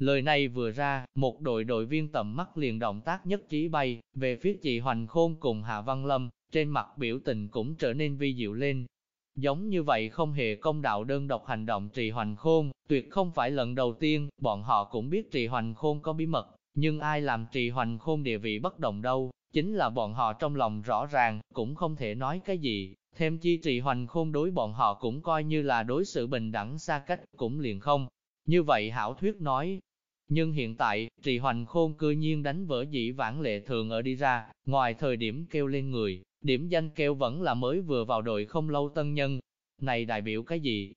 Lời này vừa ra, một đội đội viên tầm mắt liền động tác nhất trí bay, về phía chị Hoành Khôn cùng Hạ Văn Lâm, trên mặt biểu tình cũng trở nên vi diệu lên. Giống như vậy không hề công đạo đơn độc hành động trì hoành khôn, tuyệt không phải lần đầu tiên, bọn họ cũng biết trì hoành khôn có bí mật, nhưng ai làm trì hoành khôn địa vị bất động đâu, chính là bọn họ trong lòng rõ ràng, cũng không thể nói cái gì, thêm chi trì hoành khôn đối bọn họ cũng coi như là đối xử bình đẳng xa cách, cũng liền không. Như vậy hảo thuyết nói, nhưng hiện tại, trì hoành khôn cư nhiên đánh vỡ dĩ vãng lệ thường ở đi ra, ngoài thời điểm kêu lên người, điểm danh kêu vẫn là mới vừa vào đội không lâu tân nhân. Này đại biểu cái gì?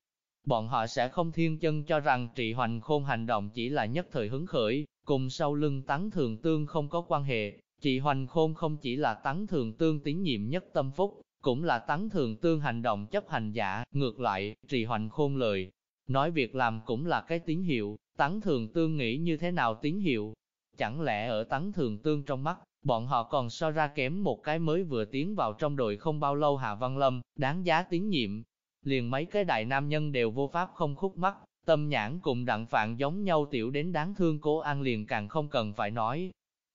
Bọn họ sẽ không thiên chân cho rằng trị hoành khôn hành động chỉ là nhất thời hứng khởi, cùng sau lưng tán thường tương không có quan hệ. Trị hoành khôn không chỉ là tán thường tương tín nhiệm nhất tâm phúc, cũng là tán thường tương hành động chấp hành giả, ngược lại, trì hoành khôn lời. Nói việc làm cũng là cái tín hiệu, tắng thường tương nghĩ như thế nào tín hiệu. Chẳng lẽ ở tắng thường tương trong mắt, bọn họ còn so ra kém một cái mới vừa tiến vào trong đội không bao lâu Hà Văn Lâm, đáng giá tín nhiệm. Liền mấy cái đại nam nhân đều vô pháp không khúc mắt, tâm nhãn cùng đặng phạn giống nhau tiểu đến đáng thương cố an liền càng không cần phải nói.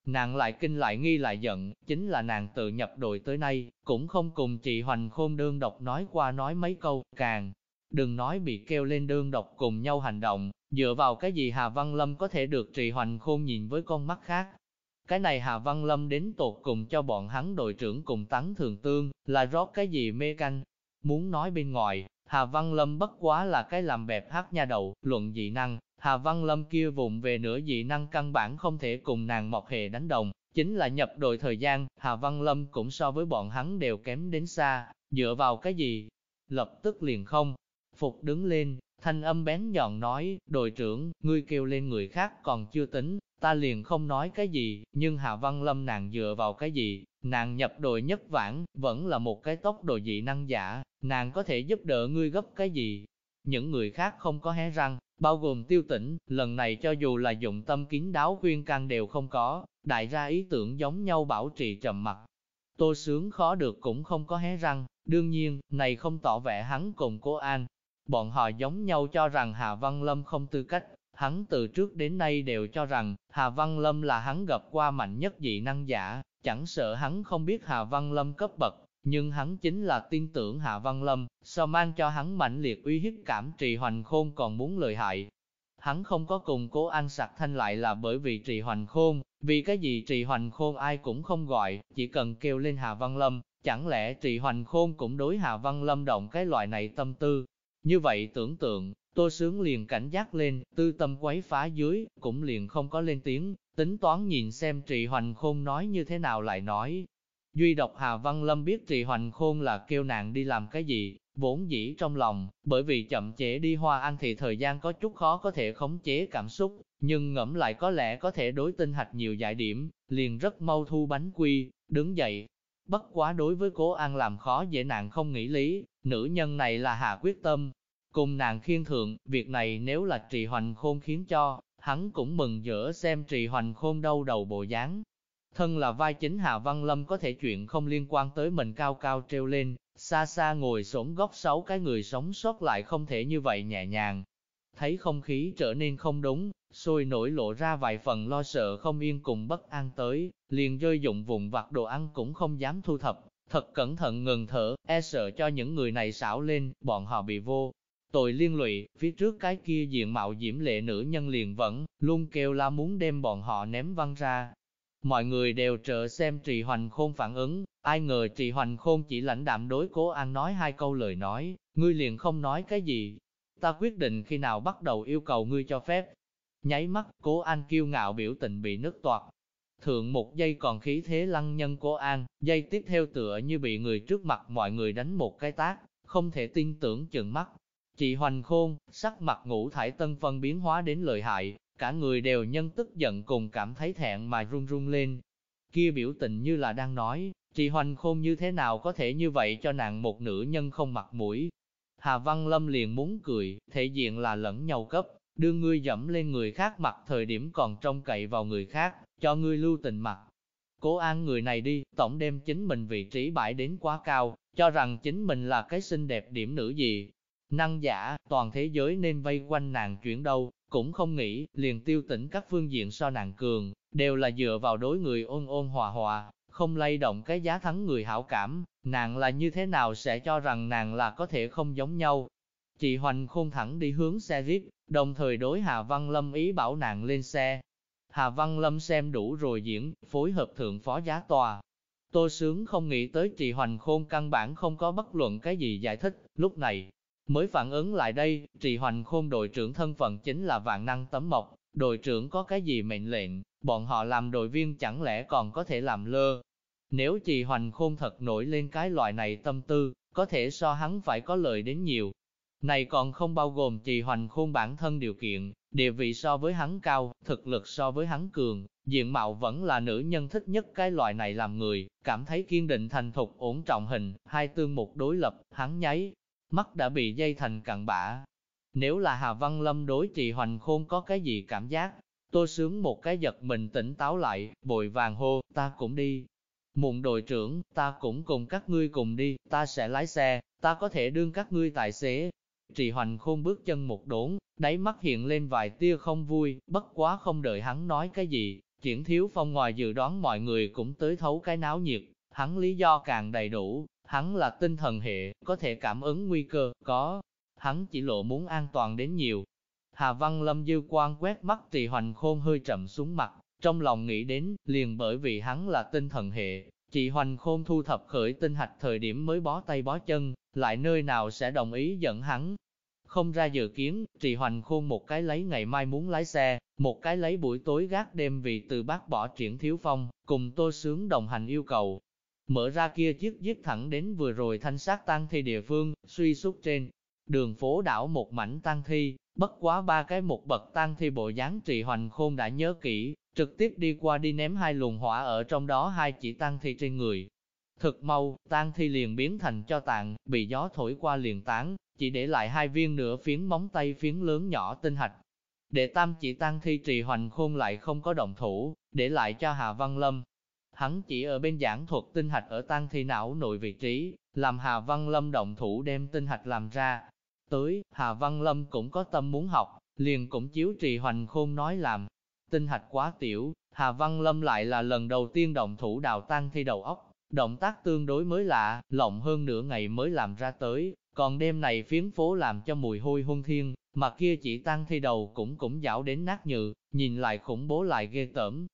Nàng lại kinh lại nghi lại giận, chính là nàng tự nhập đội tới nay, cũng không cùng chị Hoành Khôn đơn độc nói qua nói mấy câu, càng đừng nói bị kêu lên đơn độc cùng nhau hành động, dựa vào cái gì Hà Văn Lâm có thể được trì hoành khôn nhìn với con mắt khác, cái này Hà Văn Lâm đến tột cùng cho bọn hắn đội trưởng cùng tán thường tương, là rót cái gì mê canh. Muốn nói bên ngoài, Hà Văn Lâm bất quá là cái làm bẹp hát nha đầu, luận dị năng, Hà Văn Lâm kia vùng về nửa dị năng căn bản không thể cùng nàng Mộc Hề đánh đồng, chính là nhập đội thời gian, Hà Văn Lâm cũng so với bọn hắn đều kém đến xa, dựa vào cái gì? Lập tức liền không, phục đứng lên, thanh âm bén nhọn nói, đội trưởng, ngươi kêu lên người khác còn chưa tính, ta liền không nói cái gì, nhưng Hạ Văn Lâm nàng dựa vào cái gì, nàng nhập đội nhất vãng, vẫn là một cái tốc độ dị năng giả, nàng có thể giúp đỡ ngươi gấp cái gì. Những người khác không có hé răng, bao gồm tiêu tỉnh, lần này cho dù là dụng tâm kín đáo khuyên can đều không có, đại ra ý tưởng giống nhau bảo trì trầm mặt. Tô sướng khó được cũng không có hé răng, đương nhiên, này không tỏ vẻ hắn cùng cố an. Bọn họ giống nhau cho rằng Hà Văn Lâm không tư cách, Hắn từ trước đến nay đều cho rằng, Hà Văn Lâm là hắn gặp qua mạnh nhất dị năng giả, chẳng sợ hắn không biết Hà Văn Lâm cấp bậc, nhưng hắn chính là tin tưởng Hà Văn Lâm, so mang cho hắn mạnh liệt uy hiếp cảm trì hoành khôn còn muốn lợi hại. Hắn không có cùng cố ăn sạc thanh lại là bởi vì trì hoành khôn, vì cái gì trì hoành khôn ai cũng không gọi, chỉ cần kêu lên Hà Văn Lâm, chẳng lẽ trì hoành khôn cũng đối Hà Văn Lâm động cái loại này tâm tư. Như vậy tưởng tượng, Tô Sướng liền cảnh giác lên, tư tâm quấy phá dưới, cũng liền không có lên tiếng, tính toán nhìn xem Trì Hoành Khôn nói như thế nào lại nói. Duy độc Hà Văn Lâm biết Trì Hoành Khôn là kêu nàng đi làm cái gì, vốn dĩ trong lòng, bởi vì chậm trễ đi hoa ăn thì thời gian có chút khó có thể khống chế cảm xúc, nhưng ngẫm lại có lẽ có thể đối tinh hạch nhiều giải điểm, liền rất mau thu bánh quy, đứng dậy. Bất quá đối với cố an làm khó dễ nàng không nghĩ lý, nữ nhân này là hạ quyết tâm, Cùng nàng khiên thượng, việc này nếu là trì hoành khôn khiến cho, hắn cũng mừng rỡ xem trì hoành khôn đâu đầu bộ dáng. Thân là vai chính Hạ Văn Lâm có thể chuyện không liên quan tới mình cao cao treo lên, xa xa ngồi sổn góc sáu cái người sống sót lại không thể như vậy nhẹ nhàng. Thấy không khí trở nên không đúng, sôi nổi lộ ra vài phần lo sợ không yên cùng bất an tới, liền rơi dụng vùng vặt đồ ăn cũng không dám thu thập, thật cẩn thận ngừng thở, e sợ cho những người này xảo lên, bọn họ bị vô tội liên lụy, phía trước cái kia diện mạo diễm lệ nữ nhân liền vẫn, luôn kêu la muốn đem bọn họ ném văng ra. Mọi người đều trợ xem trì hoành khôn phản ứng, ai ngờ trì hoành khôn chỉ lãnh đạm đối cố an nói hai câu lời nói, ngươi liền không nói cái gì. Ta quyết định khi nào bắt đầu yêu cầu ngươi cho phép. Nháy mắt, cố an kiêu ngạo biểu tình bị nứt toạc. Thượng một giây còn khí thế lăng nhân cố an, giây tiếp theo tựa như bị người trước mặt mọi người đánh một cái tác, không thể tin tưởng chừng mắt, Chị Hoành Khôn, sắc mặt ngũ thải tân phân biến hóa đến lợi hại, cả người đều nhân tức giận cùng cảm thấy thẹn mà run run lên. Kia biểu tình như là đang nói, chị Hoành Khôn như thế nào có thể như vậy cho nàng một nữ nhân không mặt mũi. Hà Văn Lâm liền muốn cười, thể diện là lẫn nhau cấp, đưa ngươi dẫm lên người khác mặt thời điểm còn trông cậy vào người khác, cho ngươi lưu tình mặt. Cố an người này đi, tổng đem chính mình vị trí bãi đến quá cao, cho rằng chính mình là cái xinh đẹp điểm nữ gì, Năng giả, toàn thế giới nên vây quanh nàng chuyển đâu, cũng không nghĩ, liền tiêu tỉnh các phương diện so nàng cường, đều là dựa vào đối người ôn ôn hòa hòa, không lay động cái giá thắng người hảo cảm, nàng là như thế nào sẽ cho rằng nàng là có thể không giống nhau. Chị Hoành khôn thẳng đi hướng xe rít, đồng thời đối Hà Văn Lâm ý bảo nàng lên xe. Hà Văn Lâm xem đủ rồi diễn, phối hợp thượng phó giá tòa. Tô Sướng không nghĩ tới chị Hoành Khôn căn bản không có bất luận cái gì giải thích, lúc này, mới phản ứng lại đây, Trì Hoành Khôn đội trưởng thân phận chính là vạn năng tấm mộc, đội trưởng có cái gì mệnh lệnh, bọn họ làm đội viên chẳng lẽ còn có thể làm lơ. Nếu Trì Hoành Khôn thật nổi lên cái loại này tâm tư, có thể so hắn phải có lợi đến nhiều. Này còn không bao gồm Trì Hoành Khôn bản thân điều kiện, địa vị so với hắn cao, thực lực so với hắn cường, diện mạo vẫn là nữ nhân thích nhất cái loại này làm người, cảm thấy kiên định thành thục ổn trọng hình, hai tương một đối lập, hắn nháy, mắt đã bị dây thành cặn bã. Nếu là Hà Văn Lâm đối chị Hoành Khôn có cái gì cảm giác, tôi sướng một cái giật mình tỉnh táo lại, bồi vàng hô, ta cũng đi. Mụn đội trưởng, ta cũng cùng các ngươi cùng đi, ta sẽ lái xe, ta có thể đương các ngươi tài xế. Trì Hoành Khôn bước chân một đốn, đáy mắt hiện lên vài tia không vui, bất quá không đợi hắn nói cái gì, Triển Thiếu Phong ngoài dự đoán mọi người cũng tới thấu cái náo nhiệt, hắn lý do càng đầy đủ, hắn là tinh thần hệ, có thể cảm ứng nguy cơ, có, hắn chỉ lộ muốn an toàn đến nhiều. Hà Văn Lâm dư quan quét mắt tỳ hoành khôn hơi trầm xuống mặt, trong lòng nghĩ đến, liền bởi vì hắn là tinh thần hệ, chị hoành khôn thu thập khởi tinh hạch thời điểm mới bó tay bó chân, lại nơi nào sẽ đồng ý dẫn hắn. Không ra dự kiến, trì hoành khôn một cái lấy ngày mai muốn lái xe, một cái lấy buổi tối gác đêm vì từ bác bỏ triển thiếu phong, cùng tô sướng đồng hành yêu cầu, Mở ra kia chiếc giết thẳng đến vừa rồi thanh sát tăng thi địa phương, suy xúc trên. Đường phố đảo một mảnh tăng thi, bất quá ba cái một bậc tăng thi bộ dáng trì hoành khôn đã nhớ kỹ, trực tiếp đi qua đi ném hai luồng hỏa ở trong đó hai chỉ tăng thi trên người. Thực mau, tăng thi liền biến thành cho tàn, bị gió thổi qua liền tán, chỉ để lại hai viên nửa phiến móng tay phiến lớn nhỏ tinh hạch. Để tam chỉ tăng thi trì hoành khôn lại không có động thủ, để lại cho Hà Văn Lâm, Hắn chỉ ở bên giảng thuật tinh hạch ở tang thi não nội vị trí, làm Hà Văn Lâm động thủ đem tinh hạch làm ra. Tới, Hà Văn Lâm cũng có tâm muốn học, liền cũng chiếu trì hoành khôn nói làm. Tinh hạch quá tiểu, Hà Văn Lâm lại là lần đầu tiên động thủ đào tang thi đầu óc. Động tác tương đối mới lạ, lộng hơn nửa ngày mới làm ra tới, còn đêm này phiến phố làm cho mùi hôi hung thiên, mà kia chỉ tăng thi đầu cũng cũng dảo đến nát nhừ, nhìn lại khủng bố lại ghê tởm,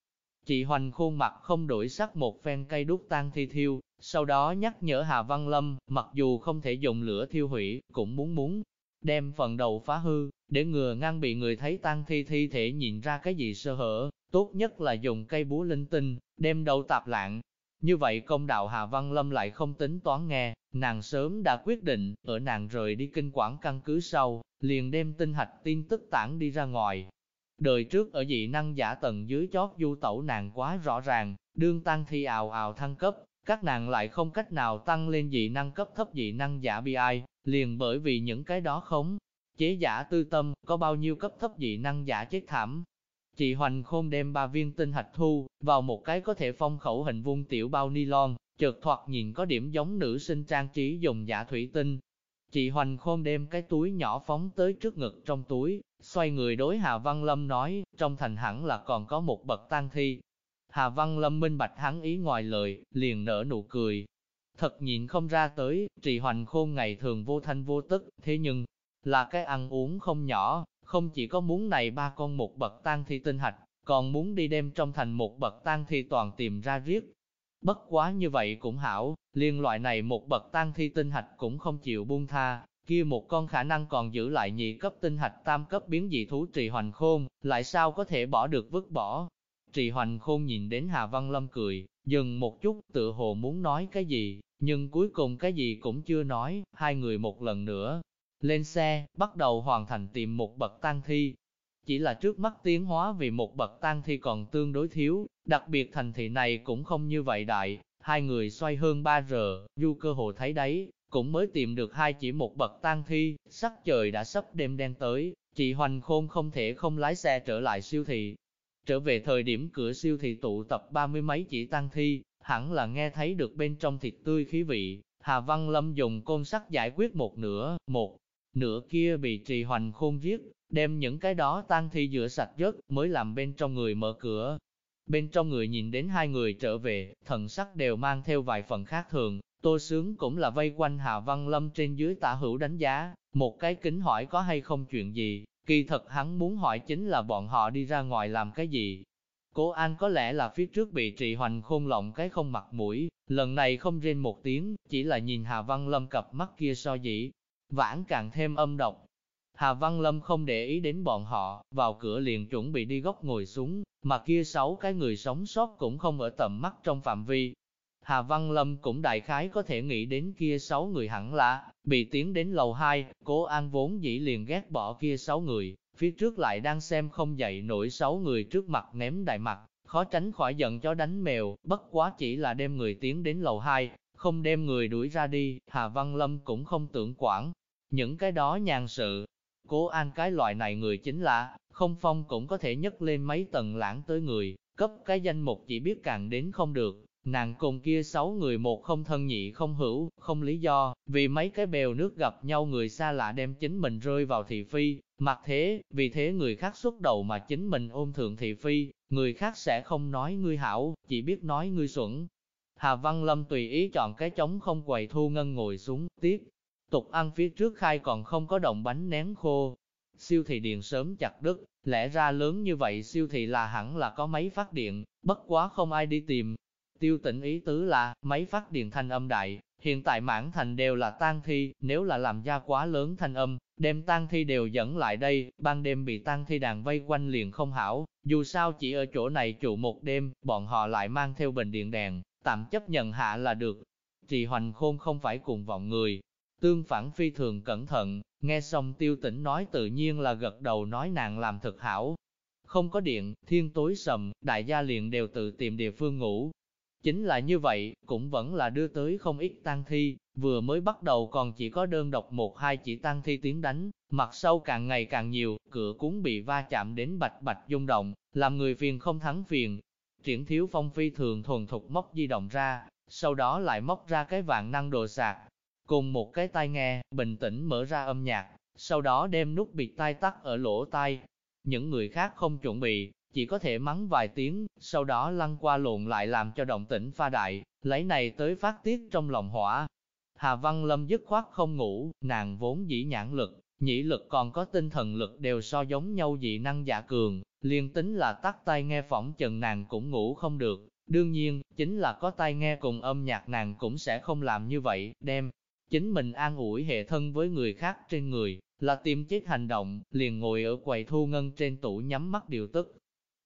Chị Hoành khuôn mặt không đổi sắc một phen cây đúc tan thi thiêu, sau đó nhắc nhở Hà Văn Lâm, mặc dù không thể dùng lửa thiêu hủy, cũng muốn muốn đem phần đầu phá hư, để ngừa ngăn bị người thấy tan thi thi thể nhìn ra cái gì sơ hở, tốt nhất là dùng cây búa linh tinh, đem đầu tạp lạng. Như vậy công đạo Hà Văn Lâm lại không tính toán nghe, nàng sớm đã quyết định, ở nàng rời đi kinh quản căn cứ sau, liền đem tinh hạch tin tức tản đi ra ngoài, Đời trước ở dị năng giả tầng dưới chót du tẩu nàng quá rõ ràng, đương tăng thi ào ào thăng cấp, các nàng lại không cách nào tăng lên dị năng cấp thấp dị năng giả bi ai, liền bởi vì những cái đó khống. Chế giả tư tâm, có bao nhiêu cấp thấp dị năng giả chết thảm. Chị Hoành Khôn đem ba viên tinh hạch thu, vào một cái có thể phong khẩu hình vuông tiểu bao nylon, chợt thoạt nhìn có điểm giống nữ sinh trang trí dùng giả thủy tinh, Chị Hoành Khôn đem cái túi nhỏ phóng tới trước ngực trong túi, xoay người đối Hà Văn Lâm nói, trong thành hẳn là còn có một bậc tang thi. Hà Văn Lâm minh bạch hắn ý ngoài lời, liền nở nụ cười. Thật nhìn không ra tới, trì hoành khôn ngày thường vô thanh vô tức, thế nhưng, là cái ăn uống không nhỏ, không chỉ có muốn này ba con một bậc tang thi tinh hạch, còn muốn đi đem trong thành một bậc tang thi toàn tìm ra riết. Bất quá như vậy cũng hảo, liên loại này một bậc tan thi tinh hạch cũng không chịu buông tha, kia một con khả năng còn giữ lại nhị cấp tinh hạch tam cấp biến dị thú trì hoành khôn, lại sao có thể bỏ được vứt bỏ. Trì hoành khôn nhìn đến Hà Văn Lâm cười, dừng một chút, tự hồ muốn nói cái gì, nhưng cuối cùng cái gì cũng chưa nói, hai người một lần nữa. Lên xe, bắt đầu hoàn thành tìm một bậc tan thi. Chỉ là trước mắt tiến hóa vì một bậc tan thi còn tương đối thiếu, đặc biệt thành thị này cũng không như vậy đại, hai người xoay hơn 3 giờ, du cơ hồ thấy đấy, cũng mới tìm được hai chỉ một bậc tan thi, sắc trời đã sắp đêm đen tới, chị Hoành Khôn không thể không lái xe trở lại siêu thị. Trở về thời điểm cửa siêu thị tụ tập ba mươi mấy chỉ tan thi, hẳn là nghe thấy được bên trong thịt tươi khí vị, Hà Văn Lâm dùng côn sắt giải quyết một nửa, một nửa kia bị trì hoành khôn giết, đem những cái đó tan thi rửa sạch rớt mới làm bên trong người mở cửa. Bên trong người nhìn đến hai người trở về, thần sắc đều mang theo vài phần khác thường, Tô Sướng cũng là vây quanh Hà Văn Lâm trên dưới tả hữu đánh giá, một cái kính hỏi có hay không chuyện gì, kỳ thật hắn muốn hỏi chính là bọn họ đi ra ngoài làm cái gì. Cố An có lẽ là phía trước bị trị hoành khôn lộng cái không mặt mũi, lần này không rên một tiếng, chỉ là nhìn Hà Văn Lâm cặp mắt kia so dĩ, vãn càng thêm âm độc. Hà Văn Lâm không để ý đến bọn họ, vào cửa liền chuẩn bị đi góc ngồi xuống, mà kia sáu cái người sống sót cũng không ở tầm mắt trong phạm vi, Hà Văn Lâm cũng đại khái có thể nghĩ đến kia sáu người hẳn là, bị tiến đến lầu 2, cố an vốn dĩ liền ghét bỏ kia sáu người, phía trước lại đang xem không dậy nổi sáu người trước mặt ném đại mặt, khó tránh khỏi giận cho đánh mèo, bất quá chỉ là đem người tiến đến lầu 2, không đem người đuổi ra đi, Hà Văn Lâm cũng không tưởng quản. Những cái đó nhàn sự, cố an cái loại này người chính là, không phong cũng có thể nhấc lên mấy tầng lãng tới người, cấp cái danh mục chỉ biết càng đến không được, Nàng cùng kia sáu người một không thân nhị không hữu, không lý do, vì mấy cái bèo nước gặp nhau người xa lạ đem chính mình rơi vào thị phi, mặc thế, vì thế người khác xuất đầu mà chính mình ôm thượng thị phi, người khác sẽ không nói ngươi hảo, chỉ biết nói ngươi xuẩn. Hà Văn Lâm tùy ý chọn cái trống không quầy thu ngân ngồi xuống, tiếp, tục ăn phía trước khai còn không có động bánh nén khô. Siêu thị điện sớm chặt đứt, lẽ ra lớn như vậy siêu thị là hẳn là có máy phát điện, bất quá không ai đi tìm, Tiêu tỉnh ý tứ là, máy phát điện thanh âm đại, hiện tại mãn thành đều là tang thi, nếu là làm ra quá lớn thanh âm, đem tang thi đều dẫn lại đây, ban đêm bị tang thi đàn vây quanh liền không hảo, dù sao chỉ ở chỗ này trụ một đêm, bọn họ lại mang theo bình điện đèn, tạm chấp nhận hạ là được. Trì hoành khôn không phải cùng vọng người, tương phản phi thường cẩn thận, nghe xong tiêu tỉnh nói tự nhiên là gật đầu nói nàng làm thật hảo. Không có điện, thiên tối sầm, đại gia liền đều tự tìm địa phương ngủ, Chính là như vậy, cũng vẫn là đưa tới không ít tang thi, vừa mới bắt đầu còn chỉ có đơn độc một hai chỉ tang thi tiếng đánh, mặt sau càng ngày càng nhiều, cửa cuốn bị va chạm đến bạch bạch rung động, làm người phiền không thắng phiền. Triển thiếu phong phi thường thuần thục móc di động ra, sau đó lại móc ra cái vạn năng đồ sạc, cùng một cái tai nghe, bình tĩnh mở ra âm nhạc, sau đó đem nút bịt tai tắt ở lỗ tai. Những người khác không chuẩn bị, chỉ có thể mắng vài tiếng, sau đó lăn qua lộn lại làm cho động tĩnh pha đại, lấy này tới phát tiết trong lòng hỏa. Hà Văn Lâm dứt khoát không ngủ, nàng vốn dĩ nhãn lực, nhĩ lực còn có tinh thần lực đều so giống nhau dị năng giả cường, liên tính là tắt tai nghe phỏng chừng nàng cũng ngủ không được. Đương nhiên, chính là có tai nghe cùng âm nhạc nàng cũng sẽ không làm như vậy, đem chính mình an ủi hệ thân với người khác trên người, là tìm chết hành động, liền ngồi ở quầy thu ngân trên tủ nhắm mắt điều tức,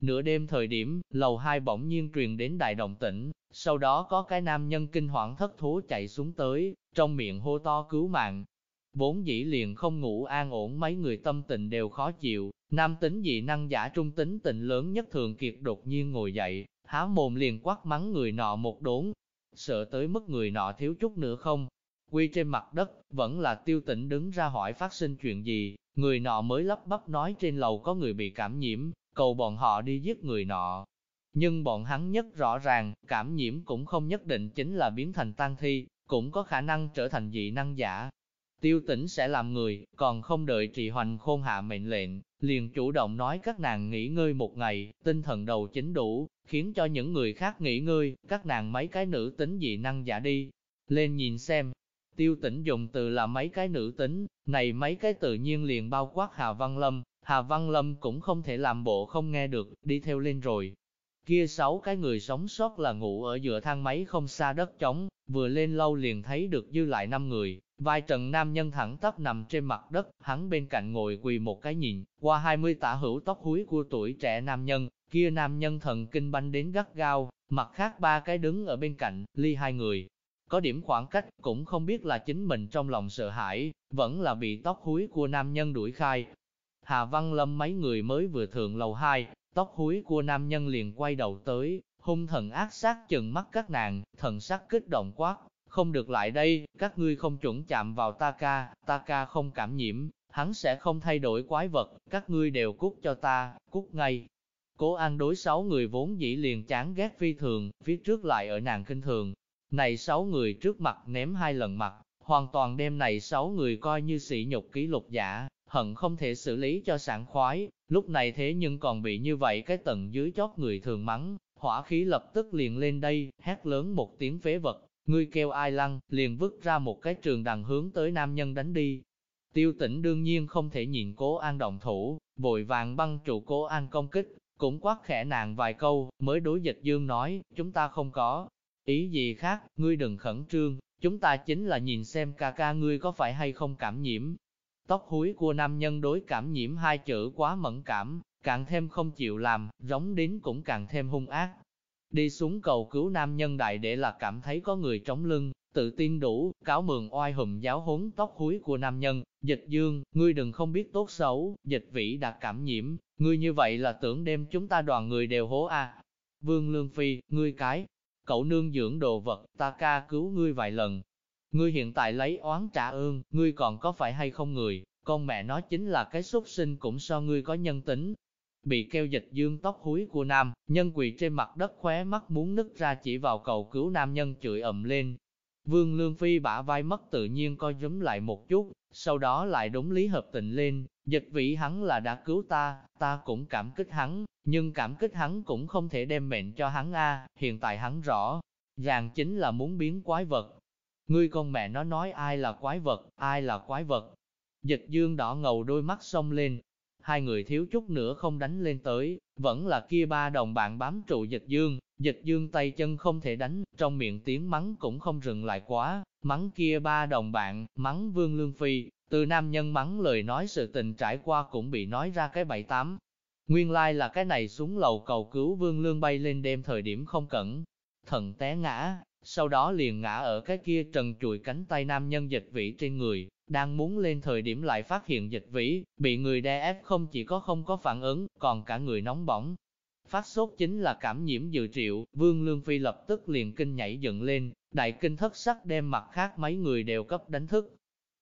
Nửa đêm thời điểm, lầu hai bỗng nhiên truyền đến đại động tĩnh, sau đó có cái nam nhân kinh hoảng thất thố chạy xuống tới, trong miệng hô to cứu mạng. Vốn dĩ liền không ngủ an ổn mấy người tâm tình đều khó chịu, nam tính dị năng giả trung tính tình lớn nhất thường kiệt đột nhiên ngồi dậy, há mồm liền quát mắng người nọ một đốn, sợ tới mức người nọ thiếu chút nữa không. Quy trên mặt đất, vẫn là tiêu tĩnh đứng ra hỏi phát sinh chuyện gì, người nọ mới lắp bắp nói trên lầu có người bị cảm nhiễm, cầu bọn họ đi giết người nọ. Nhưng bọn hắn nhất rõ ràng, cảm nhiễm cũng không nhất định chính là biến thành tăng thi, cũng có khả năng trở thành dị năng giả. Tiêu tĩnh sẽ làm người, còn không đợi trì hoành khôn hạ mệnh lệnh, liền chủ động nói các nàng nghỉ ngơi một ngày, tinh thần đầu chính đủ, khiến cho những người khác nghỉ ngơi, các nàng mấy cái nữ tính dị năng giả đi. Lên nhìn xem, tiêu tỉnh dùng từ là mấy cái nữ tính, này mấy cái tự nhiên liền bao quát Hà Văn Lâm, Hà Văn Lâm cũng không thể làm bộ không nghe được, đi theo lên rồi. Kia sáu cái người sống sót là ngủ ở giữa thang máy không xa đất trống, vừa lên lâu liền thấy được dư lại năm người, vai trần nam nhân thẳng tắp nằm trên mặt đất, hắn bên cạnh ngồi quỳ một cái nhìn, qua 20 tả hữu tóc húi của tuổi trẻ nam nhân, kia nam nhân thần kinh banh đến gắt gao, mặt khác ba cái đứng ở bên cạnh, ly hai người. Có điểm khoảng cách, cũng không biết là chính mình trong lòng sợ hãi, vẫn là bị tóc húi của nam nhân đuổi khai, Hà Văn Lâm mấy người mới vừa thượng lầu hai, tóc húi của nam nhân liền quay đầu tới, hung thần ác sát chừng mắt các nàng, thần sắc kích động quá không được lại đây, các ngươi không chuẩn chạm vào ta ca, ta ca không cảm nhiễm, hắn sẽ không thay đổi quái vật, các ngươi đều cút cho ta, cút ngay. Cố An đối sáu người vốn dĩ liền chán ghét phi thường, phía trước lại ở nàng kinh thường. Này sáu người trước mặt ném hai lần mặt, hoàn toàn đem này sáu người coi như sỉ nhục ký lục giả, hận không thể xử lý cho sảng khoái, lúc này thế nhưng còn bị như vậy cái tầng dưới chót người thường mắng, hỏa khí lập tức liền lên đây, hét lớn một tiếng phế vật, ngươi kêu ai lăng, liền vứt ra một cái trường đằng hướng tới nam nhân đánh đi. Tiêu tỉnh đương nhiên không thể nhìn cố an động thủ, vội vàng băng trụ cố an công kích, cũng quát khẽ nàng vài câu, mới đối dịch dương nói, chúng ta không có ý gì khác, ngươi đừng khẩn trương, chúng ta chính là nhìn xem ca ca ngươi có phải hay không cảm nhiễm. Tóc húi của nam nhân đối cảm nhiễm hai chữ quá mẫn cảm, càng thêm không chịu làm, giống đến cũng càng thêm hung ác. Đi xuống cầu cứu nam nhân đại để là cảm thấy có người trống lưng, tự tin đủ, cáo mường oai hùm giáo huấn tóc húi của nam nhân, dịch dương, ngươi đừng không biết tốt xấu, dịch vĩ đã cảm nhiễm, ngươi như vậy là tưởng đem chúng ta đoàn người đều hố à. Vương Lương Phi, ngươi cái, cậu nương dưỡng đồ vật, ta ca cứu ngươi vài lần. Ngươi hiện tại lấy oán trả ơn, ngươi còn có phải hay không người, con mẹ nó chính là cái xuất sinh cũng so ngươi có nhân tính. Bị keo dịch dương tóc húi của nam, nhân quỳ trên mặt đất khóe mắt muốn nứt ra chỉ vào cầu cứu nam nhân chửi ầm lên, Vương Lương Phi bả vai mất tự nhiên coi giống lại một chút, sau đó lại đúng lý hợp tình lên, dịch vĩ hắn là đã cứu ta, ta cũng cảm kích hắn, nhưng cảm kích hắn cũng không thể đem mệnh cho hắn a. hiện tại hắn rõ, ràng chính là muốn biến quái vật. Ngươi con mẹ nó nói ai là quái vật, ai là quái vật. Dịch dương đỏ ngầu đôi mắt sông lên, hai người thiếu chút nữa không đánh lên tới, vẫn là kia ba đồng bạn bám trụ dịch dương, dịch dương tay chân không thể đánh, trong miệng tiếng mắng cũng không dừng lại quá, mắng kia ba đồng bạn, mắng vương lương phi, từ nam nhân mắng lời nói sự tình trải qua cũng bị nói ra cái bảy tám. Nguyên lai like là cái này xuống lầu cầu cứu vương lương bay lên đêm thời điểm không cẩn, thận té ngã, sau đó liền ngã ở cái kia trần trụi cánh tay nam nhân dịch vĩ trên người, đang muốn lên thời điểm lại phát hiện dịch vĩ, bị người đe ép không chỉ có không có phản ứng, còn cả người nóng bỏng. Phát sốt chính là cảm nhiễm dự triệu, Vương Lương Phi lập tức liền kinh nhảy dựng lên, đại kinh thất sắc đem mặt khác mấy người đều cấp đánh thức.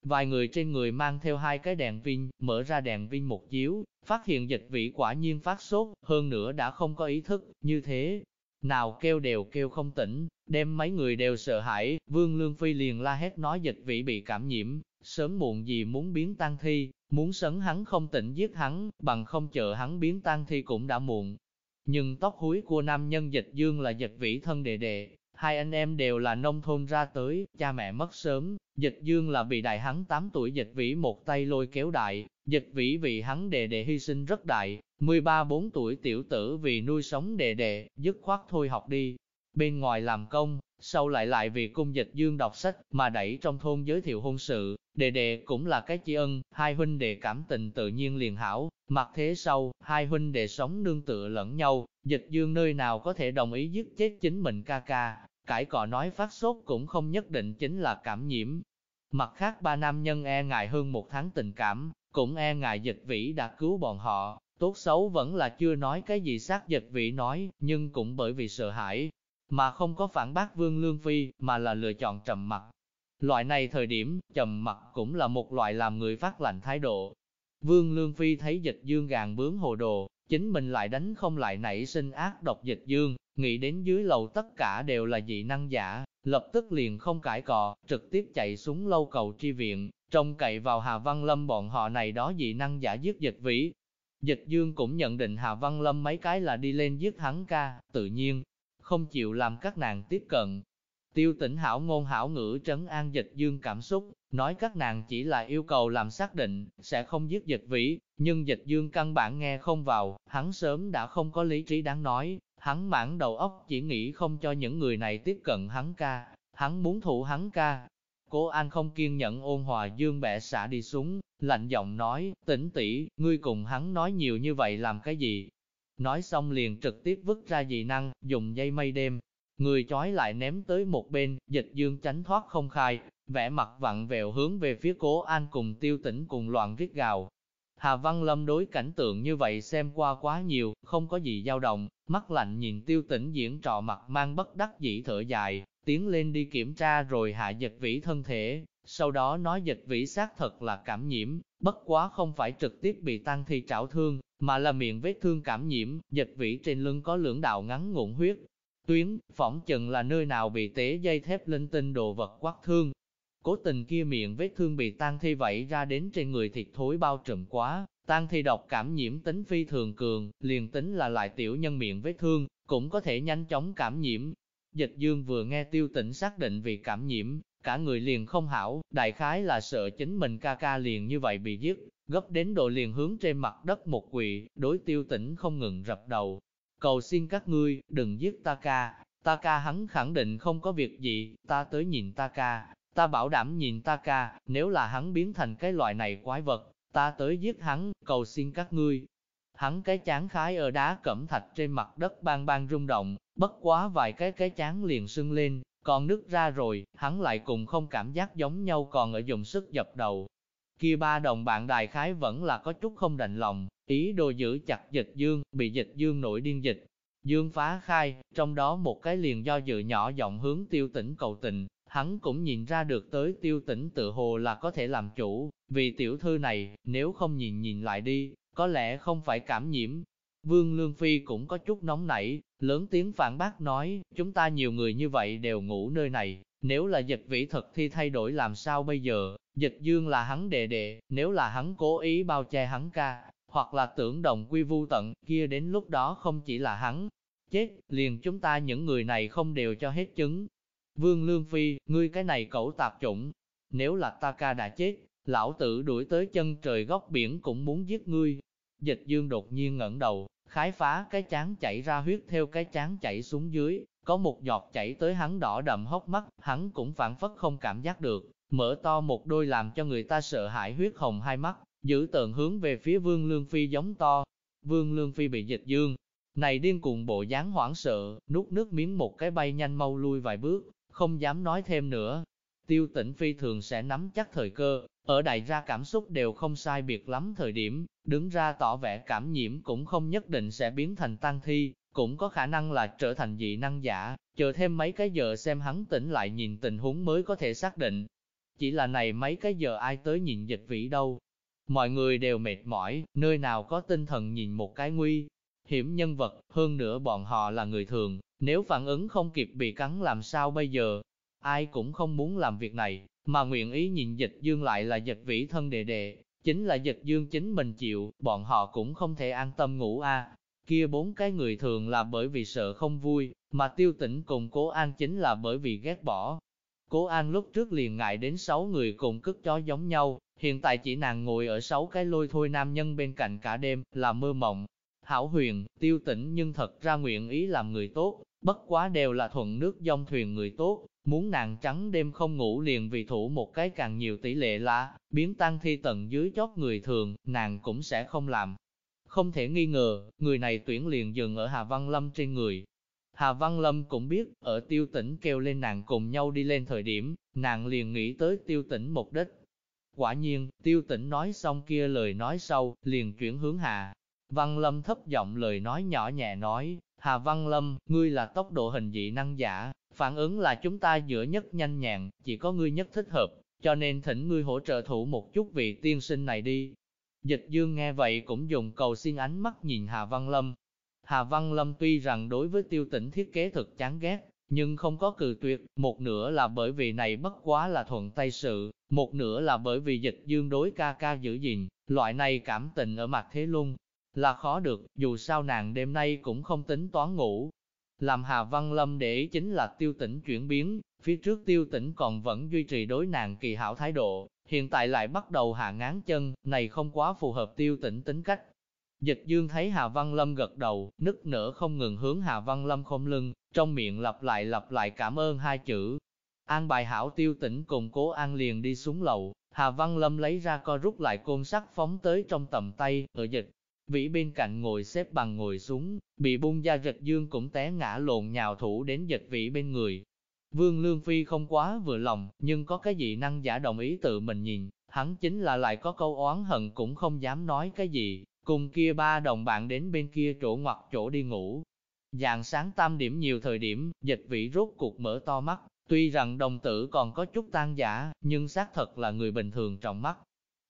Vài người trên người mang theo hai cái đèn pin, mở ra đèn pin một chiếu, phát hiện dịch vĩ quả nhiên phát sốt, hơn nữa đã không có ý thức, như thế. Nào kêu đều kêu không tỉnh, đem mấy người đều sợ hãi, Vương Lương Phi liền la hét nói dịch vĩ bị cảm nhiễm, sớm muộn gì muốn biến tan thi, muốn sấn hắn không tỉnh giết hắn, bằng không chờ hắn biến tan thi cũng đã muộn. Nhưng tóc húi của nam nhân dịch dương là dịch vĩ thân đệ đệ, hai anh em đều là nông thôn ra tới, cha mẹ mất sớm, dịch dương là bị đại hắn 8 tuổi dịch vĩ một tay lôi kéo đại, dịch vĩ vì hắn đệ đệ hy sinh rất đại, 13-4 tuổi tiểu tử vì nuôi sống đệ đệ, dứt khoát thôi học đi, bên ngoài làm công, sau lại lại vì cung dịch dương đọc sách mà đẩy trong thôn giới thiệu hôn sự, đệ đệ cũng là cái chi ân, hai huynh đệ cảm tình tự nhiên liền hảo, mặc thế sau, hai huynh đệ sống nương tựa lẫn nhau, dịch dương nơi nào có thể đồng ý giết chết chính mình ca ca, cãi cọ nói phát sốt cũng không nhất định chính là cảm nhiễm. Mặt khác ba nam nhân e ngại hơn một tháng tình cảm, cũng e ngại dịch vĩ đã cứu bọn họ, tốt xấu vẫn là chưa nói cái gì xác dịch vĩ nói, nhưng cũng bởi vì sợ hãi, mà không có phản bác Vương Lương Phi, mà là lựa chọn trầm mặc. Loại này thời điểm, trầm mặc cũng là một loại làm người phát lạnh thái độ. Vương Lương Phi thấy dịch dương gàn bướng hồ đồ, chính mình lại đánh không lại nảy sinh ác độc dịch dương, nghĩ đến dưới lầu tất cả đều là dị năng giả, lập tức liền không cãi cọ, trực tiếp chạy xuống lâu cầu tri viện, trông cậy vào Hà Văn Lâm bọn họ này đó dị năng giả giết dịch vĩ. Dịch dương cũng nhận định Hà Văn Lâm mấy cái là đi lên giết hắn ca, tự nhiên, không chịu làm các nàng tiếp cận. Tiêu tỉnh hảo ngôn hảo ngữ trấn an dịch dương cảm xúc, nói các nàng chỉ là yêu cầu làm xác định, sẽ không giết dịch vĩ, nhưng dịch dương căn bản nghe không vào, hắn sớm đã không có lý trí đáng nói, hắn mãn đầu óc chỉ nghĩ không cho những người này tiếp cận hắn ca, hắn muốn thủ hắn ca. Cố An không kiên nhẫn ôn hòa dương bẻ xả đi xuống, lạnh giọng nói, tỉnh tỉ, ngươi cùng hắn nói nhiều như vậy làm cái gì, Nói xong liền trực tiếp vứt ra dị năng, dùng dây mây đêm. Người chói lại ném tới một bên, dịch dương tránh thoát không khai, vẻ mặt vặn vẹo hướng về phía cố an cùng tiêu tỉnh cùng loạn rít gào. Hà Văn Lâm đối cảnh tượng như vậy xem qua quá nhiều, không có gì dao động, mắt lạnh nhìn tiêu tỉnh diễn trọ mặt mang bất đắc dĩ thở dài, tiến lên đi kiểm tra rồi hạ dịch vĩ thân thể, sau đó nói dịch vĩ xác thật là cảm nhiễm, bất quá không phải trực tiếp bị tăng thi trảo thương, mà là miệng vết thương cảm nhiễm, dịch vĩ trên lưng có lưỡng đạo ngắn ngụn huyết. Tuyến, phỏng chừng là nơi nào bị tế dây thép linh tinh đồ vật quắc thương cố tình kia miệng vết thương bị tan thi vẫy ra đến trên người thịt thối bao trùm quá, tan thi độc cảm nhiễm tính phi thường cường, liền tính là lại tiểu nhân miệng vết thương, cũng có thể nhanh chóng cảm nhiễm. Dịch dương vừa nghe tiêu tỉnh xác định vì cảm nhiễm, cả người liền không hảo, đại khái là sợ chính mình ca ca liền như vậy bị giết, gấp đến độ liền hướng trên mặt đất một quỳ, đối tiêu tỉnh không ngừng rập đầu. Cầu xin các ngươi, đừng giết ta ca, ta ca hắn khẳng định không có việc gì, ta tới nhìn ta ca, ta bảo đảm nhìn ta ca, nếu là hắn biến thành cái loại này quái vật, ta tới giết hắn, cầu xin các ngươi. Hắn cái chán khái ở đá cẩm thạch trên mặt đất bang bang rung động, bất quá vài cái cái chán liền sưng lên, còn nứt ra rồi, hắn lại cùng không cảm giác giống nhau còn ở dùng sức dập đầu. Kia ba đồng bạn đài khái vẫn là có chút không đành lòng, ý đồ giữ chặt dịch dương, bị dịch dương nổi điên dịch. Dương phá khai, trong đó một cái liền do dự nhỏ giọng hướng tiêu tỉnh cầu tình, hắn cũng nhìn ra được tới tiêu tĩnh tự hồ là có thể làm chủ, vì tiểu thư này, nếu không nhìn nhìn lại đi, có lẽ không phải cảm nhiễm. Vương Lương Phi cũng có chút nóng nảy, lớn tiếng phản bác nói, chúng ta nhiều người như vậy đều ngủ nơi này, nếu là dịch vĩ thật thì thay đổi làm sao bây giờ, dịch dương là hắn đệ đệ, nếu là hắn cố ý bao che hắn ca, hoặc là tưởng đồng quy vu tận, kia đến lúc đó không chỉ là hắn, chết, liền chúng ta những người này không đều cho hết chứng. Vương Lương Phi, ngươi cái này cẩu tạp chủng, nếu là ta ca đã chết, lão tử đuổi tới chân trời góc biển cũng muốn giết ngươi. Dịch dương đột nhiên ngẩng đầu, khái phá cái chán chảy ra huyết theo cái chán chảy xuống dưới, có một giọt chảy tới hắn đỏ đậm hốc mắt, hắn cũng phản phất không cảm giác được, mở to một đôi làm cho người ta sợ hãi huyết hồng hai mắt, giữ tợn hướng về phía Vương Lương Phi giống to. Vương Lương Phi bị dịch dương, này điên cuồng bộ dáng hoảng sợ, nuốt nước miếng một cái bay nhanh mau lui vài bước, không dám nói thêm nữa. Tiêu tỉnh Phi thường sẽ nắm chắc thời cơ, ở đại ra cảm xúc đều không sai biệt lắm thời điểm, đứng ra tỏ vẻ cảm nhiễm cũng không nhất định sẽ biến thành tăng thi, cũng có khả năng là trở thành dị năng giả, chờ thêm mấy cái giờ xem hắn tỉnh lại nhìn tình huống mới có thể xác định. Chỉ là này mấy cái giờ ai tới nhìn dịch vĩ đâu. Mọi người đều mệt mỏi, nơi nào có tinh thần nhìn một cái nguy. Hiểm nhân vật, hơn nữa bọn họ là người thường, nếu phản ứng không kịp bị cắn làm sao bây giờ? Ai cũng không muốn làm việc này, mà nguyện ý nhìn dịch dương lại là dịch vĩ thân đệ đệ, chính là dịch dương chính mình chịu, bọn họ cũng không thể an tâm ngủ a. Kia bốn cái người thường là bởi vì sợ không vui, mà tiêu tĩnh cùng cố an chính là bởi vì ghét bỏ. Cố an lúc trước liền ngại đến sáu người cùng cất chó giống nhau, hiện tại chỉ nàng ngồi ở sáu cái lôi thôi nam nhân bên cạnh cả đêm, là mơ mộng. Hảo huyền, tiêu tĩnh nhưng thật ra nguyện ý làm người tốt, bất quá đều là thuận nước dông thuyền người tốt, muốn nàng trắng đêm không ngủ liền vì thủ một cái càng nhiều tỷ lệ là, biến tăng thi tận dưới chót người thường, nàng cũng sẽ không làm. Không thể nghi ngờ, người này tuyển liền dừng ở Hà Văn Lâm trên người. Hà Văn Lâm cũng biết, ở tiêu tỉnh kêu lên nàng cùng nhau đi lên thời điểm, nàng liền nghĩ tới tiêu tỉnh mục đích. Quả nhiên, tiêu tỉnh nói xong kia lời nói sau, liền chuyển hướng hạ. Văn Lâm thấp giọng lời nói nhỏ nhẹ nói, Hà Văn Lâm, ngươi là tốc độ hình dị năng giả, phản ứng là chúng ta giữa nhất nhanh nhẹn, chỉ có ngươi nhất thích hợp, cho nên thỉnh ngươi hỗ trợ thủ một chút vị tiên sinh này đi. Dịch dương nghe vậy cũng dùng cầu xin ánh mắt nhìn Hà Văn Lâm. Hà Văn Lâm tuy rằng đối với tiêu tỉnh thiết kế thực chán ghét, nhưng không có cự tuyệt, một nửa là bởi vì này bất quá là thuận tay sự, một nửa là bởi vì dịch dương đối ca ca giữ gìn, loại này cảm tình ở mặt thế luôn, là khó được, dù sao nàng đêm nay cũng không tính toán ngủ. Làm Hà Văn Lâm để ý chính là tiêu tỉnh chuyển biến, phía trước tiêu tỉnh còn vẫn duy trì đối nàng kỳ hảo thái độ, hiện tại lại bắt đầu hạ ngán chân, này không quá phù hợp tiêu tỉnh tính cách. Dịch dương thấy Hà Văn Lâm gật đầu, nức nở không ngừng hướng Hà Văn Lâm không lưng, trong miệng lặp lại lặp lại cảm ơn hai chữ. An bài hảo tiêu tỉnh cùng cố an liền đi xuống lầu, Hà Văn Lâm lấy ra co rút lại côn sắt phóng tới trong tầm tay, ở dịch. Vĩ bên cạnh ngồi xếp bằng ngồi xuống, bị bung ra rịch dương cũng té ngã lộn nhào thủ đến dịch vĩ bên người. Vương Lương Phi không quá vừa lòng, nhưng có cái gì năng giả đồng ý tự mình nhìn, hắn chính là lại có câu oán hận cũng không dám nói cái gì, cùng kia ba đồng bạn đến bên kia chỗ ngoặt chỗ đi ngủ. Dạng sáng tam điểm nhiều thời điểm, dịch vĩ rốt cuộc mở to mắt, tuy rằng đồng tử còn có chút tan giả, nhưng xác thật là người bình thường trọng mắt.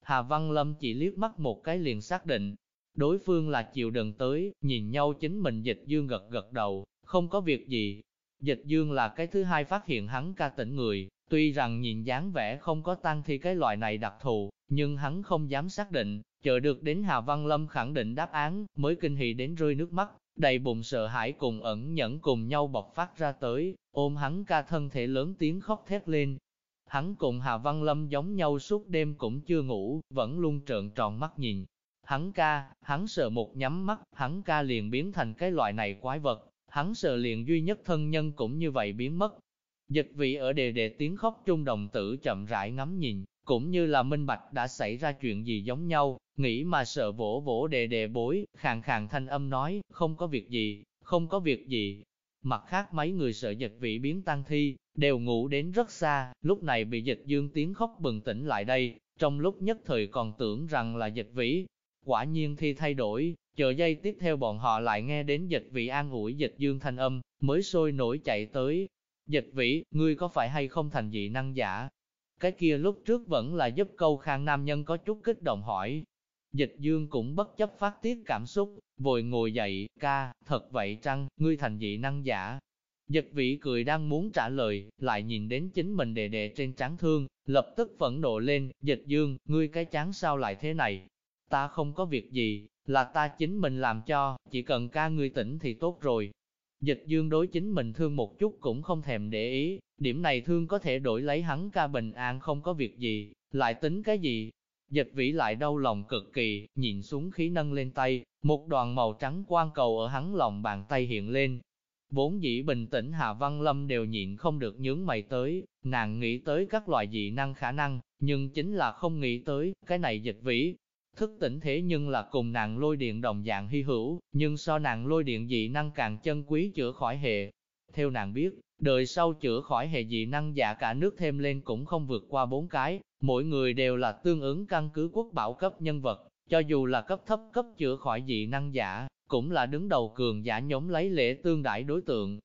Hà Văn Lâm chỉ liếc mắt một cái liền xác định, Đối phương là chịu đựng tới, nhìn nhau chính mình dịch dương gật gật đầu, không có việc gì. Dịch dương là cái thứ hai phát hiện hắn ca tỉnh người, Tuy rằng nhìn dáng vẻ không có tăng thi cái loại này đặc thù, nhưng hắn không dám xác định, chờ được đến Hà Văn Lâm khẳng định đáp án, mới kinh hỉ đến rơi nước mắt, đầy bụng sợ hãi cùng ẩn nhẫn cùng nhau bộc phát ra tới, ôm hắn ca thân thể lớn tiếng khóc thét lên. Hắn cùng Hà Văn Lâm giống nhau suốt đêm cũng chưa ngủ, vẫn luôn trợn tròn mắt nhìn. Hắn ca, hắn sợ một nhắm mắt, hắn ca liền biến thành cái loại này quái vật, hắn sợ liền duy nhất thân nhân cũng như vậy biến mất. Dịch vị ở đề đề tiếng khóc trung đồng tử chậm rãi ngắm nhìn, cũng như là minh bạch đã xảy ra chuyện gì giống nhau, nghĩ mà sợ vỗ vỗ đề đề bối, khàn khàn thanh âm nói, không có việc gì, không có việc gì. Mặt khác mấy người sợ dịch vị biến tăng thi, đều ngủ đến rất xa, lúc này bị dịch dương tiếng khóc bừng tỉnh lại đây, trong lúc nhất thời còn tưởng rằng là dịch vĩ. Quả nhiên thi thay đổi, chờ giây tiếp theo bọn họ lại nghe đến dịch vị an ủi dịch dương thanh âm, mới sôi nổi chạy tới. Dịch vĩ, ngươi có phải hay không thành dị năng giả? Cái kia lúc trước vẫn là giúp câu khang nam nhân có chút kích động hỏi. Dịch dương cũng bất chấp phát tiết cảm xúc, vội ngồi dậy, ca, thật vậy chăng, ngươi thành dị năng giả. Dịch vị cười đang muốn trả lời, lại nhìn đến chính mình đề đệ trên trán thương, lập tức phẫn nộ lên, dịch dương, ngươi cái chán sao lại thế này? Ta không có việc gì, là ta chính mình làm cho, chỉ cần ca ngươi tỉnh thì tốt rồi. Dịch dương đối chính mình thương một chút cũng không thèm để ý, điểm này thương có thể đổi lấy hắn ca bình an không có việc gì, lại tính cái gì. Dịch vĩ lại đau lòng cực kỳ, nhìn xuống khí nâng lên tay, một đoàn màu trắng quang cầu ở hắn lòng bàn tay hiện lên. Vốn dĩ bình tĩnh Hà Văn Lâm đều nhịn không được nhướng mày tới, nàng nghĩ tới các loại dị năng khả năng, nhưng chính là không nghĩ tới, cái này dịch vĩ, thức tỉnh thế nhưng là cùng nàng lôi điện đồng dạng hy hữu, nhưng so nàng lôi điện dị năng càng chân quý chữa khỏi hệ. Theo nàng biết, đời sau chữa khỏi hệ dị năng giả cả nước thêm lên cũng không vượt qua bốn cái, mỗi người đều là tương ứng căn cứ quốc bảo cấp nhân vật, cho dù là cấp thấp cấp chữa khỏi dị năng giả, cũng là đứng đầu cường giả nhóm lấy lễ tương đãi đối tượng.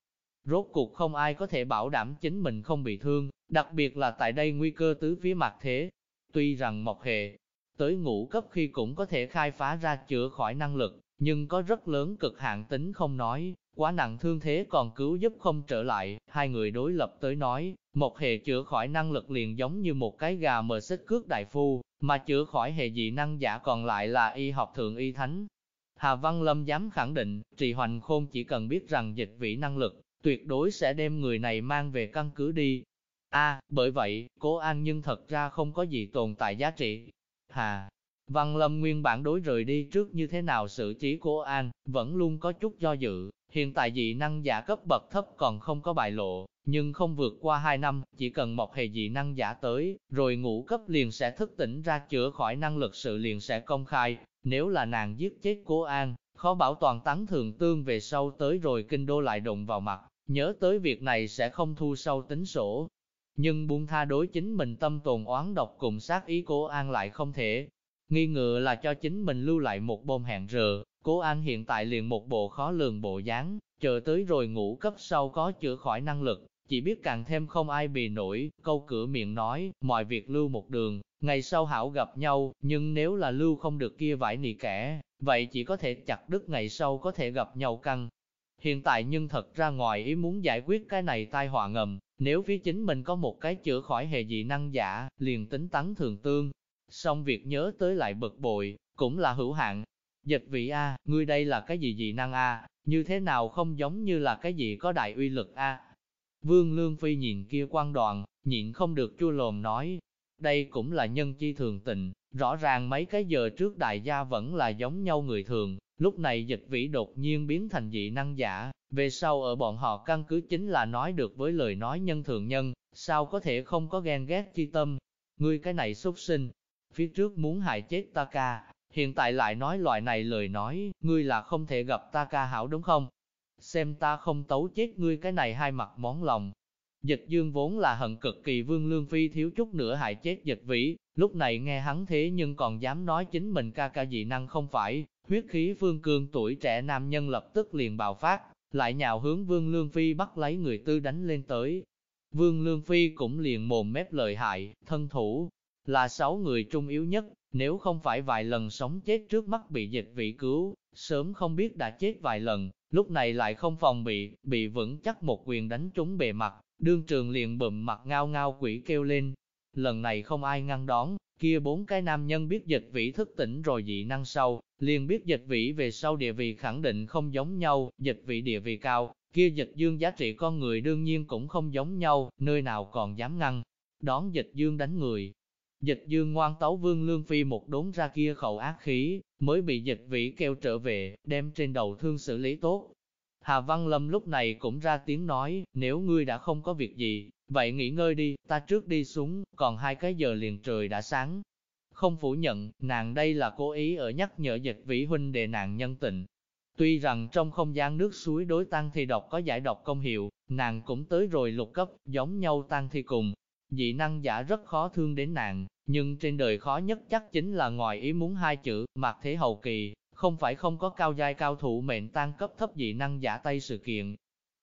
Rốt cuộc không ai có thể bảo đảm chính mình không bị thương, đặc biệt là tại đây nguy cơ tứ phía mặt thế. Tuy rằng Mộc Hệ, tới ngũ cấp khi cũng có thể khai phá ra chữa khỏi năng lực, nhưng có rất lớn cực hạn tính không nói, quá nặng thương thế còn cứu giúp không trở lại, hai người đối lập tới nói, một hệ chữa khỏi năng lực liền giống như một cái gà mờ xích cước đại phu, mà chữa khỏi hệ dị năng giả còn lại là y học thượng y thánh. Hà Văn Lâm dám khẳng định, trì hoành khôn chỉ cần biết rằng dịch vĩ năng lực, tuyệt đối sẽ đem người này mang về căn cứ đi. A, bởi vậy, cố an nhưng thật ra không có gì tồn tại giá trị, Hà, Văn Lâm nguyên bản đối rời đi trước như thế nào xử trí cô An, vẫn luôn có chút do dự, hiện tại dị năng giả cấp bậc thấp còn không có bại lộ, nhưng không vượt qua 2 năm, chỉ cần một hệ dị năng giả tới, rồi ngũ cấp liền sẽ thức tỉnh ra chữa khỏi năng lực sự liền sẽ công khai, nếu là nàng giết chết cố An, khó bảo toàn tán thường tương về sau tới rồi kinh đô lại đụng vào mặt, nhớ tới việc này sẽ không thu sâu tính sổ, nhưng buông tha đối chính mình tâm tồn oán độc cùng sát ý cố an lại không thể. Nghi ngờ là cho chính mình lưu lại một bom hẹn rờ, cố an hiện tại liền một bộ khó lường bộ dáng, chờ tới rồi ngủ cấp sau có chữa khỏi năng lực, chỉ biết càng thêm không ai bì nổi, câu cửa miệng nói, mọi việc lưu một đường, ngày sau hảo gặp nhau, nhưng nếu là lưu không được kia vải nị kẻ, vậy chỉ có thể chặt đứt ngày sau có thể gặp nhau căng. Hiện tại nhưng thật ra ngoài ý muốn giải quyết cái này tai họa ngầm, nếu phía chính mình có một cái chữa khỏi hệ dị năng giả, liền tính tắn thường tương. Xong việc nhớ tới lại bực bội, cũng là hữu hạn. Dịch vị A, ngươi đây là cái gì dị năng A, như thế nào không giống như là cái gì có đại uy lực A. Vương Lương Phi nhìn kia quan đoàn, nhịn không được chua lồm nói. Đây cũng là nhân chi thường tình, rõ ràng mấy cái giờ trước đại gia vẫn là giống nhau người thường, lúc này dịch vĩ đột nhiên biến thành dị năng giả, về sau ở bọn họ căn cứ chính là nói được với lời nói nhân thường nhân, sao có thể không có ghen ghét chi tâm. Ngươi cái này xuất sinh, phía trước muốn hại chết ta ca, hiện tại lại nói loại này lời nói, ngươi là không thể gặp ta ca hảo đúng không? Xem ta không tấu chết ngươi cái này hai mặt món lòng. Dịch dương vốn là hận cực kỳ vương lương phi thiếu chút nữa hại chết dịch vĩ, lúc này nghe hắn thế nhưng còn dám nói chính mình ca ca dị năng không phải, huyết khí vương cương tuổi trẻ nam nhân lập tức liền bạo phát, lại nhào hướng Vương Lương Phi bắt lấy người tư đánh lên tới. Vương Lương Phi cũng liền mồm mép lợi hại, thân thủ, là sáu người trung yếu nhất, nếu không phải vài lần sống chết trước mắt bị dịch vị cứu, sớm không biết đã chết vài lần, lúc này lại không phòng bị, bị vững chắc một quyền đánh trúng bề mặt, đương trường liền bụm mặt ngao ngao quỷ kêu lên. Lần này không ai ngăn đón, kia bốn cái nam nhân biết dịch vĩ thức tỉnh rồi dị năng sau, liền biết dịch vĩ về sau địa vị khẳng định không giống nhau, dịch vĩ địa vị cao, kia dịch dương giá trị con người đương nhiên cũng không giống nhau, nơi nào còn dám ngăn, đón dịch dương đánh người. Dịch dương ngoan tấu vương lương phi một đốn ra kia khẩu ác khí, mới bị dịch vĩ kêu trở về, đem trên đầu thương xử lý tốt. Hà Văn Lâm lúc này cũng ra tiếng nói, nếu ngươi đã không có việc gì, vậy nghỉ ngơi đi, ta trước đi xuống, còn hai cái giờ liền trời đã sáng. Không phủ nhận, nàng đây là cố ý ở nhắc nhở dịch vĩ huynh đệ nàng nhân tình. Tuy rằng trong không gian nước suối đối tăng thi độc có giải độc công hiệu, nàng cũng tới rồi lục cấp, giống nhau tăng thi cùng. Dị năng giả rất khó thương đến nàng, nhưng trên đời khó nhất chắc chính là ngoài ý muốn hai chữ, mặc thế hậu kỳ, không phải không có cao giai cao thủ mệnh tăng cấp thấp dị năng giả tay sự kiện.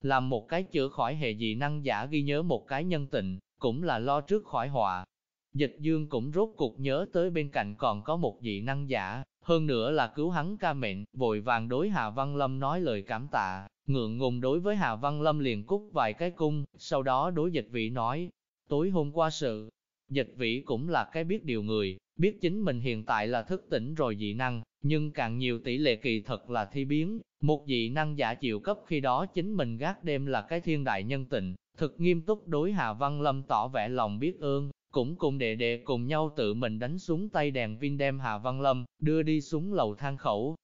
Làm một cái chữa khỏi hệ dị năng giả ghi nhớ một cái nhân tình, cũng là lo trước khỏi họa. Dịch dương cũng rốt cuộc nhớ tới bên cạnh còn có một dị năng giả, hơn nữa là cứu hắn ca mệnh, vội vàng đối Hà Văn Lâm nói lời cảm tạ, ngượng ngùng đối với Hà Văn Lâm liền cúc vài cái cung, sau đó đối dịch vị nói, tối hôm qua sự, dịch vị cũng là cái biết điều người, biết chính mình hiện tại là thức tỉnh rồi dị năng, nhưng càng nhiều tỷ lệ kỳ thật là thi biến, một dị năng giả chịu cấp khi đó chính mình gác đêm là cái thiên đại nhân tịnh, thực nghiêm túc đối Hà Văn Lâm tỏ vẻ lòng biết ơn, cũng cùng đệ đệ cùng nhau tự mình đánh xuống tay đèn pin đem Hà Văn Lâm, đưa đi xuống lầu thang khẩu.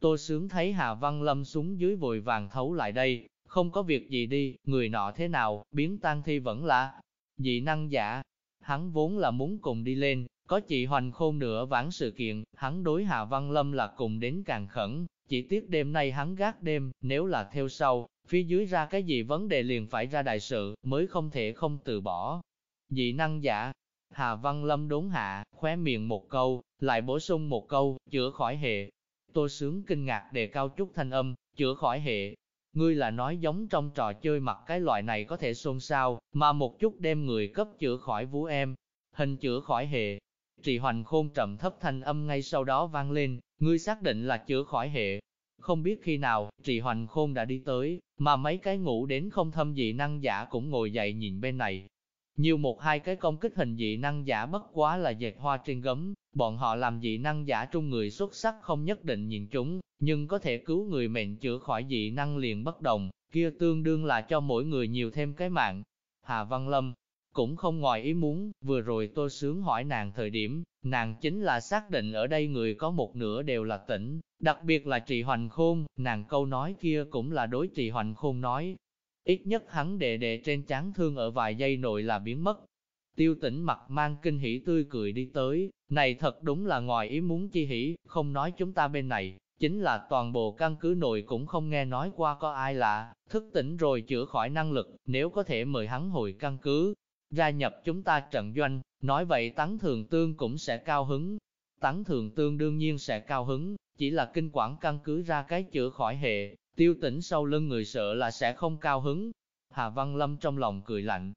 Tô sướng thấy Hà Văn Lâm xuống dưới vội vàng thấu lại đây, không có việc gì đi, người nọ thế nào, biến tan thi vẫn là dị năng giả. Hắn vốn là muốn cùng đi lên, có chị Hoành Khôn nữa vãn sự kiện, hắn đối Hà Văn Lâm là cùng đến càng khẩn, chỉ tiếc đêm nay hắn gác đêm, nếu là theo sau, phía dưới ra cái gì vấn đề liền phải ra đại sự, mới không thể không từ bỏ. Dị năng giả, Hà Văn Lâm đốn hạ, khóe miệng một câu, lại bổ sung một câu, chữa khỏi hệ. Tô sướng kinh ngạc đề cao chút thanh âm, chữa khỏi hệ. Ngươi là nói giống trong trò chơi mặt cái loại này có thể xôn xao, mà một chút đem người cấp chữa khỏi vũ em. Hình chữa khỏi hệ, Trì hoành khôn trầm thấp thanh âm ngay sau đó vang lên, ngươi xác định là chữa khỏi hệ. Không biết khi nào, trì hoành khôn đã đi tới, mà mấy cái ngủ đến không thâm dị năng giả cũng ngồi dậy nhìn bên này. Nhiều một hai cái công kích hình dị năng giả bất quá là dệt hoa trên gấm, bọn họ làm dị năng giả trung người xuất sắc không nhất định nhìn chúng, nhưng có thể cứu người mệnh chữa khỏi dị năng liền bất đồng, kia tương đương là cho mỗi người nhiều thêm cái mạng. Hà Văn Lâm, cũng không ngoài ý muốn, vừa rồi tôi sướng hỏi nàng thời điểm, nàng chính là xác định ở đây người có một nửa đều là tỉnh, đặc biệt là trì hoành khôn, nàng câu nói kia cũng là đối trì hoành khôn nói. Ít nhất hắn đệ đệ trên chán thương ở vài giây nội là biến mất. Tiêu Tĩnh mặt mang kinh hỉ tươi cười đi tới, này thật đúng là ngoài ý muốn chi hỉ, không nói chúng ta bên này, chính là toàn bộ căn cứ nội cũng không nghe nói qua có ai lạ, thức tỉnh rồi chữa khỏi năng lực, nếu có thể mời hắn hồi căn cứ, gia nhập chúng ta trận doanh, nói vậy tắng thường tương cũng sẽ cao hứng. Tắng thường tương đương nhiên sẽ cao hứng, chỉ là kinh quản căn cứ ra cái chữa khỏi hệ, tiêu Tĩnh sau lưng người sợ là sẽ không cao hứng. Hà Văn Lâm trong lòng cười lạnh.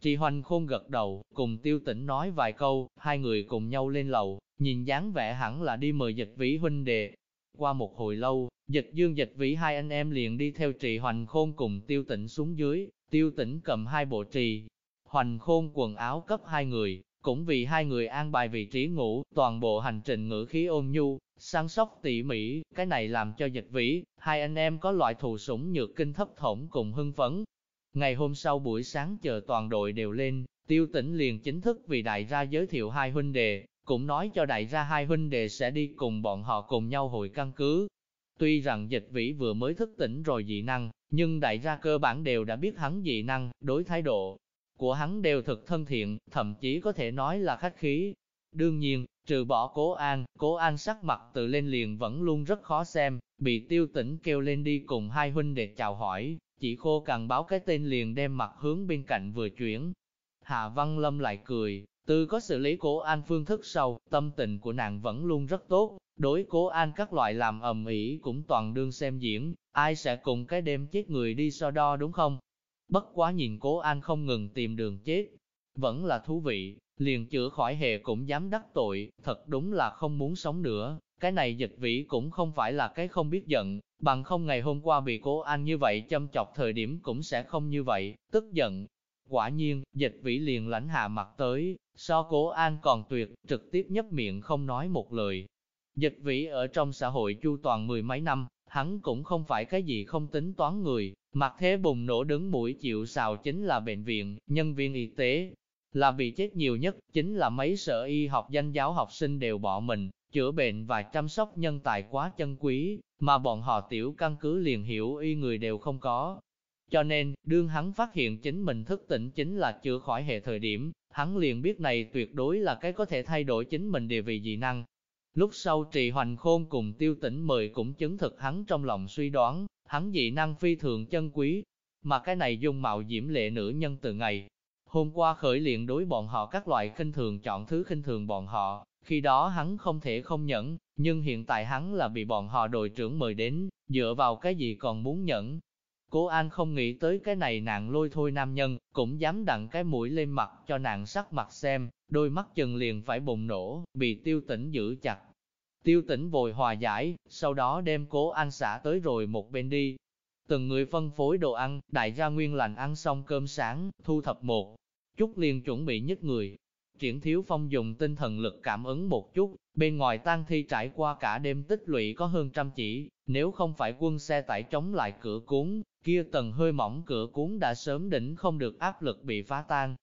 Trì Hoành Khôn gật đầu, cùng tiêu Tĩnh nói vài câu, hai người cùng nhau lên lầu, nhìn dáng vẻ hẳn là đi mời dịch vĩ huynh đệ. Qua một hồi lâu, dịch dương dịch vĩ hai anh em liền đi theo trì hoành khôn cùng tiêu Tĩnh xuống dưới, tiêu Tĩnh cầm hai bộ trì, Hoành khôn quần áo cấp hai người, cũng vì hai người an bài vị trí ngủ, toàn bộ hành trình ngữ khí ôn nhu, săn sóc tỉ mỉ, cái này làm cho dịch vĩ, hai anh em có loại thù sủng nhược kinh thấp thỏm cùng hưng phấn. Ngày hôm sau buổi sáng chờ toàn đội đều lên, tiêu tỉnh liền chính thức vì đại gia giới thiệu hai huynh đệ, cũng nói cho đại gia hai huynh đệ sẽ đi cùng bọn họ cùng nhau hồi căn cứ. Tuy rằng dịch vĩ vừa mới thức tỉnh rồi dị năng, nhưng đại gia cơ bản đều đã biết hắn dị năng, đối thái độ, của hắn đều thực thân thiện, thậm chí có thể nói là khách khí. Đương nhiên, trừ bỏ cố an, cố an sắc mặt tự lên liền vẫn luôn rất khó xem, bị tiêu tỉnh kêu lên đi cùng hai huynh đệ chào hỏi, chỉ khô càng báo cái tên liền đem mặt hướng bên cạnh vừa chuyển. Hạ Văn Lâm lại cười, từ có xử lý cố an phương thức sau, tâm tình của nàng vẫn luôn rất tốt, đối cố an các loại làm ầm ĩ cũng toàn đương xem diễn, ai sẽ cùng cái đêm chết người đi so đo đúng không? Bất quá nhìn cố an không ngừng tìm đường chết, vẫn là thú vị, liền chữa khỏi hệ cũng dám đắc tội, thật đúng là không muốn sống nữa. Cái này dịch vĩ cũng không phải là cái không biết giận, bằng không ngày hôm qua bị cố an như vậy châm chọc thời điểm cũng sẽ không như vậy, tức giận. Quả nhiên, dịch vĩ liền lãnh hạ mặt tới, so cố an còn tuyệt, trực tiếp nhấp miệng không nói một lời. Dịch vĩ ở trong xã hội chu toàn mười mấy năm, hắn cũng không phải cái gì không tính toán người, mặt thế bùng nổ đứng mũi chịu sào chính là bệnh viện, nhân viên y tế. Là bị chết nhiều nhất, chính là mấy sở y học danh giáo học sinh đều bỏ mình, chữa bệnh và chăm sóc nhân tài quá chân quý, mà bọn họ tiểu căn cứ liền hiểu y người đều không có. Cho nên, đương hắn phát hiện chính mình thức tỉnh chính là chữa khỏi hệ thời điểm, hắn liền biết này tuyệt đối là cái có thể thay đổi chính mình địa vị dị năng. Lúc sau trì hoành khôn cùng tiêu tỉnh mời cũng chứng thực hắn trong lòng suy đoán, hắn dị năng phi thường chân quý, mà cái này dung mạo diễm lệ nữ nhân từ ngày. Hôm qua khởi liền đối bọn họ các loại khinh thường chọn thứ khinh thường bọn họ, khi đó hắn không thể không nhẫn, nhưng hiện tại hắn là bị bọn họ đội trưởng mời đến, dựa vào cái gì còn muốn nhẫn. Cố An không nghĩ tới cái này nạn lôi thôi nam nhân, cũng dám đặng cái mũi lên mặt cho nạn sắc mặt xem, đôi mắt chừng liền phải bùng nổ, bị tiêu tỉnh giữ chặt. Tiêu tỉnh vội hòa giải, sau đó đem cố An xả tới rồi một bên đi. Từng người phân phối đồ ăn, đại gia nguyên lành ăn xong cơm sáng, thu thập một chút liền chuẩn bị nhất người, Triển Thiếu Phong dùng tinh thần lực cảm ứng một chút, bên ngoài tang thi trải qua cả đêm tích lũy có hơn trăm chỉ, nếu không phải quân xe tải chống lại cửa cuốn, kia tầng hơi mỏng cửa cuốn đã sớm đỉnh không được áp lực bị phá tan.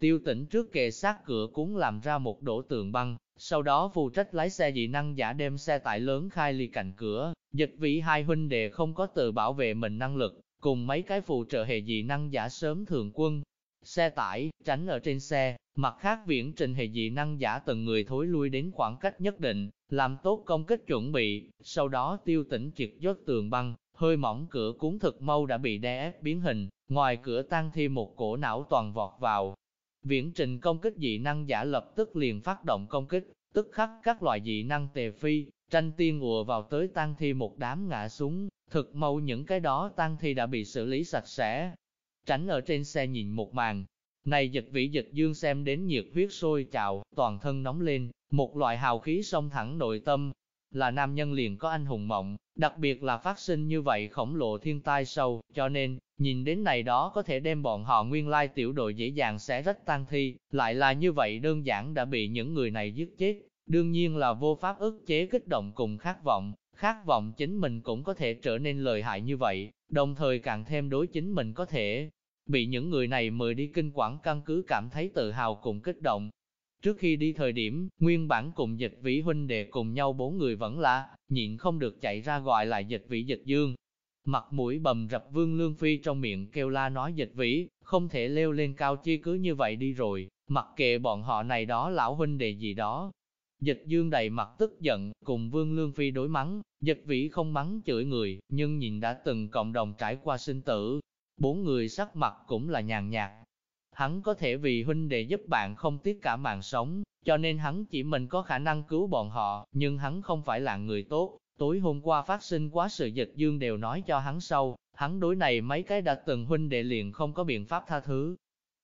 Tiêu tỉnh trước kề sát cửa cuốn làm ra một đổ tường băng, sau đó phụ trách lái xe dị năng giả đem xe tải lớn khai ly cạnh cửa, dịch vị hai huynh đệ không có tự bảo vệ mình năng lực, cùng mấy cái phụ trợ hệ dị năng giả sớm thường quân, xe tải, tránh ở trên xe, mặt khác viễn trình hệ dị năng giả từng người thối lui đến khoảng cách nhất định, làm tốt công kích chuẩn bị, sau đó tiêu tỉnh triệt dốt tường băng, hơi mỏng cửa cuốn thực mau đã bị đe ép biến hình, ngoài cửa tăng thi một cổ não toàn vọt vào. Viễn trình công kích dị năng giả lập tức liền phát động công kích, tức khắc các loại dị năng tề phi, tranh tiên ùa vào tới tăng thi một đám ngã xuống, thực mau những cái đó tăng thi đã bị xử lý sạch sẽ, tránh ở trên xe nhìn một màn. Này dịch vĩ dịch dương xem đến nhiệt huyết sôi trào, toàn thân nóng lên, một loại hào khí sông thẳng nội tâm. Là nam nhân liền có anh hùng mộng, đặc biệt là phát sinh như vậy khổng lồ thiên tai sâu, cho nên, nhìn đến này đó có thể đem bọn họ nguyên lai tiểu đội dễ dàng sẽ rất tan thi, lại là như vậy đơn giản đã bị những người này giết chết, đương nhiên là vô pháp ức chế kích động cùng khát vọng, khát vọng chính mình cũng có thể trở nên lợi hại như vậy, đồng thời càng thêm đối chính mình có thể bị những người này mời đi kinh quản căn cứ cảm thấy tự hào cùng kích động. Trước khi đi thời điểm, nguyên bản cùng dịch vĩ huynh đệ cùng nhau bốn người vẫn là, nhịn không được chạy ra gọi lại dịch vĩ dịch dương. Mặt mũi bầm rập vương lương phi trong miệng kêu la nói dịch vĩ, không thể leo lên cao chi cứ như vậy đi rồi, mặc kệ bọn họ này đó lão huynh đệ gì đó, Dịch dương đầy mặt tức giận, cùng Vương Lương Phi đối mắng, dịch vĩ không mắng chửi người, nhưng nhìn đã từng cộng đồng trải qua sinh tử. Bốn người sắc mặt cũng là nhàn nhạt. Hắn có thể vì huynh đệ giúp bạn không tiếc cả mạng sống, cho nên hắn chỉ mình có khả năng cứu bọn họ, nhưng hắn không phải là người tốt. Tối hôm qua phát sinh quá sự dịch dương đều nói cho hắn sâu hắn đối này mấy cái đã từng huynh đệ liền không có biện pháp tha thứ.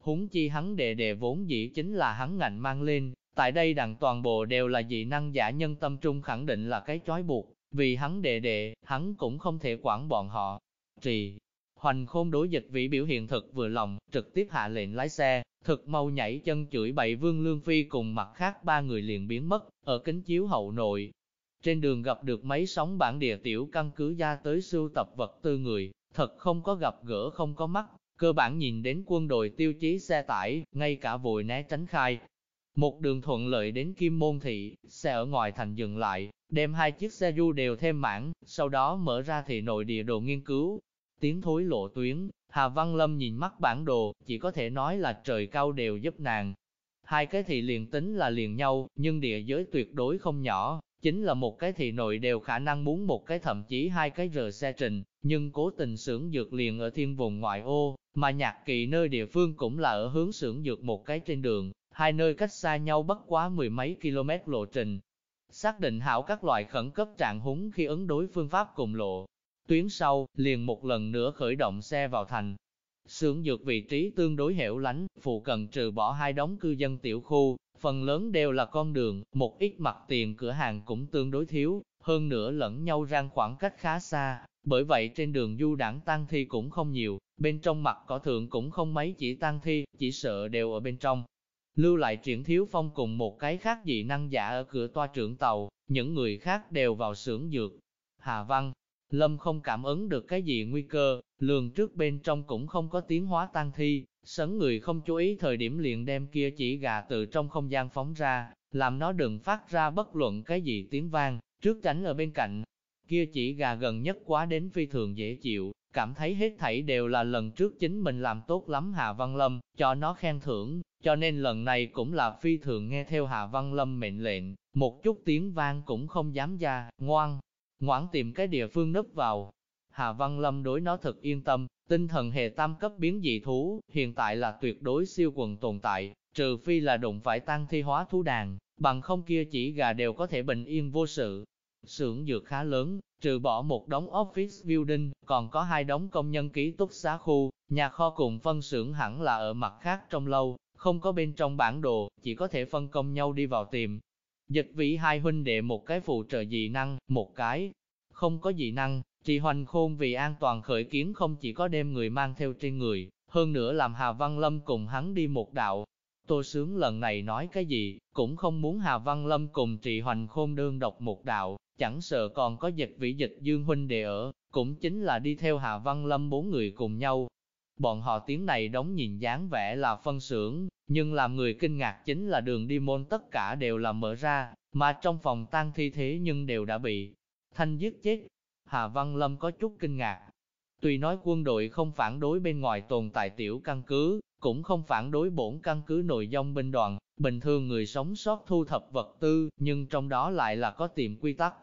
Húng chi hắn đệ đệ vốn dĩ chính là hắn ngạnh mang lên, Tại đây đằng toàn bộ đều là dị năng giả nhân tâm trung khẳng định là cái chói buộc, vì hắn đệ đệ, hắn cũng không thể quản bọn họ. Trì, hoành khôn đối dịch vĩ biểu hiện thực vừa lòng, trực tiếp hạ lệnh lái xe, thực mau nhảy chân chửi bậy vương lương phi cùng mặt khác ba người liền biến mất, ở kính chiếu hậu nội. Trên đường gặp được mấy sóng bản địa tiểu căn cứ gia tới sưu tập vật tư người, thật không có gặp gỡ không có mắt, cơ bản nhìn đến quân đội tiêu chí xe tải, ngay cả vội né tránh khai, một đường thuận lợi đến Kim Môn Thị, xe ở ngoài thành dừng lại, đem hai chiếc xe du đều thêm mãn, sau đó mở ra thị nội địa đồ nghiên cứu. Tiến thối lộ tuyến, Hà Văn Lâm nhìn mắt bản đồ, chỉ có thể nói là trời cao đều giúp nàng. Hai cái thị liền tính là liền nhau, nhưng địa giới tuyệt đối không nhỏ, chính là một cái thị nội đều khả năng muốn một cái thậm chí hai cái rờ xe trình, nhưng cố tình xưởng dược liền ở thiên vùng ngoại ô, mà nhạc kỳ nơi địa phương cũng là ở hướng xưởng dược một cái trên đường, hai nơi cách xa nhau bất quá mười mấy km lộ trình. Xác định hảo các loại khẩn cấp trạng húng khi ứng đối phương pháp cùng lộ. Tuyến sau, liền một lần nữa khởi động xe vào thành. Sưởng dược vị trí tương đối hẻo lánh, phụ cận trừ bỏ hai đống cư dân tiểu khu, phần lớn đều là con đường, một ít mặt tiền cửa hàng cũng tương đối thiếu, hơn nữa lẫn nhau rang khoảng cách khá xa, bởi vậy trên đường du đảng tăng thi cũng không nhiều, bên trong mặt cỏ thượng cũng không mấy chỉ tăng thi, chỉ sợ đều ở bên trong. Lưu lại triển thiếu phong cùng một cái khác dị năng giả ở cửa toa trưởng tàu, những người khác đều vào xưởng dược. Hà Văn, Lâm không cảm ứng được cái gì nguy cơ, lường trước bên trong cũng không có tiếng hóa tan thi, sấn người không chú ý thời điểm liền đem kia chỉ gà từ trong không gian phóng ra, làm nó đừng phát ra bất luận cái gì tiếng vang, trước tránh ở bên cạnh. Kia chỉ gà gần nhất quá đến phi thường dễ chịu, cảm thấy hết thảy đều là lần trước chính mình làm tốt lắm Hà Văn Lâm, cho nó khen thưởng, cho nên lần này cũng là phi thường nghe theo Hà Văn Lâm mệnh lệnh, một chút tiếng vang cũng không dám ra, ngoan, ngoãn tìm cái địa phương nấp vào. Hà Văn Lâm đối nó thật yên tâm, tinh thần hệ tam cấp biến dị thú, hiện tại là tuyệt đối siêu quần tồn tại, trừ phi là đụng phải tăng thi hóa thú đàn, bằng không kia chỉ gà đều có thể bình yên vô sự. Xưởng dược khá lớn, trừ bỏ một đống office building, còn có hai đống công nhân ký túc xá khu, nhà kho cùng phân xưởng hẳn là ở mặt khác trong lâu, không có bên trong bản đồ, chỉ có thể phân công nhau đi vào tìm. Dịch vĩ hai huynh đệ một cái phụ trợ dị năng, một cái không có dị năng, trì hoành khôn vì an toàn khởi kiến không chỉ có đem người mang theo trên người, hơn nữa làm Hà Văn Lâm cùng hắn đi một đạo. Tô Sướng lần này nói cái gì, cũng không muốn Hà Văn Lâm cùng trì hoành khôn đơn độc một đạo, chẳng sợ còn có dịch vĩ dịch dương huynh đệ ở, cũng chính là đi theo Hà Văn Lâm bốn người cùng nhau. Bọn họ tiếng này đóng nhìn dáng vẻ là phân xưởng, nhưng làm người kinh ngạc chính là đường đi môn tất cả đều là mở ra, mà trong phòng tang thi thế nhưng đều đã bị thanh giết chết. Hà Văn Lâm có chút kinh ngạc. Tuy nói quân đội không phản đối bên ngoài tồn tại tiểu căn cứ, cũng không phản đối bổn căn cứ nội dông binh đoàn, bình thường người sống sót thu thập vật tư, nhưng trong đó lại là có tiệm quy tắc.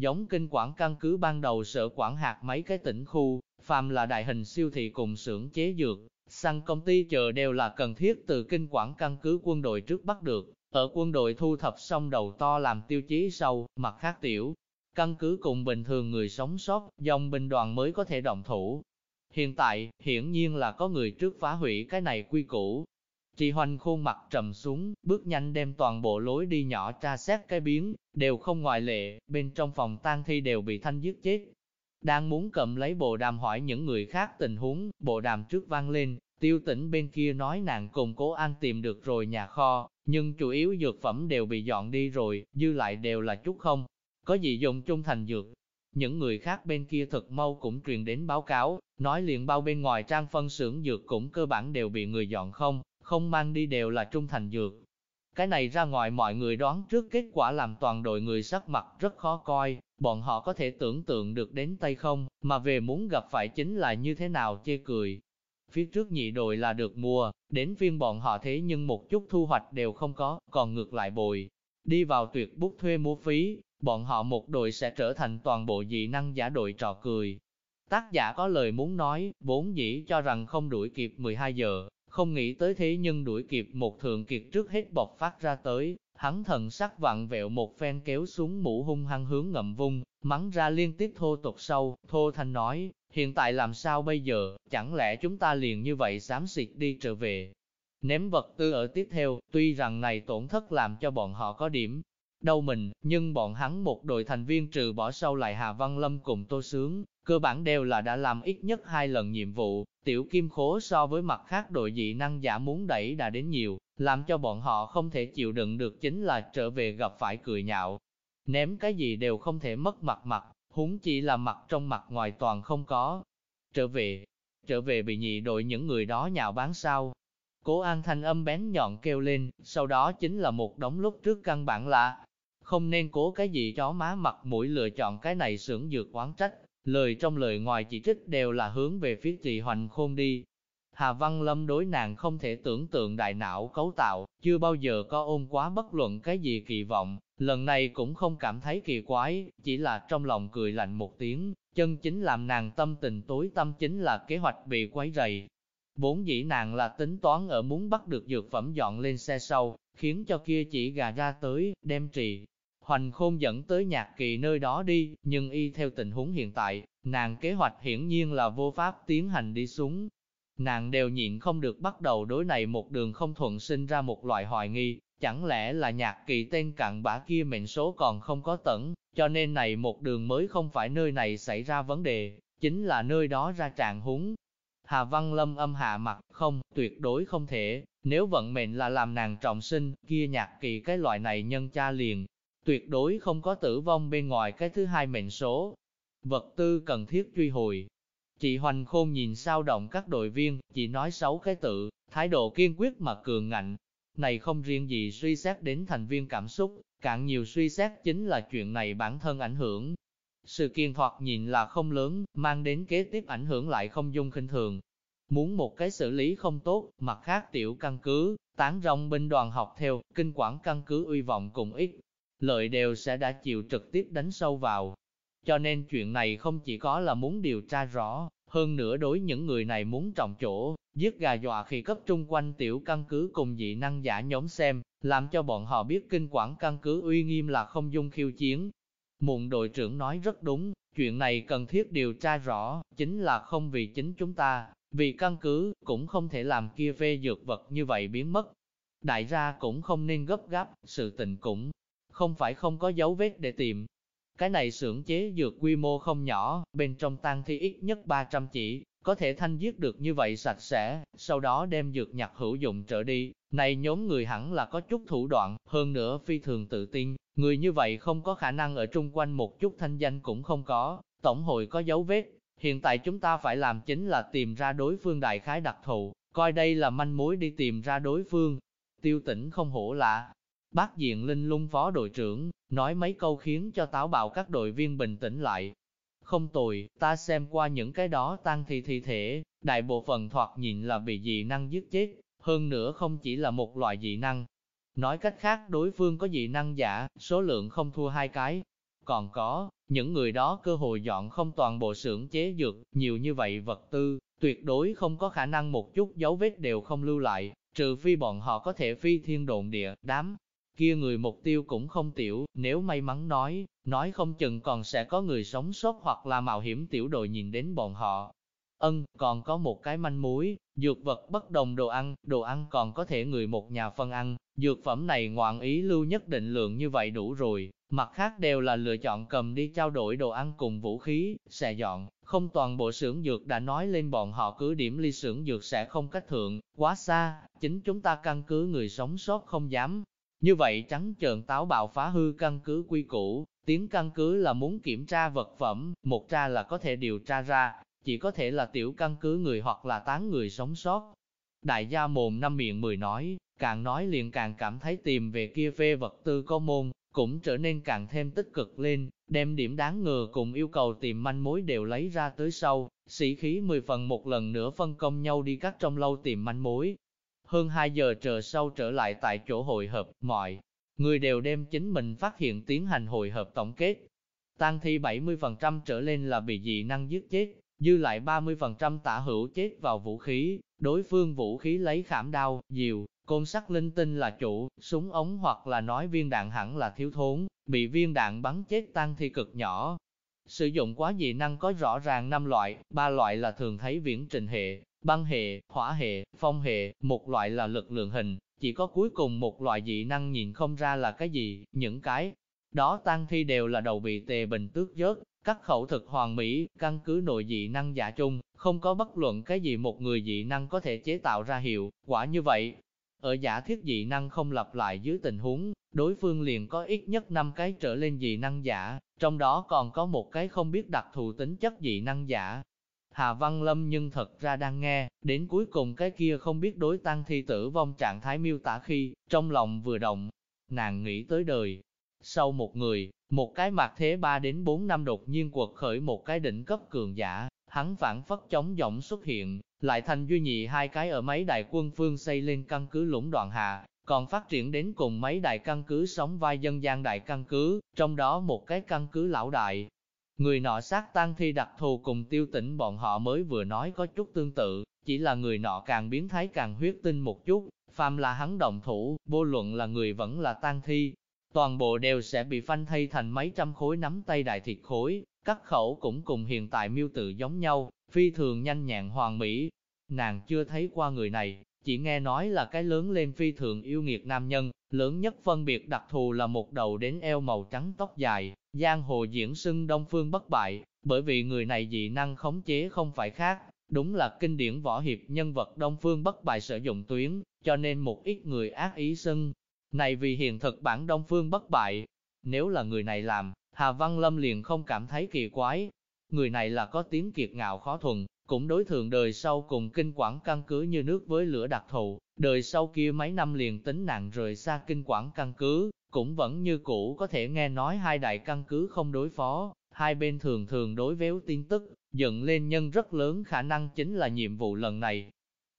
Giống kinh quản căn cứ ban đầu sở quản hạt mấy cái tỉnh khu, phàm là đại hình siêu thị cùng xưởng chế dược, xăng công ty chờ đều là cần thiết từ kinh quản căn cứ quân đội trước bắt được. Ở quân đội thu thập xong đầu to làm tiêu chí sau, mặt khác tiểu, căn cứ cùng bình thường người sống sót, dòng binh đoàn mới có thể động thủ. Hiện tại, hiển nhiên là có người trước phá hủy cái này quy củ. Trì hoành khuôn mặt trầm xuống, bước nhanh đem toàn bộ lối đi nhỏ tra xét cái biến, đều không ngoại lệ, bên trong phòng tang thi đều bị thanh giết chết. Đang muốn cầm lấy bộ đàm hỏi những người khác tình huống, bộ đàm trước vang lên, tiêu tỉnh bên kia nói nàng cùng cố an tìm được rồi nhà kho, nhưng chủ yếu dược phẩm đều bị dọn đi rồi, dư lại đều là chút không, có gì dùng chung thành dược. Những người khác bên kia thật mau cũng truyền đến báo cáo, nói liền bao bên ngoài trang phân xưởng dược cũng cơ bản đều bị người dọn không, không mang đi đều là trung thành dược. Cái này ra ngoài mọi người đoán trước kết quả làm toàn đội người sắc mặt rất khó coi, bọn họ có thể tưởng tượng được đến tay không, mà về muốn gặp phải chính là như thế nào chê cười. Phía trước nhị đội là được mua, đến phiên bọn họ thế nhưng một chút thu hoạch đều không có, còn ngược lại bồi. Đi vào tuyệt bút thuê mua phí, bọn họ một đội sẽ trở thành toàn bộ dị năng giả đội trò cười. Tác giả có lời muốn nói, vốn dĩ cho rằng không đuổi kịp 12 giờ, không nghĩ tới thế nhưng đuổi kịp một thượng kiệt trước hết bộc phát ra tới, hắn thần sắc vặn vẹo một phen kéo xuống mũ hung hăng hướng ngậm vung, mắng ra liên tiếp thô tục sâu, thô thanh nói, hiện tại làm sao bây giờ, chẳng lẽ chúng ta liền như vậy xám xịt đi trở về. Ném vật tư ở tiếp theo, tuy rằng này tổn thất làm cho bọn họ có điểm đâu mình, nhưng bọn hắn một đội thành viên trừ bỏ sau lại Hà Văn Lâm cùng Tô Sướng, cơ bản đều là đã làm ít nhất hai lần nhiệm vụ, tiểu kim khố so với mặt khác đội dị năng giả muốn đẩy đã đến nhiều, làm cho bọn họ không thể chịu đựng được chính là trở về gặp phải cười nhạo. Ném cái gì đều không thể mất mặt mặt, húng chỉ là mặt trong mặt ngoài toàn không có. Trở về, trở về bị nhị đội những người đó nhạo bán sao, Cố An thanh âm bén nhọn kêu lên, sau đó chính là một đống lúc trước căn bản là không nên cố cái gì chó má mặt mũi lựa chọn cái này sưởng dược quán trách, lời trong lời ngoài chỉ trích đều là hướng về phía chị hoành khôn đi. Hà Văn Lâm đối nàng không thể tưởng tượng đại não cấu tạo, chưa bao giờ có ôm quá bất luận cái gì kỳ vọng, lần này cũng không cảm thấy kỳ quái, chỉ là trong lòng cười lạnh một tiếng, chân chính làm nàng tâm tình tối tâm chính là kế hoạch bị quấy rầy. Vốn dĩ nàng là tính toán ở muốn bắt được dược phẩm dọn lên xe sau, khiến cho kia chỉ gà ra tới, đem trì Hoành khôn dẫn tới nhạc kỳ nơi đó đi, nhưng y theo tình huống hiện tại, nàng kế hoạch hiển nhiên là vô pháp tiến hành đi xuống. Nàng đều nhịn không được bắt đầu đối này một đường không thuận sinh ra một loại hoài nghi, chẳng lẽ là nhạc kỳ tên cặn bã kia mệnh số còn không có tẩn, cho nên này một đường mới không phải nơi này xảy ra vấn đề, chính là nơi đó ra trạng húng. Hà Văn Lâm âm hạ mặt, không, tuyệt đối không thể, nếu vận mệnh là làm nàng trọng sinh, kia nhạc kỳ cái loại này nhân cha liền, tuyệt đối không có tử vong bên ngoài cái thứ hai mệnh số. Vật tư cần thiết truy hồi. Chị Hoành Khôn nhìn sao động các đội viên, chỉ nói xấu cái tự, thái độ kiên quyết mà cường ngạnh. Này không riêng gì suy xét đến thành viên cảm xúc, càng nhiều suy xét chính là chuyện này bản thân ảnh hưởng. Sự kiên thoạt nhìn là không lớn, mang đến kế tiếp ảnh hưởng lại không dung khinh thường. Muốn một cái xử lý không tốt, mặt khác tiểu căn cứ, tán rong binh đoàn học theo, kinh quản căn cứ uy vọng cùng ít, lợi đều sẽ đã chịu trực tiếp đánh sâu vào. Cho nên chuyện này không chỉ có là muốn điều tra rõ, hơn nữa đối những người này muốn trọng chỗ, giết gà dọa khi cấp trung quanh tiểu căn cứ cùng dị năng giả nhóm xem, làm cho bọn họ biết kinh quản căn cứ uy nghiêm là không dung khiêu chiến. Mụn đội trưởng nói rất đúng, chuyện này cần thiết điều tra rõ, chính là không vì chính chúng ta, vì căn cứ, cũng không thể làm kia phê dược vật như vậy biến mất. Đại gia cũng không nên gấp gáp, sự tình cũng không phải không có dấu vết để tìm. Cái này xưởng chế dược quy mô không nhỏ, bên trong tăng thi ít nhất 300 chỉ, có thể thanh giết được như vậy sạch sẽ, sau đó đem dược nhặt hữu dụng trở đi. Này nhóm người hẳn là có chút thủ đoạn, hơn nữa phi thường tự tin, người như vậy không có khả năng ở trung quanh một chút thanh danh cũng không có, tổng hội có dấu vết. Hiện tại chúng ta phải làm chính là tìm ra đối phương đại khái đặc thù, coi đây là manh mối đi tìm ra đối phương. Tiêu tỉnh không hổ lạ, Bác diện linh lung phó đội trưởng, nói mấy câu khiến cho táo bạo các đội viên bình tĩnh lại. Không tồi, ta xem qua những cái đó tăng thi thi thể, đại bộ phận thoạt nhìn là bị dị năng giết chết, hơn nữa không chỉ là một loại dị năng. Nói cách khác đối phương có dị năng giả, số lượng không thua hai cái. Còn có, những người đó cơ hội dọn không toàn bộ xưởng chế dược, nhiều như vậy vật tư, tuyệt đối không có khả năng một chút dấu vết đều không lưu lại, trừ phi bọn họ có thể phi thiên độn địa, đám kia người mục tiêu cũng không tiểu, nếu may mắn nói, nói không chừng còn sẽ có người sống sót hoặc là mạo hiểm tiểu đội nhìn đến bọn họ. Ân, còn có một cái manh mối, dược vật bất đồng đồ ăn, đồ ăn còn có thể người một nhà phân ăn, dược phẩm này ngoạn ý lưu nhất định lượng như vậy đủ rồi, mặt khác đều là lựa chọn cầm đi trao đổi đồ ăn cùng vũ khí, sẽ dọn, không toàn bộ xưởng dược đã nói lên bọn họ cứ điểm ly xưởng dược sẽ không cách thượng, quá xa, chính chúng ta căn cứ người sống sót không dám, như vậy trắng trợn táo bạo phá hư căn cứ quy củ, tiếng căn cứ là muốn kiểm tra vật phẩm, một tra là có thể điều tra ra, chỉ có thể là tiểu căn cứ người hoặc là tán người sống sót. Đại gia mồm năm miệng mười nói, càng nói liền càng cảm thấy tìm về kia phê vật tư có môn, cũng trở nên càng thêm tích cực lên, đem điểm đáng ngờ cùng yêu cầu tìm manh mối đều lấy ra tới sau, sĩ khí mười phần một lần nữa phân công nhau đi cắt trong lâu tìm manh mối, hơn 2 giờ chờ sau trở lại tại chỗ hội hợp, mọi người đều đem chính mình phát hiện tiến hành hội hợp tổng kết. Tăng thi 70% trở lên là bị dị năng giết chết, dư lại 30% tả hữu chết vào vũ khí, đối phương vũ khí lấy khảm đao, diều, côn sắt linh tinh là chủ, súng ống hoặc là nói viên đạn hẳn là thiếu thốn, bị viên đạn bắn chết tăng thi cực nhỏ. Sử dụng quá dị năng có rõ ràng 5 loại, ba loại là thường thấy viễn trình hệ, băng hệ, hỏa hệ, phong hệ, một loại là lực lượng hình, chỉ có cuối cùng một loại dị năng nhìn không ra là cái gì, những cái đó tăng thi đều là đầu bị tề bình tước rớt, các khẩu thực hoàn mỹ, căn cứ nội dị năng giả chung, không có bất luận cái gì một người dị năng có thể chế tạo ra hiệu, quả như vậy. Ở giả thiết dị năng không lặp lại dưới tình huống, đối phương liền có ít nhất 5 cái trở lên dị năng giả, trong đó còn có một cái không biết đặc thù tính chất dị năng giả, Hà Văn Lâm nhưng thật ra đang nghe, đến cuối cùng cái kia không biết đối tăng thi tử vong trạng thái miêu tả khi, trong lòng vừa động, nàng nghĩ tới đời. Sau một người, một cái mặt thế 3 đến 4 năm đột nhiên quật khởi một cái đỉnh cấp cường giả, hắn phản phất chống giọng xuất hiện, lại thành duy nhị hai cái ở mấy đại quân phương xây lên căn cứ lũng đoạn hạ, còn phát triển đến cùng mấy đại căn cứ sống vai dân gian đại căn cứ, trong đó một cái căn cứ lão đại, Người nọ sát tang thi đặc thù cùng tiêu tỉnh bọn họ mới vừa nói có chút tương tự, chỉ là người nọ càng biến thái càng huyết tinh một chút, phàm là hắn động thủ, vô luận là người vẫn là tang thi. Toàn bộ đều sẽ bị phanh thay thành mấy trăm khối nắm tay đại thịt khối, cắt khẩu cũng cùng hiện tại miêu tự giống nhau, phi thường nhanh nhẹn hoàn mỹ. Nàng chưa thấy qua người này, chỉ nghe nói là cái lớn lên phi thường yêu nghiệt nam nhân, lớn nhất phân biệt đặc thù là một đầu đến eo màu trắng tóc dài, giang hồ diễn xưng đông phương bất bại, bởi vì người này dị năng khống chế không phải khác, đúng là kinh điển võ hiệp nhân vật Đông Phương bất bại sử dụng tuyến, cho nên một ít người ác ý xưng. Này vì hiện thực bản Đông Phương bất bại, nếu là người này làm, Hà Văn Lâm liền không cảm thấy kỳ quái. Người này là có tiếng kiệt ngạo khó thuần, cũng đối thường đời sau cùng kinh quản căn cứ như nước với lửa đặc thù, đời sau kia mấy năm liền tính nặng rời xa kinh quản căn cứ, cũng vẫn như cũ có thể nghe nói hai đại căn cứ không đối phó, hai bên thường thường đối véo tin tức, dựng lên nhân rất lớn khả năng chính là nhiệm vụ lần này.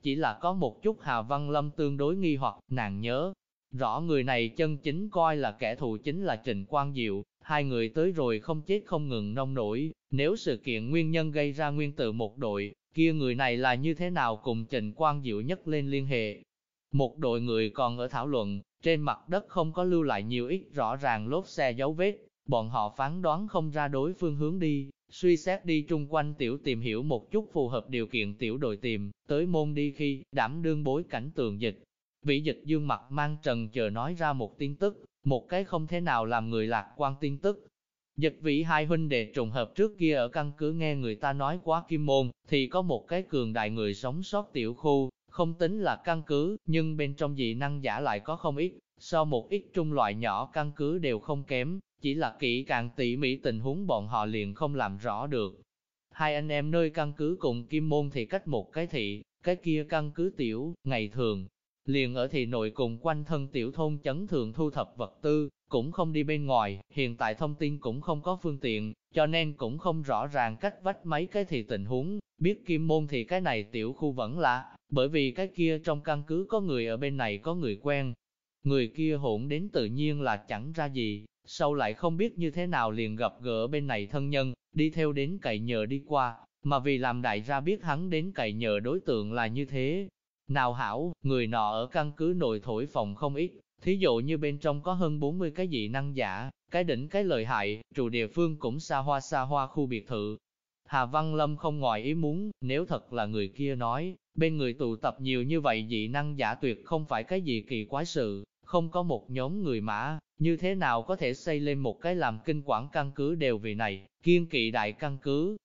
Chỉ là có một chút Hà Văn Lâm tương đối nghi hoặc, nàng nhớ, rõ người này chân chính coi là kẻ thù chính là Trịnh Quang Diệu, hai người tới rồi không chết không ngừng nông nổi, nếu sự kiện nguyên nhân gây ra nguyên tử một đội, kia người này là như thế nào cùng Trịnh Quang Diệu nhất lên liên hệ. Một đội người còn ở thảo luận, trên mặt đất không có lưu lại nhiều ít rõ ràng lốp xe dấu vết, bọn họ phán đoán không ra đối phương hướng đi, suy xét đi trung quanh tiểu tìm hiểu một chút phù hợp điều kiện tiểu đội tìm, tới môn đi khi, đảm đương bối cảnh tường dịch. Vĩ dịch dương mặt mang trần chờ nói ra một tin tức, một cái không thể nào làm người lạc quan tin tức. Dịch vĩ hai huynh đệ trùng hợp trước kia ở căn cứ nghe người ta nói quá kim môn, thì có một cái cường đại người sống sót tiểu khu, không tính là căn cứ, nhưng bên trong dị năng giả lại có không ít, so một ít trung loại nhỏ căn cứ đều không kém, chỉ là kỹ càng tỉ mỉ tình huống bọn họ liền không làm rõ được. Hai anh em nơi căn cứ cùng Kim Môn thì cách một cái thị, cái kia căn cứ tiểu, ngày thường, liền ở thị nội cùng quanh thân tiểu thôn chấn thường thu thập vật tư, cũng không đi bên ngoài, hiện tại thông tin cũng không có phương tiện, cho nên cũng không rõ ràng cách vách mấy cái thì tình huống, biết kim môn thì cái này tiểu khu vẫn là, bởi vì cái kia trong căn cứ có người ở bên này có người quen, người kia hỗn đến tự nhiên là chẳng ra gì, sau lại không biết như thế nào liền gặp gỡ bên này thân nhân, đi theo đến cậy nhờ đi qua, mà vì làm đại ra biết hắn đến cậy nhờ đối tượng là như thế. Nào hảo, người nọ ở căn cứ nội thổi phòng không ít, thí dụ như bên trong có hơn 40 cái dị năng giả, cái đỉnh cái lợi hại, trụ địa phương cũng xa hoa xa hoa khu biệt thự. Hà Văn Lâm không ngoài ý muốn, nếu thật là người kia nói, bên người tụ tập nhiều như vậy dị năng giả tuyệt không phải cái gì kỳ quái sự, không có một nhóm người mã, như thế nào có thể xây lên một cái làm kinh quản căn cứ đều vì này, kiên kỵ đại căn cứ.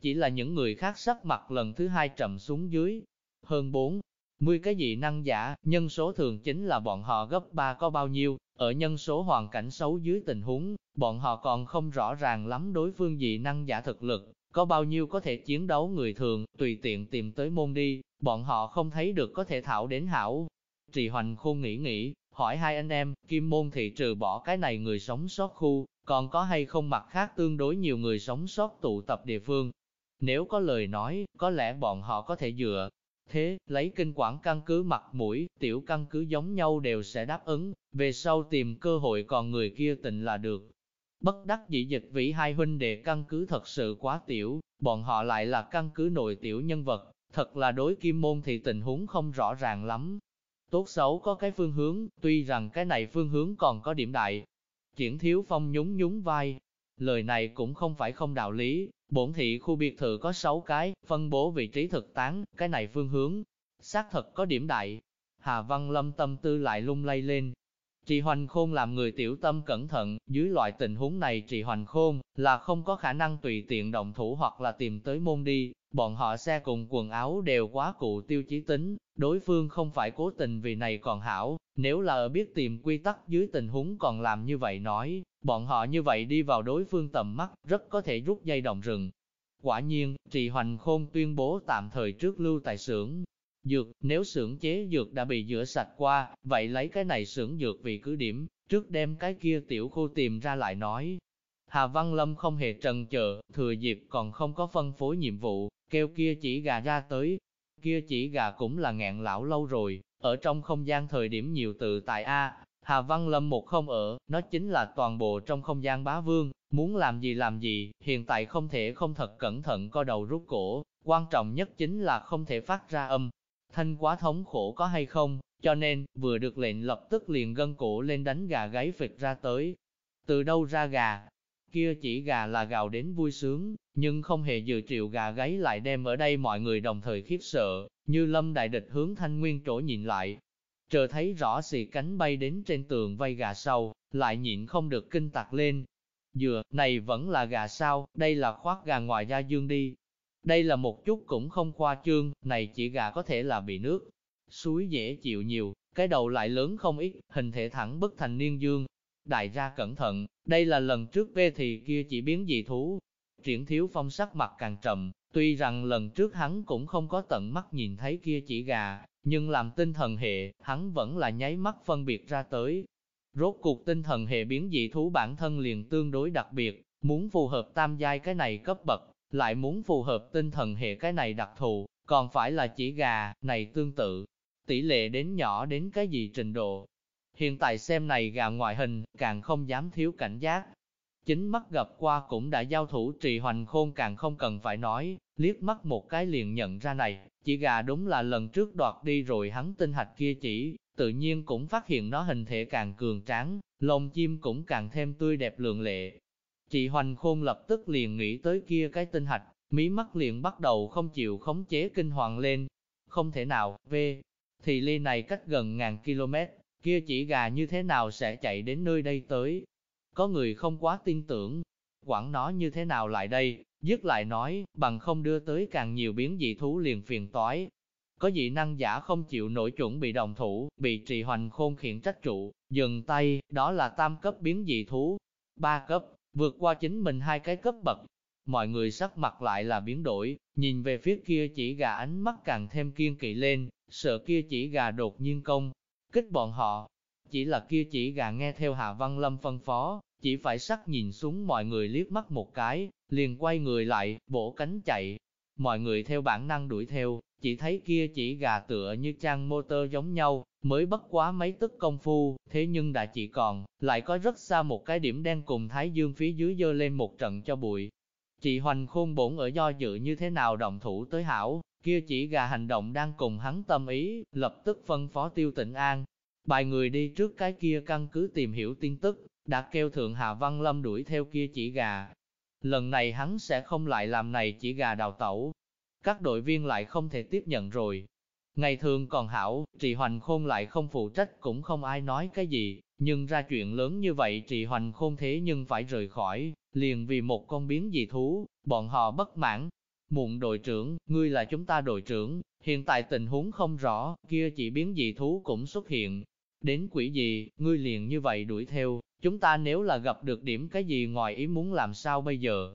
Chỉ là những người khác sắc mặt lần thứ hai trầm xuống dưới, hơn bốn mươi cái dị năng giả, nhân số thường chính là bọn họ gấp ba có bao nhiêu, ở nhân số hoàn cảnh xấu dưới tình huống, bọn họ còn không rõ ràng lắm đối phương dị năng giả thực lực, có bao nhiêu có thể chiến đấu người thường, tùy tiện tìm tới môn đi, bọn họ không thấy được có thể thảo đến hảo. Trì hoành khôn nghĩ nghĩ, hỏi hai anh em, Kim Môn Thị trừ bỏ cái này người sống sót khu, còn có hay không mặt khác tương đối nhiều người sống sót tụ tập địa phương. Nếu có lời nói, có lẽ bọn họ có thể dựa. Thế, lấy kinh quản căn cứ mặt mũi, tiểu căn cứ giống nhau đều sẽ đáp ứng, về sau tìm cơ hội còn người kia tình là được. Bất đắc dĩ dịch vĩ hai huynh đệ căn cứ thật sự quá tiểu, bọn họ lại là căn cứ nội tiểu nhân vật, thật là đối kim môn thì tình huống không rõ ràng lắm, tốt xấu có cái phương hướng, tuy rằng cái này phương hướng còn có điểm đại. Triển thiếu phong nhún nhún vai, lời này cũng không phải không đạo lý, bổn thị khu biệt thự có 6 cái, phân bố vị trí thực tán, cái này phương hướng, xác thật có điểm đại. Hà Văn Lâm tâm tư lại lung lay lên. Trì Hoành Khôn làm người tiểu tâm cẩn thận, dưới loại tình huống này Trì Hoành Khôn là không có khả năng tùy tiện động thủ hoặc là tìm tới môn đi, bọn họ xe cùng quần áo đều quá cụ tiêu chí tính, đối phương không phải cố tình vì này còn hảo, nếu là ở biết tìm quy tắc dưới tình huống còn làm như vậy nói, bọn họ như vậy đi vào đối phương tầm mắt, rất có thể rút dây động rừng. Quả nhiên, Trì Hoành Khôn tuyên bố tạm thời trước lưu tại xưởng dược, nếu xưởng chế dược đã bị rửa sạch qua, vậy lấy cái này xưởng dược vì cứ điểm, trước đem cái kia tiểu khu tìm ra lại nói. Hà Văn Lâm không hề trần chờ, thừa dịp còn không có phân phối nhiệm vụ, kêu kia chỉ gà ra tới. Kia chỉ gà cũng là ngạn lão lâu rồi, ở trong không gian thời điểm nhiều tự tại A, Hà Văn Lâm một không ở, nó chính là toàn bộ trong không gian bá vương, muốn làm gì làm gì, hiện tại không thể không thật cẩn thận co đầu rút cổ, quan trọng nhất chính là không thể phát ra âm. Thanh quá thống khổ có hay không, cho nên, vừa được lệnh lập tức liền gân cổ lên đánh gà gáy phịch ra tới. Từ đâu ra gà, kia chỉ gà là gào đến vui sướng, nhưng không hề dự triệu gà gáy lại đem ở đây mọi người đồng thời khiếp sợ, như lâm đại địch hướng thanh nguyên chỗ nhìn lại. Chờ thấy rõ xì cánh bay đến trên tường vây gà sau, lại nhịn không được kinh tạc lên. Dừa, này vẫn là gà sao, đây là khoác gà ngoài da dương đi. Đây là một chút cũng không khoa trương, này chỉ gà có thể là bị nước. Suối dễ chịu nhiều, cái đầu lại lớn không ít, hình thể thẳng bất thành niên dương. Đại gia cẩn thận, đây là lần trước bê thì kia chỉ biến dị thú. Triển thiếu phong sắc mặt càng trầm, tuy rằng lần trước hắn cũng không có tận mắt nhìn thấy kia chỉ gà, nhưng làm tinh thần hệ, hắn vẫn là nháy mắt phân biệt ra tới. Rốt cuộc tinh thần hệ biến dị thú bản thân liền tương đối đặc biệt, muốn phù hợp tam giai cái này cấp bậc, lại muốn phù hợp tinh thần hệ cái này đặc thù, còn phải là chỉ gà, này tương tự, tỷ lệ đến nhỏ đến cái gì trình độ. Hiện tại xem này gà ngoại hình, càng không dám thiếu cảnh giác. Chính mắt gặp qua cũng đã giao thủ trì hoành khôn càng không cần phải nói, liếc mắt một cái liền nhận ra này, chỉ gà đúng là lần trước đoạt đi rồi hắn tinh hạch kia chỉ, tự nhiên cũng phát hiện nó hình thể càng cường tráng, lông chim cũng càng thêm tươi đẹp lượng lệ. Chị Hoành Khôn lập tức liền nghĩ tới kia cái tinh hạch, mí mắt liền bắt đầu không chịu khống chế kinh hoàng lên. Không thể nào, V, thì ly này cách gần ngàn km, kia chỉ gà như thế nào sẽ chạy đến nơi đây tới. Có người không quá tin tưởng, quản nó như thế nào lại đây, dứt lại nói, bằng không đưa tới càng nhiều biến dị thú liền phiền toái. Có dị năng giả không chịu nổi chuẩn bị đồng thủ, bị trì hoành khôn khiển trách trụ, dừng tay, đó là tam cấp biến dị thú, ba cấp, vượt qua chính mình hai cái cấp bậc. Mọi người sắc mặt lại là biến đổi, nhìn về phía kia chỉ gà ánh mắt càng thêm kiên kỵ lên, sợ kia chỉ gà đột nhiên công, kích bọn họ. Chỉ là kia chỉ gà nghe theo Hạ Văn Lâm phân phó, chỉ phải sắc nhìn xuống mọi người liếc mắt một cái, liền quay người lại, bổ cánh chạy. Mọi người theo bản năng đuổi theo, chỉ thấy kia chỉ gà tựa như trang motor giống nhau, mới bất quá mấy tức công phu, thế nhưng đã chỉ còn, lại có rất xa một cái điểm đen cùng Thái Dương phía dưới dơ lên một trận cho bụi. Chị Hoành Khôn bổn ở do dự như thế nào động thủ tới hảo, kia chỉ gà hành động đang cùng hắn tâm ý, lập tức phân phó tiêu tịnh an. Bài người đi trước cái kia căn cứ tìm hiểu tin tức, đã kêu thượng Hạ Văn Lâm đuổi theo kia chỉ gà. Lần này hắn sẽ không lại làm này chỉ gà đào tẩu. Các đội viên lại không thể tiếp nhận rồi. Ngày thường còn hảo, trì hoành khôn lại không phụ trách cũng không ai nói cái gì, nhưng ra chuyện lớn như vậy trì hoành khôn thế nhưng phải rời khỏi, liền vì một con biến dị thú, bọn họ bất mãn, Muộn đội trưởng, ngươi là chúng ta đội trưởng, hiện tại tình huống không rõ, kia chỉ biến dị thú cũng xuất hiện. Đến quỷ gì, ngươi liền như vậy đuổi theo, chúng ta nếu là gặp được điểm cái gì ngoài ý muốn làm sao bây giờ?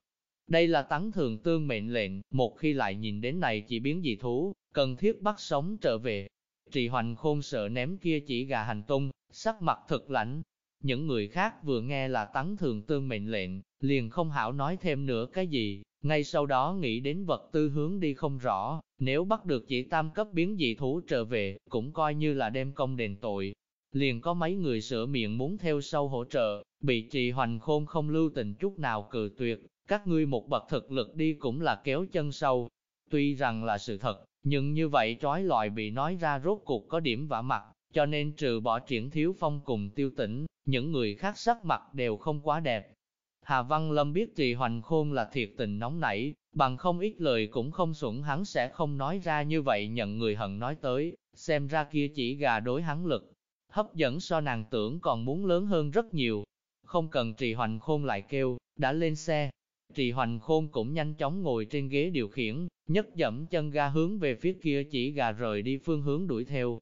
Đây là tán thường tương mệnh lệnh, một khi lại nhìn đến này chỉ biến dị thú, cần thiết bắt sống trở về. Trì hoành khôn sợ ném kia chỉ gà hành tung, sắc mặt thật lạnh. Những người khác vừa nghe là tán thường tương mệnh lệnh, liền không hảo nói thêm nữa cái gì, ngay sau đó nghĩ đến vật tư hướng đi không rõ, nếu bắt được chỉ tam cấp biến dị thú trở về, cũng coi như là đem công đền tội. Liền có mấy người sửa miệng muốn theo sau hỗ trợ, bị trì hoành khôn không lưu tình chút nào cự tuyệt, các ngươi một bậc thực lực đi cũng là kéo chân sâu. Tuy rằng là sự thật, nhưng như vậy trói loại bị nói ra rốt cuộc có điểm vả mặt, cho nên trừ bỏ triển thiếu phong cùng tiêu tĩnh, những người khác sắc mặt đều không quá đẹp. Hà Văn Lâm biết trì hoành khôn là thiệt tình nóng nảy, bằng không ít lời cũng không xuẩn hắn sẽ không nói ra như vậy nhận người hận nói tới, xem ra kia chỉ gà đối hắn lực. Hấp dẫn so nàng tưởng còn muốn lớn hơn rất nhiều. Không cần trì hoành khôn lại kêu, đã lên xe. Trì hoành khôn cũng nhanh chóng ngồi trên ghế điều khiển, nhấc dẫm chân ga hướng về phía kia chỉ gà rời đi phương hướng đuổi theo.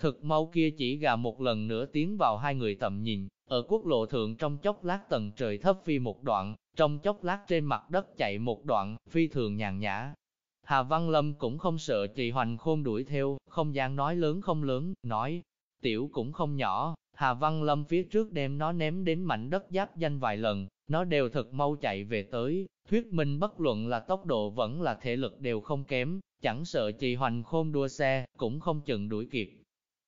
Thực mau kia chỉ gà một lần nữa tiến vào hai người tầm nhìn, ở quốc lộ thượng trong chốc lát tầng trời thấp phi một đoạn, trong chốc lát trên mặt đất chạy một đoạn, phi thường nhàn nhã. Hà Văn Lâm cũng không sợ trì hoành khôn đuổi theo, không gian nói lớn không lớn, nói, tiểu cũng không nhỏ, Hà Văn Lâm phía trước đem nó ném đến mảnh đất giáp danh vài lần, nó đều thật mau chạy về tới, thuyết minh bất luận là tốc độ vẫn là thể lực đều không kém, chẳng sợ trì hoành khôn đua xe, cũng không chừng đuổi kịp.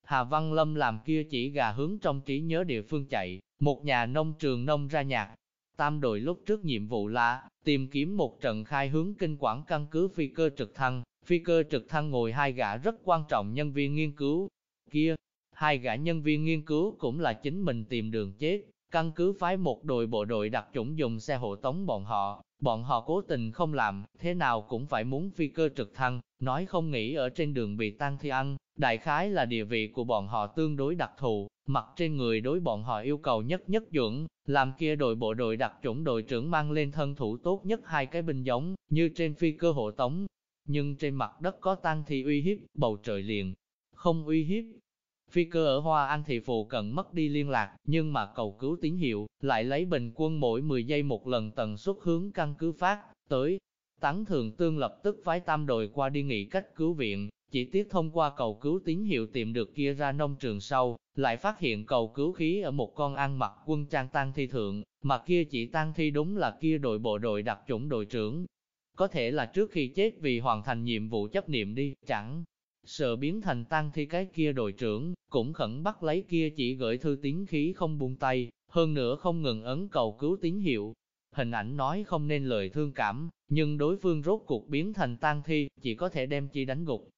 Hà Văn Lâm làm kia chỉ gà hướng trong trí nhớ địa phương chạy, một nhà nông trường nông ra nhạc. Tam đội lúc trước nhiệm vụ là tìm kiếm một trận khai hướng kinh quản căn cứ phi cơ trực thăng. Phi cơ trực thăng ngồi hai gã rất quan trọng nhân viên nghiên cứu. Kia, hai gã nhân viên nghiên cứu cũng là chính mình tìm đường chết. Căn cứ phái một đội bộ đội đặc chủng dùng xe hộ tống bọn họ, bọn họ cố tình không làm, thế nào cũng phải muốn phi cơ trực thăng, nói không nghĩ ở trên đường bị tan thi ăn, đại khái là địa vị của bọn họ tương đối đặc thù, mặt trên người đối bọn họ yêu cầu nhất nhất chuẩn, làm kia đội bộ đội đặc chủng đội trưởng mang lên thân thủ tốt nhất hai cái binh giống, như trên phi cơ hộ tống. Nhưng trên mặt đất có tan thì uy hiếp, bầu trời liền, không uy hiếp. Phi cơ ở Hoa An thị phụ cận mất đi liên lạc, nhưng mà cầu cứu tín hiệu, lại lấy bình quân mỗi 10 giây một lần tần suất hướng căn cứ phát, tới. Tán Thường Tương lập tức phái tam đội qua đi nghị cách cứu viện, chỉ tiếc thông qua cầu cứu tín hiệu tìm được kia ra nông trường sau, lại phát hiện cầu cứu khí ở một con ăn mặc quân trang tăng thi thượng, mà kia chỉ tăng thi đúng là kia đội bộ đội đặc chủng đội trưởng. Có thể là trước khi chết vì hoàn thành nhiệm vụ chấp niệm đi, chẳng sợ biến thành tang thi cái kia đội trưởng, cũng khẩn bắt lấy kia chỉ gửi thư tín khí không buông tay, hơn nữa không ngừng ấn cầu cứu tín hiệu. Hình ảnh nói không nên lời thương cảm, nhưng đối phương rốt cuộc biến thành tang thi, chỉ có thể đem chi đánh gục.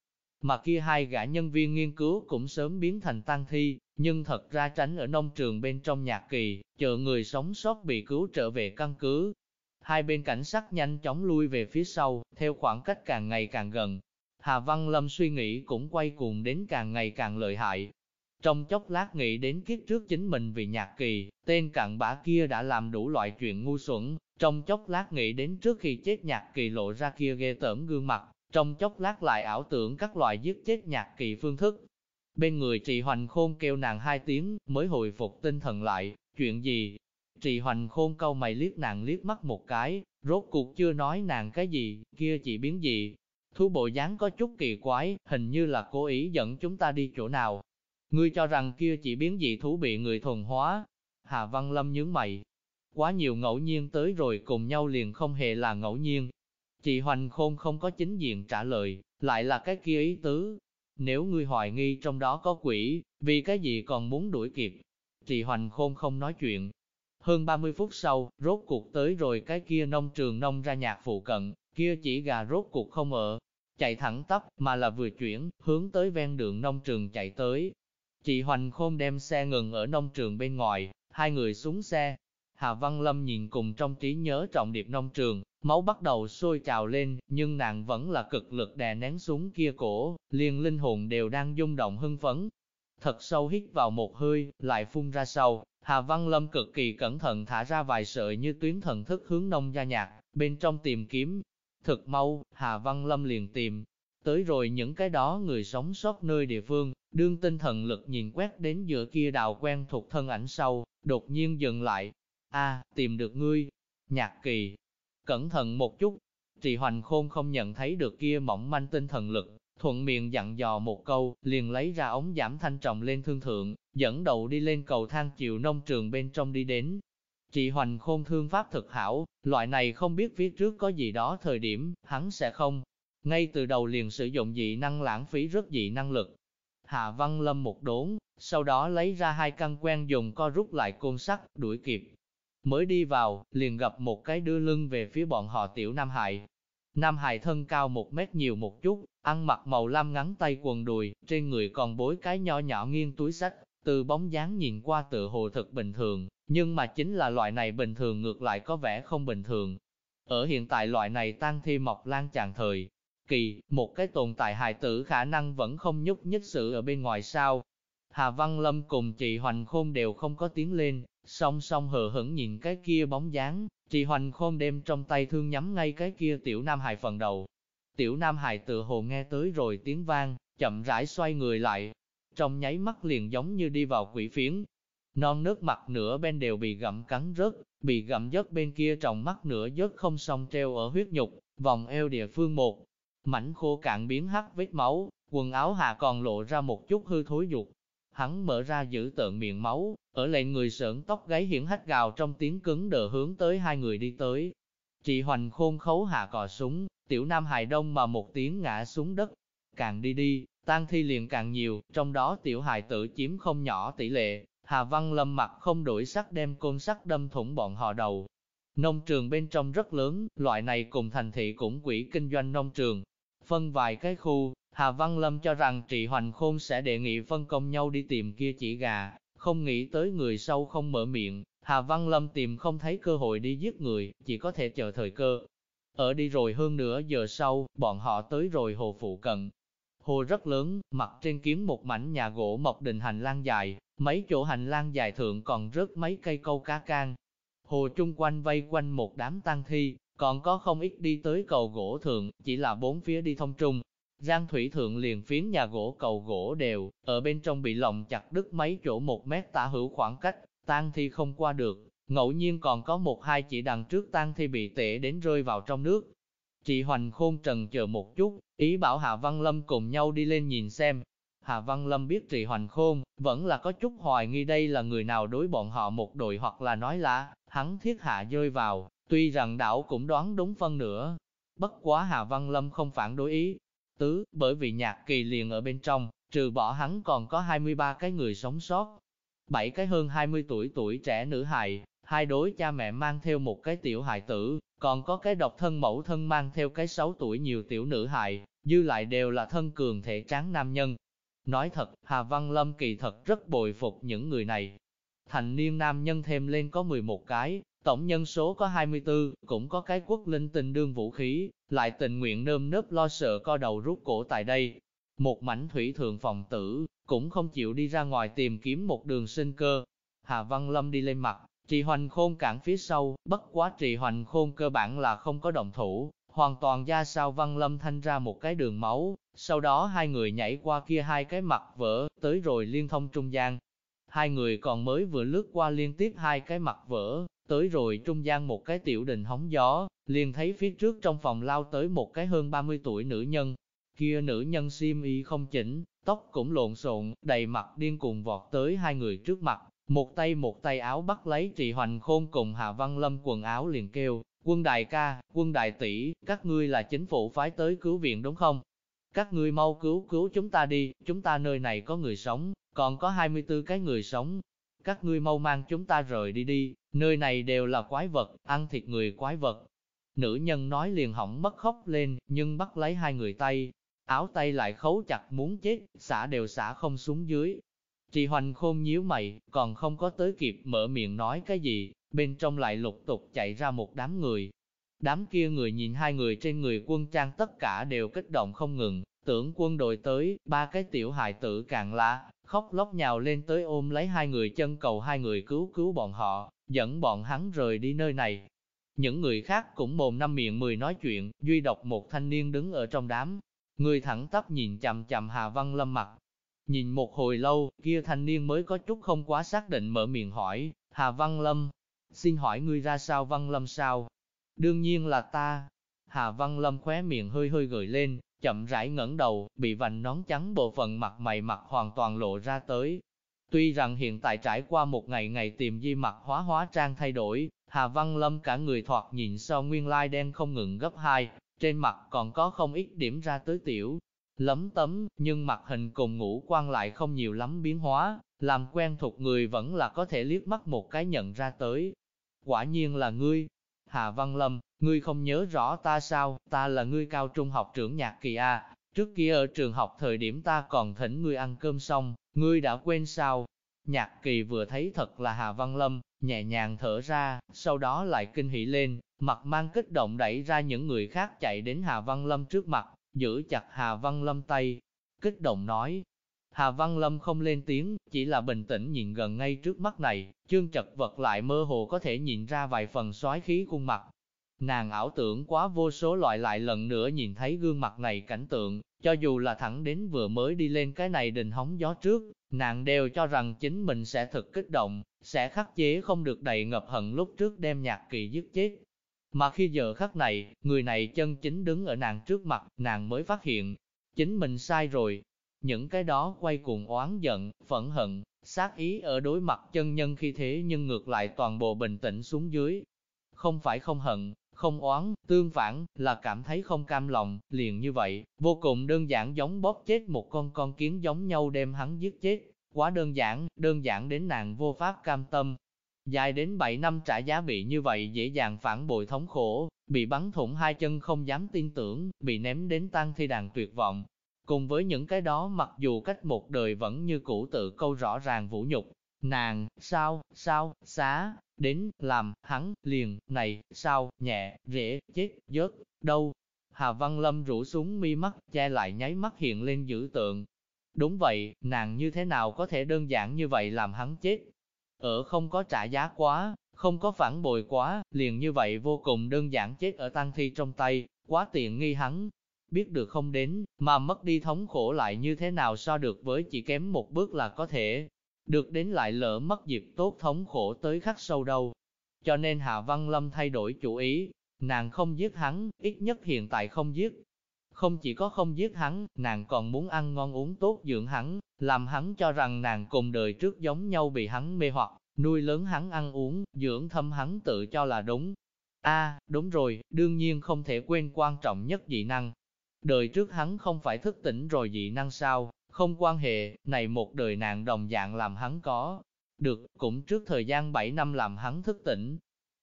Mà kia hai gã nhân viên nghiên cứu cũng sớm biến thành tang thi, nhưng thật ra tránh ở nông trường bên trong nhạc kỳ, chờ người sống sót bị cứu trở về căn cứ. Hai bên cảnh sát nhanh chóng lui về phía sau, theo khoảng cách càng ngày càng gần. Hà Văn Lâm suy nghĩ cũng quay cuồng đến càng ngày càng lợi hại. Trong chốc lát nghĩ đến kiếp trước chính mình vì nhạc kỳ, tên cặn bã kia đã làm đủ loại chuyện ngu xuẩn, trong chốc lát nghĩ đến trước khi chết nhạc kỳ lộ ra kia ghê tởm gương mặt, trong chốc lát lại ảo tưởng các loại giết chết nhạc kỳ phương thức. Bên người trì hoành khôn kêu nàng hai tiếng, mới hồi phục tinh thần lại, chuyện gì? Trì hoành khôn câu mày liếc nàng liếc mắt một cái, rốt cuộc chưa nói nàng cái gì, kia chỉ biến gì. Thú bộ dáng có chút kỳ quái, hình như là cố ý dẫn chúng ta đi chỗ nào. Ngươi cho rằng kia chỉ biến dị thú bị người thuần hóa. Hà Văn Lâm nhướng mày. Quá nhiều ngẫu nhiên tới rồi cùng nhau liền không hề là ngẫu nhiên, Chị Hoành Khôn không có chính diện trả lời, lại là cái kia ý tứ. Nếu ngươi hoài nghi trong đó có quỷ, vì cái gì còn muốn đuổi kịp? Chị Hoành Khôn không nói chuyện. Hơn 30 phút sau, rốt cuộc tới rồi cái kia nông trường nông ra nhạc phụ cận, kia chỉ gà rốt cuộc không ở, chạy thẳng tắp, mà là vừa chuyển, hướng tới ven đường nông trường chạy tới. Chị Hoành Khôn đem xe ngừng ở nông trường bên ngoài, hai người xuống xe. Hà Văn Lâm nhìn cùng trong trí nhớ trọng điệp nông trường, Máu bắt đầu sôi trào lên, nhưng nàng vẫn là cực lực đè nén xuống kia cổ, liền linh hồn đều đang rung động hưng phấn. Thật sâu hít vào một hơi, lại phun ra sau, Hà Văn Lâm cực kỳ cẩn thận thả ra vài sợi như tuyến thần thức hướng nông gia nhạc, bên trong tìm kiếm. Thực mau, Hà Văn Lâm liền tìm, tới rồi những cái đó người sống sót nơi địa phương, đương tinh thần lực nhìn quét đến giữa kia đào quen thuộc thân ảnh sau, đột nhiên dừng lại. a tìm được ngươi. Nhạc kỳ, Cẩn thận một chút, trì hoành khôn không nhận thấy được kia mỏng manh tinh thần lực, thuận miệng dặn dò một câu, liền lấy ra ống giảm thanh trọng lên thương thượng, dẫn đầu đi lên cầu thang chiều nông trường bên trong đi đến. Chị Hoành khôn thương pháp thực hảo, loại này không biết phía trước có gì đó thời điểm, hắn sẽ không. Ngay từ đầu liền sử dụng dị năng lãng phí rất dị năng lực. Hạ Văn Lâm một đốn, sau đó lấy ra hai căn quen dùng co rút lại côn sắt, đuổi kịp, Mới đi vào, liền gặp một cái đưa lưng về phía bọn họ tiểu Nam Hải. Nam Hải thân cao một mét nhiều một chút, ăn mặc màu lam ngắn tay quần đùi, trên người còn bối cái nho nhỏ nghiêng túi sách, từ bóng dáng nhìn qua tựa hồ thật bình thường, nhưng mà chính là loại này bình thường ngược lại có vẻ không bình thường. Ở hiện tại loại này tăng thi mọc lan tràn thời, kỳ, một cái tồn tại hài tử khả năng vẫn không nhúc nhích sự ở bên ngoài sao. Hà Văn Lâm cùng chị Hoành Khôn đều không có tiếng lên, Song song hờ hững nhìn cái kia bóng dáng, chị hoành khôn đem trong tay thương nhắm ngay cái kia tiểu nam hài phần đầu. Tiểu nam hài tự hồ nghe tới rồi tiếng vang, chậm rãi xoay người lại. Trong nháy mắt liền giống như đi vào quỷ phiến. Non nước mặt nửa bên đều bị gặm cắn rớt, bị gặm rớt bên kia trong mắt nửa rớt không xong treo ở huyết nhục, vòng eo địa phương một. Mảnh khô cạn biến hắc vết máu, quần áo hạ còn lộ ra một chút hư thối dục, Hắn mở ra giữ tợn miệng máu, ở lại người sợn tóc gáy hiển hách gào trong tiếng cứng đờ hướng tới hai người đi tới. Chị Hoành khôn khấu hạ cò súng, tiểu nam hài đông mà một tiếng ngã xuống đất. Càng đi đi, tang thi liền càng nhiều, trong đó tiểu hài tử chiếm không nhỏ tỷ lệ. Hà Văn Lâm mặt không đổi sắc đem côn sắt đâm thủng bọn họ đầu. Nông trường bên trong rất lớn, loại này cùng thành thị cũng quỹ kinh doanh nông trường. Phân vài cái khu, Hà Văn Lâm cho rằng Trị Hoành Khôn sẽ đề nghị phân công nhau đi tìm kia chỉ gà, không nghĩ tới người sau không mở miệng, Hà Văn Lâm tìm không thấy cơ hội đi giết người, chỉ có thể chờ thời cơ. Ở đi rồi hơn nửa giờ sau, bọn họ tới rồi hồ phụ cận. Hồ rất lớn, mặt trên kiến một mảnh nhà gỗ mọc đình hành lang dài, mấy chỗ hành lang dài thượng còn rớt mấy cây câu cá can. Hồ chung quanh vây quanh một đám tang thi, còn có không ít đi tới cầu gỗ thượng, chỉ là bốn phía đi thông trung. Giang thủy thượng liền phiến nhà gỗ cầu gỗ đều, ở bên trong bị lồng chặt đứt mấy chỗ một mét tả hữu khoảng cách, tang thi không qua được, ngẫu nhiên còn có một hai chỉ đằng trước tang thi bị tệ đến rơi vào trong nước. Chị Hoành Khôn trần chờ một chút, ý bảo Hạ Văn Lâm cùng nhau đi lên nhìn xem. Hạ Văn Lâm biết Trì Hoành Khôn, vẫn là có chút hoài nghi đây là người nào đối bọn họ một đội hoặc là nói là, hắn thiết hạ rơi vào, tuy rằng đảo cũng đoán đúng phân nữa. Bất quá Hạ Văn Lâm không phản đối ý, tứ, bởi vì nhạc kỳ liền ở bên trong, trừ bỏ hắn còn có 23 cái người sống sót. bảy cái hơn 20 tuổi tuổi trẻ nữ hài, hai đối cha mẹ mang theo một cái tiểu hài tử, còn có cái độc thân mẫu thân mang theo cái 6 tuổi nhiều tiểu nữ hài, dư lại đều là thân cường thể tráng nam nhân. Nói thật, Hà Văn Lâm kỳ thật rất bồi phục những người này. Thành niên nam nhân thêm lên có 11 cái, tổng nhân số có 24, cũng có cái quốc linh tình đương vũ khí, lại tình nguyện nơm nớp lo sợ co đầu rút cổ tại đây. Một mảnh thủy thường phòng tử, cũng không chịu đi ra ngoài tìm kiếm một đường sinh cơ. Hà Văn Lâm đi lên mặt, Trì hoành khôn cản phía sau, bất quá trì hoành khôn cơ bản là không có động thủ, hoàn toàn ra sao văn lâm thanh ra một cái đường máu, sau đó hai người nhảy qua kia hai cái mặt vỡ, tới rồi liên thông trung gian. Hai người còn mới vừa lướt qua liên tiếp hai cái mặt vỡ, tới rồi trung gian một cái tiểu đình hóng gió, liền thấy phía trước trong phòng lao tới một cái hơn 30 tuổi nữ nhân. Kia nữ nhân xiêm y không chỉnh, tóc cũng lộn xộn, đầy mặt điên cuồng vọt tới hai người trước mặt, một tay một tay áo bắt lấy trị hoành khôn cùng Hạ Văn Lâm quần áo liền kêu, quân đại ca, quân đại tỷ, các ngươi là chính phủ phái tới cứu viện đúng không? Các ngươi mau cứu cứu chúng ta đi, chúng ta nơi này có người sống, còn có 24 cái người sống. Các ngươi mau mang chúng ta rời đi đi, nơi này đều là quái vật, ăn thịt người quái vật. Nữ nhân nói liền hỏng mất khóc lên, nhưng bắt lấy hai người tay, áo tay lại khấu chặt muốn chết, xả đều xả không xuống dưới, Trì hoành khôn nhíu mày, còn không có tới kịp mở miệng nói cái gì, bên trong lại lục tục chạy ra một đám người. Đám kia người nhìn hai người trên người quân trang tất cả đều kích động không ngừng, tưởng quân đội tới, ba cái tiểu hài tử càng lạ, khóc lóc nhào lên tới ôm lấy hai người chân cầu hai người cứu cứu bọn họ, dẫn bọn hắn rời đi nơi này. Những người khác cũng mồm năm miệng mười nói chuyện, duy độc một thanh niên đứng ở trong đám. Người thẳng tắp nhìn chằm chằm Hà Văn Lâm mặt, Nhìn một hồi lâu, kia thanh niên mới có chút không quá xác định mở miệng hỏi, Hà Văn Lâm, xin hỏi ngươi ra sao Văn Lâm sao? Đương nhiên là ta. Hà Văn Lâm khóe miệng hơi hơi gợi lên, chậm rãi ngẩng đầu, bị vành nón trắng bộ phận mặt mày mặt hoàn toàn lộ ra tới. Tuy rằng hiện tại trải qua một ngày ngày tìm di mặt hóa hóa trang thay đổi, Hà Văn Lâm cả người thoạt nhìn so nguyên lai đen không ngừng gấp hai, trên mặt còn có không ít điểm ra tới tiểu, lấm tấm, nhưng mặt hình cùng ngũ quan lại không nhiều lắm biến hóa, làm quen thuộc người vẫn là có thể liếc mắt một cái nhận ra tới. Quả nhiên là ngươi, Hà Văn Lâm, ngươi không nhớ rõ ta sao, ta là ngươi cao trung học trưởng nhạc kỳ A, trước kia ở trường học thời điểm ta còn thỉnh ngươi ăn cơm xong, ngươi đã quên sao? Nhạc kỳ vừa thấy thật là Hà Văn Lâm, nhẹ nhàng thở ra, sau đó lại kinh hỉ lên, mặt mang kích động đẩy ra những người khác chạy đến Hà Văn Lâm trước mặt, giữ chặt Hà Văn Lâm tay, kích động nói. Hà Văn Lâm không lên tiếng, chỉ là bình tĩnh nhìn gần ngay trước mắt này, chương chật vật lại mơ hồ có thể nhìn ra vài phần xoái khí khuôn mặt. Nàng ảo tưởng quá vô số loại lại lần nữa nhìn thấy gương mặt này cảnh tượng, cho dù là thẳng đến vừa mới đi lên cái này đình hóng gió trước, nàng đều cho rằng chính mình sẽ thực kích động, sẽ khắc chế không được đầy ngập hận lúc trước đem nhạc kỳ dứt chết. Mà khi giờ khắc này, người này chân chính đứng ở nàng trước mặt, nàng mới phát hiện, chính mình sai rồi. Những cái đó quay cuồng oán giận, phẫn hận, sát ý ở đối mặt chân nhân khi thế nhưng ngược lại toàn bộ bình tĩnh xuống dưới. Không phải không hận, không oán, tương phản, là cảm thấy không cam lòng, liền như vậy, vô cùng đơn giản giống bóp chết một con con kiến giống nhau đem hắn giết chết. Quá đơn giản, đơn giản đến nàng vô pháp cam tâm, Dài đến 7 năm trả giá bị như vậy dễ dàng phản bội thống khổ, bị bắn thủng hai chân không dám tin tưởng, bị ném đến tan thi đàn tuyệt vọng. Cùng với những cái đó mặc dù cách một đời vẫn như cũ tự câu rõ ràng vũ nhục, nàng, sao, sao, xá, đến, làm, hắn, liền, này, sao, nhẹ, rễ, chết, dớt, đâu. Hà Văn Lâm rủ xuống mi mắt, che lại nháy mắt hiện lên dữ tượng. Đúng vậy, nàng như thế nào có thể đơn giản như vậy làm hắn chết? Ở không có trả giá quá, không có phản bội quá, liền như vậy vô cùng đơn giản chết ở tang thi trong tay, quá tiện nghi hắn. Biết được không đến, mà mất đi thống khổ lại như thế nào so được với chỉ kém một bước là có thể. Được đến lại lỡ mất dịp tốt thống khổ tới khắc sâu đâu. Cho nên Hạ Văn Lâm thay đổi chủ ý, nàng không giết hắn, ít nhất hiện tại không giết. Không chỉ có không giết hắn, nàng còn muốn ăn ngon uống tốt dưỡng hắn, làm hắn cho rằng nàng cùng đời trước giống nhau bị hắn mê hoặc, nuôi lớn hắn ăn uống, dưỡng thâm hắn tự cho là đúng. a đúng rồi, đương nhiên không thể quên quan trọng nhất dị năng. Đời trước hắn không phải thức tỉnh rồi dị năng sao, không quan hệ, này một đời nàng đồng dạng làm hắn có. Được, cũng trước thời gian 7 năm làm hắn thức tỉnh.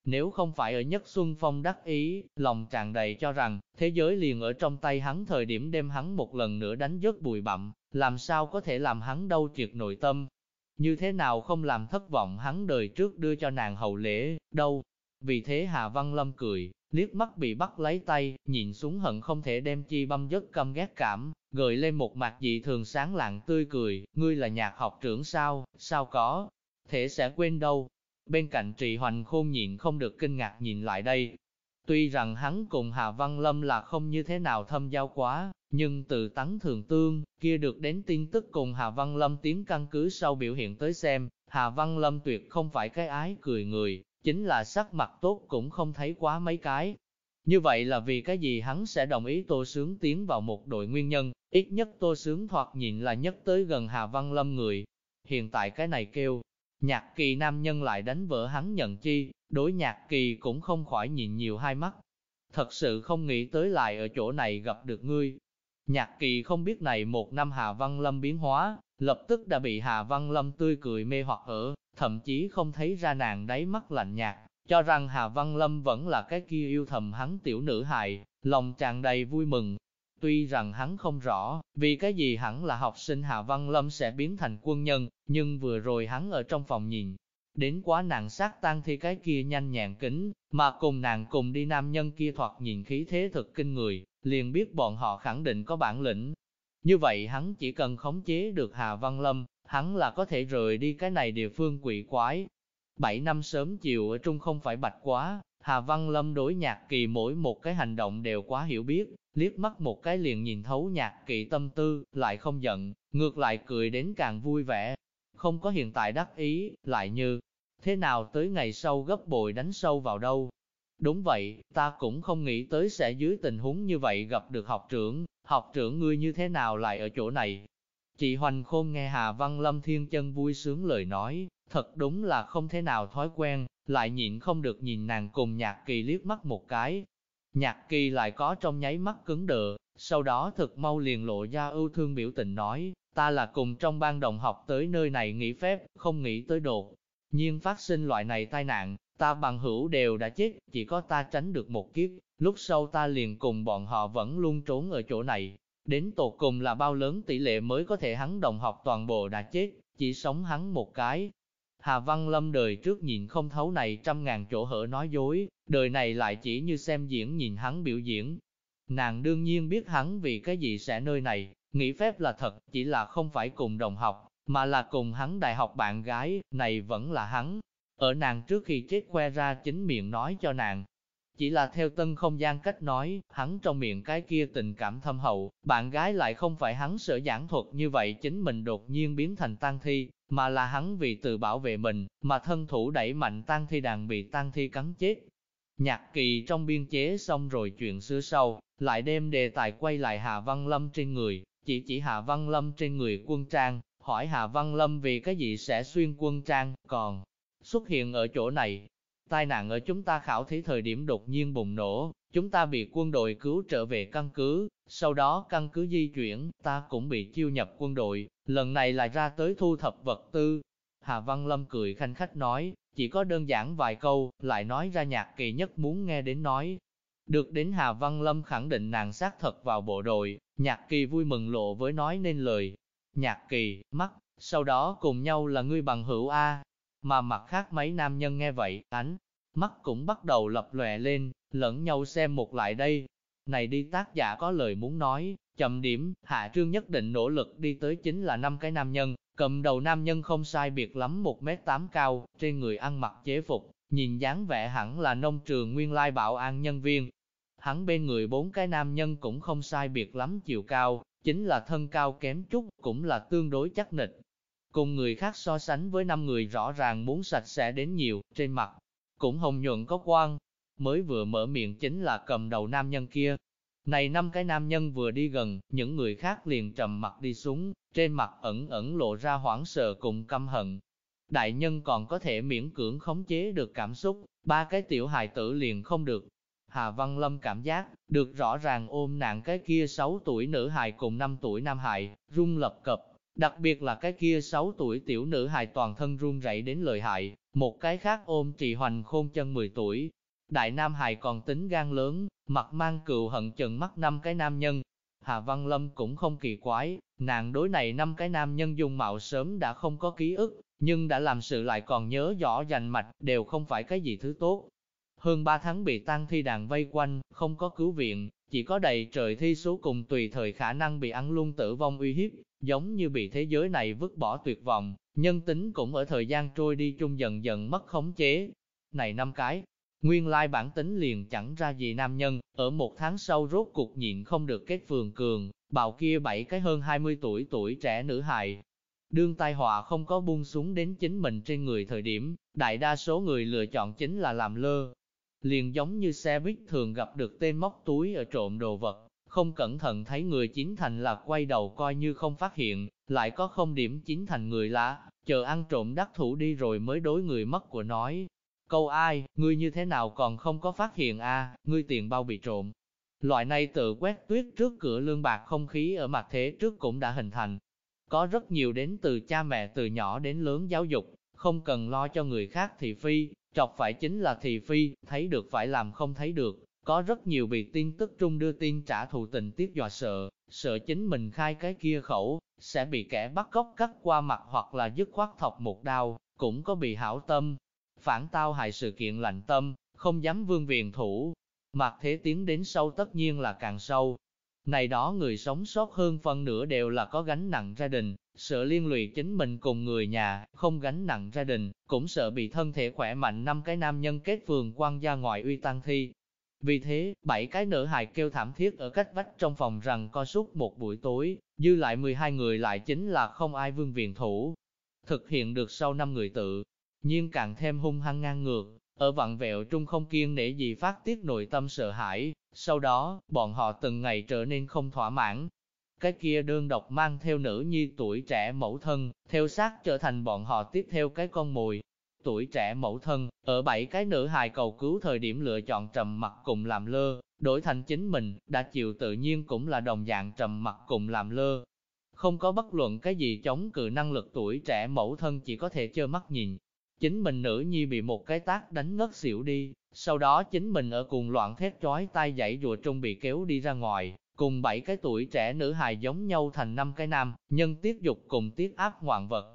Nếu không phải ở nhất Xuân Phong đắc ý, lòng tràn đầy cho rằng, thế giới liền ở trong tay hắn thời điểm đem hắn một lần nữa đánh rớt bụi bặm, làm sao có thể làm hắn đau triệt nội tâm, như thế nào không làm thất vọng hắn đời trước đưa cho nàng hậu lễ, đâu. Vì thế Hà Văn Lâm cười, liếc mắt bị bắt lấy tay, nhìn xuống hận không thể đem chi băm dứt căm ghét cảm, gợi lên một mặt dị thường sáng lạng tươi cười, ngươi là nhạc học trưởng sao, sao có, thể sẽ quên đâu. Bên cạnh trì hoành khôn nhịn không được kinh ngạc nhìn lại đây. Tuy rằng hắn cùng Hà Văn Lâm là không như thế nào thâm giao quá, nhưng từ tắng thường tương, kia được đến tin tức cùng Hà Văn Lâm tiến căn cứ sau biểu hiện tới xem, Hà Văn Lâm tuyệt không phải cái ái cười người, chính là sắc mặt tốt cũng không thấy quá mấy cái. Như vậy là vì cái gì hắn sẽ đồng ý Tô Sướng tiến vào một đội nguyên nhân, ít nhất Tô Sướng thoạt nhìn là nhất tới gần Hà Văn Lâm người. Hiện tại cái này kêu, nhạc kỳ nam nhân lại đánh vỡ hắn nhận chi, đối nhạc kỳ cũng không khỏi nhìn nhiều hai mắt. Thật sự không nghĩ tới lại ở chỗ này gặp được ngươi, Nhạc kỳ không biết này một năm Hà Văn Lâm biến hóa, lập tức đã bị Hà Văn Lâm tươi cười mê hoặc ở, thậm chí không thấy ra nàng đáy mắt lạnh nhạt, cho rằng Hà Văn Lâm vẫn là cái kia yêu thầm hắn tiểu nữ hài, lòng tràn đầy vui mừng. Tuy rằng hắn không rõ, vì cái gì hẳn là học sinh Hà Văn Lâm sẽ biến thành quân nhân, nhưng vừa rồi hắn ở trong phòng nhìn, đến quá nàng sát tan thi cái kia nhanh nhẹn kính, mà cùng nàng cùng đi nam nhân kia thoạt nhìn khí thế thực kinh người, liền biết bọn họ khẳng định có bản lĩnh. Như vậy hắn chỉ cần khống chế được Hà Văn Lâm, hắn là có thể rời đi cái này địa phương quỷ quái. Bảy năm sớm chiều ở trung không phải bạch quá, Hà Văn Lâm đối nhạc kỳ mỗi một cái hành động đều quá hiểu biết, liếc mắt một cái liền nhìn thấu nhạc kỳ tâm tư, lại không giận, ngược lại cười đến càng vui vẻ. Không có hiện tại đắc ý, lại như, thế nào tới ngày sau gấp bội đánh sâu vào đâu. Đúng vậy, ta cũng không nghĩ tới sẽ dưới tình huống như vậy gặp được học trưởng, học trưởng ngươi như thế nào lại ở chỗ này. Chị Hoành Khôn nghe Hà Văn Lâm Thiên Chân vui sướng lời nói, thật đúng là không thế nào thói quen, lại nhịn không được nhìn nàng cùng nhạc kỳ liếc mắt một cái. Nhạc kỳ lại có trong nháy mắt cứng đờ, sau đó thật mau liền lộ ra ưu thương biểu tình nói, ta là cùng trong ban đồng học tới nơi này nghỉ phép, không nghĩ tới đột. Nhiên phát sinh loại này tai nạn, Ta bằng hữu đều đã chết, chỉ có ta tránh được một kiếp, lúc sau ta liền cùng bọn họ vẫn luôn trốn ở chỗ này. Đến tột cùng là bao lớn tỷ lệ mới có thể hắn đồng học toàn bộ đã chết, chỉ sống hắn một cái. Hà Văn Lâm đời trước nhìn không thấu này trăm ngàn chỗ hở nói dối, đời này lại chỉ như xem diễn nhìn hắn biểu diễn. Nàng đương nhiên biết hắn vì cái gì sẽ nơi này, nghĩ phép là thật, chỉ là không phải cùng đồng học, mà là cùng hắn đại học bạn gái, này vẫn là hắn, ở nàng trước khi chết khoe ra chính miệng nói cho nàng. Chỉ là theo tân không gian cách nói, hắn trong miệng cái kia tình cảm thâm hậu, bạn gái lại không phải hắn sở giảng thuật như vậy chính mình đột nhiên biến thành tang thi, mà là hắn vì tự bảo vệ mình, mà thân thủ đẩy mạnh tang thi đàn bị tang thi cắn chết. Nhạc kỳ trong biên chế xong rồi chuyện xưa sau, lại đem đề tài quay lại Hà Văn Lâm trên người, chỉ chỉ Hà Văn Lâm trên người quân trang, hỏi Hà Văn Lâm vì cái gì sẽ xuyên quân trang, còn xuất hiện ở chỗ này. Tai nạn ở chúng ta khảo thí thời điểm đột nhiên bùng nổ, chúng ta bị quân đội cứu trở về căn cứ, sau đó căn cứ di chuyển, ta cũng bị chiêu nhập quân đội, lần này lại ra tới thu thập vật tư. Hà Văn Lâm cười khanh khách nói, chỉ có đơn giản vài câu, lại nói ra nhạc kỳ nhất muốn nghe đến nói. Được đến Hà Văn Lâm khẳng định nàng xác thật vào bộ đội, nhạc kỳ vui mừng lộ với nói nên lời. Nhạc kỳ, mắt, sau đó cùng nhau là ngươi bằng hữu A, mà mặt khác mấy nam nhân nghe vậy, ánh mắt cũng bắt đầu lập lòe lên, lẫn nhau xem một lại đây. Này đi tác giả có lời muốn nói, chậm điểm, Hạ Trương nhất định nỗ lực đi tới chính là năm cái nam nhân, cầm đầu nam nhân không sai biệt lắm 1m8 cao, trên người ăn mặc chế phục, nhìn dáng vẻ hẳn là nông trường nguyên lai bảo an nhân viên. Hắn bên người bốn cái nam nhân cũng không sai biệt lắm chiều cao, chính là thân cao kém chút, cũng là tương đối chắc nịch. Cùng người khác so sánh với năm người rõ ràng muốn sạch sẽ đến nhiều, trên mặt, cũng hồng nhuận có quang. Mới vừa mở miệng chính là cầm đầu nam nhân kia. Này năm cái nam nhân vừa đi gần, những người khác liền trầm mặt đi xuống, trên mặt ẩn ẩn lộ ra hoảng sợ cùng căm hận. Đại nhân còn có thể miễn cưỡng khống chế được cảm xúc, ba cái tiểu hài tử liền không được. Hà Văn Lâm cảm giác, được rõ ràng ôm nạn cái kia 6 tuổi nữ hài cùng 5 tuổi nam hài, rung lập cập, đặc biệt là cái kia 6 tuổi tiểu nữ hài toàn thân run rẩy đến lợi hại, một cái khác ôm trì hoành khôn chân 10 tuổi. Đại nam hài còn tính gan lớn, mặt mang cựu hận chừng mắt năm cái nam nhân. Hà Văn Lâm cũng không kỳ quái, nàng đối này năm cái nam nhân dung mạo sớm đã không có ký ức, nhưng đã làm sự lại còn nhớ rõ rành mạch, đều không phải cái gì thứ tốt. Hơn 3 tháng bị tăng thi đàn vây quanh, không có cứu viện, chỉ có đầy trời thi số cùng tùy thời khả năng bị ăn luôn tử vong uy hiếp, giống như bị thế giới này vứt bỏ tuyệt vọng, nhân tính cũng ở thời gian trôi đi chung dần dần mất khống chế. Này năm cái, nguyên lai bản tính liền chẳng ra gì nam nhân, ở một tháng sau rốt cuộc nhịn không được kết phường cường, bào kia bảy cái hơn 20 tuổi tuổi trẻ nữ hài. Đương tai họa không có buông xuống đến chính mình trên người thời điểm, đại đa số người lựa chọn chính là làm lơ. Liền giống như xe buýt thường gặp được tên móc túi ở trộm đồ vật, không cẩn thận thấy người chính thành là quay đầu coi như không phát hiện, lại có không điểm chính thành người lạ, chờ ăn trộm đắc thủ đi rồi mới đối người mất của nói. Câu ai, ngươi như thế nào còn không có phát hiện a ngươi tiền bao bị trộm. Loại này tự quét tuyết trước cửa lương bạc không khí ở mặt thế trước cũng đã hình thành. Có rất nhiều đến từ cha mẹ từ nhỏ đến lớn giáo dục, không cần lo cho người khác thị phi, chọc phải chính là thị phi, thấy được phải làm không thấy được, có rất nhiều vị tin tức trung đưa tin trả thù tình tiết dọa sợ, sợ chính mình khai cái kia khẩu, sẽ bị kẻ bắt cóc cắt qua mặt hoặc là dứt khoát thọc một đao, cũng có bị hảo tâm. Phản tao hại sự kiện lạnh tâm, không dám vương viện thủ. Mặt thế tiến đến sâu tất nhiên là càng sâu. Này đó người sống sót hơn phân nửa đều là có gánh nặng gia đình, sợ liên lụy chính mình cùng người nhà, không gánh nặng gia đình, cũng sợ bị thân thể khỏe mạnh năm cái nam nhân kết phường quan gia ngoại uy tăng thi, vì thế, bảy cái nữ hài kêu thảm thiết ở cách vách trong phòng rằng co suốt một buổi tối, dư lại 12 người lại chính là không ai vương viện thủ. Thực hiện được sau năm người tự, nhiên càng thêm hung hăng ngang ngược, ở vặn vẹo trung không kiên nể gì phát tiết nội tâm sợ hãi, sau đó, bọn họ từng ngày trở nên không thỏa mãn. Cái kia đơn độc mang theo nữ nhi tuổi trẻ mẫu thân, theo sát trở thành bọn họ tiếp theo cái con mồi, tuổi trẻ mẫu thân, ở bảy cái nữ hài cầu cứu thời điểm lựa chọn trầm mặt cùng làm lơ, đổi thành chính mình, đã chịu tự nhiên cũng là đồng dạng trầm mặt cùng làm lơ. Không có bất luận cái gì chống cự năng lực tuổi trẻ mẫu thân chỉ có thể trơ mắt nhìn. Chính mình nữ nhi bị một cái tác đánh ngất xỉu đi, sau đó chính mình ở cùng loạn thét chói tai dãy rùa trung bị kéo đi ra ngoài, cùng bảy cái tuổi trẻ nữ hài giống nhau thành năm cái nam, nhân tiết dục cùng tiết áp ngoạn vật,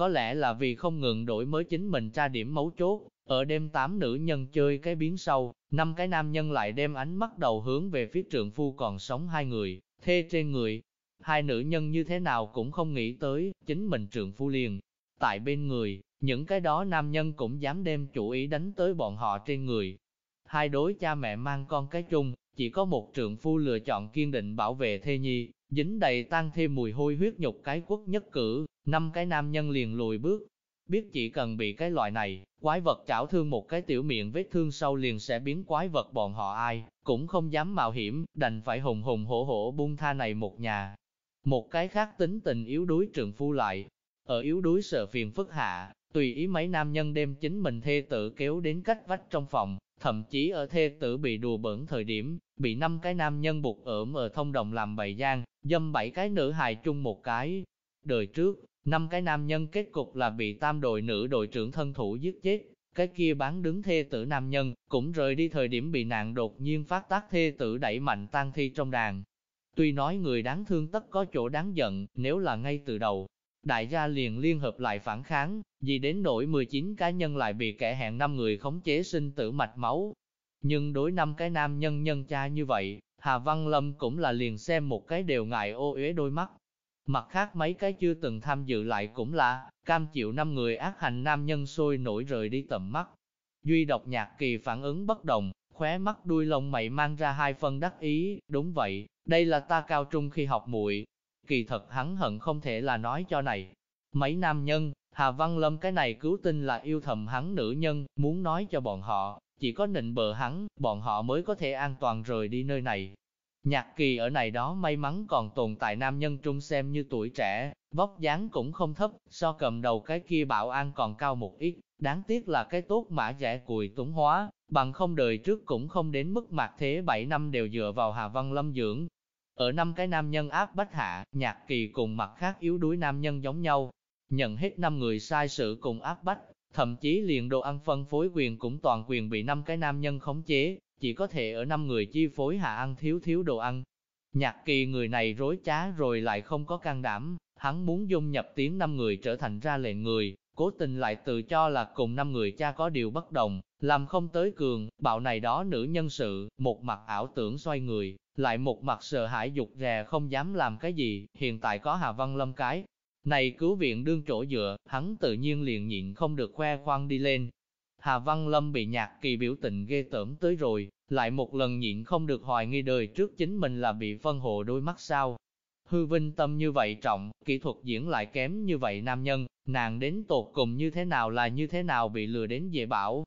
có lẽ là vì không ngừng đổi mới chính mình tra điểm mấu chốt, ở đêm tám nữ nhân chơi cái biến sâu, năm cái nam nhân lại đem ánh mắt đầu hướng về phía trượng phu còn sống hai người, thê trên người. Hai nữ nhân như thế nào cũng không nghĩ tới, chính mình trượng phu liền. Tại bên người, những cái đó nam nhân cũng dám đem chủ ý đánh tới bọn họ trên người. Hai đối cha mẹ mang con cái chung, chỉ có một trượng phu lựa chọn kiên định bảo vệ thê nhi, dính đầy tan thêm mùi hôi huyết nhục cái quốc nhất cử, năm cái nam nhân liền lùi bước. Biết chỉ cần bị cái loại này, quái vật chảo thương một cái tiểu miệng vết thương sâu liền sẽ biến quái vật bọn họ ai, cũng không dám mạo hiểm, đành phải hùng hùng hổ hổ buông tha này một nhà. Một cái khác tính tình yếu đuối trượng phu lại, ở yếu đuối sợ phiền phức hạ, tùy ý mấy nam nhân đem chính mình thê tử kéo đến cách vách trong phòng, thậm chí ở thê tử bị đùa bỡn thời điểm, bị năm cái nam nhân buộc ởm ở thông đồng làm bậy gian, dâm bảy cái nữ hài chung một cái. Đời trước, năm cái nam nhân kết cục là bị tam đội nữ đội trưởng thân thủ giết chết, cái kia bán đứng thê tử nam nhân, cũng rời đi thời điểm bị nạn đột nhiên phát tác thê tử đẩy mạnh tan thi trong đàn. Tuy nói người đáng thương tất có chỗ đáng giận, nếu là ngay từ đầu, đại gia liền liên hợp lại phản kháng, vì đến nỗi 19 cá nhân lại bị kẻ hẹn năm người khống chế sinh tử mạch máu. Nhưng đối năm cái nam nhân nhân cha như vậy, Hà Văn Lâm cũng là liền xem một cái đều ngại ô uế đôi mắt. Mặt khác mấy cái chưa từng tham dự lại cũng là, cam chịu năm người ác hành nam nhân sôi nổi rời đi tầm mắt. Duy độc nhạc kỳ phản ứng bất đồng, khóe mắt đuôi lông mày mang ra hai phân đắc ý, đúng vậy, đây là ta cao trung khi học muội. Kỳ thật hắn hận không thể là nói cho này. Mấy nam nhân, Hà Văn Lâm cái này cứu tinh là yêu thầm hắn nữ nhân, muốn nói cho bọn họ, chỉ có nịnh bờ hắn, bọn họ mới có thể an toàn rời đi nơi này. Nhạc kỳ ở này đó may mắn còn tồn tại nam nhân trung xem như tuổi trẻ, vóc dáng cũng không thấp, so cầm đầu cái kia bảo an còn cao một ít, đáng tiếc là cái tốt mã rẻ cùi túng hóa, bằng không đời trước cũng không đến mức mặt thế 7 năm đều dựa vào Hà Văn Lâm dưỡng. Ở năm cái nam nhân áp bách hạ, nhạc kỳ cùng mặt khác yếu đuối nam nhân giống nhau, nhận hết năm người sai sự cùng áp bách, thậm chí liền đồ ăn phân phối quyền cũng toàn quyền bị năm cái nam nhân khống chế, chỉ có thể ở năm người chi phối hạ ăn thiếu thiếu đồ ăn. Nhạc kỳ người này rối trá rồi lại không có can đảm, hắn muốn dung nhập tiếng năm người trở thành ra lệnh người, cố tình lại tự cho là cùng năm người cha có điều bất đồng, làm không tới cường, bạo này đó nữ nhân sự, một mặt ảo tưởng xoay người, lại một mặt sợ hãi dục rè không dám làm cái gì, hiện tại có Hà Văn Lâm cái. Này cứu viện đương chỗ dựa, hắn tự nhiên liền nhịn không được khoe khoang đi lên. Hà Văn Lâm bị nhạc kỳ biểu tình ghê tởm tới rồi, lại một lần nhịn không được hoài nghi đời trước chính mình là bị phân hộ đôi mắt sao. Hư vinh tâm như vậy trọng, kỹ thuật diễn lại kém như vậy nam nhân, nàng đến tột cùng như thế nào là như thế nào bị lừa đến dễ bảo.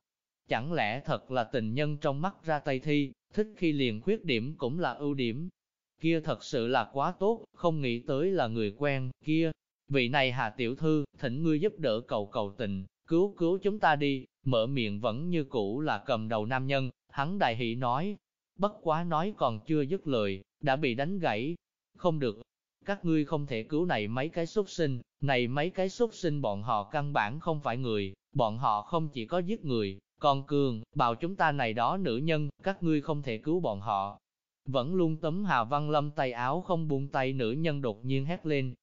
Chẳng lẽ thật là tình nhân trong mắt ra tay thi, thích khi liền khuyết điểm cũng là ưu điểm. Kia thật sự là quá tốt, không nghĩ tới là người quen, kia. Vị này Hà Tiểu Thư, thỉnh ngươi giúp đỡ cầu cầu tình, cứu cứu chúng ta đi, mở miệng vẫn như cũ là cầm đầu nam nhân, hắn đại hỷ nói. Bất quá nói còn chưa dứt lời, đã bị đánh gãy. Không được, các ngươi không thể cứu này mấy cái xuất sinh, này mấy cái xuất sinh bọn họ căn bản không phải người, bọn họ không chỉ có giết người, còn cường, bào chúng ta này đó nữ nhân, các ngươi không thể cứu bọn họ. Vẫn luôn tấm Hà Văn Lâm tay áo không buông tay nữ nhân đột nhiên hét lên.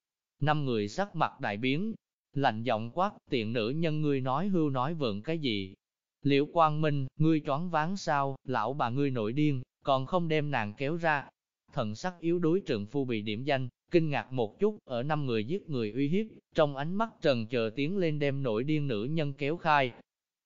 Năm người sắc mặt đại biến, lạnh giọng quát, tiện nữ nhân ngươi nói hưu nói vượng cái gì. Liễu Quang Minh, ngươi choáng váng sao, lão bà ngươi nổi điên, còn không đem nàng kéo ra. Thần sắc yếu đuối trượng phu bị điểm danh, kinh ngạc một chút, ở năm người giết người uy hiếp, trong ánh mắt trần chờ tiến lên đem nổi điên nữ nhân kéo khai.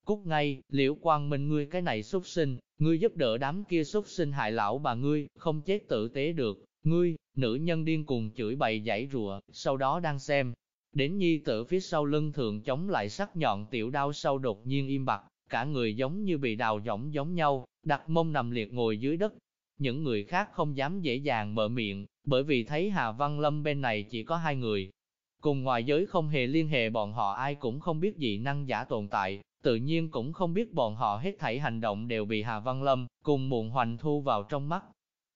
Cút ngay, liễu quang minh ngươi cái này xuất sinh, ngươi giúp đỡ đám kia xuất sinh hại lão bà ngươi, không chết tử tế được, ngươi, nữ nhân điên cùng chửi bậy giải rùa, sau đó đang xem. Đến nhi tử phía sau lưng thượng chống lại sắc nhọn tiểu đao sau đột nhiên im bặt, cả người giống như bị đào giống giống nhau, đặt mông nằm liệt ngồi dưới đất. Những người khác không dám dễ dàng mở miệng, bởi vì thấy Hà Văn Lâm bên này chỉ có hai người. Cùng ngoài giới không hề liên hệ bọn họ ai cũng không biết dị năng giả tồn tại, tự nhiên cũng không biết bọn họ hết thảy hành động đều bị Hà Văn Lâm cùng muộn hoành thu vào trong mắt.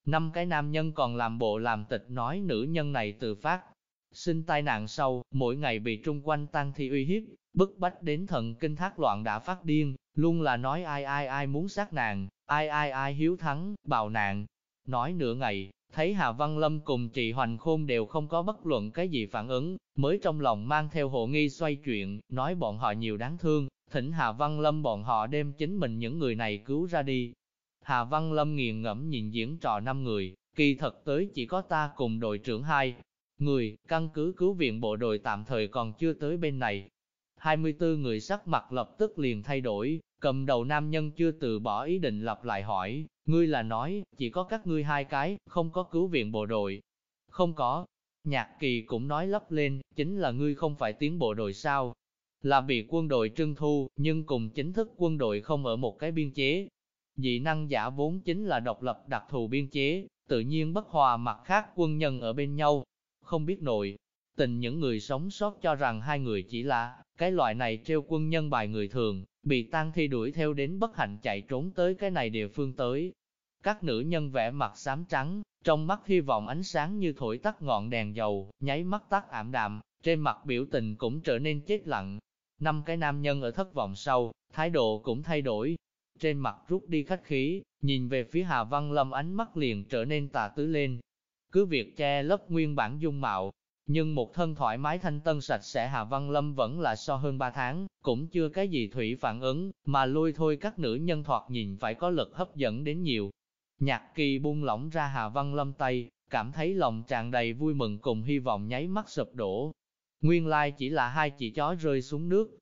Năm cái nam nhân còn làm bộ làm tịch nói nữ nhân này từ phát. Sinh tai nạn sau, mỗi ngày bị trung quanh tăng thi uy hiếp, bức bách đến thần kinh thác loạn đã phát điên, luôn là nói ai ai ai muốn sát nàng, ai ai ai hiếu thắng, bào nạn. Nói nửa ngày, Thấy Hà Văn Lâm cùng chị Hoành Khôn đều không có bất luận cái gì phản ứng, mới trong lòng mang theo hộ nghi xoay chuyện, nói bọn họ nhiều đáng thương, thỉnh Hà Văn Lâm bọn họ đem chính mình những người này cứu ra đi. Hà Văn Lâm nghiền ngẫm nhìn diễn trò năm người, kỳ thật tới chỉ có ta cùng đội trưởng hai người, căn cứ cứu viện bộ đội tạm thời còn chưa tới bên này. 24 người sắc mặt lập tức liền thay đổi, cầm đầu nam nhân chưa từ bỏ ý định lặp lại hỏi, Ngươi là nói, chỉ có các ngươi hai cái, không có cứu viện bộ đội. Không có. Nhạc kỳ cũng nói lấp lên, chính là ngươi không phải tiến bộ đội sao. Là bị quân đội trưng thu, nhưng cùng chính thức quân đội không ở một cái biên chế. Dị năng giả vốn chính là độc lập đặc thù biên chế, tự nhiên bất hòa mặt khác quân nhân ở bên nhau. Không biết nội, tình những người sống sót cho rằng hai người chỉ là cái loại này treo quân nhân bài người thường, bị tăng thi đuổi theo đến bất hạnh chạy trốn tới cái này địa phương tới. Các nữ nhân vẽ mặt xám trắng, trong mắt hy vọng ánh sáng như thổi tắt ngọn đèn dầu, nháy mắt tắt ảm đạm, trên mặt biểu tình cũng trở nên chết lặng. Năm cái nam nhân ở thất vọng sau, thái độ cũng thay đổi. Trên mặt rút đi khách khí, nhìn về phía Hà Văn Lâm ánh mắt liền trở nên tà tứ lên. Cứ việc che lấp nguyên bản dung mạo, nhưng một thân thoải mái thanh tân sạch sẽ Hà Văn Lâm vẫn là so hơn 3 tháng, cũng chưa cái gì thủy phản ứng, mà lui thôi các nữ nhân thoạt nhìn phải có lực hấp dẫn đến nhiều. Nhạc kỳ buông lỏng ra Hà Văn Lâm tay, cảm thấy lòng tràn đầy vui mừng cùng hy vọng nháy mắt sụp đổ. Nguyên lai chỉ là hai chị chó rơi xuống nước.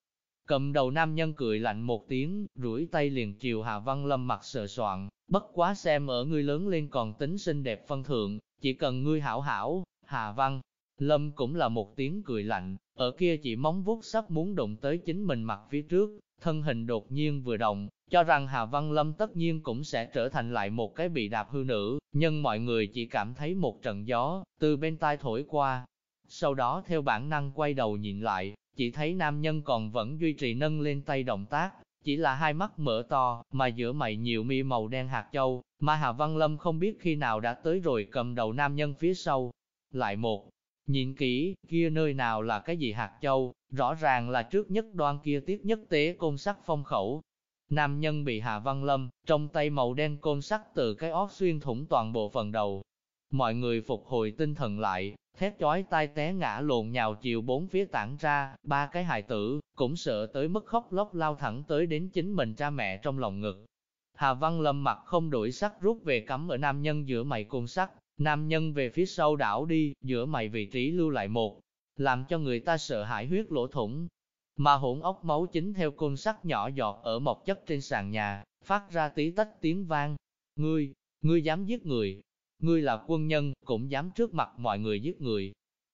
Cầm đầu nam nhân cười lạnh một tiếng, rủi tay liền chiều Hà Văn Lâm mặt sờ soạn, bất quá xem ở ngươi lớn lên còn tính xinh đẹp phân thượng, chỉ cần ngươi hảo hảo, Hà Văn. Lâm cũng là một tiếng cười lạnh, ở kia chỉ móng vuốt sắp muốn đụng tới chính mình mặt phía trước, thân hình đột nhiên vừa động, cho rằng Hà Văn Lâm tất nhiên cũng sẽ trở thành lại một cái bị đạp hư nữ, nhưng mọi người chỉ cảm thấy một trận gió, từ bên tai thổi qua. Sau đó theo bản năng quay đầu nhìn lại, chỉ thấy nam nhân còn vẫn duy trì nâng lên tay động tác, chỉ là hai mắt mở to, mà giữa mày nhiều mi màu đen hạt châu, mà Hà Văn Lâm không biết khi nào đã tới rồi cầm đầu nam nhân phía sau. Lại một, nhìn kỹ, kia nơi nào là cái gì hạt châu, rõ ràng là trước nhất đoan kia tiết nhất tế côn sắc phong khẩu, Nam nhân bị Hà Văn Lâm, trong tay màu đen côn sắc từ cái óc xuyên thủng toàn bộ phần đầu. Mọi người phục hồi tinh thần lại, thét chói tai té ngã lộn nhào chiều bốn phía tản ra, ba cái hài tử, cũng sợ tới mức khóc lóc lao thẳng tới đến chính mình cha mẹ trong lòng ngực. Hà Văn Lâm mặt không đổi sắc rút về cắm ở nam nhân giữa mày côn sắc nam nhân về phía sau đảo đi, giữa mày vị trí lưu lại một, làm cho người ta sợ hãi huyết lỗ thủng, mà hỗn ốc máu chính theo côn sắt nhỏ giọt ở mọc chất trên sàn nhà, phát ra tí tách tiếng vang. Ngươi, ngươi dám giết người, ngươi là quân nhân, cũng dám trước mặt mọi người giết người.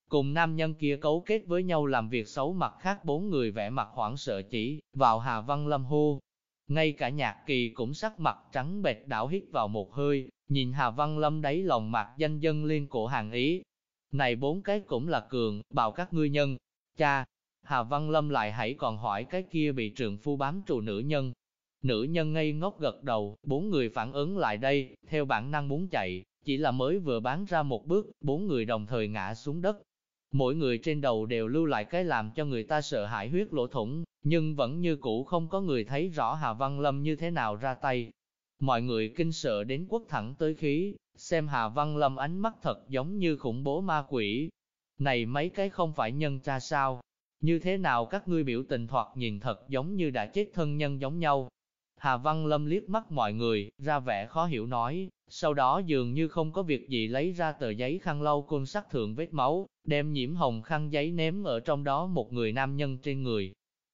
Cùng nam nhân kia cấu kết với nhau làm việc xấu mặt khác bốn người vẽ mặt hoảng sợ chỉ, vào Hà Văn Lâm hô. Ngay cả nhạc kỳ cũng sắc mặt trắng bệch đảo hít vào một hơi, nhìn Hà Văn Lâm đáy lòng mặt danh dân liên cổ hàng ý. Này bốn cái cũng là cường, bào các ngươi nhân. Cha, Hà Văn Lâm lại hãy còn hỏi cái kia bị trượng phu bám trụ nữ nhân. Nữ nhân ngây ngốc gật đầu, bốn người phản ứng lại đây, theo bản năng muốn chạy, chỉ là mới vừa bán ra một bước, bốn người đồng thời ngã xuống đất. Mỗi người trên đầu đều lưu lại cái làm cho người ta sợ hãi huyết lỗ thủng, nhưng vẫn như cũ không có người thấy rõ Hà Văn Lâm như thế nào ra tay. Mọi người kinh sợ đến quốc thẳng tới khí, xem Hà Văn Lâm ánh mắt thật giống như khủng bố ma quỷ. Này mấy cái không phải nhân cha sao, như thế nào các ngươi biểu tình thoạt nhìn thật giống như đã chết thân nhân giống nhau. Hà Văn Lâm liếc mắt mọi người, ra vẻ khó hiểu nói, sau đó dường như không có việc gì lấy ra tờ giấy khăn lau côn sắc thượng vết máu, đem nhiễm hồng khăn giấy ném ở trong đó một người nam nhân trên người.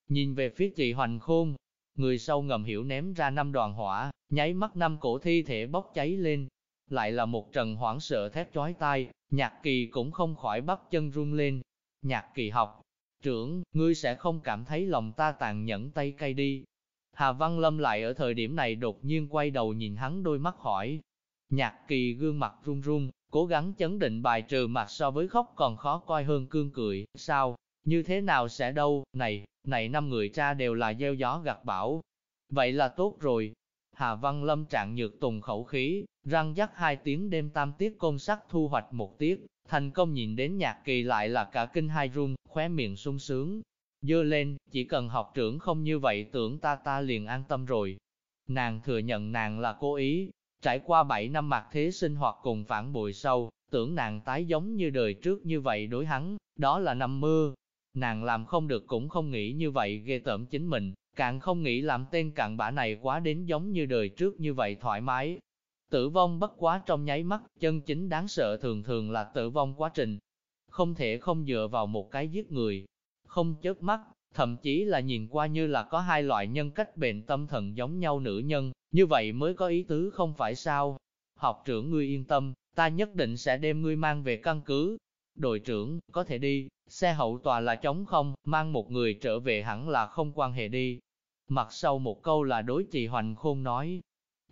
Nhìn về phía chị Hoành Khôn, người sau ngầm hiểu ném ra năm đoàn hỏa, nháy mắt năm cổ thi thể bốc cháy lên. Lại là một trận hoảng sợ thét chói tai, nhạc kỳ cũng không khỏi bắt chân run lên. Nhạc kỳ học, Trưởng, ngươi sẽ không cảm thấy lòng ta tàn nhẫn tay cay đi. Hà Văn Lâm lại ở thời điểm này đột nhiên quay đầu nhìn hắn đôi mắt hỏi. Nhạc kỳ gương mặt run run, cố gắng chấn định bài trừ mặt so với khóc còn khó coi hơn cương cười. Sao? Như thế nào sẽ đâu? Này, này năm người cha đều là gieo gió gặt bão. Vậy là tốt rồi. Hà Văn Lâm trạng nhược tùng khẩu khí, răng dắt hai tiếng đêm tam tiết công sắc thu hoạch một tiết, Thành công nhìn đến nhạc kỳ lại là cả kinh hai run, khóe miệng sung sướng. Dơ lên, chỉ cần học trưởng không như vậy tưởng ta ta liền an tâm rồi. Nàng thừa nhận nàng là cố ý, trải qua 7 năm mặt thế sinh hoạt cùng phản bội sâu, tưởng nàng tái giống như đời trước như vậy đối hắn, đó là năm mưa. Nàng làm không được cũng không nghĩ như vậy ghê tởm chính mình, càng không nghĩ làm tên cặn bã này quá đến giống như đời trước như vậy thoải mái, Tử vong bất quá trong nháy mắt, chân chính đáng sợ thường thường là tử vong quá trình. Không thể không dựa vào một cái giết người, không chớp mắt, thậm chí là nhìn qua như là có hai loại nhân cách bệnh tâm thần giống nhau nữ nhân, như vậy mới có ý tứ không phải sao. Học trưởng ngươi yên tâm, ta nhất định sẽ đem ngươi mang về căn cứ. Đội trưởng, có thể đi, xe hậu tòa là trống không, mang một người trở về hẳn là không quan hệ đi. Mặt sau một câu là đối trì hoành khôn nói,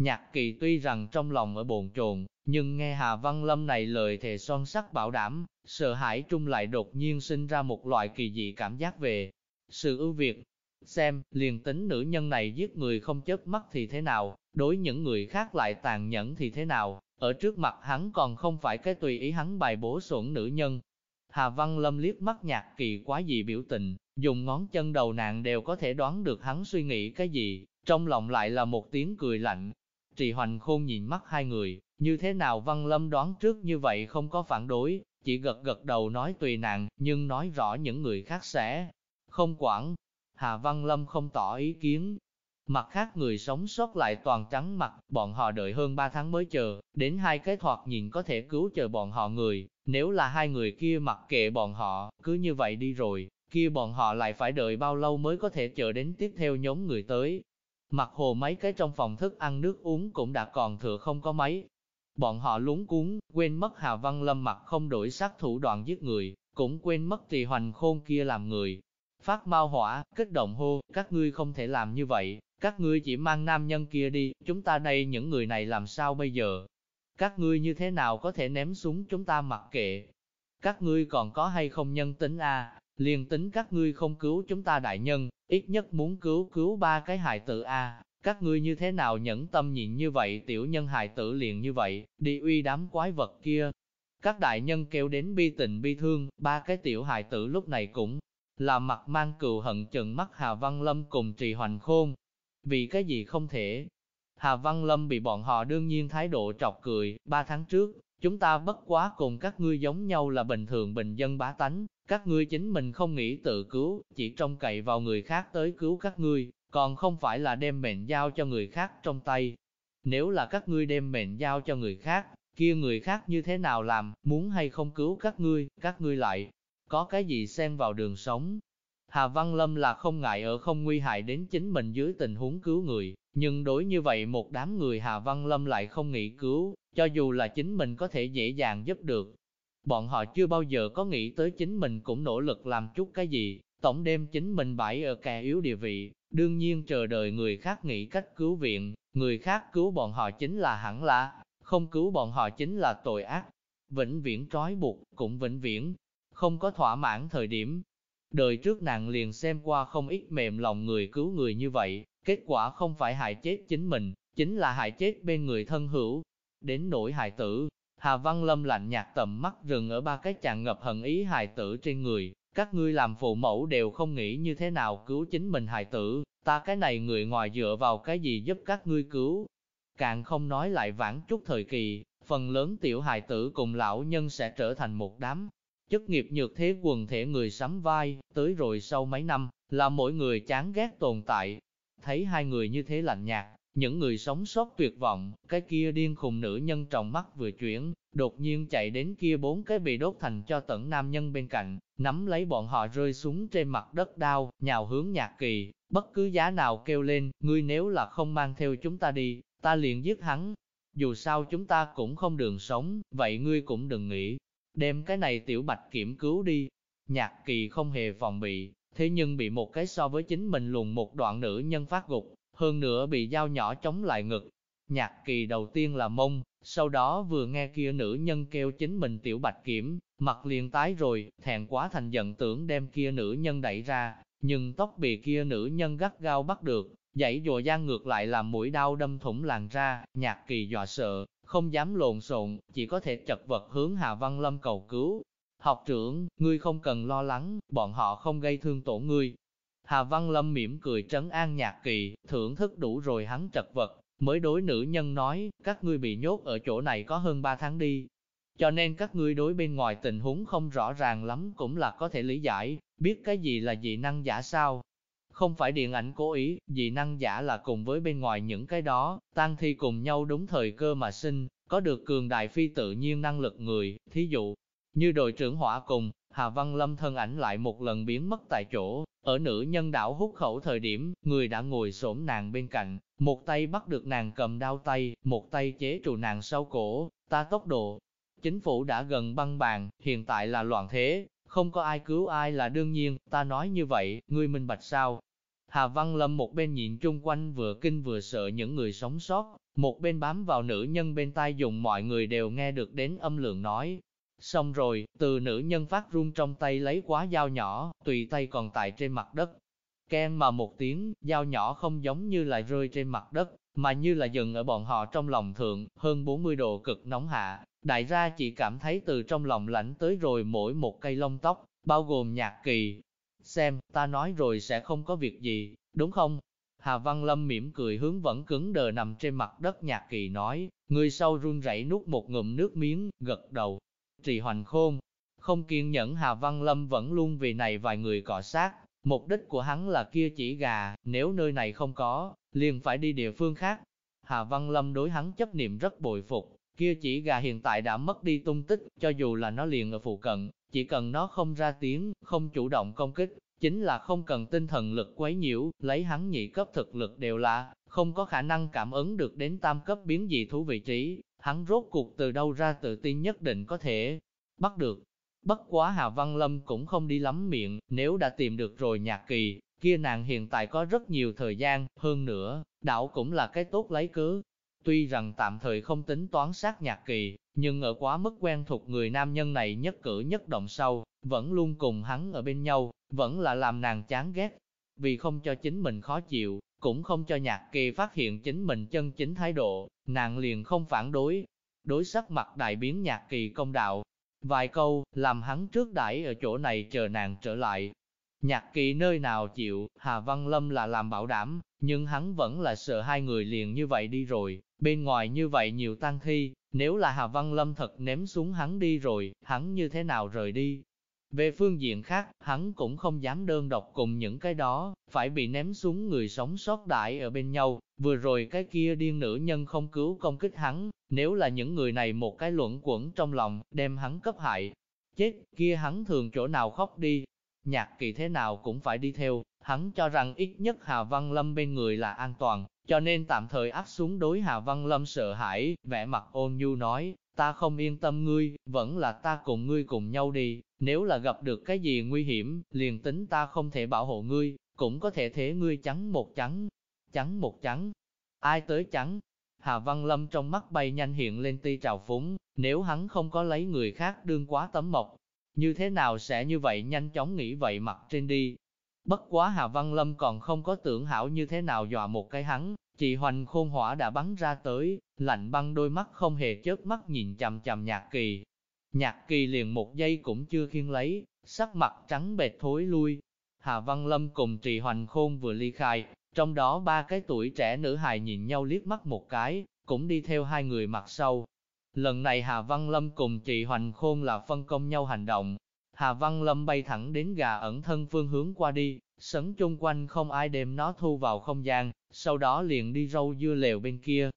Nhạc kỳ tuy rằng trong lòng ở bồn chồn, nhưng nghe Hà Văn Lâm này lời thề son sắc bảo đảm, sợ hãi trung lại đột nhiên sinh ra một loại kỳ dị cảm giác về sự ưu việt. Xem, liền tính nữ nhân này giết người không chớp mắt thì thế nào, đối những người khác lại tàn nhẫn thì thế nào, ở trước mặt hắn còn không phải cái tùy ý hắn bài bố xuẩn nữ nhân. Hà Văn Lâm liếc mắt nhạc kỳ quá dị biểu tình, dùng ngón chân đầu nàng đều có thể đoán được hắn suy nghĩ cái gì, trong lòng lại là một tiếng cười lạnh, Trì Hoành Khôn nhìn mắt hai người, như thế nào Văn Lâm đoán trước như vậy không có phản đối, chỉ gật gật đầu nói tùy nàng, nhưng nói rõ những người khác sẽ không quản. Hà Văn Lâm không tỏ ý kiến. Mặt khác người sống sót lại toàn trắng mặt, bọn họ đợi hơn 3 tháng mới chờ, đến hai cái thoạt nhìn có thể cứu chờ bọn họ người, nếu là hai người kia mặc kệ bọn họ, cứ như vậy đi rồi, kia bọn họ lại phải đợi bao lâu mới có thể chờ đến tiếp theo nhóm người tới. Mặt hồ mấy cái trong phòng thức ăn nước uống cũng đã còn thừa không có mấy. Bọn họ lúng cuốn, quên mất Hà Văn Lâm mặt không đổi sát thủ đoạn giết người, cũng quên mất tỳ hoành khôn kia làm người. Phát mau hỏa, kích động hô, các ngươi không thể làm như vậy, các ngươi chỉ mang nam nhân kia đi, chúng ta đây những người này làm sao bây giờ? Các ngươi như thế nào có thể ném súng chúng ta mặc kệ? Các ngươi còn có hay không nhân tính a? À? Liền tính các ngươi không cứu chúng ta đại nhân, ít nhất muốn cứu cứu ba cái hài tử a. À? Các ngươi như thế nào nhẫn tâm nhịn như vậy tiểu nhân hài tử liền như vậy, đi uy đám quái vật kia. Các đại nhân kêu đến bi tình bi thương, ba cái tiểu hài tử lúc này cũng là mặt mang cừu hận chừng mắt Hà Văn Lâm cùng Trì Hoành Khôn, vì cái gì không thể. Hà Văn Lâm bị bọn họ đương nhiên thái độ trọc cười, ba tháng trước, chúng ta bất quá cùng các ngươi giống nhau là bình thường bình dân bá tánh, các ngươi chính mình không nghĩ tự cứu, chỉ trông cậy vào người khác tới cứu các ngươi, còn không phải là đem mệnh giao cho người khác trong tay. Nếu là các ngươi đem mệnh giao cho người khác, kia người khác như thế nào làm, muốn hay không cứu các ngươi, các ngươi lại, có cái gì xen vào đường sống, Hà Văn Lâm là không ngại ở không nguy hại đến chính mình dưới tình huống cứu người, nhưng đối như vậy một đám người Hà Văn Lâm lại không nghĩ cứu, cho dù là chính mình có thể dễ dàng giúp được. Bọn họ chưa bao giờ có nghĩ tới chính mình cũng nỗ lực làm chút cái gì, tổng đêm chính mình bãi ở kẻ yếu địa vị, đương nhiên chờ đợi người khác nghĩ cách cứu viện, người khác cứu bọn họ chính là hẳn là, không cứu bọn họ chính là tội ác. Vĩnh viễn trói buộc, cũng vĩnh viễn, không có thỏa mãn thời điểm, Đời trước nàng liền xem qua không ít mềm lòng người cứu người như vậy, kết quả không phải hại chết chính mình, chính là hại chết bên người thân hữu. Đến nỗi hại tử, Hà Văn Lâm lạnh nhạt tầm mắt rừng ở ba cái chàng ngập hận ý hài tử trên người, các ngươi làm phụ mẫu đều không nghĩ như thế nào cứu chính mình hài tử, ta cái này người ngoài dựa vào cái gì giúp các ngươi cứu. Càng không nói lại vãn chút thời kỳ, phần lớn tiểu hài tử cùng lão nhân sẽ trở thành một đám Chất nghiệp nhược thế quần thể người sắm vai, tới rồi sau mấy năm, là mỗi người chán ghét tồn tại. Thấy hai người như thế lạnh nhạt, những người sống sót tuyệt vọng, cái kia điên khùng nữ nhân trong mắt vừa chuyển, đột nhiên chạy đến kia bốn cái bị đốt thành cho tận nam nhân bên cạnh, nắm lấy bọn họ rơi xuống trên mặt đất đau, nhào hướng nhạc kỳ, bất cứ giá nào kêu lên, ngươi nếu là không mang theo chúng ta đi, ta liền giết hắn. Dù sao chúng ta cũng không đường sống, vậy ngươi cũng đừng nghĩ, đem cái này tiểu bạch kiểm cứu đi. Nhạc kỳ không hề phòng bị, thế nhưng bị một cái so với chính mình lùn một đoạn nữ nhân phát gục, hơn nữa bị dao nhỏ chống lại ngực. Nhạc kỳ đầu tiên là mông, sau đó vừa nghe kia nữ nhân kêu chính mình tiểu bạch kiểm, mặt liền tái rồi, thẹn quá thành giận tưởng đem kia nữ nhân đẩy ra, nhưng tóc bị kia nữ nhân gắt gao bắt được, dãy dùa gian ngược lại làm mũi đau đâm thủng làn ra, nhạc kỳ dọa sợ, không dám lộn xộn, chỉ có thể chật vật hướng Hà Văn Lâm cầu cứu. Học trưởng, ngươi không cần lo lắng, bọn họ không gây thương tổn ngươi. Hà Văn Lâm mỉm cười trấn an nhạc kỳ, thưởng thức đủ rồi hắn trật vật, mới đối nữ nhân nói, các ngươi bị nhốt ở chỗ này có hơn 3 tháng đi. Cho nên các ngươi đối bên ngoài tình huống không rõ ràng lắm cũng là có thể lý giải, biết cái gì là dị năng giả sao, không phải điện ảnh cố ý, dị năng giả là cùng với bên ngoài những cái đó, tăng thi cùng nhau đúng thời cơ mà sinh, có được cường đại phi tự nhiên năng lực người, thí dụ, như đội trưởng hỏa cùng, Hà Văn Lâm thân ảnh lại một lần biến mất tại chỗ, ở nữ nhân đảo hút khẩu thời điểm, người đã ngồi xổm nàng bên cạnh, một tay bắt được nàng cầm đao tay, một tay chế trụ nàng sau cổ, ta tốc độ. Chính phủ đã gần băng bàn, hiện tại là loạn thế, không có ai cứu ai là đương nhiên, ta nói như vậy, ngươi minh bạch sao? Hà Văn Lâm một bên nhịn chung quanh vừa kinh vừa sợ những người sống sót, một bên bám vào nữ nhân bên tai dùng mọi người đều nghe được đến âm lượng nói. Xong rồi, từ nữ nhân phát run trong tay lấy quá dao nhỏ, tùy tay còn tại trên mặt đất. Ken mà một tiếng, dao nhỏ không giống như là rơi trên mặt đất, mà như là dừng ở bọn họ trong lòng thượng, hơn 40 độ cực nóng hạ. Đại gia chỉ cảm thấy từ trong lòng lạnh tới rồi mỗi một cây lông tóc, bao gồm nhạc kỳ, xem, ta nói rồi sẽ không có việc gì, đúng không? Hà Văn Lâm mỉm cười hướng vẫn cứng đờ nằm trên mặt đất nhạc kỳ nói, người sau run rẩy nuốt một ngụm nước miếng, gật đầu. Trì hoành khôn, không kiên nhẫn Hà Văn Lâm vẫn luôn vì này vài người cọ sát, Mục đích của hắn là kia chỉ gà, nếu nơi này không có, liền phải đi địa phương khác. Hà Văn Lâm đối hắn chấp niệm rất bội phục, kia chỉ gà hiện tại đã mất đi tung tích, cho dù là nó liền ở phụ cận, chỉ cần nó không ra tiếng, không chủ động công kích, chính là không cần tinh thần lực quấy nhiễu, lấy hắn nhị cấp thực lực đều là, không có khả năng cảm ứng được đến tam cấp biến dị thú vị trí, hắn rốt cuộc từ đâu ra tự tin nhất định có thể bắt được. Bất quá Hà Văn Lâm cũng không đi lắm miệng, nếu đã tìm được rồi nhạc kỳ, kia nàng hiện tại có rất nhiều thời gian, hơn nữa, đảo cũng là cái tốt lấy cớ. Tuy rằng tạm thời không tính toán sát nhạc kỳ, nhưng ở quá mức quen thuộc người nam nhân này nhất cử nhất động sau, vẫn luôn cùng hắn ở bên nhau, vẫn là làm nàng chán ghét. Vì không cho chính mình khó chịu, cũng không cho nhạc kỳ phát hiện chính mình chân chính thái độ, nàng liền không phản đối. Đối sắc mặt đại biến nhạc kỳ công đạo, vài câu, làm hắn trước đãi ở chỗ này chờ nàng trở lại. Nhạc kỳ nơi nào chịu, Hà Văn Lâm là làm bảo đảm, nhưng hắn vẫn là sợ hai người liền như vậy đi rồi, bên ngoài như vậy nhiều tăng thi, nếu là Hà Văn Lâm thật ném xuống hắn đi rồi, hắn như thế nào rời đi. Về phương diện khác, hắn cũng không dám đơn độc cùng những cái đó, phải bị ném xuống người sống sót đại ở bên nhau, vừa rồi cái kia điên nữ nhân không cứu công kích hắn, nếu là những người này một cái luẩn quẩn trong lòng, đem hắn cấp hại. Chết, kia hắn thường chỗ nào khóc đi, nhạc kỳ thế nào cũng phải đi theo, hắn cho rằng ít nhất Hà Văn Lâm bên người là an toàn, cho nên tạm thời áp xuống đối Hà Văn Lâm sợ hãi, vẻ mặt ôn nhu nói, ta không yên tâm ngươi, vẫn là ta cùng ngươi cùng nhau đi, nếu là gặp được cái gì nguy hiểm, liền tính ta không thể bảo hộ ngươi, cũng có thể thế ngươi trắng một trắng, trắng một trắng, ai tới trắng. Hà Văn Lâm trong mắt bay nhanh hiện lên ti trào phúng, nếu hắn không có lấy người khác đương quá tấm mộc, như thế nào sẽ như vậy nhanh chóng nghĩ vậy mặt trên đi. Bất quá Hà Văn Lâm còn không có tưởng hảo như thế nào dọa một cái hắn, chị hoành khôn hỏa đã bắn ra tới, lạnh băng đôi mắt không hề chớp mắt nhìn chằm chằm nhạc kỳ. Nhạc kỳ liền một giây cũng chưa khiên lấy, sắc mặt trắng bệt thối lui. Hà Văn Lâm cùng trì hoành khôn vừa ly khai, trong đó ba cái tuổi trẻ nữ hài nhìn nhau liếc mắt một cái, cũng đi theo hai người mặt sau. Lần này Hà Văn Lâm cùng chị Hoành Khôn là phân công nhau hành động. Hà Văn Lâm bay thẳng đến gà ẩn thân phương hướng qua đi, sấn chung quanh không ai đem nó thu vào không gian, sau đó liền đi râu dưa lều bên kia.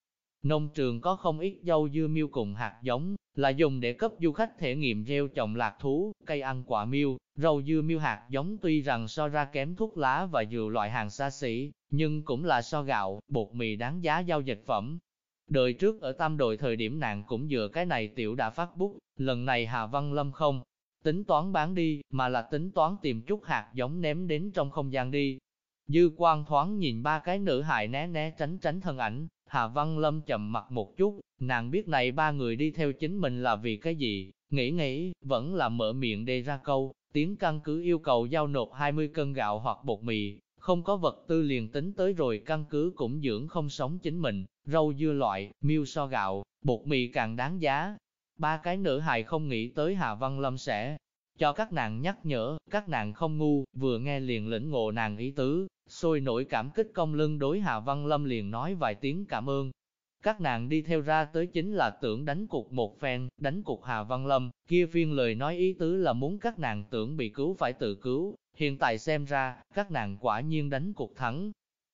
Nông trường có không ít dâu dưa miêu cùng hạt giống, là dùng để cấp du khách thể nghiệm gieo trồng lạc thú, cây ăn quả miêu, rau dưa miêu hạt giống tuy rằng so ra kém thuốc lá và dừa loại hàng xa xỉ, nhưng cũng là so gạo, bột mì đáng giá giao dịch phẩm. Đời trước ở tam đội thời điểm nàng cũng dựa cái này tiểu đã phát bút, lần này Hà Văn Lâm không tính toán bán đi, mà là tính toán tìm chút hạt giống ném đến trong không gian đi. Dư quang thoáng nhìn ba cái nữ hài né né tránh tránh thân ảnh, Hà Văn Lâm chậm mặt một chút, nàng biết này ba người đi theo chính mình là vì cái gì, nghĩ nghĩ, vẫn là mở miệng đề ra câu, tiếng căn cứ yêu cầu giao nộp 20 cân gạo hoặc bột mì, không có vật tư liền tính tới rồi căn cứ cũng dưỡng không sống chính mình, rau dưa loại, miêu so gạo, bột mì càng đáng giá. Ba cái nữ hài không nghĩ tới Hà Văn Lâm sẽ cho các nàng nhắc nhở, các nàng không ngu, vừa nghe liền lĩnh ngộ nàng ý tứ, sôi nổi cảm kích công lưng đối Hà Văn Lâm liền nói vài tiếng cảm ơn. Các nàng đi theo ra tới chính là tưởng đánh cục một phen, đánh cục Hà Văn Lâm, kia phiên lời nói ý tứ là muốn các nàng tưởng bị cứu phải tự cứu, hiện tại xem ra, các nàng quả nhiên đánh cuộc thắng.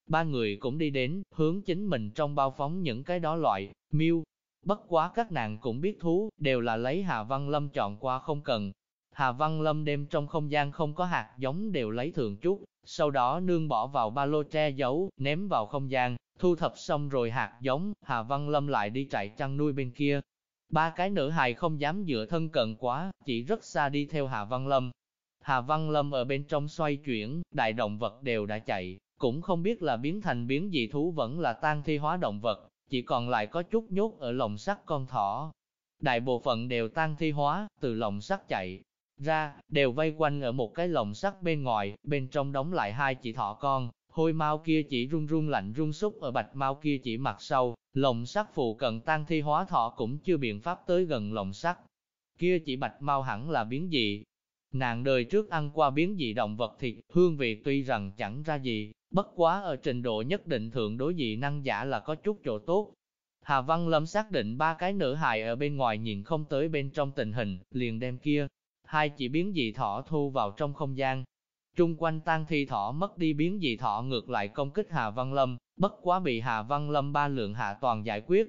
Ba người cũng đi đến, hướng chính mình trong bao phóng những cái đó loại, miêu. Bất quá các nàng cũng biết thú, đều là lấy Hà Văn Lâm chọn qua không cần, Hà Văn Lâm đem trong không gian không có hạt giống đều lấy thường chút, sau đó nương bỏ vào ba lô tre giấu, ném vào không gian, thu thập xong rồi hạt giống, Hà Văn Lâm lại đi trại chăn nuôi bên kia. Ba cái nữ hài không dám dựa thân cận quá, chỉ rất xa đi theo Hà Văn Lâm. Hà Văn Lâm ở bên trong xoay chuyển, đại động vật đều đã chạy, cũng không biết là biến thành biến dị thú vẫn là tan thi hóa động vật, chỉ còn lại có chút nhốt ở lồng sắt con thỏ. Đại bộ phận đều tan thi hóa, từ lồng sắt chạy, ra, đều vây quanh ở một cái lồng sắt bên ngoài, bên trong đóng lại hai chỉ thỏ con, hôi mau kia chỉ run run lạnh run xúc ở bạch mau kia chỉ mặt sau, lồng sắt phụ cận tan thi hóa thọ cũng chưa biện pháp tới gần lồng sắt. Kia chỉ bạch mau hẳn là biến dị. Nàng đời trước ăn qua biến dị động vật thịt, hương vị tuy rằng chẳng ra gì, bất quá ở trình độ nhất định thượng đối dị năng giả là có chút chỗ tốt. Hà Văn Lâm xác định ba cái nữ hài ở bên ngoài nhìn không tới bên trong tình hình, liền đem kia hai chỉ biến dị thỏ thu vào trong không gian. Trung quanh tan thi thỏ mất đi biến dị thỏ ngược lại công kích Hà Văn Lâm, bất quá bị Hà Văn Lâm ba lượng hạ toàn giải quyết.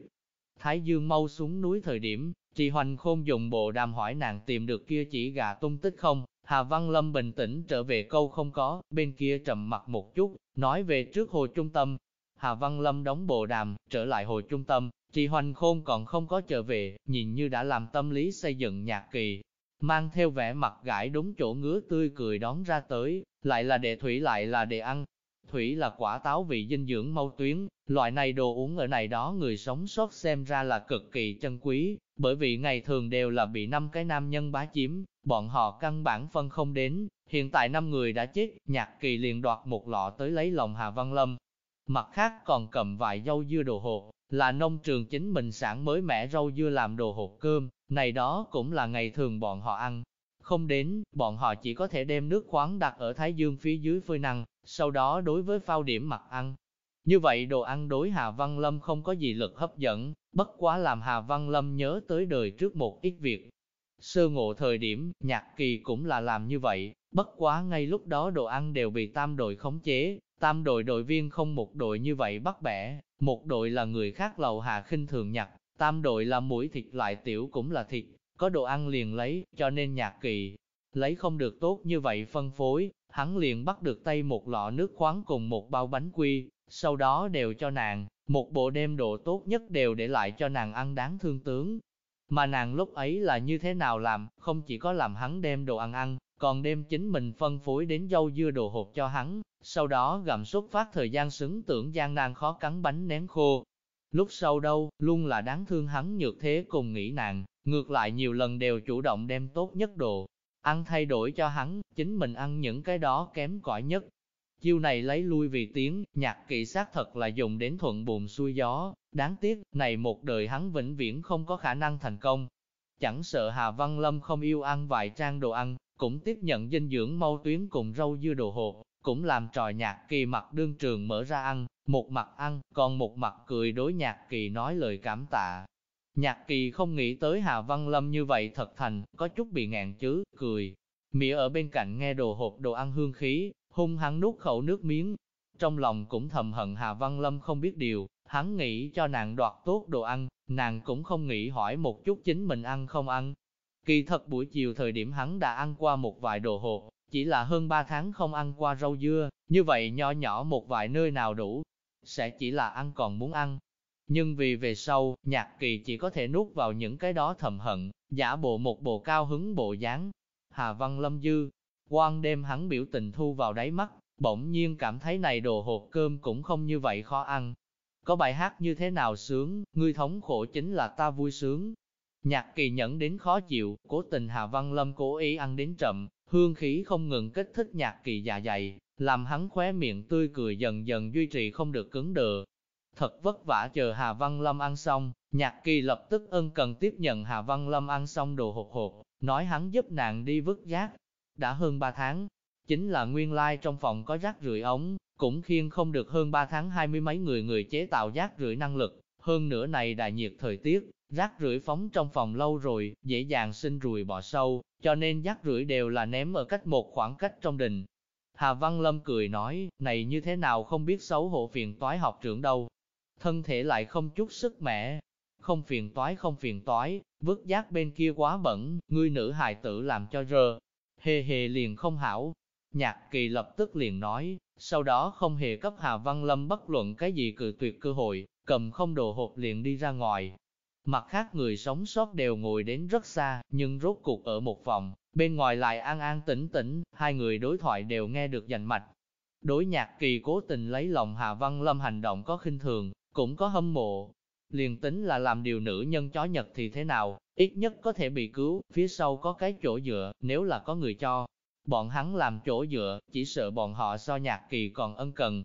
Thái Dương mau xuống núi thời điểm, Trì Hoành Khôn dùng bộ đàm hỏi nàng tìm được kia chỉ gà tung tích không, Hà Văn Lâm bình tĩnh trở về câu không có, bên kia trầm mặt một chút, nói về trước hồ trung tâm. Hà Văn Lâm đóng bộ đàm, trở lại hồ trung tâm, Trì Hoành Khôn còn không có trở về, nhìn như đã làm tâm lý xây dựng nhạc kỳ. Mang theo vẻ mặt gãi đúng chỗ ngứa tươi cười đón ra tới, lại là để thủy lại là để ăn. Thủy là quả táo vị dinh dưỡng mau tuyến, loại này đồ uống ở này đó người sống sót xem ra là cực kỳ chân quý, bởi vì ngày thường đều là bị năm cái nam nhân bá chiếm, bọn họ căn bản phân không đến, hiện tại năm người đã chết, nhạc kỳ liền đoạt một lọ tới lấy lòng Hà Văn Lâm. Mặt khác còn cầm vài dâu dưa đồ hộp, là nông trường chính mình sản mới mẻ rau dưa làm đồ hộp cơm, này đó cũng là ngày thường bọn họ ăn. Không đến, bọn họ chỉ có thể đem nước khoáng đặt ở Thái Dương phía dưới phơi năng, sau đó đối với phao điểm mặt ăn. Như vậy đồ ăn đối Hà Văn Lâm không có gì lực hấp dẫn, bất quá làm Hà Văn Lâm nhớ tới đời trước một ít việc. Sơ ngộ thời điểm, nhạc kỳ cũng là làm như vậy, bất quá ngay lúc đó đồ ăn đều bị tam đội khống chế, tam đội đội viên không một đội như vậy bắt bẻ, một đội là người khác lầu hà khinh thường nhặt, tam đội là mũi thịt lại tiểu cũng là thịt, có đồ ăn liền lấy, cho nên nhạc kỳ, lấy không được tốt như vậy phân phối, hắn liền bắt được tay một lọ nước khoáng cùng một bao bánh quy, sau đó đều cho nàng, một bộ đêm độ tốt nhất đều để lại cho nàng ăn đáng thương tướng. Mà nàng lúc ấy là như thế nào làm, không chỉ có làm hắn đem đồ ăn ăn, còn đem chính mình phân phối đến dâu dưa đồ hộp cho hắn, sau đó gặm xuất phát thời gian xứng tưởng gian nan khó cắn bánh nén khô. Lúc sau đâu, luôn là đáng thương hắn nhược thế cùng nghĩ nàng, ngược lại nhiều lần đều chủ động đem tốt nhất đồ, ăn thay đổi cho hắn, chính mình ăn những cái đó kém cỏi nhất. Chiêu này lấy lui vì tiếng, nhạc kỵ xác thật là dùng đến thuận buồm xuôi gió, đáng tiếc, này một đời hắn vĩnh viễn không có khả năng thành công. Chẳng sợ Hà Văn Lâm không yêu ăn vài trang đồ ăn, cũng tiếp nhận dinh dưỡng mau tuyến cùng rau dưa đồ hộp, cũng làm trò nhạc kỳ mặt đương trường mở ra ăn, một mặt ăn, còn một mặt cười đối nhạc kỳ nói lời cảm tạ. Nhạc kỳ không nghĩ tới Hà Văn Lâm như vậy thật thành, có chút bị ngạn chứ, cười. Mỉa ở bên cạnh nghe đồ hộp đồ ăn hương khí, hung hắn nuốt khẩu nước miếng. Trong lòng cũng thầm hận Hà Văn Lâm không biết điều, hắn nghĩ cho nàng đoạt tốt đồ ăn, nàng cũng không nghĩ hỏi một chút chính mình ăn không ăn. Kỳ thật buổi chiều thời điểm hắn đã ăn qua một vài đồ hộp, chỉ là hơn 3 tháng không ăn qua rau dưa, như vậy nho nhỏ một vài nơi nào đủ, sẽ chỉ là ăn còn muốn ăn. Nhưng vì về sau, nhạc kỳ chỉ có thể nuốt vào những cái đó thầm hận, giả bộ một bộ cao hứng bộ dáng. Hà Văn Lâm Dư, quan đêm hắn biểu tình thu vào đáy mắt, bỗng nhiên cảm thấy này đồ hộp cơm cũng không như vậy khó ăn. Có bài hát như thế nào sướng, ngươi thống khổ chính là ta vui sướng. Nhạc kỳ nhẫn đến khó chịu, cố tình Hà Văn Lâm cố ý ăn đến chậm, hương khí không ngừng kích thích nhạc kỳ dạ dày, làm hắn khóe miệng tươi cười dần dần duy trì không được cứng đờ. Thật vất vả chờ Hà Văn Lâm ăn xong, nhạc kỳ lập tức ân cần tiếp nhận Hà Văn Lâm ăn xong đồ hộp hộp, nói hắn giúp nàng đi vứt giác, đã hơn 3 tháng, chính là nguyên lai like trong phòng có rác rưởi ống, cũng khiên không được hơn 3 tháng hai mươi mấy người người chế tạo rác rưởi năng lực. Hơn nữa này đại nhiệt thời tiết, rác rưởi phóng trong phòng lâu rồi, dễ dàng sinh ruồi bọ sâu, cho nên rác rưởi đều là ném ở cách một khoảng cách trong đình. Hà Văn Lâm cười nói, này như thế nào không biết xấu hổ phiền toái học trưởng đâu. Thân thể lại không chút sức mẻ. Không phiền toái không phiền toái, vứt giác bên kia quá bẩn, ngươi nữ hài tử làm cho rơ. Hề hề liền không hảo. Nhạc kỳ lập tức liền nói, sau đó không hề cấp Hà Văn Lâm bất luận cái gì cự tuyệt cơ hội, cầm không đồ hộp liền đi ra ngoài. Mặt khác người sống sót đều ngồi đến rất xa, nhưng rốt cuộc ở một phòng, bên ngoài lại an an tĩnh tĩnh, hai người đối thoại đều nghe được dành mạch. Đối nhạc kỳ cố tình lấy lòng Hà Văn Lâm hành động có khinh thường, cũng có hâm mộ. Liền tính là làm điều nữ nhân chó nhật thì thế nào, ít nhất có thể bị cứu, phía sau có cái chỗ dựa, nếu là có người cho. Bọn hắn làm chỗ dựa, chỉ sợ bọn họ so nhạc kỳ còn ân cần.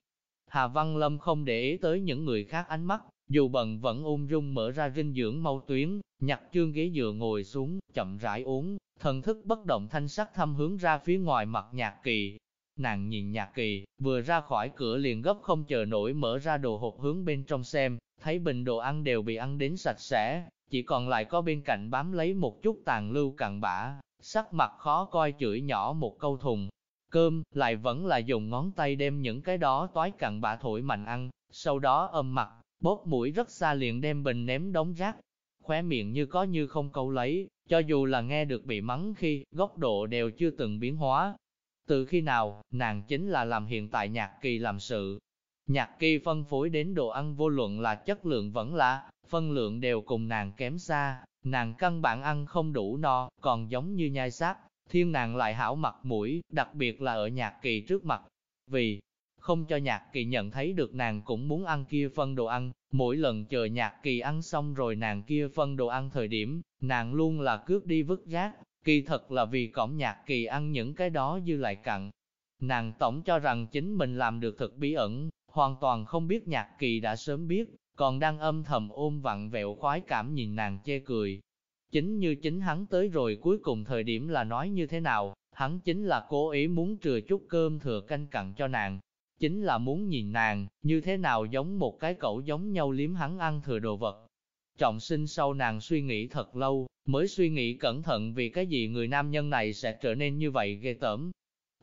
Hà Văn Lâm không để ý tới những người khác ánh mắt, dù bận vẫn ung dung mở ra dinh dưỡng mau tuyến, nhặt chương ghế dựa ngồi xuống, chậm rãi uống, thần thức bất động thanh sắc thăm hướng ra phía ngoài mặt nhạc kỳ. Nàng nhìn nhạc kỳ, vừa ra khỏi cửa liền gấp không chờ nổi mở ra đồ hộp hướng bên trong xem, thấy bình đồ ăn đều bị ăn đến sạch sẽ, chỉ còn lại có bên cạnh bám lấy một chút tàn lưu cặn bã, sắc mặt khó coi chửi nhỏ một câu thùng. cơm, lại vẫn là dùng ngón tay đem những cái đó toái cặn bã thổi mạnh ăn, sau đó âm mặt, bóp mũi rất xa liền đem bình ném đống rác, khóe miệng như có như không câu lấy, cho dù là nghe được bị mắng khi, góc độ đều chưa từng biến hóa. Từ khi nào, nàng chính là làm hiện tại nhạc kỳ làm sự. Nhạc kỳ phân phối đến đồ ăn vô luận là chất lượng vẫn là, phân lượng đều cùng nàng kém xa, nàng căn bản ăn không đủ no, còn giống như nhai xác, thiên nàng lại hảo mặt mũi, đặc biệt là ở nhạc kỳ trước mặt. Vì, không cho nhạc kỳ nhận thấy được nàng cũng muốn ăn kia phân đồ ăn, mỗi lần chờ nhạc kỳ ăn xong rồi nàng kia phân đồ ăn thời điểm, nàng luôn là cướp đi vứt rác, kỳ thật là vì cổng nhạc kỳ ăn những cái đó dư lại cặn. Nàng tổng cho rằng chính mình làm được thật bí ẩn, hoàn toàn không biết nhạc kỳ đã sớm biết, còn đang âm thầm ôm vặn vẹo khoái cảm nhìn nàng chê cười. Chính như chính hắn tới rồi cuối cùng thời điểm là nói như thế nào, hắn chính là cố ý muốn trừ chút cơm thừa canh cặn cho nàng, chính là muốn nhìn nàng, như thế nào giống một cái cậu giống nhau liếm hắn ăn thừa đồ vật. Trọng sinh sau nàng suy nghĩ thật lâu, mới suy nghĩ cẩn thận vì cái gì người nam nhân này sẽ trở nên như vậy ghê tởm.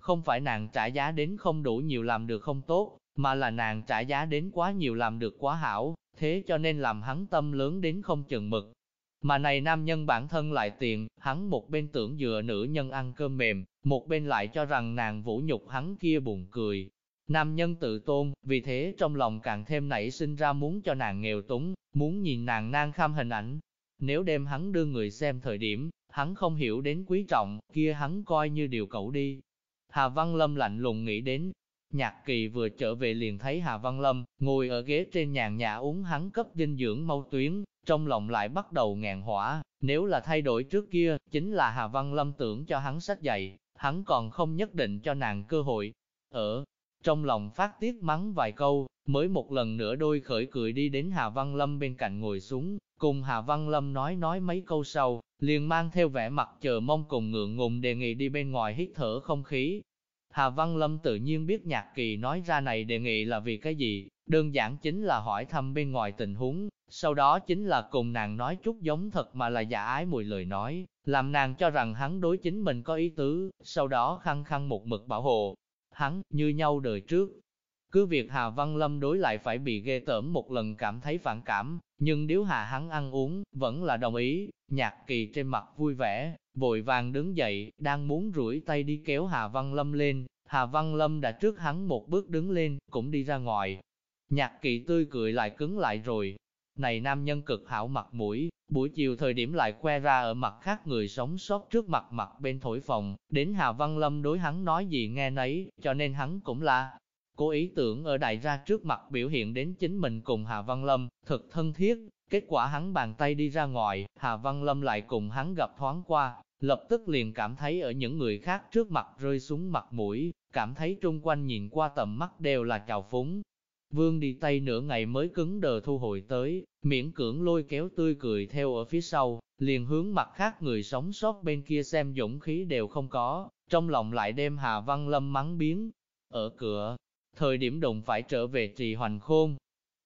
Không phải nàng trả giá đến không đủ nhiều làm được không tốt, mà là nàng trả giá đến quá nhiều làm được quá hảo, thế cho nên làm hắn tâm lớn đến không chừng mực. Mà này nam nhân bản thân lại tiền, hắn một bên tưởng dựa nữ nhân ăn cơm mềm, một bên lại cho rằng nàng vũ nhục hắn kia buồn cười, Nam nhân tự tôn, vì thế trong lòng càng thêm nảy sinh ra muốn cho nàng nghèo túng, muốn nhìn nàng nang kham hình ảnh. Nếu đem hắn đưa người xem thời điểm, hắn không hiểu đến quý trọng, kia hắn coi như điều cậu đi. Hà Văn Lâm lạnh lùng nghĩ đến, Nhạc kỳ vừa trở về liền thấy Hà Văn Lâm, ngồi ở ghế trên nhàn nhã uống hắn cấp dinh dưỡng mau tuyến, trong lòng lại bắt đầu ngàn hỏa, nếu là thay đổi trước kia, chính là Hà Văn Lâm tưởng cho hắn sách dạy, hắn còn không nhất định cho nàng cơ hội. Ở trong lòng phát tiết mắng vài câu, mới một lần nữa đôi khởi cười đi đến Hà Văn Lâm bên cạnh ngồi xuống, cùng Hà Văn Lâm nói nói mấy câu sau, liền mang theo vẻ mặt chờ mong cùng ngượng ngùng đề nghị đi bên ngoài hít thở không khí. Hà Văn Lâm tự nhiên biết Nhạc Kỳ nói ra này đề nghị là vì cái gì, đơn giản chính là hỏi thăm bên ngoài tình huống, sau đó chính là cùng nàng nói chút giống thật mà là giả ái mùi lời nói, làm nàng cho rằng hắn đối chính mình có ý tứ, sau đó khăng khăng một mực bảo hộ, hắn, như nhau đời trước. Cứ việc Hà Văn Lâm đối lại phải bị ghê tởm một lần cảm thấy phản cảm, nhưng nếu Hà hắn ăn uống, vẫn là đồng ý, nhạc kỳ trên mặt vui vẻ, vội vàng đứng dậy, đang muốn rủi tay đi kéo Hà Văn Lâm lên, Hà Văn Lâm đã trước hắn một bước đứng lên, cũng đi ra ngoài. Nhạc kỳ tươi cười lại cứng lại rồi. Này nam nhân cực hảo mặt mũi, buổi chiều thời điểm lại khoe ra ở mặt khác người sống sót trước mặt mặt bên thổi phòng, đến Hà Văn Lâm đối hắn nói gì nghe nấy, cho nên hắn cũng là cố ý tưởng ở đại ra trước mặt biểu hiện đến chính mình cùng Hà Văn Lâm, thật thân thiết, kết quả hắn bàn tay đi ra ngoài, Hà Văn Lâm lại cùng hắn gặp thoáng qua, lập tức liền cảm thấy ở những người khác trước mặt rơi xuống mặt mũi, cảm thấy trung quanh nhìn qua tầm mắt đều là trào phúng, Vương đi tay nửa ngày mới cứng đờ thu hồi tới, miễn cưỡng lôi kéo tươi cười theo ở phía sau, liền hướng mặt khác người sống sót bên kia xem dũng khí đều không có, trong lòng lại đem Hà Văn Lâm mắng biến. Ở cửa, thời điểm đụng phải trở về trì hoành khôn.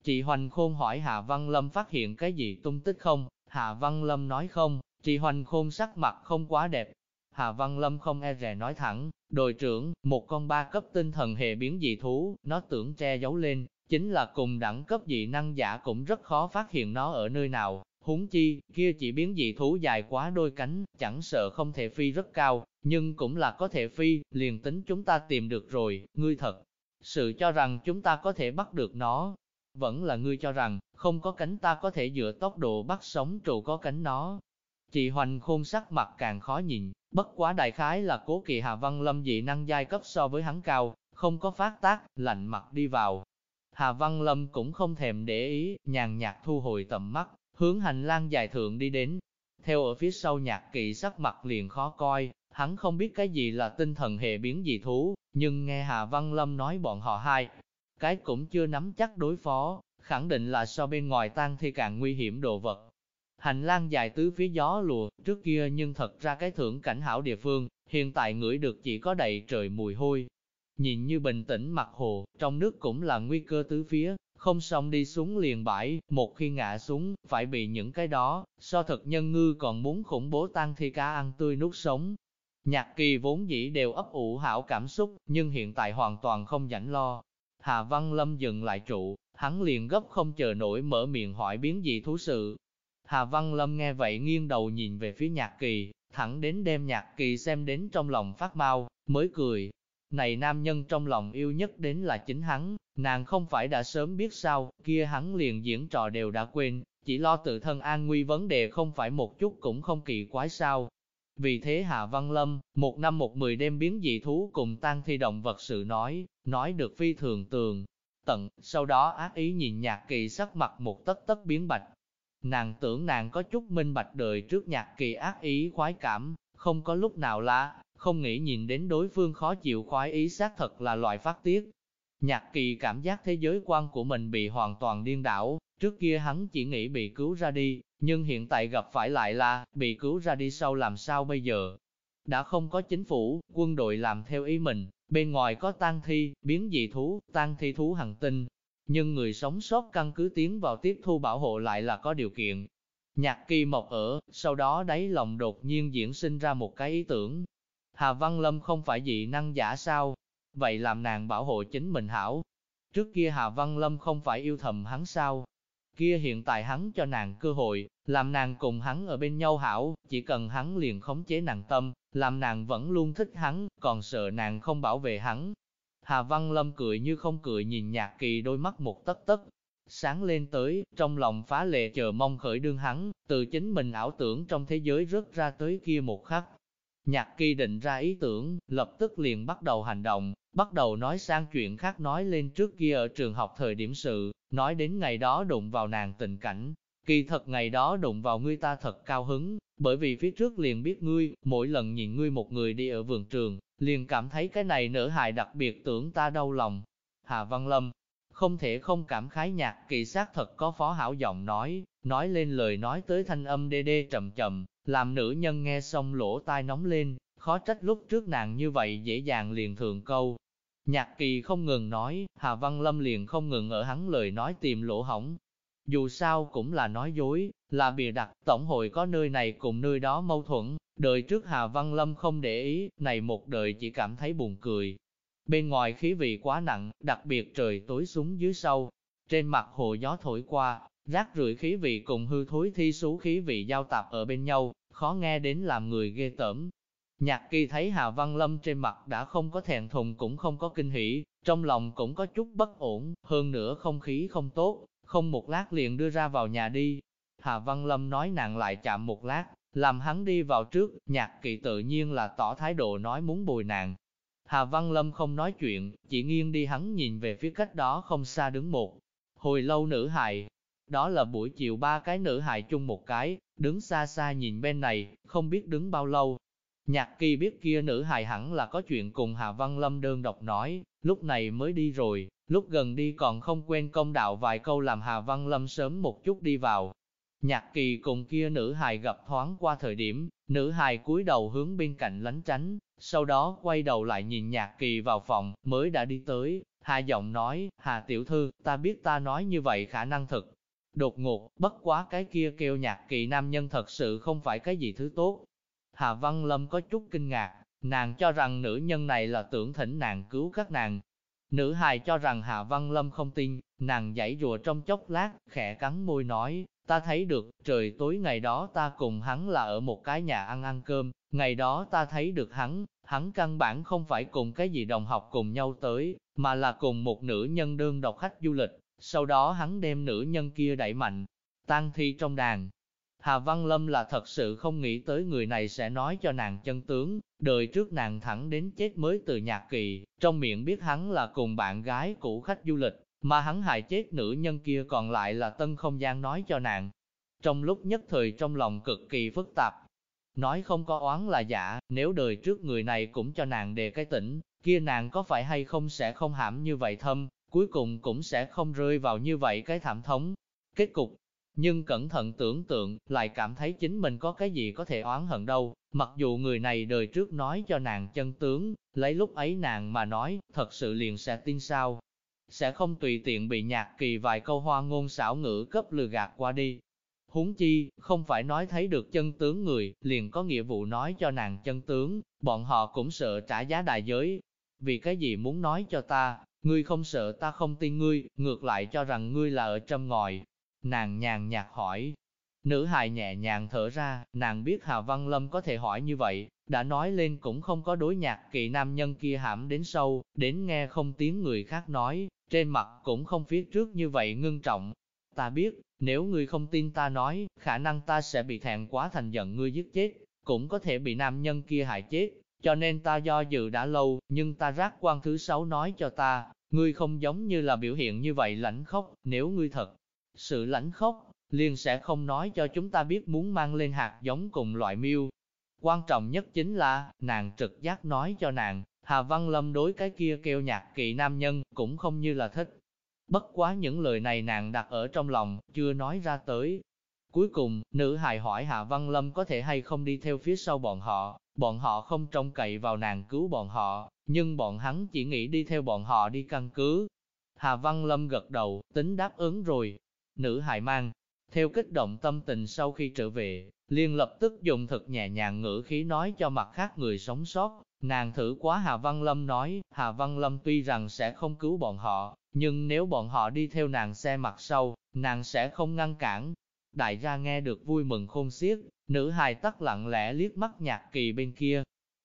Chị Hoành Khôn hỏi Hà Văn Lâm phát hiện cái gì tung tích không, Hà Văn Lâm nói không, chị Hoành Khôn sắc mặt không quá đẹp. Hà Văn Lâm không e rè nói thẳng, đội trưởng, một con ba cấp tinh thần hệ biến dị thú, nó tưởng che giấu lên, chính là cùng đẳng cấp dị năng giả cũng rất khó phát hiện nó ở nơi nào, huống chi, kia chỉ biến dị thú dài quá đôi cánh, chẳng sợ không thể phi rất cao, nhưng cũng là có thể phi, liền tính chúng ta tìm được rồi, ngươi thật. Sự cho rằng chúng ta có thể bắt được nó, vẫn là ngươi cho rằng, không có cánh ta có thể dựa tốc độ bắt sống trụ có cánh nó. Chị Hoành khôn sắc mặt càng khó nhìn, bất quá đại khái là cố kỳ Hà Văn Lâm dị năng giai cấp so với hắn cao, không có phát tác, lạnh mặt đi vào, Hà Văn Lâm cũng không thèm để ý, nhàn nhạt thu hồi tầm mắt, hướng hành lang dài thượng đi đến. Theo ở phía sau nhạc kỵ sắc mặt liền khó coi, hắn không biết cái gì là tinh thần hệ biến dị thú, nhưng nghe Hà Văn Lâm nói bọn họ hai, cái cũng chưa nắm chắc đối phó, khẳng định là so bên ngoài tan thi càng nguy hiểm đồ vật. Hành lang dài tứ phía gió lùa, trước kia nhưng thật ra cái thưởng cảnh hảo địa phương, hiện tại ngửi được chỉ có đầy trời mùi hôi, Nhìn như bình tĩnh mặt hồ, trong nước cũng là nguy cơ tứ phía, không xong đi xuống liền bãi, một khi ngã xuống, phải bị những cái đó, so thật nhân ngư còn muốn khủng bố tăng thi cá ăn tươi nuốt sống. Nhạc kỳ vốn dĩ đều ấp ủ hảo cảm xúc, nhưng hiện tại hoàn toàn không rảnh lo. Hà Văn Lâm dừng lại trụ, hắn liền gấp không chờ nổi mở miệng hỏi biến dị thú sự. Hà Văn Lâm nghe vậy nghiêng đầu nhìn về phía nhạc kỳ, thẳng đến đem nhạc kỳ xem đến trong lòng phát mau, mới cười. Này nam nhân trong lòng yêu nhất đến là chính hắn, nàng không phải đã sớm biết sao, kia hắn liền diễn trò đều đã quên, chỉ lo tự thân an nguy vấn đề không phải một chút cũng không kỳ quái sao. Vì thế Hạ Văn Lâm, một năm một mười đêm biến dị thú cùng tan thi động vật sự nói, nói được phi thường tường, tận, sau đó ác ý nhìn nhạc kỳ sắc mặt một tất tất biến bạch. Nàng tưởng nàng có chút minh bạch đời trước nhạc kỳ ác ý khoái cảm, không có lúc nào là không nghĩ nhìn đến đối phương khó chịu khoái ý xác thật là loại phát tiết. Nhạc kỳ cảm giác thế giới quan của mình bị hoàn toàn điên đảo, trước kia hắn chỉ nghĩ bị cứu ra đi, nhưng hiện tại gặp phải lại là, bị cứu ra đi sau làm sao bây giờ? Đã không có chính phủ, quân đội làm theo ý mình, bên ngoài có tang thi, biến dị thú, tang thi thú hành tinh, nhưng người sống sót căn cứ tiến vào tiếp thu bảo hộ lại là có điều kiện. Nhạc kỳ mọc ở, sau đó đáy lòng đột nhiên diễn sinh ra một cái ý tưởng. Hà Văn Lâm không phải dị năng giả sao? Vậy làm nàng bảo hộ chính mình hảo. Trước kia Hà Văn Lâm không phải yêu thầm hắn sao? Kia hiện tại hắn cho nàng cơ hội, làm nàng cùng hắn ở bên nhau hảo, chỉ cần hắn liền khống chế nàng tâm, làm nàng vẫn luôn thích hắn, còn sợ nàng không bảo vệ hắn. Hà Văn Lâm cười như không cười nhìn nhạc kỳ đôi mắt một tất tất, sáng lên tới, trong lòng phá lệ chờ mong khởi đương hắn, từ chính mình ảo tưởng trong thế giới rớt ra tới kia một khắc. Nhạc kỳ định ra ý tưởng, lập tức liền bắt đầu hành động, bắt đầu nói sang chuyện khác nói lên trước kia ở trường học thời điểm sự, nói đến ngày đó đụng vào nàng tình cảnh. Kỳ thật ngày đó đụng vào ngươi ta thật cao hứng, bởi vì phía trước liền biết ngươi, mỗi lần nhìn ngươi một người đi ở vườn trường, liền cảm thấy cái này nở hại đặc biệt tưởng ta đau lòng. Hà Văn Lâm, không thể không cảm khái nhạc kỳ sát thật có phó hảo giọng nói, nói lên lời nói tới thanh âm đê đê trầm trầm, làm nữ nhân nghe xong lỗ tai nóng lên, khó trách lúc trước nàng như vậy dễ dàng liền thường câu. Nhạc kỳ không ngừng nói, Hà Văn Lâm liền không ngừng ở hắn lời nói tìm lỗ hỏng. Dù sao cũng là nói dối, là bìa đặt, tổng hội có nơi này cùng nơi đó mâu thuẫn, đời trước Hà Văn Lâm không để ý, này một đời chỉ cảm thấy buồn cười. Bên ngoài khí vị quá nặng, đặc biệt trời tối xuống dưới sâu, trên mặt hồ gió thổi qua, rác rưởi khí vị cùng hư thối thi xú khí vị giao tạp ở bên nhau, khó nghe đến làm người ghê tởm. Nhạc kỳ thấy Hà Văn Lâm trên mặt đã không có thẹn thùng cũng không có kinh hỉ, trong lòng cũng có chút bất ổn, hơn nữa không khí không tốt, không một lát liền đưa ra vào nhà đi. Hà Văn Lâm nói nàng lại chạm một lát, làm hắn đi vào trước, nhạc kỳ tự nhiên là tỏ thái độ nói muốn bồi nàng. Hà Văn Lâm không nói chuyện, chỉ nghiêng đi hắn nhìn về phía cách đó không xa đứng một. Hồi lâu nữ hài, đó là buổi chiều ba cái nữ hài chung một cái, đứng xa xa nhìn bên này, không biết đứng bao lâu. Nhạc kỳ biết kia nữ hài hẳn là có chuyện cùng Hà Văn Lâm đơn độc nói, lúc này mới đi rồi, lúc gần đi còn không quên công đạo vài câu làm Hà Văn Lâm sớm một chút đi vào. Nhạc kỳ cùng kia nữ hài gặp thoáng qua thời điểm, nữ hài cúi đầu hướng bên cạnh lánh tránh, sau đó quay đầu lại nhìn nhạc kỳ vào phòng, mới đã đi tới, Hà giọng nói, Hà tiểu thư, ta biết ta nói như vậy khả năng thực. Đột ngột, bất quá cái kia kêu nhạc kỳ nam nhân thật sự không phải cái gì thứ tốt. Hà Văn Lâm có chút kinh ngạc, nàng cho rằng nữ nhân này là tưởng thỉnh nàng cứu các nàng. Nữ hài cho rằng Hà Văn Lâm không tin, nàng giải rùa trong chốc lát, khẽ cắn môi nói, ta thấy được, trời tối ngày đó ta cùng hắn là ở một cái nhà ăn ăn cơm, ngày đó ta thấy được hắn, hắn căn bản không phải cùng cái gì đồng học cùng nhau tới, mà là cùng một nữ nhân đơn độc khách du lịch, sau đó hắn đem nữ nhân kia đẩy mạnh, tan thi trong đàn. Hà Văn Lâm là thật sự không nghĩ tới người này sẽ nói cho nàng chân tướng, đời trước nàng thẳng đến chết mới từ nhạc kỳ, trong miệng biết hắn là cùng bạn gái cũ khách du lịch, mà hắn hại chết nữ nhân kia còn lại là tân không gian nói cho nàng. Trong lúc nhất thời trong lòng cực kỳ phức tạp, nói không có oán là giả, nếu đời trước người này cũng cho nàng đề cái tỉnh, kia nàng có phải hay không sẽ không hãm như vậy thâm, cuối cùng cũng sẽ không rơi vào như vậy cái thảm thống. Kết cục, nhưng cẩn thận tưởng tượng, lại cảm thấy chính mình có cái gì có thể oán hận đâu, mặc dù người này đời trước nói cho nàng chân tướng, lấy lúc ấy nàng mà nói, thật sự liền sẽ tin sao, sẽ không tùy tiện bị nhạc kỳ vài câu hoa ngôn xảo ngữ cấp lừa gạt qua đi. Huống chi, không phải nói thấy được chân tướng người, liền có nghĩa vụ nói cho nàng chân tướng, bọn họ cũng sợ trả giá đại giới. Vì cái gì muốn nói cho ta, ngươi không sợ ta không tin ngươi, ngược lại cho rằng ngươi là ở trong ngòi. Nàng nhàn nhạt hỏi. Nữ hài nhẹ nhàng thở ra, nàng biết Hà Văn Lâm có thể hỏi như vậy, đã nói lên cũng không có đối nhạc kỳ nam nhân kia hãm đến sâu, đến nghe không tiếng người khác nói, trên mặt cũng không phía trước như vậy ngưng trọng. Ta biết, nếu ngươi không tin ta nói, khả năng ta sẽ bị thẹn quá thành giận ngươi giết chết, cũng có thể bị nam nhân kia hại chết, cho nên ta do dự đã lâu, nhưng ta rác quan thứ sáu nói cho ta, ngươi không giống như là biểu hiện như vậy lãnh khóc nếu ngươi thật sự lãnh khóc liền sẽ không nói cho chúng ta biết muốn mang lên hạt giống cùng loại miêu. Quan trọng nhất chính là, nàng trực giác nói cho nàng, Hà Văn Lâm đối cái kia kêu nhạc kỵ nam nhân, cũng không như là thích. Bất quá những lời này nàng đặt ở trong lòng, chưa nói ra tới. Cuối cùng, nữ hài hỏi Hà Văn Lâm có thể hay không đi theo phía sau bọn họ, bọn họ không trông cậy vào nàng cứu bọn họ, nhưng bọn hắn chỉ nghĩ đi theo bọn họ đi căn cứ. Hà Văn Lâm gật đầu, tính đáp ứng rồi. Nữ hài mang, theo kích động tâm tình sau khi trở về, liền lập tức dùng thật nhẹ nhàng ngữ khí nói cho mặt khác người sống sót. Nàng thử quá Hà Văn Lâm nói, Hà Văn Lâm tuy rằng sẽ không cứu bọn họ, nhưng nếu bọn họ đi theo nàng xe mặt sau, nàng sẽ không ngăn cản. Đại gia nghe được vui mừng khôn xiết, nữ hài tắc lặng lẽ liếc mắt nhạc kỳ bên kia.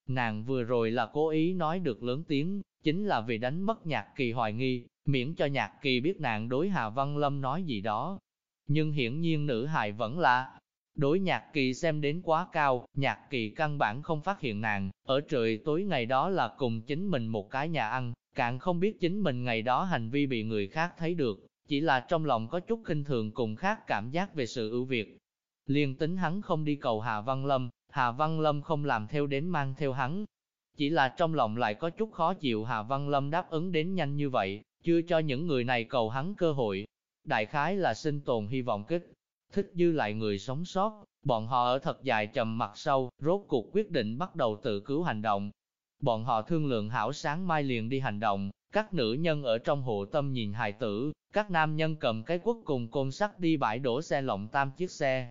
Nàng vừa rồi là cố ý nói được lớn tiếng, chính là vì đánh mất nhạc kỳ hoài nghi, miễn cho nhạc kỳ biết nàng đối Hà Văn Lâm nói gì đó. Nhưng hiển nhiên nữ hài vẫn là đối nhạc kỳ xem đến quá cao, nhạc kỳ căn bản không phát hiện nàng, ở trời tối ngày đó là cùng chính mình một cái nhà ăn, càng không biết chính mình ngày đó hành vi bị người khác thấy được, chỉ là trong lòng có chút khinh thường cùng khác cảm giác về sự ưu việt. Liên tính hắn không đi cầu Hà Văn Lâm, Hà Văn Lâm không làm theo đến mang theo hắn. Chỉ là trong lòng lại có chút khó chịu Hà Văn Lâm đáp ứng đến nhanh như vậy, chưa cho những người này cầu hắn cơ hội. Đại khái là sinh tồn hy vọng kích, thích dư lại người sống sót, bọn họ ở thật dài trầm mặt sâu, rốt cuộc quyết định bắt đầu tự cứu hành động. Bọn họ thương lượng hảo sáng mai liền đi hành động, các nữ nhân ở trong hộ tâm nhìn hài tử, các nam nhân cầm cái quốc cùng côn sắt đi bãi đổ xe lộng tam chiếc xe.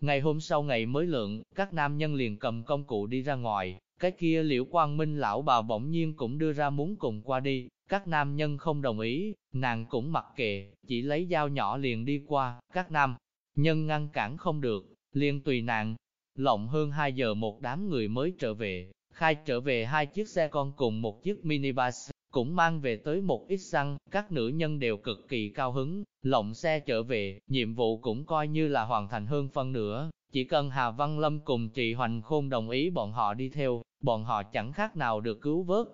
Ngày hôm sau ngày mới lượng, các nam nhân liền cầm công cụ đi ra ngoài, cái kia liễu quang minh lão bà bỗng nhiên cũng đưa ra muốn cùng qua đi, các nam nhân không đồng ý, nàng cũng mặc kệ, chỉ lấy dao nhỏ liền đi qua, các nam nhân ngăn cản không được, liền tùy nàng. Lộng hơn 2 giờ một đám người mới trở về, khai trở về hai chiếc xe con cùng một chiếc minibus, cũng mang về tới một ít xăng, các nữ nhân đều cực kỳ cao hứng, lộng xe trở về, nhiệm vụ cũng coi như là hoàn thành hơn phân nửa, chỉ cần Hà Văn Lâm cùng chị Hoành Khôn đồng ý bọn họ đi theo, bọn họ chẳng khác nào được cứu vớt.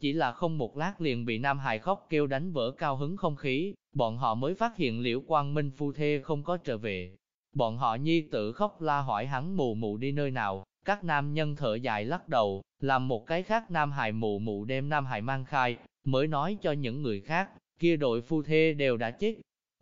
Chỉ là không một lát liền bị Nam Hải khóc kêu đánh vỡ cao hứng không khí, bọn họ mới phát hiện liễu quang minh phu thê không có trở về. Bọn họ nhi tử khóc la hỏi hắn mù mù đi nơi nào, các nam nhân thở dài lắc đầu, làm một cái khác nam hài mụ mụ đem nam hài mang khai, mới nói cho những người khác, kia đội phu thê đều đã chết.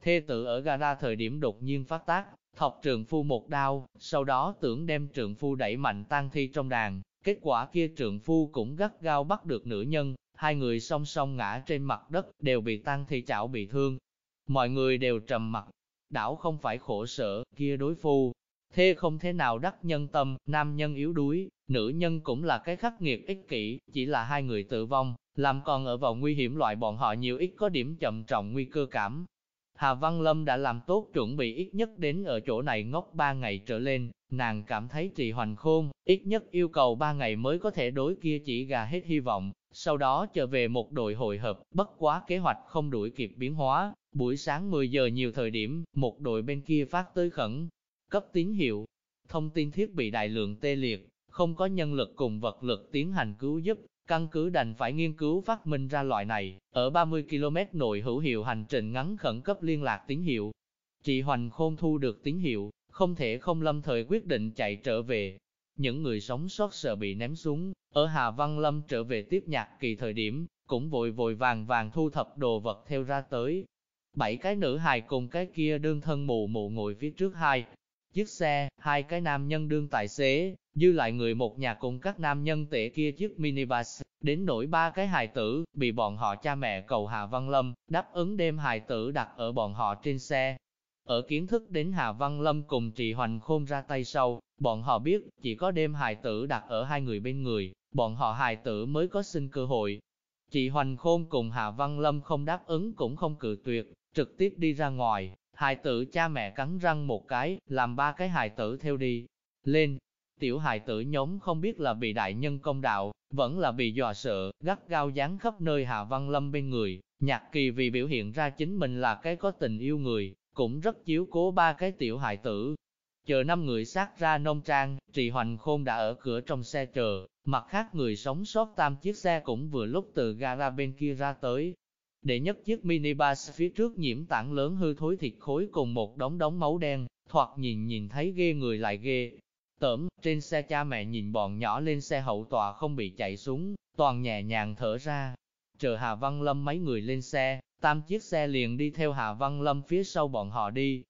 Thê tử ở gara thời điểm đột nhiên phát tác, thọc trường phu một đao, sau đó tưởng đem trường phu đẩy mạnh tan thi trong đàn, kết quả kia trường phu cũng gắt gao bắt được nữ nhân, hai người song song ngã trên mặt đất, đều bị tan thi chảo bị thương. Mọi người đều trầm mặt, đảo không phải khổ sở, kia đối phu, Thế không thế nào đắc nhân tâm, nam nhân yếu đuối, nữ nhân cũng là cái khắc nghiệt ích kỷ, chỉ là hai người tự vong, làm còn ở vào nguy hiểm loại bọn họ nhiều ít có điểm chậm trọng nguy cơ cảm. Hà Văn Lâm đã làm tốt chuẩn bị ít nhất đến ở chỗ này ngốc ba ngày trở lên, nàng cảm thấy trì hoành khôn, ít nhất yêu cầu ba ngày mới có thể đối kia chỉ gà hết hy vọng, sau đó trở về một đội hội hợp, bất quá kế hoạch không đuổi kịp biến hóa, buổi sáng 10 giờ nhiều thời điểm, một đội bên kia phát tới khẩn, cấp tín hiệu, thông tin thiết bị đại lượng tê liệt, không có nhân lực cùng vật lực tiến hành cứu giúp, căn cứ đành phải nghiên cứu phát minh ra loại này, ở 30 km nội hữu hiệu hành trình ngắn khẩn cấp liên lạc tín hiệu. Chị Hoành Khôn thu được tín hiệu, không thể không lâm thời quyết định chạy trở về. Những người sống sót sợ bị ném xuống, ở Hà Văn Lâm trở về tiếp nhạc kỳ thời điểm, cũng vội vội vàng vàng thu thập đồ vật theo ra tới. Bảy cái nữ hài cùng cái kia đương thân mù mụ ngồi phía trước hai, chiếc xe, hai cái nam nhân đương tài xế, dư lại người một nhà cùng các nam nhân tệ kia chiếc minibus, đến nổi ba cái hài tử, bị bọn họ cha mẹ cầu Hà Văn Lâm, đáp ứng đem hài tử đặt ở bọn họ trên xe. Ở kiến thức đến Hà Văn Lâm cùng Trì Hoành Khôn ra tay sau, bọn họ biết chỉ có đem hài tử đặt ở hai người bên người, bọn họ hài tử mới có sinh cơ hội. Chị Hoành Khôn cùng Hà Văn Lâm không đáp ứng cũng không cự tuyệt, trực tiếp đi ra ngoài, hài tử cha mẹ cắn răng một cái, làm ba cái hài tử theo đi. Lên, tiểu hài tử nhóm không biết là bị đại nhân công đạo, vẫn là bị dọa sợ, gắt gao dán khắp nơi Hà Văn Lâm bên người. Nhạc kỳ vì biểu hiện ra chính mình là cái có tình yêu người, cũng rất chiếu cố ba cái tiểu hài tử. Chờ năm người sát ra nông trang, Trì Hoành Khôn đã ở cửa trong xe chờ, mặt khác người sống sót tam chiếc xe cũng vừa lúc từ gara bên kia ra tới. Để nhất chiếc minibus phía trước nhiễm tảng lớn hư thối thịt khối cùng một đống đống máu đen, thoạt nhìn nhìn thấy ghê người lại ghê. Tởm, trên xe cha mẹ nhìn bọn nhỏ lên xe hậu tòa không bị chạy xuống, toàn nhẹ nhàng thở ra. Chờ Hà Văn Lâm mấy người lên xe, tam chiếc xe liền đi theo Hà Văn Lâm phía sau bọn họ đi.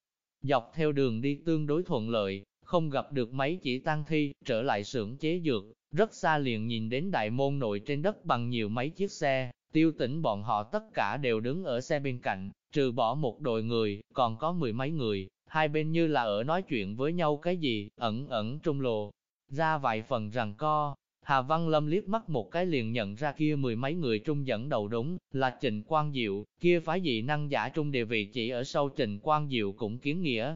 Dọc theo đường đi tương đối thuận lợi, không gặp được mấy chỉ tăng thi, trở lại xưởng chế dược, rất xa liền nhìn đến đại môn nội trên đất bằng nhiều mấy chiếc xe, tiêu tỉnh bọn họ tất cả đều đứng ở xe bên cạnh, trừ bỏ một đội người, còn có mười mấy người, hai bên như là ở nói chuyện với nhau cái gì, ẩn ẩn trung lộ, ra vài phần rằng co. Hà Văn Lâm liếc mắt một cái liền nhận ra kia mười mấy người trung dẫn đầu đúng, là Trịnh Quang Diệu, kia phái dị năng giả trung địa vị chỉ ở sau Trịnh Quang Diệu cũng kiến nghĩa.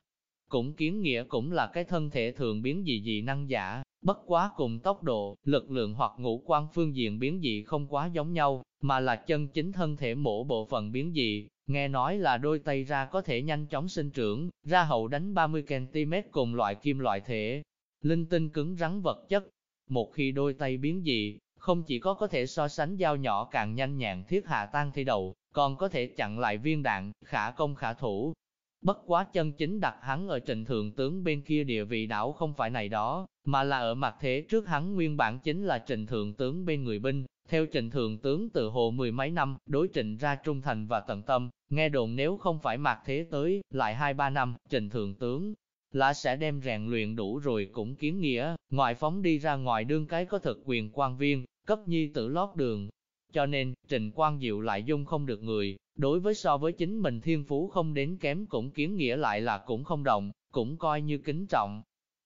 Cũng kiến nghĩa cũng là cái thân thể thường biến dị dị năng giả, bất quá cùng tốc độ, lực lượng hoặc ngũ quan phương diện biến dị không quá giống nhau, mà là chân chính thân thể mổ bộ phận biến dị, nghe nói là đôi tay ra có thể nhanh chóng sinh trưởng, ra hậu đánh 30cm cùng loại kim loại thể, linh tinh cứng rắn vật chất. Một khi đôi tay biến dị, không chỉ có có thể so sánh dao nhỏ càng nhanh nhẹn thiết hạ tan thi đầu, còn có thể chặn lại viên đạn, khả công khả thủ. Bất quá chân chính đặt hắn ở trình thượng tướng bên kia địa vị đảo không phải này đó, mà là ở mặt thế trước hắn nguyên bản chính là trình thượng tướng bên người binh, theo trình thượng tướng từ hồ mười mấy năm, đối trình ra trung thành và tận tâm, nghe đồn nếu không phải mặc thế tới, lại hai ba năm, trình thượng tướng là sẽ đem rèn luyện đủ rồi cũng kiến nghĩa, ngoại phóng đi ra ngoài đương cái có thực quyền quan viên, cấp nhi tử lót đường. Cho nên, trình quan diệu lại dung không được người, đối với so với chính mình thiên phú không đến kém cũng kiến nghĩa lại là cũng không đồng, cũng coi như kính trọng.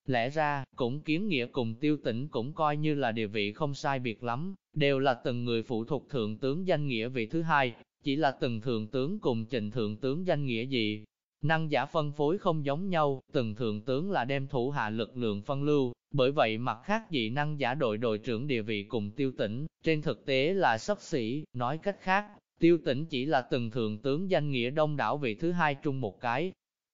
Lẽ ra, cũng kiến nghĩa cùng tiêu tỉnh cũng coi như là địa vị không sai biệt lắm, đều là từng người phụ thuộc thượng tướng danh nghĩa vị thứ hai, chỉ là từng thượng tướng cùng trình thượng tướng danh nghĩa gì. Năng giả phân phối không giống nhau, từng thượng tướng là đem thủ hạ lực lượng phân lưu, bởi vậy mặt khác dị năng giả đội đội trưởng địa vị cùng tiêu tỉnh, trên thực tế là sắp xỉ, nói cách khác, tiêu tỉnh chỉ là từng thượng tướng danh nghĩa đông đảo vị thứ hai trung một cái,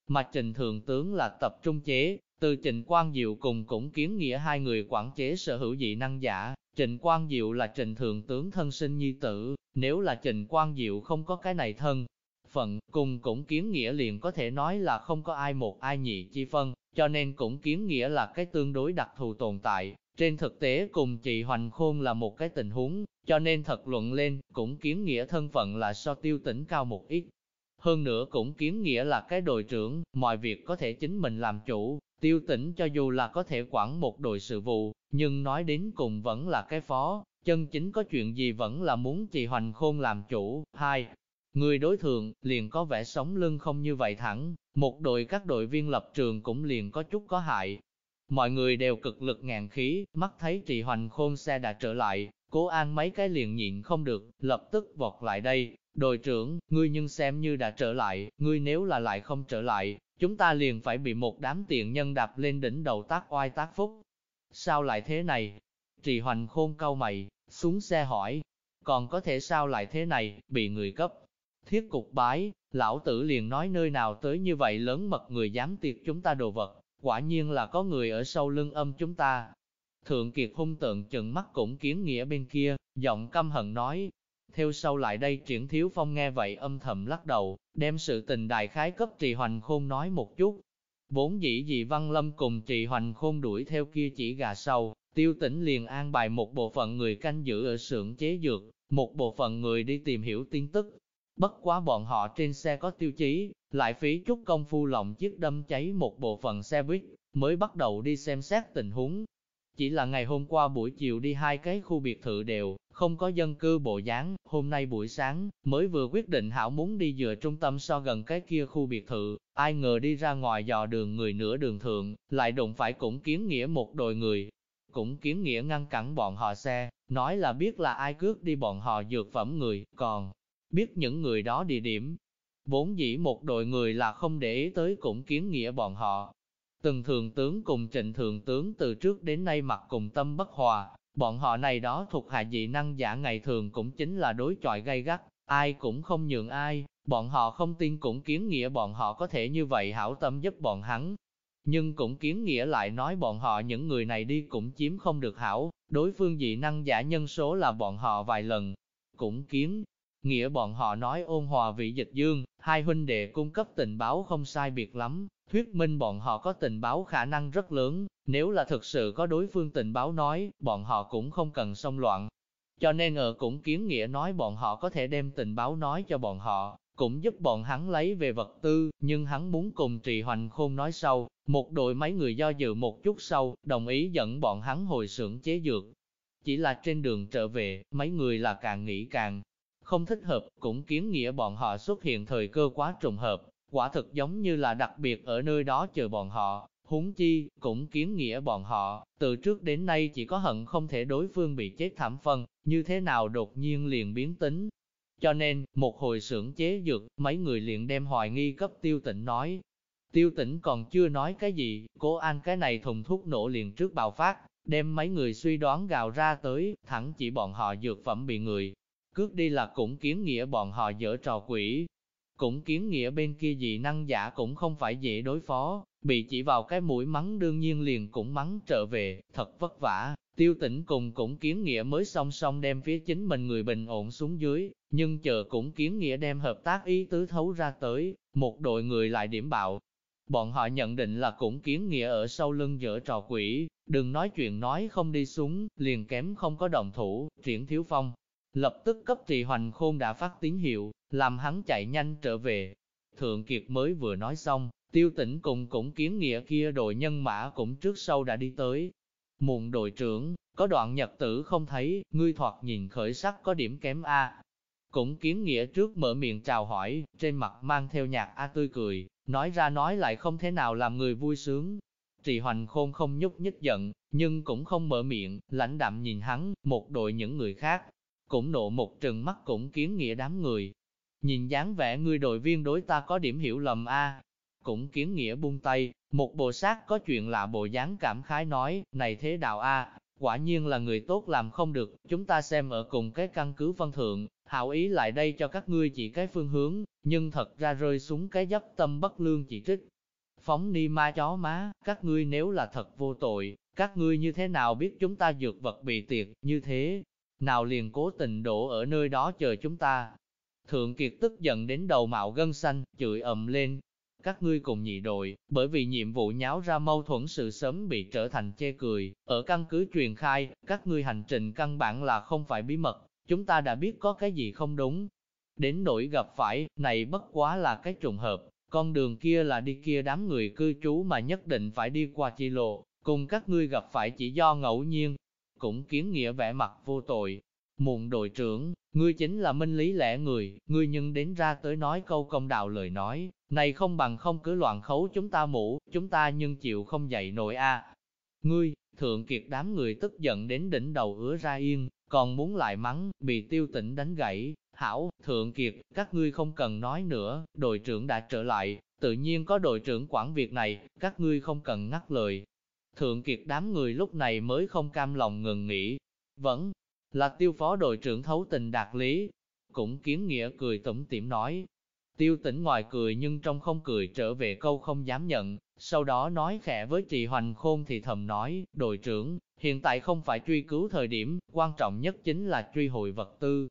mà trình thượng tướng là tập trung chế, từ Trịnh Quang Diệu cùng cũng kiến nghĩa hai người quản chế sở hữu dị năng giả, Trịnh Quang Diệu là Trịnh Thượng tướng thân sinh nhi tử, nếu là Trịnh Quang Diệu không có cái này thân, phận, cùng cũng kiến nghĩa liền có thể nói là không có ai một ai nhị chi phân, cho nên cũng kiến nghĩa là cái tương đối đặc thù tồn tại. Trên thực tế cùng chị Hoành Khôn là một cái tình huống, cho nên thật luận lên, cũng kiến nghĩa thân phận là so tiêu tỉnh cao một ít. Hơn nữa cũng kiến nghĩa là cái đội trưởng, mọi việc có thể chính mình làm chủ, Tiêu tỉnh cho dù là có thể quản một đội sự vụ, nhưng nói đến cùng vẫn là cái phó, chân chính có chuyện gì vẫn là muốn chị Hoành Khôn làm chủ. Hai, người đối thượng, liền có vẻ sống lưng không như vậy thẳng, một đội các đội viên lập trường cũng liền có chút có hại. Mọi người đều cực lực ngàn khí, mắt thấy chị Hoành Khôn xe đã trở lại, cố an mấy cái liền nhịn không được, lập tức vọt lại đây. Đội trưởng, ngươi nhưng xem như đã trở lại, ngươi nếu là lại không trở lại, chúng ta liền phải bị một đám tiện nhân đạp lên đỉnh đầu tác oai tác phúc. Sao lại thế này? Trì hoành khôn câu mày, xuống xe hỏi. Còn có thể sao lại thế này, bị người cấp. Thiết cục bái, lão tử liền nói nơi nào tới như vậy lớn mật người dám tiệt chúng ta đồ vật, quả nhiên là có người ở sau lưng âm chúng ta. Thượng Kiệt hung tợn chừng mắt cũng kiến nghĩa bên kia, giọng căm hận nói, theo sau lại đây triển thiếu phong nghe vậy âm thầm lắc đầu, đem sự tình đại khái cấp trì hoành khôn nói một chút. Vốn dĩ dị văn lâm cùng trì hoành khôn đuổi theo kia chỉ gà sâu, tiêu tỉnh liền an bài một bộ phận người canh giữ ở xưởng chế dược, một bộ phận người đi tìm hiểu tin tức. Bất quá bọn họ trên xe có tiêu chí, lại phí chút công phu lòng chiếc đâm cháy một bộ phận xe buýt, mới bắt đầu đi xem xét tình huống. Chỉ là ngày hôm qua buổi chiều đi hai cái khu biệt thự đều, không có dân cư bộ dáng, hôm nay buổi sáng, mới vừa quyết định hảo muốn đi dựa trung tâm so gần cái kia khu biệt thự, ai ngờ đi ra ngoài dò đường người nửa đường thượng, lại đụng phải cũng kiến nghĩa một đội người. Cũng kiến nghĩa ngăn cản bọn họ xe, nói là biết là ai cướp đi bọn họ dược phẩm người, còn biết những người đó địa điểm. Vốn dĩ một đội người là không để ý tới cũng kiến nghĩa bọn họ. Từng thường tướng cùng trịnh thường tướng từ trước đến nay mặt cùng tâm bất hòa, Bọn họ này đó thuộc hạ dị năng giả ngày thường cũng chính là đối chọi gay gắt, ai cũng không nhường ai, bọn họ không tin cũng kiến nghĩa bọn họ có thể như vậy hảo tâm giúp bọn hắn. Nhưng cũng kiến nghĩa lại nói bọn họ những người này đi cũng chiếm không được hảo, đối phương dị năng giả nhân số là bọn họ vài lần. Cũng kiến nghĩa bọn họ nói ôn hòa vị dịch dương, hai huynh đệ cung cấp tình báo không sai biệt lắm, thuyết minh bọn họ có tình báo khả năng rất lớn, nếu là thực sự có đối phương tình báo nói, bọn họ cũng không cần xông loạn. Cho nên ở cũng kiến nghĩa nói bọn họ có thể đem tình báo nói cho bọn họ, cũng giúp bọn hắn lấy về vật tư, nhưng hắn muốn cùng trì hoành khôn nói sau, một đội mấy người do dự một chút sau, đồng ý dẫn bọn hắn hồi xưởng chế dược. Chỉ là trên đường trở về, mấy người là càng nghĩ càng không thích hợp, cũng kiến nghĩa bọn họ xuất hiện thời cơ quá trùng hợp, quả thực giống như là đặc biệt ở nơi đó chờ bọn họ, huống chi, cũng kiến nghĩa bọn họ, từ trước đến nay chỉ có hận không thể đối phương bị chết thảm phân, như thế nào đột nhiên liền biến tính. Cho nên, một hồi xưởng chế dược, mấy người liền đem hoài nghi cấp tiêu tịnh nói. Tiêu tỉnh còn chưa nói cái gì, cố an cái này thùng thuốc nổ liền trước bạo phát, đem mấy người suy đoán gào ra tới, thẳng chỉ bọn họ dược phẩm bị người. Cước đi là cũng kiến nghĩa bọn họ dở trò quỷ, cũng kiến nghĩa bên kia dị năng giả cũng không phải dễ đối phó, bị chỉ vào cái mũi mắng đương nhiên liền cũng mắng trở về, thật vất vả. Tiêu tỉnh cùng cũng kiến nghĩa mới song song đem phía chính mình người bình ổn xuống dưới, nhưng chờ cũng kiến nghĩa đem hợp tác ý tứ thấu ra tới, một đội người lại điểm bạo. Bọn họ nhận định là cũng kiến nghĩa ở sau lưng dở trò quỷ, đừng nói chuyện nói không đi xuống, liền kém không có đồng thủ, triển thiếu phong. Lập tức cấp trì hoành khôn đã phát tín hiệu, làm hắn chạy nhanh trở về. Thượng Kiệt mới vừa nói xong, tiêu tỉnh cùng cũng kiến nghĩa kia đội nhân mã cũng trước sau đã đi tới. Muộn đội trưởng, có đoạn nhật tử không thấy, ngươi thoạt nhìn khởi sắc có điểm kém A. Cũng kiến nghĩa trước mở miệng chào hỏi, trên mặt mang theo nhạc A tươi cười, nói ra nói lại không thể nào làm người vui sướng. Trì hoành khôn không nhúc nhích giận, nhưng cũng không mở miệng, lãnh đạm nhìn hắn, một đội những người khác, cũng nộ một trừng mắt cũng kiến nghĩa đám người. Nhìn dáng vẻ ngươi đội viên đối ta có điểm hiểu lầm a Cũng kiến nghĩa buông tay, một bộ sát có chuyện lạ bộ dáng cảm khái nói, này thế đạo a quả nhiên là người tốt làm không được, chúng ta xem ở cùng cái căn cứ phân thượng, hảo ý lại đây cho các ngươi chỉ cái phương hướng, nhưng thật ra rơi xuống cái dấp tâm bất lương chỉ trích. Phóng ni ma chó má, các ngươi nếu là thật vô tội, các ngươi như thế nào biết chúng ta dược vật bị tiệt, như thế, nào liền cố tình đổ ở nơi đó chờ chúng ta. Thượng Kiệt tức giận đến đầu mạo gân xanh, chửi ầm lên. Các ngươi cùng nhị đội, bởi vì nhiệm vụ nháo ra mâu thuẫn sự sớm bị trở thành chê cười, ở căn cứ truyền khai, các ngươi hành trình căn bản là không phải bí mật, chúng ta đã biết có cái gì không đúng. Đến nỗi gặp phải, này bất quá là cái trùng hợp, con đường kia là đi kia đám người cư trú mà nhất định phải đi qua chi lộ, cùng các ngươi gặp phải chỉ do ngẫu nhiên, cũng kiến nghĩa vẻ mặt vô tội. Muộn đội trưởng, ngươi chính là minh lý lẽ người, ngươi nhưng đến ra tới nói câu công đạo lời nói, này không bằng không cứ loạn khấu chúng ta mũ, chúng ta nhưng chịu không dậy nổi a. Ngươi, thượng kiệt đám người tức giận đến đỉnh đầu ứa ra yên, còn muốn lại mắng, bị tiêu tỉnh đánh gãy. Hảo, thượng kiệt, các ngươi không cần nói nữa, đội trưởng đã trở lại, tự nhiên có đội trưởng quản việc này, các ngươi không cần ngắt lời, Thượng kiệt đám người lúc này mới không cam lòng ngừng nghỉ. Vẫn là tiêu phó đội trưởng thấu tình đạt lý. Cũng kiến nghĩa cười tủm tỉm nói. Tiêu tỉnh ngoài cười nhưng trong không cười trở về câu không dám nhận. Sau đó nói khẽ với trì hoành khôn thì thầm nói, đội trưởng, hiện tại không phải truy cứu thời điểm, quan trọng nhất chính là truy hồi vật tư.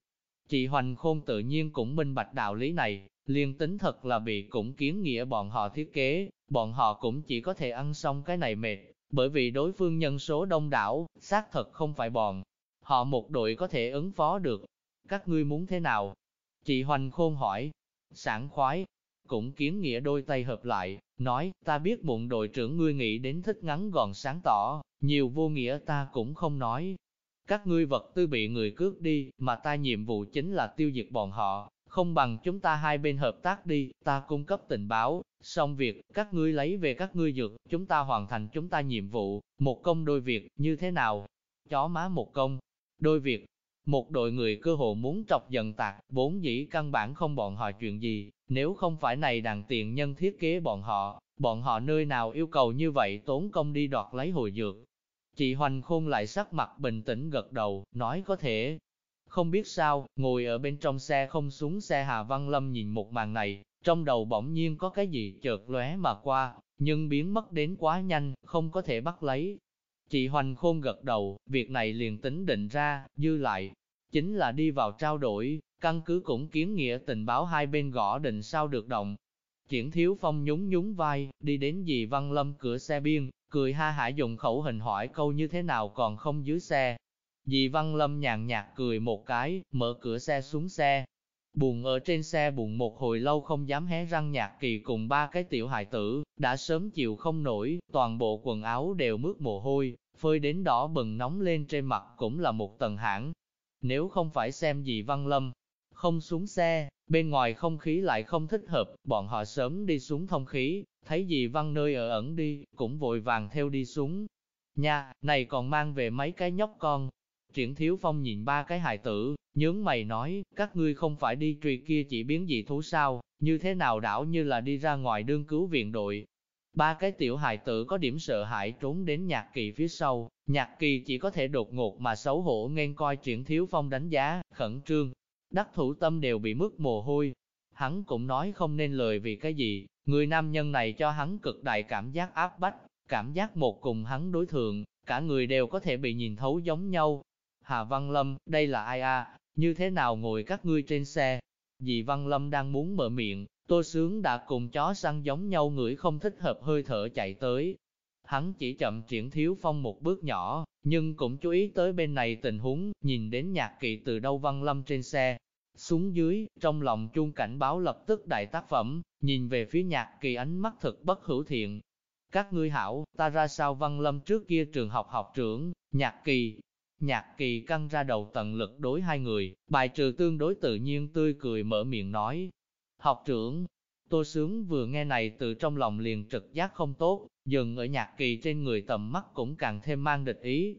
Chị Hoành Khôn tự nhiên cũng minh bạch đạo lý này, liên tính thật là bị cũng kiến nghĩa bọn họ thiết kế, bọn họ cũng chỉ có thể ăn xong cái này mệt, bởi vì đối phương nhân số đông đảo, xác thật không phải bọn. Họ một đội có thể ứng phó được. Các ngươi muốn thế nào? Chị Hoành Khôn hỏi. Sảng khoái. Cũng kiến nghĩa đôi tay hợp lại, nói, ta biết muộn đội trưởng ngươi nghĩ đến thích ngắn gọn sáng tỏ, nhiều vô nghĩa ta cũng không nói. Các ngươi vật tư bị người cướp đi, mà ta nhiệm vụ chính là tiêu diệt bọn họ, không bằng chúng ta hai bên hợp tác đi, ta cung cấp tình báo, xong việc, các ngươi lấy về các ngươi dược, chúng ta hoàn thành chúng ta nhiệm vụ, một công đôi việc, như thế nào? Chó má một công, đôi việc, một đội người cơ hồ muốn trọc giận tạc, vốn dĩ căn bản không bọn họ chuyện gì, nếu không phải này đàn tiền nhân thiết kế bọn họ, bọn họ nơi nào yêu cầu như vậy tốn công đi đoạt lấy hồi dược. Chị Hoành Khôn lại sắc mặt bình tĩnh gật đầu, nói có thể. Không biết sao, ngồi ở bên trong xe không xuống xe Hà Văn Lâm nhìn một màn này, trong đầu bỗng nhiên có cái gì chợt lóe mà qua, nhưng biến mất đến quá nhanh, không có thể bắt lấy. Chị Hoành Khôn gật đầu, việc này liền tính định ra, dư lại, chính là đi vào trao đổi, căn cứ cũng kiến nghĩa tình báo hai bên gõ định sao được động. Triển Thiếu Phong nhún nhún vai, đi đến dì Văn Lâm cửa xe biên, cười ha hả dùng khẩu hình hỏi câu như thế nào còn không dưới xe. Dì Văn Lâm nhàn nhạt cười một cái, mở cửa xe xuống xe. Buồn ở trên xe buồn một hồi lâu không dám hé răng nhạc kỳ cùng ba cái tiểu hài tử, đã sớm chịu không nổi, toàn bộ quần áo đều mướt mồ hôi, phơi đến đỏ bừng nóng lên trên mặt cũng là một tầng hãng. Nếu không phải xem dì Văn Lâm, không xuống xe, bên ngoài không khí lại không thích hợp, bọn họ sớm đi xuống thông khí, thấy dì Văn nơi ở ẩn đi, cũng vội vàng theo đi xuống. Nha, này còn mang về mấy cái nhóc con. Triển Thiếu Phong nhìn ba cái hài tử, nhướng mày nói, các ngươi không phải đi truy kia chỉ biến dị thú sao, như thế nào đảo như là đi ra ngoài đương cứu viện đội. Ba cái tiểu hài tử có điểm sợ hãi trốn đến nhạc kỳ phía sau, nhạc kỳ chỉ có thể đột ngột mà xấu hổ ngang coi triển thiếu phong đánh giá, khẩn trương. Đắc thủ tâm đều bị mất mồ hôi. Hắn cũng nói không nên lời vì cái gì, người nam nhân này cho hắn cực đại cảm giác áp bách, cảm giác một cùng hắn đối thượng, cả người đều có thể bị nhìn thấu giống nhau. Hà Văn Lâm, đây là ai a? Như thế nào ngồi các ngươi trên xe? Dì Văn Lâm đang muốn mở miệng, Tô Sướng đã cùng chó săn giống nhau ngửi không thích hợp hơi thở chạy tới. Hắn chỉ chậm triển thiếu phong một bước nhỏ, nhưng cũng chú ý tới bên này tình huống, nhìn đến nhạc kỵ từ đâu Văn Lâm trên xe. Xuống dưới, trong lòng chuông cảnh báo lập tức đại tác phẩm, nhìn về phía nhạc kỳ ánh mắt thực bất hữu thiện. Các ngươi hảo, ta ra sao Văn Lâm trước kia trường học học trưởng, nhạc kỳ, Nhạc kỳ căng ra đầu tận lực đối hai người, bài trừ tương đối tự nhiên tươi cười mở miệng nói. Học trưởng, Tô Sướng vừa nghe này từ trong lòng liền trực giác không tốt, dừng ở nhạc kỳ trên người tầm mắt cũng càng thêm mang địch ý.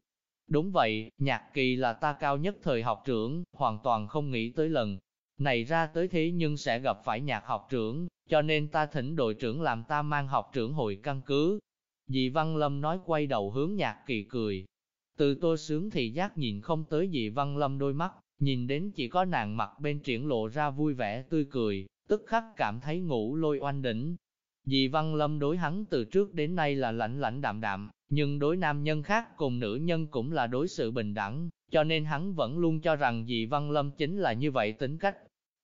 Đúng vậy, nhạc kỳ là ta cao nhất thời học trưởng, hoàn toàn không nghĩ tới lần. Này ra tới thế nhưng sẽ gặp phải nhạc học trưởng, cho nên ta thỉnh đội trưởng làm ta mang học trưởng hội căn cứ. Dị Văn Lâm nói quay đầu hướng nhạc kỳ cười, từ tô sướng thì giác nhìn không tới dị văn lâm đôi mắt, nhìn đến chỉ có nàng mặt bên triển lộ ra vui vẻ tươi cười, tức khắc cảm thấy ngủ lôi oanh đỉnh. Dị văn lâm đối hắn từ trước đến nay là lạnh lạnh đạm đạm, nhưng đối nam nhân khác cùng nữ nhân cũng là đối sự bình đẳng, cho nên hắn vẫn luôn cho rằng dị văn lâm chính là như vậy tính cách.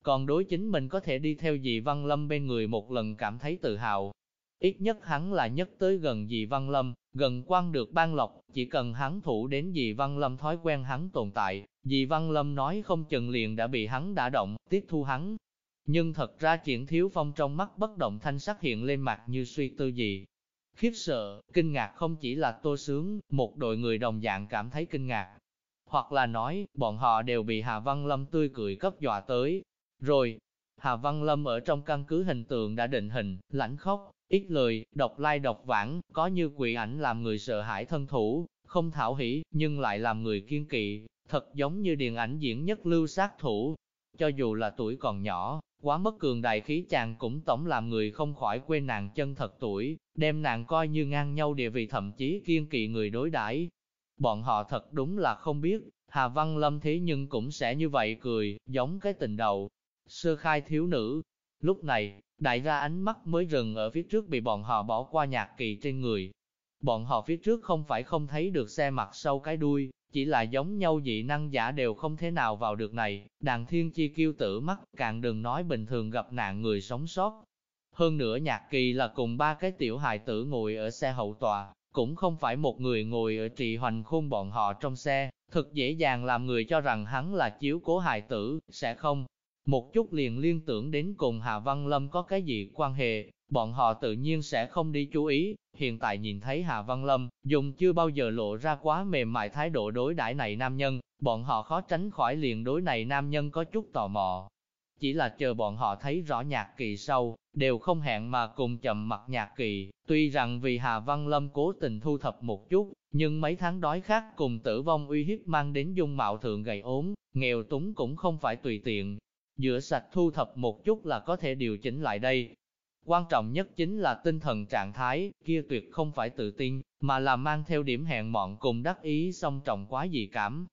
Còn đối chính mình có thể đi theo dị văn lâm bên người một lần cảm thấy tự hào, Ít nhất hắn là nhất tới gần dì Văn Lâm, gần quan được ban lộc, chỉ cần hắn thủ đến dì Văn Lâm thói quen hắn tồn tại, dì Văn Lâm nói không chừng liền đã bị hắn đã động, tiếp thu hắn. Nhưng thật ra triển thiếu phong trong mắt bất động thanh sắc hiện lên mặt như suy tư gì. Khiếp sợ, kinh ngạc không chỉ là tô sướng, một đội người đồng dạng cảm thấy kinh ngạc. Hoặc là nói, bọn họ đều bị Hà Văn Lâm tươi cười cấp dọa tới. Rồi, Hà Văn Lâm ở trong căn cứ hình tượng đã định hình, lãnh khóc, ít lời, độc lai độc vãng, có như quỷ ảnh làm người sợ hãi thân thủ, không thảo hỉ, nhưng lại làm người kiên kỵ, thật giống như điện ảnh diễn nhất lưu sát thủ. Cho dù là tuổi còn nhỏ, quá mất cường đại khí chàng cũng tổng làm người không khỏi quên nàng chân thật tuổi, đem nàng coi như ngang nhau địa vị thậm chí kiên kỵ người đối đãi. Bọn họ thật đúng là không biết, Hà Văn Lâm thế nhưng cũng sẽ như vậy cười, giống cái tình đầu. Sơ khai thiếu nữ, lúc này, Đại gia ánh mắt mới rừng ở phía trước bị bọn họ bỏ qua nhạc kỳ trên người. Bọn họ phía trước không phải không thấy được xe mặt sâu cái đuôi, chỉ là giống nhau dị năng giả đều không thể nào vào được này, đàn thiên chi kiêu tử mắt, càng đừng nói bình thường gặp nạn người sống sót. Hơn nữa nhạc kỳ là cùng ba cái tiểu hài tử ngồi ở xe hậu tòa, cũng không phải một người ngồi ở trị hoành khôn bọn họ trong xe, Thật dễ dàng làm người cho rằng hắn là chiếu cố hài tử, sẽ không một chút liền liên tưởng đến cùng Hà Văn Lâm có cái gì quan hệ, bọn họ tự nhiên sẽ không đi chú ý, hiện tại nhìn thấy Hà Văn Lâm, dùng chưa bao giờ lộ ra quá mềm mại thái độ đối đãi này nam nhân, bọn họ khó tránh khỏi liền đối này nam nhân có chút tò mò. Chỉ là chờ bọn họ thấy rõ nhạc kỳ sau, đều không hẹn mà cùng chậm mặt nhạc kỳ, tuy rằng vì Hà Văn Lâm cố tình thu thập một chút, nhưng mấy tháng đói khát cùng tử vong uy hiếp mang đến dung mạo thượng gầy ốm, nghèo túng cũng không phải tùy tiện. Dựa sạch thu thập một chút là có thể điều chỉnh lại đây, Quan trọng nhất chính là tinh thần trạng thái, kia tuyệt không phải tự tin, mà là mang theo điểm hẹn mọn cùng đắc ý song trọng quá dị cảm.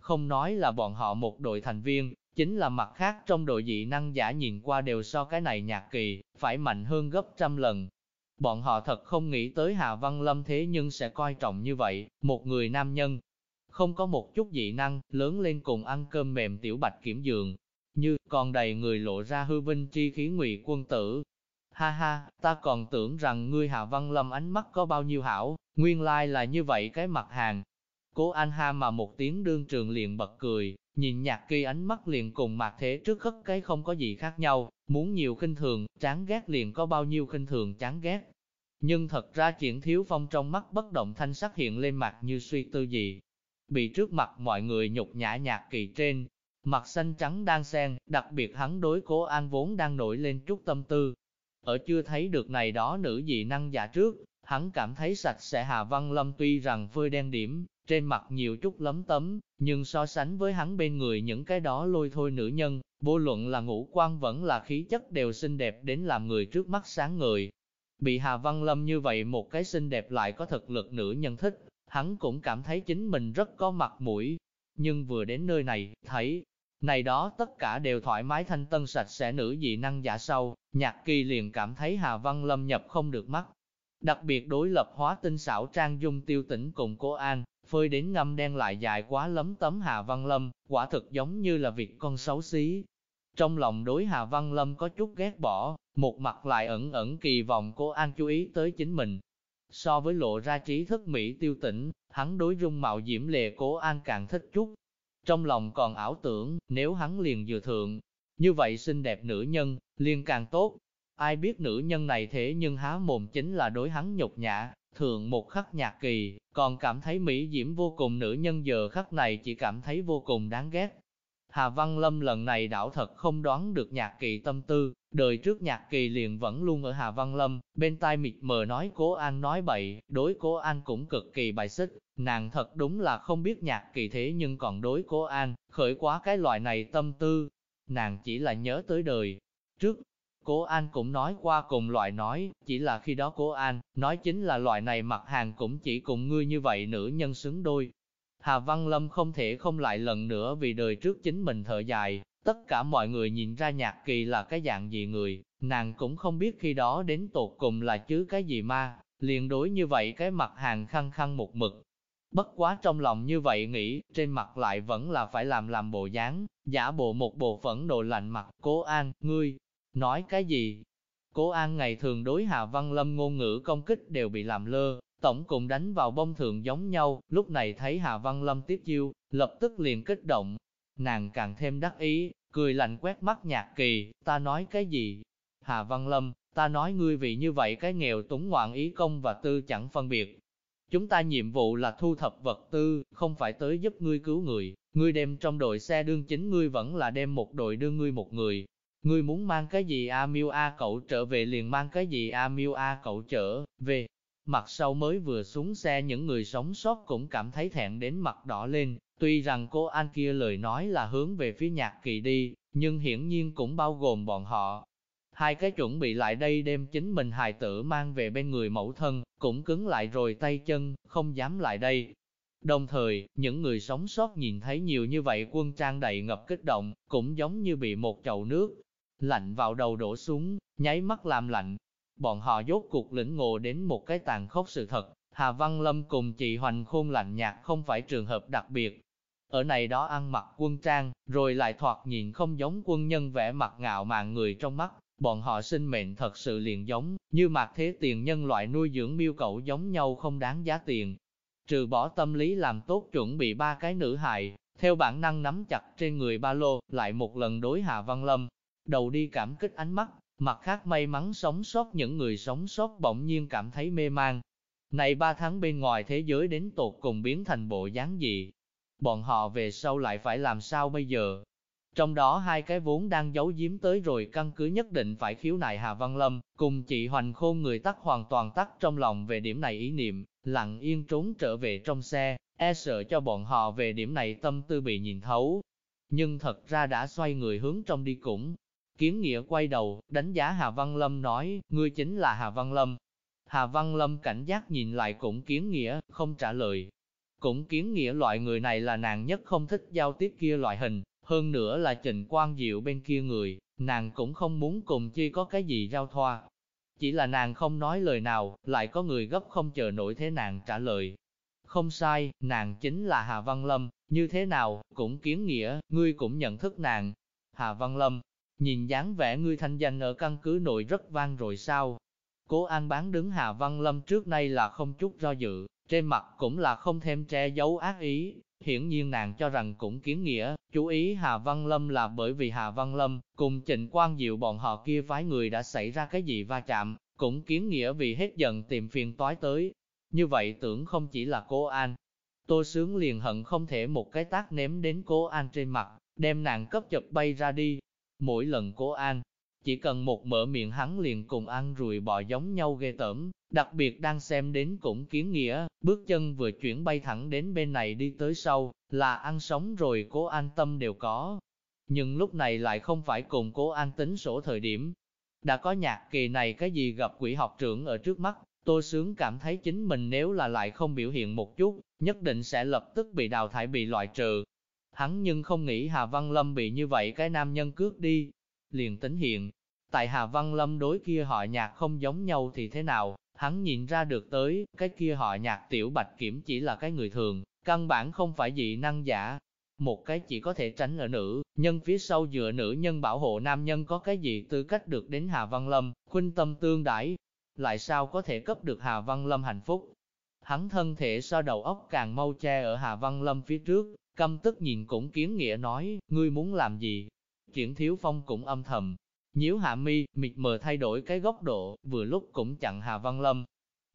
Không nói là bọn họ một đội thành viên, chính là mặt khác trong đội dị năng giả nhìn qua đều so cái này nhạc kỳ, phải mạnh hơn gấp trăm lần. Bọn họ thật không nghĩ tới Hà Văn Lâm thế nhưng sẽ coi trọng như vậy, một người nam nhân. Không có một chút dị năng, lớn lên cùng ăn cơm mềm tiểu bạch kiểm giường, như còn đầy người lộ ra hư vinh chi khí ngụy quân tử, Ha ha, ta còn tưởng rằng ngươi Hạ Văn Lâm ánh mắt có bao nhiêu hảo, nguyên lai là như vậy cái mặt hàng. Cố Anh Ha mà một tiếng đương trường liền bật cười, nhìn nhạc kỳ ánh mắt liền cùng mặt thế trước khất cái không có gì khác nhau, muốn nhiều khinh thường, chán ghét liền có bao nhiêu khinh thường chán ghét. Nhưng thật ra triển thiếu phong trong mắt bất động thanh sắc hiện lên mặt như suy tư gì. Bị trước mặt mọi người nhục nhã nhạc kỳ trên, mặt xanh trắng đang xen, đặc biệt hắn đối cố an vốn đang nổi lên chút tâm tư, ở chưa thấy được này đó nữ dị năng giả trước, hắn cảm thấy sạch sẽ Hà Văn Lâm tuy rằng phơi đen điểm, trên mặt nhiều chút lấm tấm, nhưng so sánh với hắn bên người những cái đó lôi thôi nữ nhân, vô luận là ngũ quan vẫn là khí chất đều xinh đẹp đến làm người trước mắt sáng người. Bị Hà Văn Lâm như vậy một cái xinh đẹp lại có thực lực nữ nhân thích, hắn cũng cảm thấy chính mình rất có mặt mũi. Nhưng vừa đến nơi này, thấy, này đó tất cả đều thoải mái thanh tân sạch sẽ nữ dị năng giả sâu, nhạc kỳ liền cảm thấy Hà Văn Lâm nhập không được mắt. Đặc biệt đối lập hóa tinh xảo trang dung tiêu tỉnh cùng cố an, phơi đến ngâm đen lại dài quá lấm tấm Hà Văn Lâm, quả thực giống như là việc con xấu xí. Trong lòng đối Hà Văn Lâm có chút ghét bỏ, một mặt lại ẩn ẩn kỳ vọng cố an chú ý tới chính mình. So với lộ ra trí thức Mỹ tiêu tỉnh, hắn đối dung mạo diễm lệ cố an càng thích chút, trong lòng còn ảo tưởng, nếu hắn liền vừa thượng, như vậy xinh đẹp nữ nhân, liền càng tốt. Ai biết nữ nhân này thế nhưng há mồm chính là đối hắn nhục nhã, thượng một khắc nhạc kỳ, còn cảm thấy mỹ diễm vô cùng nữ nhân giờ khắc này chỉ cảm thấy vô cùng đáng ghét. Hà Văn Lâm lần này đảo thật không đoán được nhạc kỳ tâm tư, đời trước nhạc kỳ liền vẫn luôn ở Hà Văn Lâm, bên tai mịt mờ nói cố an nói bậy, đối cố an cũng cực kỳ bài xích, nàng thật đúng là không biết nhạc kỳ thế nhưng còn đối cố an, khởi quá cái loại này tâm tư, nàng chỉ là nhớ tới đời. Trước, cố an cũng nói qua cùng loại nói, chỉ là khi đó cố an, nói chính là loại này mặt hàng cũng chỉ cùng ngươi như vậy nữ nhân xứng đôi, Hà Văn Lâm không thể không lại lần nữa vì đời trước chính mình thở dài, tất cả mọi người nhìn ra nhạc kỳ là cái dạng gì người, nàng cũng không biết khi đó đến tột cùng là chứ cái gì ma, liền đối như vậy cái mặt hàng khăng khăng một mực. Bất quá trong lòng như vậy nghĩ, trên mặt lại vẫn là phải làm làm bộ dáng, giả bộ một bộ phẫn nộ lạnh mặt, cố an, ngươi, nói cái gì? Cố an ngày thường đối Hà Văn Lâm ngôn ngữ công kích đều bị làm lơ, tổng cùng đánh vào bông thường giống nhau, lúc này thấy Hà Văn Lâm tiếp chiêu, lập tức liền kích động. Nàng càng thêm đắc ý, cười lạnh quét mắt nhạc kỳ, ta nói cái gì? Hà Văn Lâm, ta nói ngươi vì như vậy cái nghèo túng ngoạn ý công và tư chẳng phân biệt. Chúng ta nhiệm vụ là thu thập vật tư, không phải tới giúp ngươi cứu người. Ngươi đem trong đội xe đương chính ngươi vẫn là đem một đội đưa ngươi một người. Ngươi muốn mang cái gì A Miu A cậu trở về liền mang cái gì A Miu A cậu trở về. Mặt sau mới vừa xuống xe những người sống sót cũng cảm thấy thẹn đến mặt đỏ lên, tuy rằng cô An kia lời nói là hướng về phía nhạc kỳ đi, nhưng hiển nhiên cũng bao gồm bọn họ. Hai cái chuẩn bị lại đây đem chính mình hài tử mang về bên người mẫu thân, cũng cứng lại rồi tay chân, không dám lại đây. Đồng thời, những người sống sót nhìn thấy nhiều như vậy quân trang đầy ngập kích động, cũng giống như bị một chậu nước lạnh vào đầu đổ xuống, nháy mắt làm lạnh, bọn họ dốt cuộc lĩnh ngộ đến một cái tàn khốc sự thật, Hà Văn Lâm cùng chị Hoành Khôn lạnh nhạt không phải trường hợp đặc biệt. Ở này đó ăn mặc quân trang, rồi lại thoạt nhìn không giống quân nhân vẻ mặt ngạo mạn người trong mắt, bọn họ sinh mệnh thật sự liền giống, như mặt thế tiền nhân loại nuôi dưỡng miêu cậu giống nhau không đáng giá tiền. Trừ bỏ tâm lý làm tốt chuẩn bị ba cái nữ hài, theo bản năng nắm chặt trên người ba lô, lại một lần đối Hà Văn Lâm, đầu đi cảm kích ánh mắt, mặt khác may mắn sống sót những người sống sót bỗng nhiên cảm thấy mê mang. Này ba tháng bên ngoài thế giới đến tột cùng biến thành bộ dáng gì? Bọn họ về sau lại phải làm sao bây giờ? Trong đó hai cái vốn đang giấu giếm tới rồi căn cứ nhất định phải khiếu nại Hà Văn Lâm, cùng chị Hoành Khôn người tắt hoàn toàn tắt trong lòng về điểm này ý niệm, lặng yên trốn trở về trong xe, e sợ cho bọn họ về điểm này tâm tư bị nhìn thấu. Nhưng thật ra đã xoay người hướng trong đi cũng. Kiến Nghĩa quay đầu, đánh giá Hà Văn Lâm nói, ngươi chính là Hà Văn Lâm. Hà Văn Lâm cảnh giác nhìn lại cũng Kiến Nghĩa, không trả lời. Cũng Kiến Nghĩa loại người này là nàng nhất không thích giao tiếp kia loại hình, hơn nữa là Trịnh Quang Diệu bên kia người, nàng cũng không muốn cùng chi có cái gì giao thoa. Chỉ là nàng không nói lời nào, lại có người gấp không chờ nổi thế nàng trả lời. Không sai, nàng chính là Hà Văn Lâm, như thế nào, cũng kiến nghĩa, ngươi cũng nhận thức nàng. Hà Văn Lâm, nhìn dáng vẻ ngươi thanh danh ở căn cứ nội rất vang rồi sao? Cố An bán đứng Hà Văn Lâm trước nay là không chút do dự, trên mặt cũng là không thêm che giấu ác ý, Hiển nhiên nàng cho rằng cũng kiến nghĩa, chú ý Hà Văn Lâm là bởi vì Hà Văn Lâm, cùng Trịnh Quang Diệu bọn họ kia phái người đã xảy ra cái gì va chạm, cũng kiến nghĩa vì hết giận tìm phiền toái tới. Như vậy tưởng không chỉ là cô An. Tô Sướng liền hận không thể một cái tác ném đến cố An trên mặt, đem nàng cấp chụp bay ra đi. Mỗi lần cố An, chỉ cần một mở miệng hắn liền cùng ăn rùi bò giống nhau ghê tởm, đặc biệt đang xem đến cũng kiến nghĩa, bước chân vừa chuyển bay thẳng đến bên này đi tới sau, là ăn sống rồi cố an tâm đều có. Nhưng lúc này lại không phải cùng cố an tính sổ thời điểm. Đã có nhạc kỳ này cái gì gặp quỷ học trưởng ở trước mắt, Tô Sướng cảm thấy chính mình nếu là lại không biểu hiện một chút, nhất định sẽ lập tức bị đào thải bị loại trừ. Hắn nhưng không nghĩ Hà Văn Lâm bị như vậy cái nam nhân cướp đi, liền tính hiện. Tại Hà Văn Lâm đối kia họ nhạc không giống nhau thì thế nào, hắn nhìn ra được tới, cái kia họ nhạc tiểu bạch kiểm chỉ là cái người thường, căn bản không phải dị năng giả. Một cái chỉ có thể tránh ở nữ, nhân phía sau dựa nữ nhân bảo hộ nam nhân có cái gì tư cách được đến Hà Văn Lâm, khuynh tâm tương đãi lại sao có thể cấp được Hà Văn Lâm hạnh phúc. Hắn thân thể so đầu óc càng mau che ở Hà Văn Lâm phía trước, căm tức nhìn cũng kiến nghĩa nói, ngươi muốn làm gì? Triển Thiếu Phong cũng âm thầm, nhíu hạ mi, mịt mờ thay đổi cái góc độ, vừa lúc cũng chặn Hà Văn Lâm.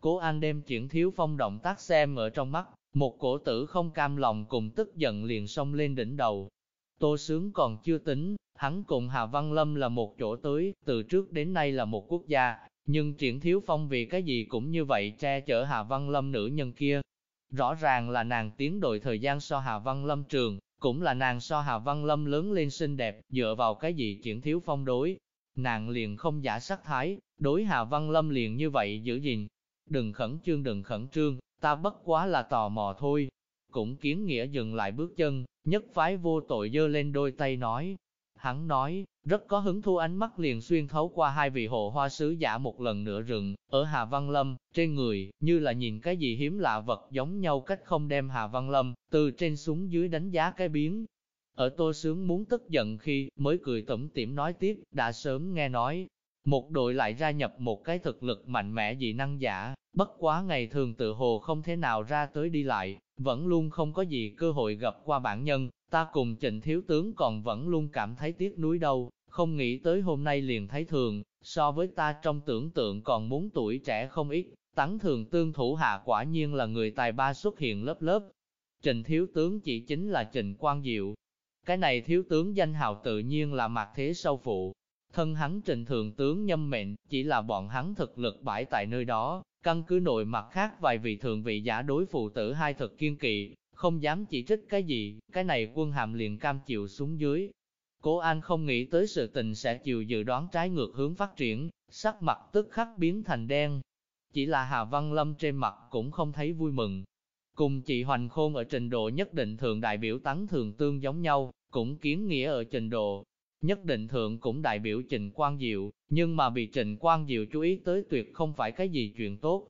Cố An đem Triển Thiếu Phong động tác xem ở trong mắt, một cổ tử không cam lòng cùng tức giận liền xông lên đỉnh đầu. Tô Sướng còn chưa tính, hắn cùng Hà Văn Lâm là một chỗ tới, từ trước đến nay là một quốc gia, nhưng Triển Thiếu Phong vì cái gì cũng như vậy che chở Hà Văn Lâm nữ nhân kia. Rõ ràng là nàng tiến đội thời gian so Hà Văn Lâm trường, cũng là nàng so Hà Văn Lâm lớn lên xinh đẹp, dựa vào cái gì chuyển Thiếu Phong đối. Nàng liền không giả sắc thái, đối Hà Văn Lâm liền như vậy giữ gìn. Đừng khẩn trương đừng khẩn trương, ta bất quá là tò mò thôi. Cũng kiến nghĩa dừng lại bước chân, nhất phái vô tội dơ lên đôi tay nói. Hắn nói, rất có hứng thú ánh mắt liền xuyên thấu qua hai vị hộ hoa sứ giả một lần nữa rừng, ở Hà Văn Lâm, trên người, như là nhìn cái gì hiếm lạ vật giống nhau cách không đem Hà Văn Lâm, từ trên xuống dưới đánh giá cái biến. Ở Tô Sướng muốn tức giận khi, mới cười tẩm tiểm nói tiếp, đã sớm nghe nói, một đội lại gia nhập một cái thực lực mạnh mẽ dị năng giả, bất quá ngày thường tự hồ không thể nào ra tới đi lại, vẫn luôn không có gì cơ hội gặp qua bản nhân, ta cùng trịnh thiếu tướng còn vẫn luôn cảm thấy tiếc nuối đâu, không nghĩ tới hôm nay liền thấy thường, so với ta trong tưởng tượng còn muốn tuổi trẻ không ít, tấn thường tương thủ hạ quả nhiên là người tài ba xuất hiện lớp lớp. Trình thiếu tướng chỉ chính là Trình Quang Diệu. Cái này thiếu tướng danh hào tự nhiên là mặt thế sâu phụ. Thân hắn trình thường tướng nhâm mệnh, chỉ là bọn hắn thực lực bãi tại nơi đó, căn cứ nội mặt khác vài vị thượng vị giả đối phụ tử hai thực kiên kỵ, không dám chỉ trích cái gì, cái này quân hàm liền cam chịu xuống dưới, Cố An không nghĩ tới sự tình sẽ chịu dự đoán trái ngược hướng phát triển, sắc mặt tức khắc biến thành đen. Chỉ là Hà Văn Lâm trên mặt cũng không thấy vui mừng. Cùng chị Hoành Khôn ở trình độ nhất định Thượng đại biểu tán thường tương giống nhau, cũng kiến nghĩa ở trình độ. Nhất định thượng cũng đại biểu Trình Quang Diệu, nhưng mà bị Trình Quang Diệu chú ý tới tuyệt không phải cái gì chuyện tốt.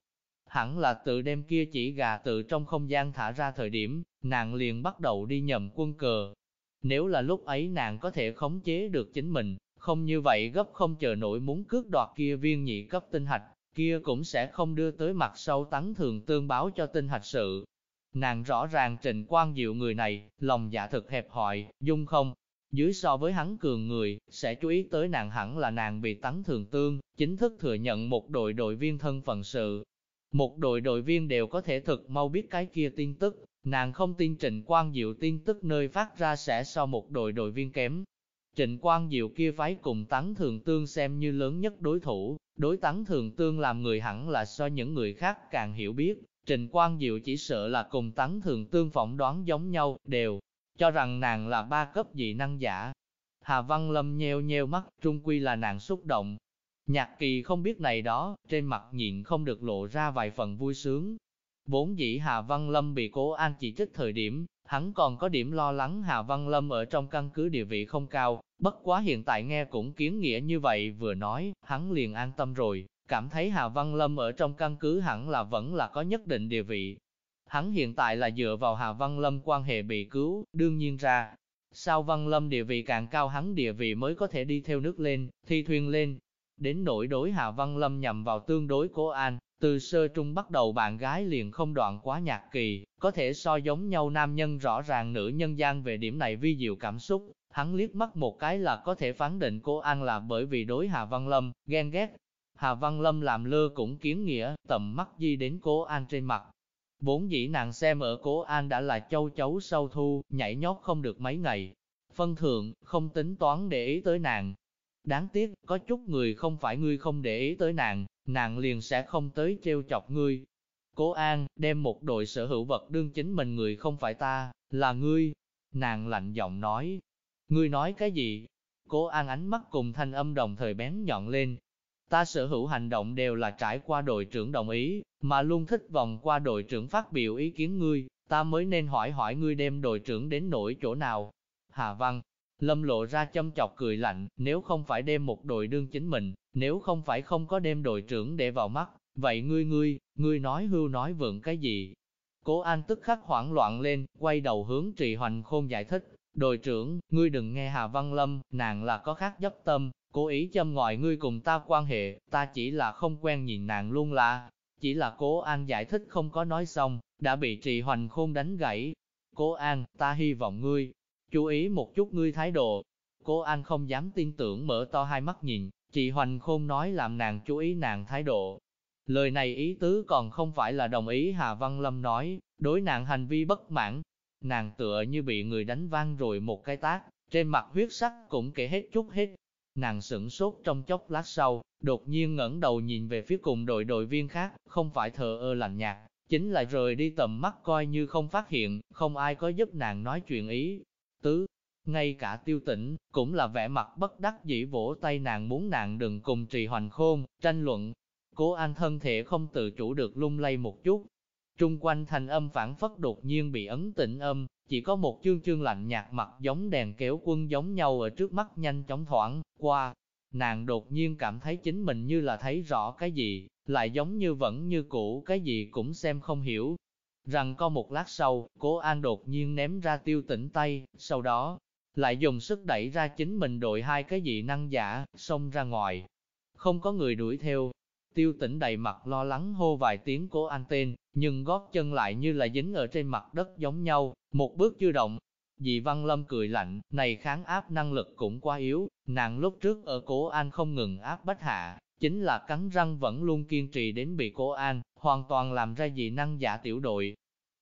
Hẳn là tự đem kia chỉ gà tự trong không gian thả ra thời điểm, nàng liền bắt đầu đi nhầm quân cờ, nếu là lúc ấy nàng có thể khống chế được chính mình, không như vậy gấp không chờ nổi muốn cướp đoạt kia viên nhị cấp tinh hạch, kia cũng sẽ không đưa tới mặt sau tắng thường tương báo cho tinh hạch sự. Nàng rõ ràng trình quan Diệu người này, lòng dạ thực hẹp hòi, dung không. Dưới so với hắn cường người, sẽ chú ý tới nàng hẳn là nàng bị tấn thường tương, chính thức thừa nhận một đội đội viên thân phận sự. Một đội đội viên đều có thể thực mau biết cái kia tin tức, nàng không tin Trịnh Quang Diệu tin tức nơi phát ra sẽ so một đội đội viên kém. Trịnh Quang Diệu kia phái cùng tấn thường tương xem như lớn nhất đối thủ, đối tấn thường tương làm người hẳn là so những người khác càng hiểu biết, Trịnh Quang Diệu chỉ sợ là cùng tấn thường tương phỏng đoán giống nhau, đều cho rằng nàng là ba cấp dị năng giả. Hà Văn Lâm nheo nheo mắt, trung quy là nàng xúc động. Nhạc kỳ không biết này đó, trên mặt nhịn không được lộ ra vài phần vui sướng. Vốn dĩ Hà Văn Lâm bị cố an chỉ trích thời điểm, hắn còn có điểm lo lắng Hà Văn Lâm ở trong căn cứ địa vị không cao, bất quá hiện tại nghe cũng kiến nghĩa như vậy vừa nói, hắn liền an tâm rồi, cảm thấy Hà Văn Lâm ở trong căn cứ hẳn là vẫn là có nhất định địa vị. Hắn hiện tại là dựa vào Hà Văn Lâm quan hệ bị cứu, đương nhiên ra. Sao Văn Lâm địa vị càng cao hắn địa vị mới có thể đi theo nước lên, thi thuyền lên. Đến nỗi đối Hà Văn Lâm nhằm vào tương đối cố an, từ sơ trung bắt đầu bạn gái liền không đoạn quá nhạc kỳ, có thể so giống nhau nam nhân rõ ràng nữ nhân gian về điểm này vi diệu cảm xúc. Hắn liếc mắt một cái là có thể phán định cố an là bởi vì đối Hà Văn Lâm, ghen ghét, Hà Văn Lâm làm lơ cũng kiến nghĩa, tầm mắt di đến cố an trên mặt. Vốn dĩ nàng xem ở cố an đã là châu chấu sâu thu, nhảy nhót không được mấy ngày. Phân thượng, không tính toán để ý tới nàng. Đáng tiếc, có chút người không phải ngươi không để ý tới nàng, nàng liền sẽ không tới treo chọc ngươi. Cố an, đem một đội sở hữu vật đương chính mình người không phải ta, là ngươi. Nàng lạnh giọng nói. Ngươi nói cái gì? Cố an ánh mắt cùng thanh âm đồng thời bén nhọn lên, Ta sở hữu hành động đều là trải qua đội trưởng đồng ý, mà luôn thích vòng qua đội trưởng phát biểu ý kiến ngươi, ta mới nên hỏi hỏi ngươi đem đội trưởng đến nổi chỗ nào. Hà Văn, Lâm lộ ra châm chọc cười lạnh, nếu không phải đem một đội đương chính mình, nếu không phải không có đem đội trưởng để vào mắt, vậy ngươi ngươi, ngươi nói hưu nói vượng cái gì? Cố An tức khắc hoảng loạn lên, quay đầu hướng trì hoành khôn giải thích, đội trưởng, ngươi đừng nghe Hà Văn Lâm, nàng là có khác dấp tâm, cố ý châm ngòi ngươi cùng ta quan hệ, ta chỉ là không quen nhìn nàng luôn là, chỉ là cố an giải thích không có nói xong, đã bị trì hoành khôn đánh gãy. Cố an, ta hy vọng ngươi, chú ý một chút ngươi thái độ. Cố an không dám tin tưởng mở to hai mắt nhìn, Chị hoành khôn nói làm nàng chú ý nàng thái độ. Lời này ý tứ còn không phải là đồng ý Hà Văn Lâm nói, đối nàng hành vi bất mãn. Nàng tựa như bị người đánh vang rồi một cái tác, trên mặt huyết sắc cũng kể hết chút hết, Nàng sửng sốt trong chốc lát sau, đột nhiên ngẩng đầu nhìn về phía cùng đội đội viên khác, không phải thờ ơ lạnh nhạt, chính là rời đi tầm mắt coi như không phát hiện, không ai có giúp nàng nói chuyện ý. Tứ, ngay cả tiêu tĩnh, cũng là vẻ mặt bất đắc dĩ vỗ tay nàng muốn nàng đừng cùng trì hoành khôn, tranh luận. Cố an thân thể không tự chủ được lung lay một chút. Trung quanh thành âm phản phất đột nhiên bị ấn tĩnh âm, chỉ có một chương chương lạnh nhạt mặt giống đèn kéo quân giống nhau ở trước mắt nhanh chóng thoảng qua. Nàng đột nhiên cảm thấy chính mình như là thấy rõ cái gì, lại giống như vẫn như cũ cái gì cũng xem không hiểu. Rằng có một lát sau, cố an đột nhiên ném ra tiêu tỉnh tay, sau đó, lại dùng sức đẩy ra chính mình đội hai cái dị năng giả, xông ra ngoài. Không có người đuổi theo, tiêu tỉnh đầy mặt lo lắng hô vài tiếng cố an tên, nhưng gót chân lại như là dính ở trên mặt đất giống nhau, một bước chưa động. Dị Văn Lâm cười lạnh, này kháng áp năng lực cũng quá yếu, nàng lúc trước ở cố an không ngừng áp bách hạ, chính là cắn răng vẫn luôn kiên trì đến bị cố an, hoàn toàn làm ra dị năng giả tiểu đội.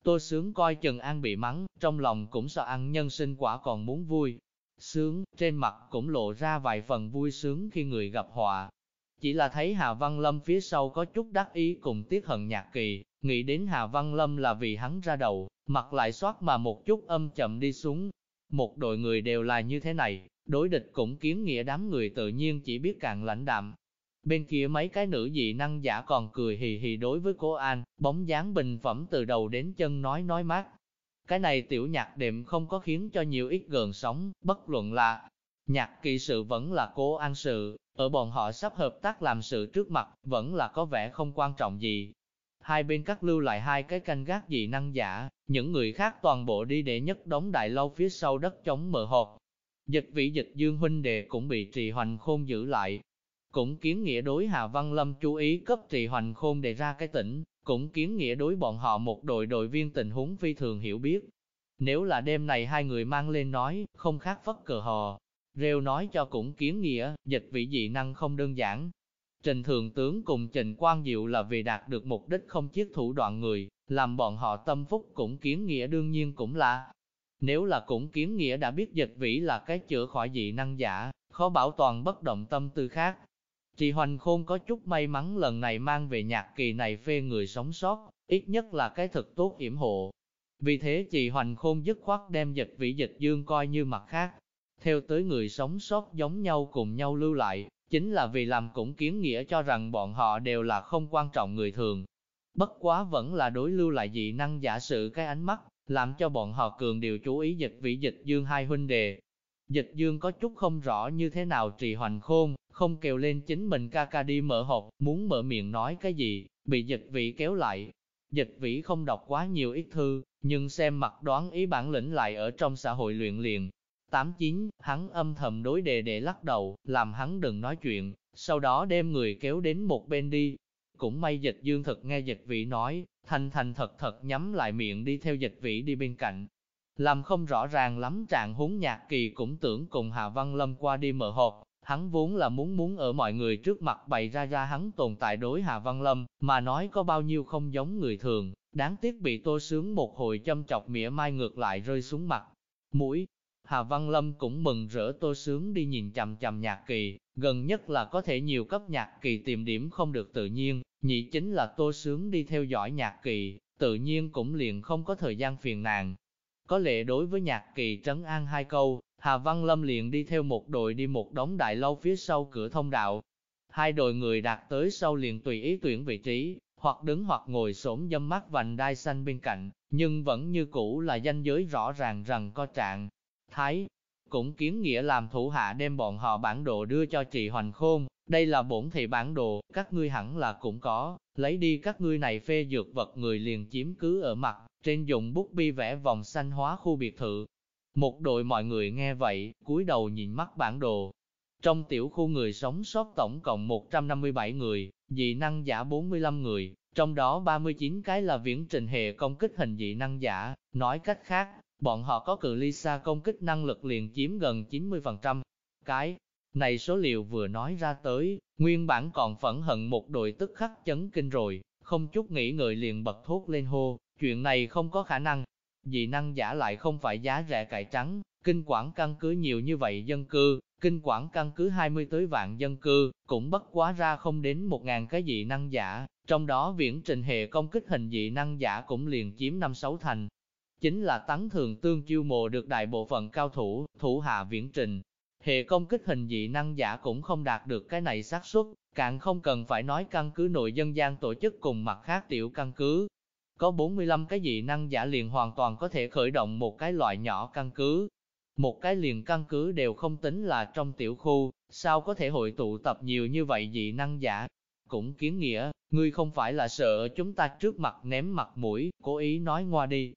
Tôi sướng coi Trần An bị mắng, trong lòng cũng sợ ăn nhân sinh quả còn muốn vui. Sướng, trên mặt cũng lộ ra vài phần vui sướng khi người gặp họa, chỉ là thấy Hà Văn Lâm phía sau có chút đắc ý cùng tiếc hận nhạc kỳ, nghĩ đến Hà Văn Lâm là vì hắn ra đầu, mặt lại soát mà một chút âm chậm đi xuống. Một đội người đều là như thế này, đối địch cũng kiến nghĩa đám người tự nhiên chỉ biết càng lãnh đạm. Bên kia mấy cái nữ dị năng giả còn cười hì hì đối với cô An, bóng dáng bình phẩm từ đầu đến chân nói nói mát. Cái này tiểu nhạc đệm không có khiến cho nhiều ít gần sóng, bất luận là nhạc kỳ sự vẫn là cố an sự, ở bọn họ sắp hợp tác làm sự trước mặt, vẫn là có vẻ không quan trọng gì. Hai bên cắt lưu lại hai cái canh gác dị năng giả, những người khác toàn bộ đi để nhất đóng đại lâu phía sau đất chống mở hộp Dịch vị dịch dương huynh đệ cũng bị trì hoành khôn giữ lại. Cũng kiến nghĩa đối Hà Văn Lâm chú ý cấp trì hoành khôn đề ra cái tỉnh, cũng kiến nghĩa đối bọn họ một đội đội viên tình huống phi thường hiểu biết. Nếu là đêm này hai người mang lên nói, không khác phất cờ hò, rêu nói cho cũng kiến nghĩa, dịch vị dị năng không đơn giản. Trình Thường Tướng cùng Trình Quang Diệu là vì đạt được mục đích không chiết thủ đoạn người, làm bọn họ tâm phúc cũng kiến nghĩa đương nhiên cũng là. Nếu là cũng kiến nghĩa đã biết dịch vĩ là cái chữa khỏi dị năng giả, khó bảo toàn bất động tâm tư khác. Chị Hoành Khôn có chút may mắn lần này mang về nhạc kỳ này phê người sống sót, ít nhất là cái thực tốt yểm hộ. Vì thế chị Hoành Khôn dứt khoát đem dịch vĩ dịch dương coi như mặt khác. Theo tới người sống sót giống nhau cùng nhau lưu lại, chính là vì làm cũng kiến nghĩa cho rằng bọn họ đều là không quan trọng người thường. Bất quá vẫn là đối lưu lại dị năng giả sự cái ánh mắt, làm cho bọn họ cường điều chú ý dịch vĩ dịch dương hai huynh đề. Dịch dương có chút không rõ như thế nào trì hoành khôn, không kêu lên chính mình ca ca đi mở hộp, muốn mở miệng nói cái gì, bị dịch vĩ kéo lại. Dịch vĩ không đọc quá nhiều ít thư, nhưng xem mặt đoán ý bản lĩnh lại ở trong xã hội luyện liền. 89, hắn âm thầm đối đề để lắc đầu, làm hắn đừng nói chuyện, sau đó đem người kéo đến một bên đi. Cũng may dịch dương thật nghe dịch vĩ nói, thành thành thật thật nhắm lại miệng đi theo dịch vĩ đi bên cạnh. Làm không rõ ràng lắm trạng huống nhạc kỳ cũng tưởng cùng Hà Văn Lâm qua đi mở hộp, hắn vốn là muốn muốn ở mọi người trước mặt bày ra ra hắn tồn tại đối Hà Văn Lâm, mà nói có bao nhiêu không giống người thường, đáng tiếc bị tô sướng một hồi châm chọc mỉa mai ngược lại rơi xuống mặt. Mũi, Hà Văn Lâm cũng mừng rỡ tô sướng đi nhìn chằm chằm nhạc kỳ, gần nhất là có thể nhiều cấp nhạc kỳ tìm điểm không được tự nhiên, nhị chính là tô sướng đi theo dõi nhạc kỳ, tự nhiên cũng liền không có thời gian phiền nàng. Có lẽ đối với nhạc kỳ trấn an hai câu, Hà Văn Lâm liền đi theo một đội đi một đống đại lâu phía sau cửa thông đạo. Hai đội người đạt tới sau liền tùy ý tuyển vị trí, hoặc đứng hoặc ngồi xổm dâm mắt vành đai xanh bên cạnh, nhưng vẫn như cũ là danh giới rõ ràng rằng có trạng. Thái, cũng kiến nghĩa làm thủ hạ đem bọn họ bản đồ đưa cho chị Hoành Khôn, đây là bổn thị bản đồ, các ngươi hẳn là cũng có, lấy đi các ngươi này phê dược vật người liền chiếm cứ ở mặt, trên dùng bút bi vẽ vòng xanh hóa khu biệt thự. Một đội mọi người nghe vậy, cúi đầu nhìn mắt bản đồ. Trong tiểu khu người sống sót tổng cộng 157 người, dị năng giả 45 người, trong đó 39 cái là viễn trình hệ công kích hình dị năng giả, nói cách khác, bọn họ có cự ly xa công kích năng lực liền chiếm gần 90%. Cái này số liệu vừa nói ra tới, nguyên bản còn phẫn hận một đội tức khắc chấn kinh rồi, không chút nghĩ ngợi liền bật thốt lên hô, chuyện này không có khả năng. Dị năng giả lại không phải giá rẻ cải trắng, kinh quản căn cứ nhiều như vậy dân cư, kinh quản căn cứ 20 tới vạn dân cư, cũng bất quá ra không đến 1.000 cái dị năng giả, trong đó viễn trình hệ công kích hình dị năng giả cũng liền chiếm 5-6 thành. Chính là tấn thường tương chiêu mộ được đại bộ phận cao thủ, thủ hạ viễn trình, Hệ công kích hình dị năng giả cũng không đạt được cái này xác suất, càng không cần phải nói căn cứ nội dân gian tổ chức cùng mặt khác tiểu căn cứ. Có 45 cái dị năng giả liền hoàn toàn có thể khởi động một cái loại nhỏ căn cứ. Một cái liền căn cứ đều không tính là trong tiểu khu, sao có thể hội tụ tập nhiều như vậy dị năng giả. Cũng kiến nghĩa, ngươi không phải là sợ chúng ta trước mặt ném mặt mũi, cố ý nói ngoa đi.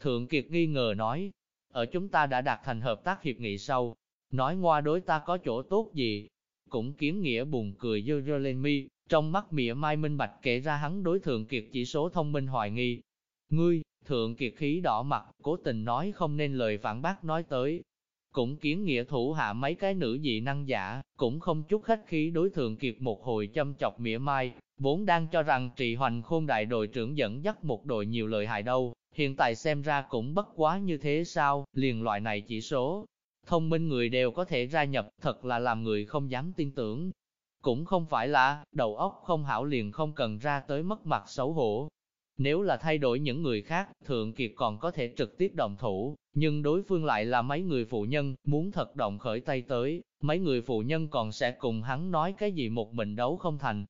Thượng Kiệt nghi ngờ nói, ở chúng ta đã đạt thành hợp tác hiệp nghị sau, Nói ngoa đối ta có chỗ tốt gì? Cũng kiến nghĩa buồn cười dơ dơ lên mi, trong mắt mỉa mai minh bạch kể ra hắn đối thượng kiệt chỉ số thông minh hoài nghi. Ngươi, thượng kiệt khí đỏ mặt, cố tình nói không nên lời phản bác nói tới. Cũng kiến nghĩa thủ hạ mấy cái nữ dị năng giả, cũng không chút khách khí đối thượng kiệt một hồi châm chọc mỉa mai, vốn đang cho rằng trị hoành khôn đại đội trưởng dẫn dắt một đội nhiều lợi hại đâu, hiện tại xem ra cũng bất quá như thế sao, liền loại này chỉ số, thông minh người đều có thể gia nhập, thật là làm người không dám tin tưởng. Cũng không phải là, đầu óc không hảo liền không cần ra tới mất mặt xấu hổ. Nếu là thay đổi những người khác, Thượng Kiệt còn có thể trực tiếp đồng thủ, nhưng đối phương lại là mấy người phụ nhân, muốn thật động khởi tay tới, mấy người phụ nhân còn sẽ cùng hắn nói cái gì một mình đấu không thành.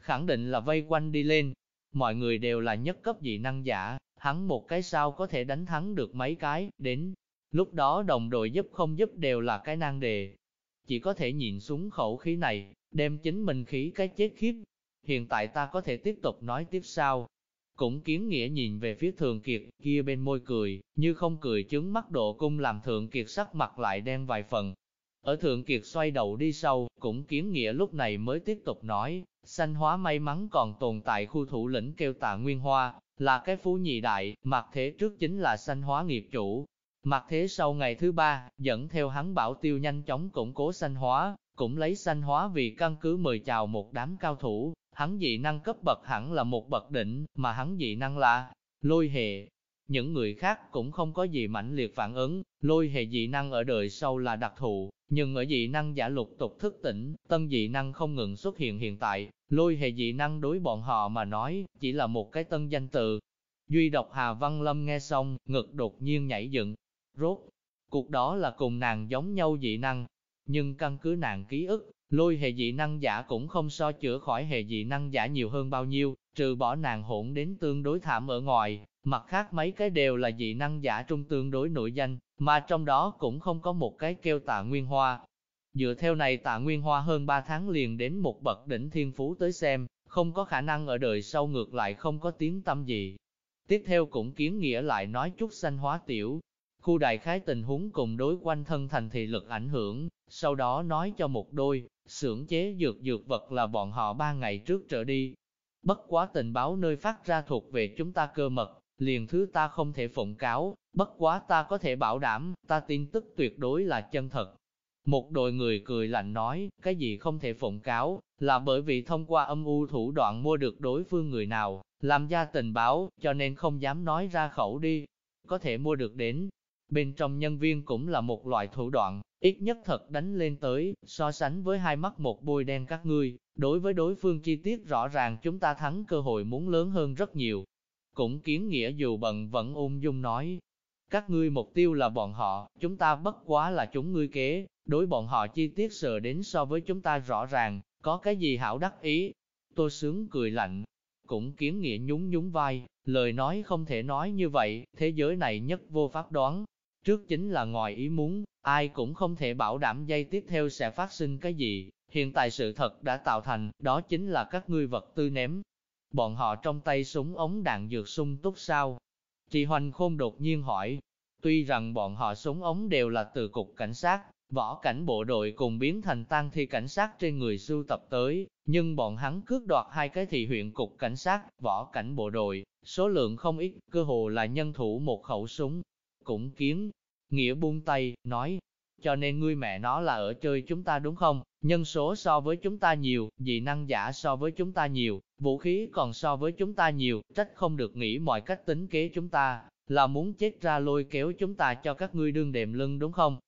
Khẳng định là vây quanh đi lên, mọi người đều là nhất cấp dị năng giả, hắn một cái sao có thể đánh thắng được mấy cái, đến Lúc đó đồng đội giúp không giúp đều là cái nan đề. Chỉ có thể nhìn xuống khẩu khí này, đem chính mình khí cái chết khiếp. Hiện tại ta có thể tiếp tục nói tiếp sao? Cũng kiến nghĩa nhìn về phía thường kiệt, kia bên môi cười, như không cười chứng mắt độ cung làm thượng kiệt sắc mặt lại đen vài phần. Ở thượng kiệt xoay đầu đi sau, cũng kiến nghĩa lúc này mới tiếp tục nói, sanh hóa may mắn còn tồn tại khu thủ lĩnh kêu tạ Nguyên Hoa, là cái phú nhị đại, mặt thế trước chính là sanh hóa nghiệp chủ. Mặt thế sau ngày thứ ba, dẫn theo hắn bảo tiêu nhanh chóng củng cố sanh hóa, cũng lấy sanh hóa vì căn cứ mời chào một đám cao thủ, hắn dị năng cấp bậc hẳn là một bậc đỉnh, mà hắn dị năng là lôi hệ. Những người khác cũng không có gì mãnh liệt phản ứng, lôi hệ dị năng ở đời sau là đặc thù, nhưng ở dị năng giả lục tục thức tỉnh, tân dị năng không ngừng xuất hiện hiện tại, lôi hệ dị năng đối bọn họ mà nói, chỉ là một cái tân danh từ. Duy độc Hà Văn Lâm nghe xong, ngực đột nhiên nhảy dựng, rốt. Cuộc đó là cùng nàng giống nhau dị năng, nhưng căn cứ nàng ký ức, lôi hệ dị năng giả cũng không so chữa khỏi hệ dị năng giả nhiều hơn bao nhiêu, trừ bỏ nàng hỗn đến tương đối thảm ở ngoài, mặt khác mấy cái đều là dị năng giả trung tương đối nổi danh, mà trong đó cũng không có một cái kêu tạ nguyên hoa. Dựa theo này tạ nguyên hoa hơn 3 tháng liền đến một bậc đỉnh thiên phú tới xem, không có khả năng ở đời sau ngược lại không có tiếng tâm gì. Tiếp theo cũng kiến nghĩa lại nói chút sanh hóa tiểu, khu đại khái tình huống cùng đối quanh thân thành thị lực ảnh hưởng, sau đó nói cho một đôi, xưởng chế dược dược vật là bọn họ ba ngày trước trở đi. Bất quá tình báo nơi phát ra thuộc về chúng ta cơ mật, liền thứ ta không thể phụng cáo, bất quá ta có thể bảo đảm, ta tin tức tuyệt đối là chân thật. Một đội người cười lạnh nói, cái gì không thể phụng cáo, là bởi vì thông qua âm u thủ đoạn mua được đối phương người nào, làm ra tình báo, cho nên không dám nói ra khẩu đi. Có thể mua được đến, bên trong nhân viên cũng là một loại thủ đoạn, ít nhất thật đánh lên tới, so sánh với hai mắt một bôi đen các ngươi, đối với đối phương chi tiết rõ ràng chúng ta thắng cơ hội muốn lớn hơn rất nhiều. Cũng kiến nghĩa dù bận vẫn ung dung nói, các ngươi mục tiêu là bọn họ, chúng ta bất quá là chúng ngươi kế, đối bọn họ chi tiết sờ đến so với chúng ta rõ ràng, có cái gì hảo đắc ý. Tôi sướng cười lạnh, cũng kiến nghĩa nhún nhún vai, lời nói không thể nói như vậy, thế giới này nhất vô pháp đoán, Trước chính là ngoài ý muốn, ai cũng không thể bảo đảm dây tiếp theo sẽ phát sinh cái gì, hiện tại sự thật đã tạo thành, đó chính là các ngươi vật tư ném. Bọn họ trong tay súng ống đạn dược sung túc sao? Chị Hoành Khôn đột nhiên hỏi, tuy rằng bọn họ súng ống đều là từ cục cảnh sát, võ cảnh bộ đội cùng biến thành tang thi cảnh sát trên người sưu tập tới, nhưng bọn hắn cướp đoạt hai cái thị huyện cục cảnh sát, võ cảnh bộ đội, số lượng không ít, cơ hồ là nhân thủ một khẩu súng, cũng kiến, nghĩa buông tay, nói, cho nên ngươi mẹ nó là ở chơi chúng ta đúng không? Nhân số so với chúng ta nhiều, dị năng giả so với chúng ta nhiều, vũ khí còn so với chúng ta nhiều, trách không được nghĩ mọi cách tính kế chúng ta, là muốn chết ra lôi kéo chúng ta cho các ngươi đương đệm lưng đúng không?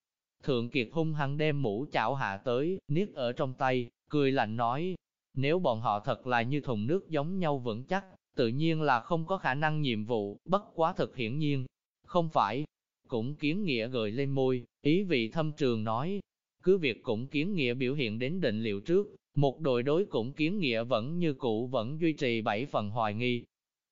Thượng Kiệt hung hăng đem mũ chảo hạ tới, niết ở trong tay, cười lạnh nói, nếu bọn họ thật là như thùng nước giống nhau vững chắc, tự nhiên là không có khả năng nhiệm vụ, bất quá thực hiển nhiên. Không phải, cũng kiến nghĩa gợi lên môi, ý vị thâm trường nói. Cứ việc cũng kiến nghĩa biểu hiện đến định liệu trước, một đội đối cũng kiến nghĩa vẫn như cũ vẫn duy trì bảy phần hoài nghi.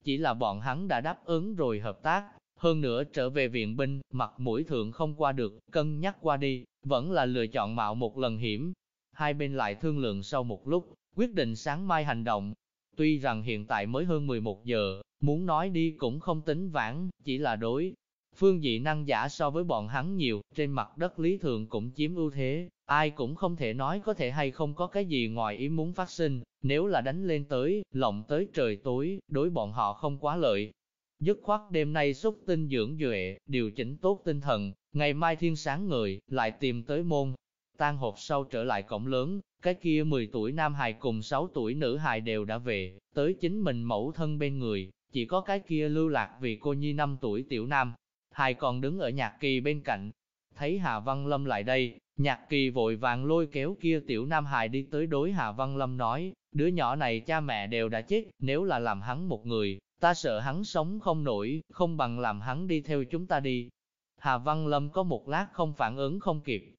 Chỉ là bọn hắn đã đáp ứng rồi hợp tác, hơn nữa trở về viện binh, mặt mũi thượng không qua được, cân nhắc qua đi, vẫn là lựa chọn mạo một lần hiểm. Hai bên lại thương lượng sau một lúc, quyết định sáng mai hành động. Tuy rằng hiện tại mới hơn 11 giờ, muốn nói đi cũng không tính vãn, chỉ là đối Phương dị năng giả so với bọn hắn nhiều, trên mặt đất lý thường cũng chiếm ưu thế, ai cũng không thể nói có thể hay không có cái gì ngoài ý muốn phát sinh, nếu là đánh lên tới, lộng tới trời tối, đối bọn họ không quá lợi. Dứt khoát đêm nay xúc tinh dưỡng duệ, điều chỉnh tốt tinh thần, ngày mai thiên sáng người, lại tìm tới môn. Tan hộp sau trở lại cổng lớn, cái kia 10 tuổi nam hài cùng 6 tuổi nữ hài đều đã về, tới chính mình mẫu thân bên người, chỉ có cái kia lưu lạc vì cô nhi 5 tuổi tiểu nam, Hai còn đứng ở nhạc kỳ bên cạnh. Thấy Hà Văn Lâm lại đây, nhạc kỳ vội vàng lôi kéo kia tiểu nam hài đi tới đối Hà Văn Lâm nói, đứa nhỏ này cha mẹ đều đã chết, nếu là làm hắn một người, ta sợ hắn sống không nổi, không bằng làm hắn đi theo chúng ta đi. Hà Văn Lâm có một lát không phản ứng không kịp.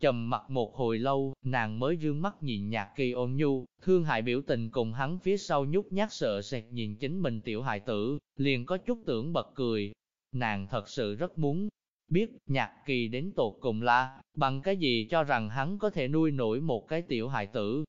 Trầm mặt một hồi lâu, nàng mới dương mắt nhìn nhạc kỳ ôn nhu, thương hại biểu tình cùng hắn phía sau nhút nhát sợ sệt nhìn chính mình tiểu hài tử, liền có chút tưởng bật cười, nàng thật sự rất muốn biết nhạc kỳ đến tột cùng là, bằng cái gì cho rằng hắn có thể nuôi nổi một cái tiểu hài tử.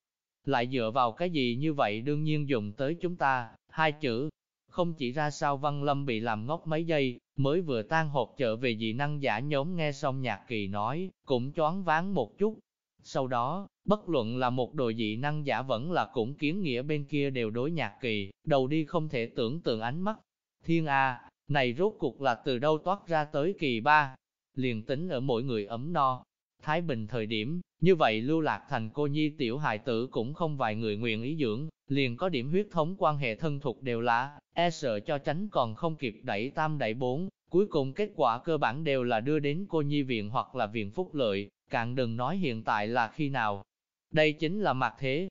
Lại dựa vào cái gì như vậy đương nhiên dùng tới chúng ta, hai chữ. Không chỉ ra sao Văn Lâm bị làm ngốc mấy giây, mới vừa tan hộp trở về dị năng giả nhóm nghe xong nhạc kỳ nói, cũng choáng váng một chút. Sau đó, bất luận là một đội dị năng giả vẫn là cũng kiến nghĩa bên kia đều đối nhạc kỳ, đầu đi không thể tưởng tượng ánh mắt. Thiên A, này rốt cuộc là từ đâu toát ra tới kỳ ba, liền tính ở mỗi người ấm no. Thái Bình thời điểm, như vậy lưu lạc thành cô nhi tiểu hài tử cũng không vài người nguyện ý dưỡng, liền có điểm huyết thống quan hệ thân thuộc đều là, e sợ cho tránh còn không kịp đẩy tam đẩy bốn, cuối cùng kết quả cơ bản đều là đưa đến cô nhi viện hoặc là viện phúc lợi, càng đừng nói hiện tại là khi nào. Đây chính là mặt thế,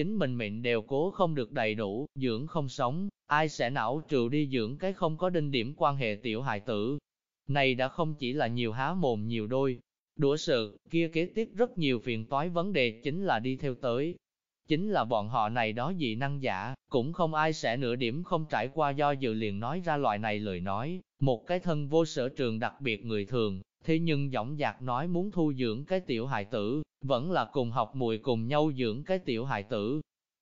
chính mình mệnh đều cố không được đầy đủ, dưỡng không sống, ai sẽ não trừ đi dưỡng cái không có đinh điểm quan hệ tiểu hài tử. Này đã không chỉ là nhiều há mồm nhiều đôi, đũa sự, kia kế tiếp rất nhiều phiền toái vấn đề chính là đi theo tới. Chính là bọn họ này đó dị năng giả, cũng không ai sẽ nửa điểm không trải qua do dự liền nói ra loại này lời nói, một cái thân vô sở trường đặc biệt người thường, thế nhưng giọng giạc nói muốn thu dưỡng cái tiểu hài tử, vẫn là cùng học mùi cùng nhau dưỡng cái tiểu hài tử.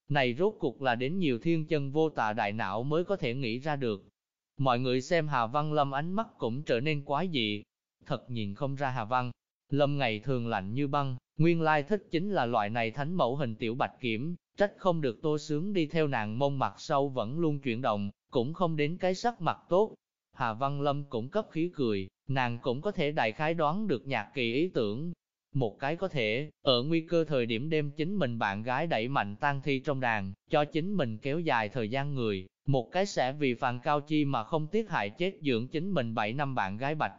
Này rốt cuộc là đến nhiều thiên chân vô tà đại não mới có thể nghĩ ra được. Mọi người xem Hà Văn Lâm ánh mắt cũng trở nên quái dị. Thật nhìn không ra Hà Văn, Lâm ngày thường lạnh như băng, nguyên lai thích chính là loại này thánh mẫu hình tiểu bạch kiểm, trách không được tô sướng đi theo nàng mông mặt sau vẫn luôn chuyển động, cũng không đến cái sắc mặt tốt. Hà Văn Lâm cũng cấp khí cười, nàng cũng có thể đại khái đoán được nhạc kỳ ý tưởng. Một cái có thể, ở nguy cơ thời điểm đêm chính mình bạn gái đẩy mạnh tan thi trong đàn, cho chính mình kéo dài thời gian người, một cái sẽ vì phàn cao chi mà không tiếc hại chết dưỡng chính mình 7 năm bạn gái bạch.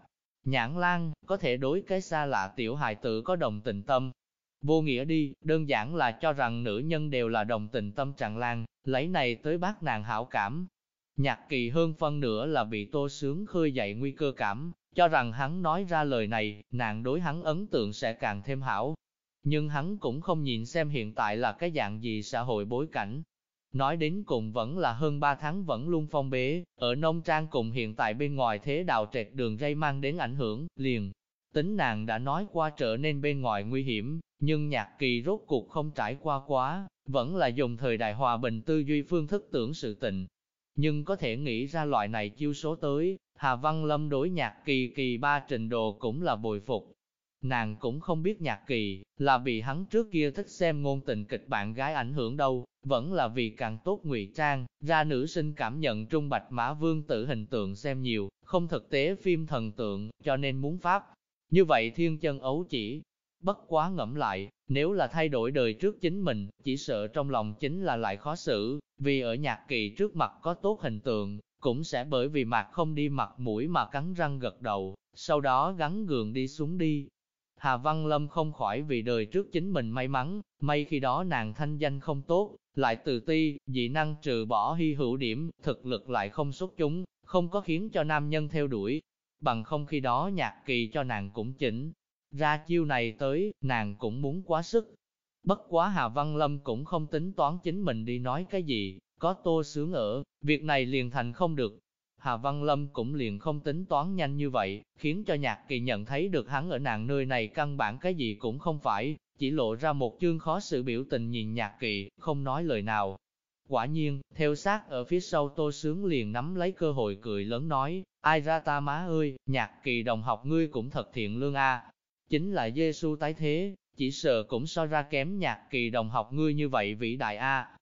Nhãn lan, có thể đối cái xa lạ tiểu hài tử có đồng tình tâm. Vô nghĩa đi, đơn giản là cho rằng nữ nhân đều là đồng tình tâm tràn lan, lấy này tới bác nàng hảo cảm. Nhạc kỳ hơn phân nữa là bị tô sướng khơi dậy nguy cơ cảm, cho rằng hắn nói ra lời này, nàng đối hắn ấn tượng sẽ càng thêm hảo. Nhưng hắn cũng không nhìn xem hiện tại là cái dạng gì xã hội bối cảnh, Nói đến cùng vẫn là hơn 3 tháng vẫn luôn phong bế, ở nông trang cùng hiện tại bên ngoài thế đào trệt đường dây mang đến ảnh hưởng, liền. Tính nàng đã nói qua trở nên bên ngoài nguy hiểm, nhưng nhạc kỳ rốt cuộc không trải qua quá, vẫn là dùng thời đại hòa bình tư duy phương thức tưởng sự tình. Nhưng có thể nghĩ ra loại này chiêu số tới, Hà Văn Lâm đối nhạc kỳ kỳ ba trình độ cũng là bồi phục, Nàng cũng không biết nhạc kỳ, là vì hắn trước kia thích xem ngôn tình kịch bạn gái ảnh hưởng đâu, vẫn là vì càng tốt ngụy trang, ra nữ sinh cảm nhận trung bạch mã vương tử hình tượng xem nhiều, không thực tế phim thần tượng, cho nên muốn pháp. Như vậy thiên chân ấu chỉ, bất quá ngẫm lại, nếu là thay đổi đời trước chính mình, chỉ sợ trong lòng chính là lại khó xử, vì ở nhạc kỳ trước mặt có tốt hình tượng, cũng sẽ bởi vì mặt không đi mặt mũi mà cắn răng gật đầu, sau đó gắn gường đi xuống đi, Hà Văn Lâm không khỏi vì đời trước chính mình may mắn, may khi đó nàng thanh danh không tốt, lại tự ti, dị năng trừ bỏ hy hữu điểm, thực lực lại không xuất chúng, không có khiến cho nam nhân theo đuổi. Bằng không khi đó nhạc kỳ cho nàng cũng chỉnh. Ra chiêu này tới, nàng cũng muốn quá sức. Bất quá Hà Văn Lâm cũng không tính toán chính mình đi nói cái gì, có tô sướng ở, việc này liền thành không được, Hà Văn Lâm cũng liền không tính toán nhanh như vậy, khiến cho nhạc kỳ nhận thấy được hắn ở nàng nơi này căn bản cái gì cũng không phải, chỉ lộ ra một chương khó xử biểu tình nhìn nhạc kỳ, không nói lời nào. Quả nhiên, theo sát ở phía sau tô sướng liền nắm lấy cơ hội cười lớn nói, ai ra ta má ơi, nhạc kỳ đồng học ngươi cũng thật thiện lương a Chính là Giêsu tái thế, chỉ sợ cũng so ra kém nhạc kỳ đồng học ngươi như vậy vĩ đại a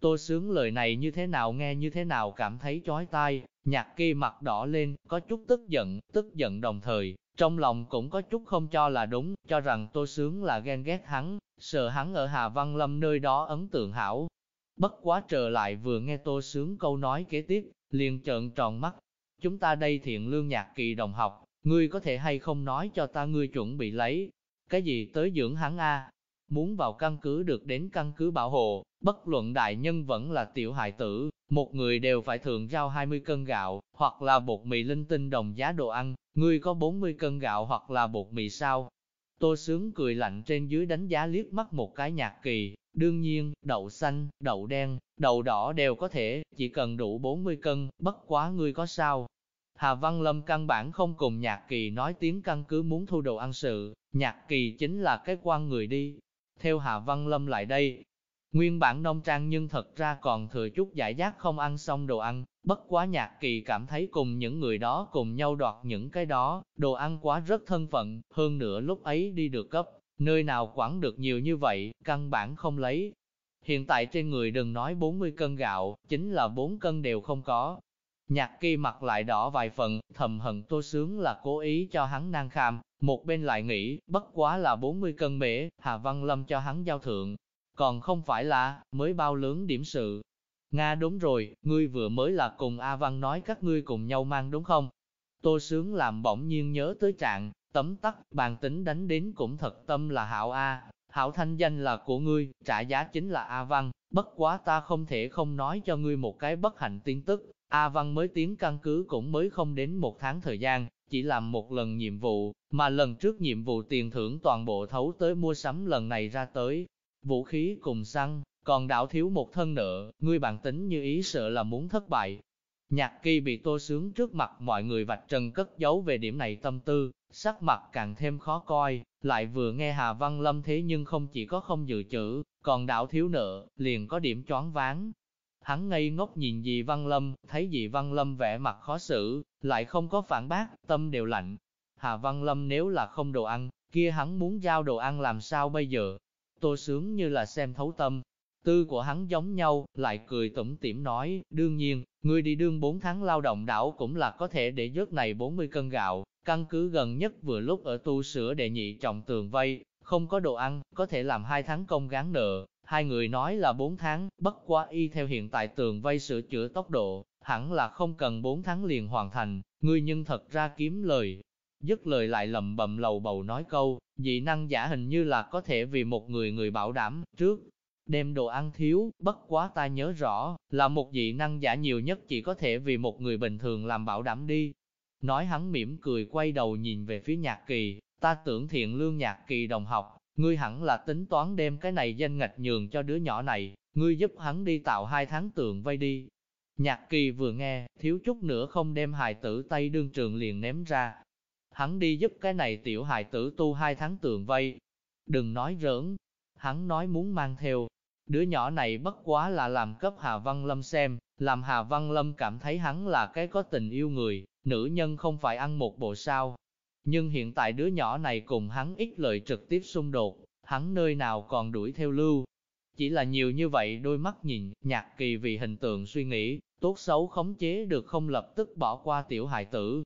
Tô sướng lời này như thế nào nghe như thế nào cảm thấy chói tai, nhạc kỳ mặt đỏ lên, có chút tức giận, tức giận đồng thời, trong lòng cũng có chút không cho là đúng, cho rằng tô sướng là ghen ghét hắn, sợ hắn ở Hà Văn Lâm nơi đó ấn tượng hảo. Bất quá trở lại vừa nghe tô sướng câu nói kế tiếp, liền trợn tròn mắt. Chúng ta đây thiện lương nhạc kỳ đồng học, ngươi có thể hay không nói cho ta ngươi chuẩn bị lấy, cái gì tới dưỡng hắn a Muốn vào căn cứ được đến căn cứ bảo hộ, bất luận đại nhân vẫn là tiểu hài tử, một người đều phải thượng giao 20 cân gạo, hoặc là bột mì linh tinh đồng giá đồ ăn, ngươi có 40 cân gạo hoặc là bột mì sao? Tô sướng cười lạnh trên dưới đánh giá liếc mắt một cái nhạc kỳ, đương nhiên, đậu xanh, đậu đen, đậu đỏ đều có thể, chỉ cần đủ 40 cân, bất quá ngươi có sao? Hà Văn Lâm căn bản không cùng nhạc kỳ nói tiếng căn cứ muốn thu đồ ăn sự, nhạc kỳ chính là cái quan người đi. Theo Hà Văn Lâm lại đây, Nguyên bản nông trang nhưng thật ra còn thừa chút giải giác không ăn xong đồ ăn, bất quá nhạc kỳ cảm thấy cùng những người đó cùng nhau đoạt những cái đó, đồ ăn quá rất thân phận, hơn nữa lúc ấy đi được cấp, nơi nào quản được nhiều như vậy, căn bản không lấy. Hiện tại trên người đừng nói 40 cân gạo, chính là 4 cân đều không có. Nhạc kỳ mặt lại đỏ vài phần, thầm hận tô sướng là cố ý cho hắn nang kham, một bên lại nghĩ, bất quá là 40 cân mễ, Hà Văn Lâm cho hắn giao thượng. Còn không phải là, mới bao lớn điểm sự. Nga đúng rồi, ngươi vừa mới là cùng A Văn nói các ngươi cùng nhau mang đúng không? Tô sướng làm bỗng nhiên nhớ tới trạng, tấm tắc, bàn tính đánh đến cũng thật tâm là hảo A, hảo thanh danh là của ngươi, trả giá chính là A Văn, bất quá ta không thể không nói cho ngươi một cái bất hạnh tin tức, A Văn mới tiến căn cứ cũng mới không đến một tháng thời gian, chỉ làm một lần nhiệm vụ, mà lần trước nhiệm vụ tiền thưởng toàn bộ thấu tới mua sắm lần này ra tới. Vũ khí cùng xăng, còn đảo thiếu một thân nợ, ngươi bản tính như ý sợ là muốn thất bại. Nhạc kỳ bị tô sướng trước mặt mọi người vạch trần cất giấu về điểm này tâm tư, sắc mặt càng thêm khó coi, lại vừa nghe Hà Văn Lâm thế nhưng không chỉ có không dự trữ, còn đảo thiếu nợ, liền có điểm choáng váng. Hắn ngây ngốc nhìn dì Văn Lâm, thấy dì Văn Lâm vẻ mặt khó xử, lại không có phản bác, tâm đều lạnh. Hà Văn Lâm nếu là không đồ ăn, kia hắn muốn giao đồ ăn làm sao bây giờ? Tô sướng như là xem thấu tâm, tư của hắn giống nhau, lại cười tủm tỉm nói, đương nhiên, người đi đương 4 tháng lao động đảo cũng là có thể để dớt này 40 cân gạo, căn cứ gần nhất vừa lúc ở tu sửa đệ nhị trọng tường vây, không có đồ ăn, có thể làm hai tháng công gán nợ, hai người nói là 4 tháng, bất quá y theo hiện tại tường vây sửa chữa tốc độ, hẳn là không cần 4 tháng liền hoàn thành, ngươi nhưng thật ra kiếm lời. Dứt lời lại lầm bầm lầu bầu nói câu, dị năng giả hình như là có thể vì một người người bảo đảm, trước, đem đồ ăn thiếu, bất quá ta nhớ rõ, là một dị năng giả nhiều nhất chỉ có thể vì một người bình thường làm bảo đảm đi. Nói hắn mỉm cười quay đầu nhìn về phía nhạc kỳ, ta tưởng thiện lương nhạc kỳ đồng học, ngươi hẳn là tính toán đem cái này danh ngạch nhường cho đứa nhỏ này, ngươi giúp hắn đi tạo hai tháng tường vây đi. Nhạc kỳ vừa nghe, thiếu chút nữa không đem hài tử tay đương trường liền ném ra. Hắn đi giúp cái này tiểu hài tử tu hai tháng tường vây. Đừng nói rỡn, hắn nói muốn mang theo. Đứa nhỏ này bất quá là làm cấp Hà Văn Lâm xem, làm Hà Văn Lâm cảm thấy hắn là cái có tình yêu người, nữ nhân không phải ăn một bộ sao. Nhưng hiện tại đứa nhỏ này cùng hắn ít lợi trực tiếp xung đột, hắn nơi nào còn đuổi theo lưu. Chỉ là nhiều như vậy đôi mắt nhìn, nhạc kỳ vì hình tượng suy nghĩ, tốt xấu khống chế được không lập tức bỏ qua tiểu hài tử.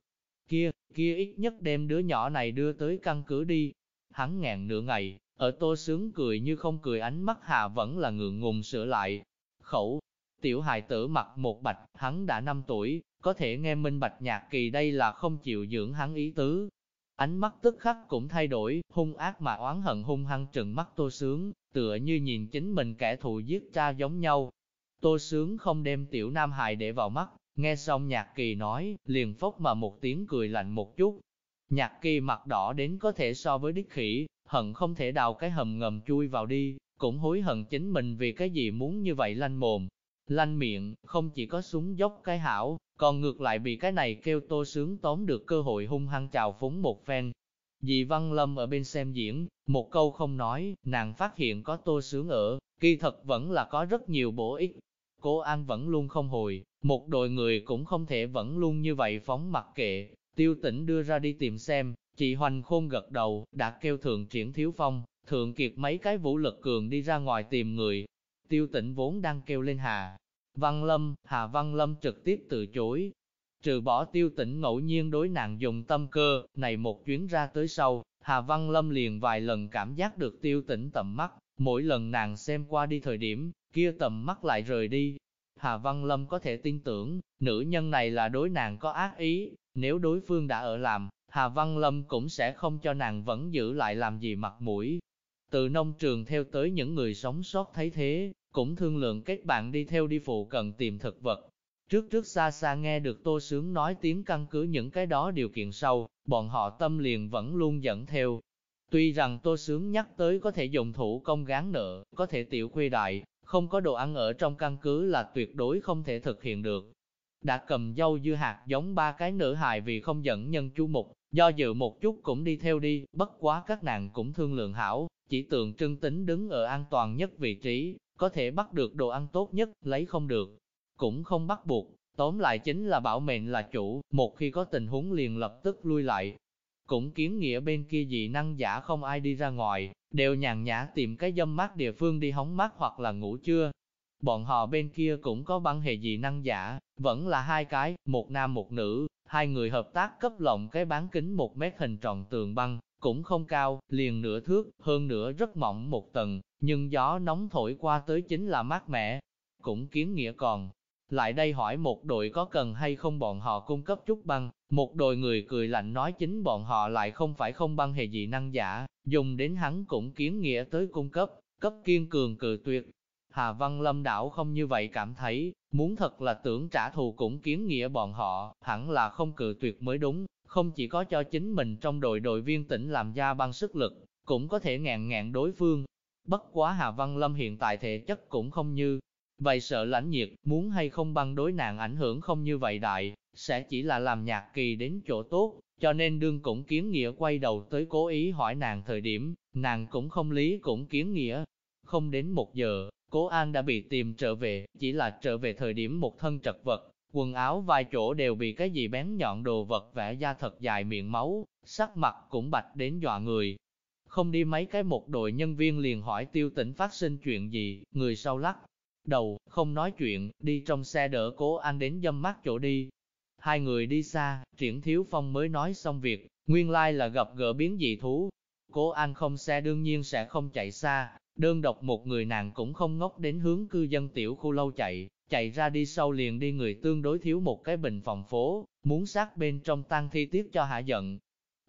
Kia, kia ít nhất đem đứa nhỏ này đưa tới căn cứ đi. Hắn ngàn nửa ngày, ở tô sướng cười như không cười ánh mắt hà vẫn là ngượng ngùng sửa lại. Khẩu, tiểu hài tử mặc một bạch, hắn đã 5 tuổi, có thể nghe minh bạch nhạc kỳ đây là không chịu dưỡng hắn ý tứ. Ánh mắt tức khắc cũng thay đổi, hung ác mà oán hận hung hăng trừng mắt tô sướng, tựa như nhìn chính mình kẻ thù giết cha giống nhau. Tô sướng không đem tiểu nam hài để vào mắt, nghe xong nhạc kỳ nói, liền phốc mà một tiếng cười lạnh một chút. Nhạc kỳ mặt đỏ đến có thể so với đích khỉ, hận không thể đào cái hầm ngầm chui vào đi, cũng hối hận chính mình vì cái gì muốn như vậy lanh mồm, lanh miệng, không chỉ có súng dốc cái hảo, còn ngược lại bị cái này kêu tô sướng tóm được cơ hội hung hăng chào phúng một phen. Dì Văn Lâm ở bên xem diễn, một câu không nói, nàng phát hiện có tô sướng ở, kỳ thật vẫn là có rất nhiều bổ ích. Cố An vẫn luôn không hồi, một đội người cũng không thể vẫn luôn như vậy phóng mặc kệ, tiêu tỉnh đưa ra đi tìm xem, chị Hoành Khôn gật đầu, đã kêu thượng triển thiếu phong, thượng kiệt mấy cái vũ lực cường đi ra ngoài tìm người. Tiêu tĩnh vốn đang kêu lên Hà. Văn Lâm, Hà Văn Lâm trực tiếp từ chối. Trừ bỏ tiêu tĩnh ngẫu nhiên đối nàng dùng tâm cơ, này một chuyến ra tới sau, Hà Văn Lâm liền vài lần cảm giác được tiêu tĩnh tầm mắt, mỗi lần nàng xem qua đi thời điểm, kia tầm mắt lại rời đi. Hà Văn Lâm có thể tin tưởng, nữ nhân này là đối nàng có ác ý, nếu đối phương đã ở làm, Hà Văn Lâm cũng sẽ không cho nàng vẫn giữ lại làm gì mặt mũi. Từ nông trường theo tới những người sống sót thấy thế, cũng thương lượng kết bạn đi theo đi phụ cận tìm thực vật. Trước trước xa xa nghe được Tô Sướng nói tiếng căn cứ những cái đó điều kiện sau, bọn họ tâm liền vẫn luôn dẫn theo. Tuy rằng Tô Sướng nhắc tới có thể dùng thủ công gán nợ, có thể tiểu khuê đại, không có đồ ăn ở trong căn cứ là tuyệt đối không thể thực hiện được. Đã cầm dâu dưa hạt giống ba cái nữ hài vì không dẫn nhân chú mục, do dự một chút cũng đi theo đi, bất quá các nàng cũng thương lượng hảo, chỉ tượng trưng tính đứng ở an toàn nhất vị trí, có thể bắt được đồ ăn tốt nhất, lấy không được, cũng không bắt buộc, tóm lại chính là bảo mệnh là chủ, một khi có tình huống liền lập tức lui lại. cũng kiến nghĩa bên kia dị năng giả không ai đi ra ngoài, đều nhàn nhã tìm cái dâm mát địa phương đi hóng mát hoặc là ngủ trưa. Bọn họ bên kia cũng có băng hệ dị năng giả, vẫn là hai cái, một nam một nữ, hai người hợp tác cấp lộng cái bán kính một mét hình tròn tường băng, cũng không cao, liền nửa thước, hơn nữa rất mỏng một tầng, nhưng gió nóng thổi qua tới chính là mát mẻ. Cũng kiến nghĩa còn, lại đây hỏi một đội có cần hay không bọn họ cung cấp chút băng, một đội người cười lạnh nói chính bọn họ lại không phải không băng hề gì năng giả, dùng đến hắn cũng kiến nghĩa tới cung cấp, cấp kiên cường cự tuyệt. Hà Văn Lâm đảo không như vậy cảm thấy, muốn thật là tưởng trả thù cũng kiến nghĩa bọn họ, hẳn là không cự tuyệt mới đúng, không chỉ có cho chính mình trong đội đội viên tỉnh làm ra băng sức lực, cũng có thể ngẹn ngẹn đối phương. Bất quá Hà Văn Lâm hiện tại thể chất cũng không như Vậy sợ lãnh nhiệt, muốn hay không băng đối nàng ảnh hưởng không như vậy đại, sẽ chỉ là làm nhạc kỳ đến chỗ tốt, cho nên đương cũng kiến nghĩa quay đầu tới cố ý hỏi nàng thời điểm, nàng cũng không lý cũng kiến nghĩa. Không đến một giờ, cố An đã bị tìm trở về, chỉ là trở về thời điểm một thân trật vật, quần áo vài chỗ đều bị cái gì bén nhọn đồ vật vẽ ra thật dài miệng máu, sắc mặt cũng bạch đến dọa người. Không đi mấy cái một đội nhân viên liền hỏi tiêu tỉnh phát sinh chuyện gì, người sau lắc, đầu, không nói chuyện, đi trong xe đỡ cố an đến dâm mắt chỗ đi. Hai người đi xa, triển thiếu phong mới nói xong việc, nguyên lai là gặp gỡ biến dị thú. Cố an không xe đương nhiên sẽ không chạy xa, đơn độc một người nàng cũng không ngốc đến hướng cư dân tiểu khu lâu chạy, chạy ra đi sau liền đi người tương đối thiếu một cái bình phòng phố, muốn sát bên trong tăng thi tiếp cho hạ giận.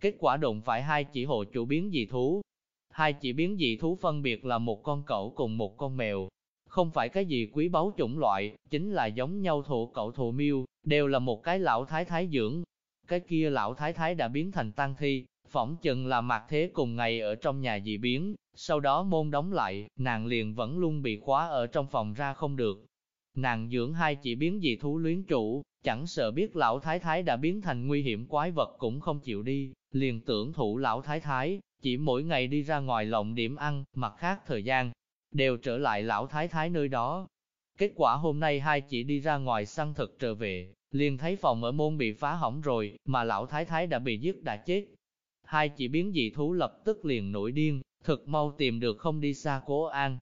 Kết quả đụng phải hai chỉ hộ chủ biến dị thú. Hai chỉ biến dị thú phân biệt là một con cẩu cùng một con mèo, không phải cái gì quý báu chủng loại, chính là giống nhau thổ cậu thổ miêu, đều là một cái lão thái thái dưỡng. Cái kia lão thái thái đã biến thành tăng thi, phỏng chừng là mặt thế cùng ngày ở trong nhà dị biến, sau đó môn đóng lại, nàng liền vẫn luôn bị khóa ở trong phòng ra không được. Nàng dưỡng hai chỉ biến dị thú luyến chủ, chẳng sợ biết lão thái thái đã biến thành nguy hiểm quái vật cũng không chịu đi, liền tưởng thủ lão thái thái, chỉ mỗi ngày đi ra ngoài lộng điểm ăn, mặt khác thời gian, đều trở lại lão thái thái nơi đó. Kết quả hôm nay hai chỉ đi ra ngoài săn thực trở về, liền thấy phòng ở môn bị phá hỏng rồi, mà lão thái thái đã bị giết đã chết. Hai chỉ biến dị thú lập tức liền nổi điên, thực mau tìm được không đi xa cố an.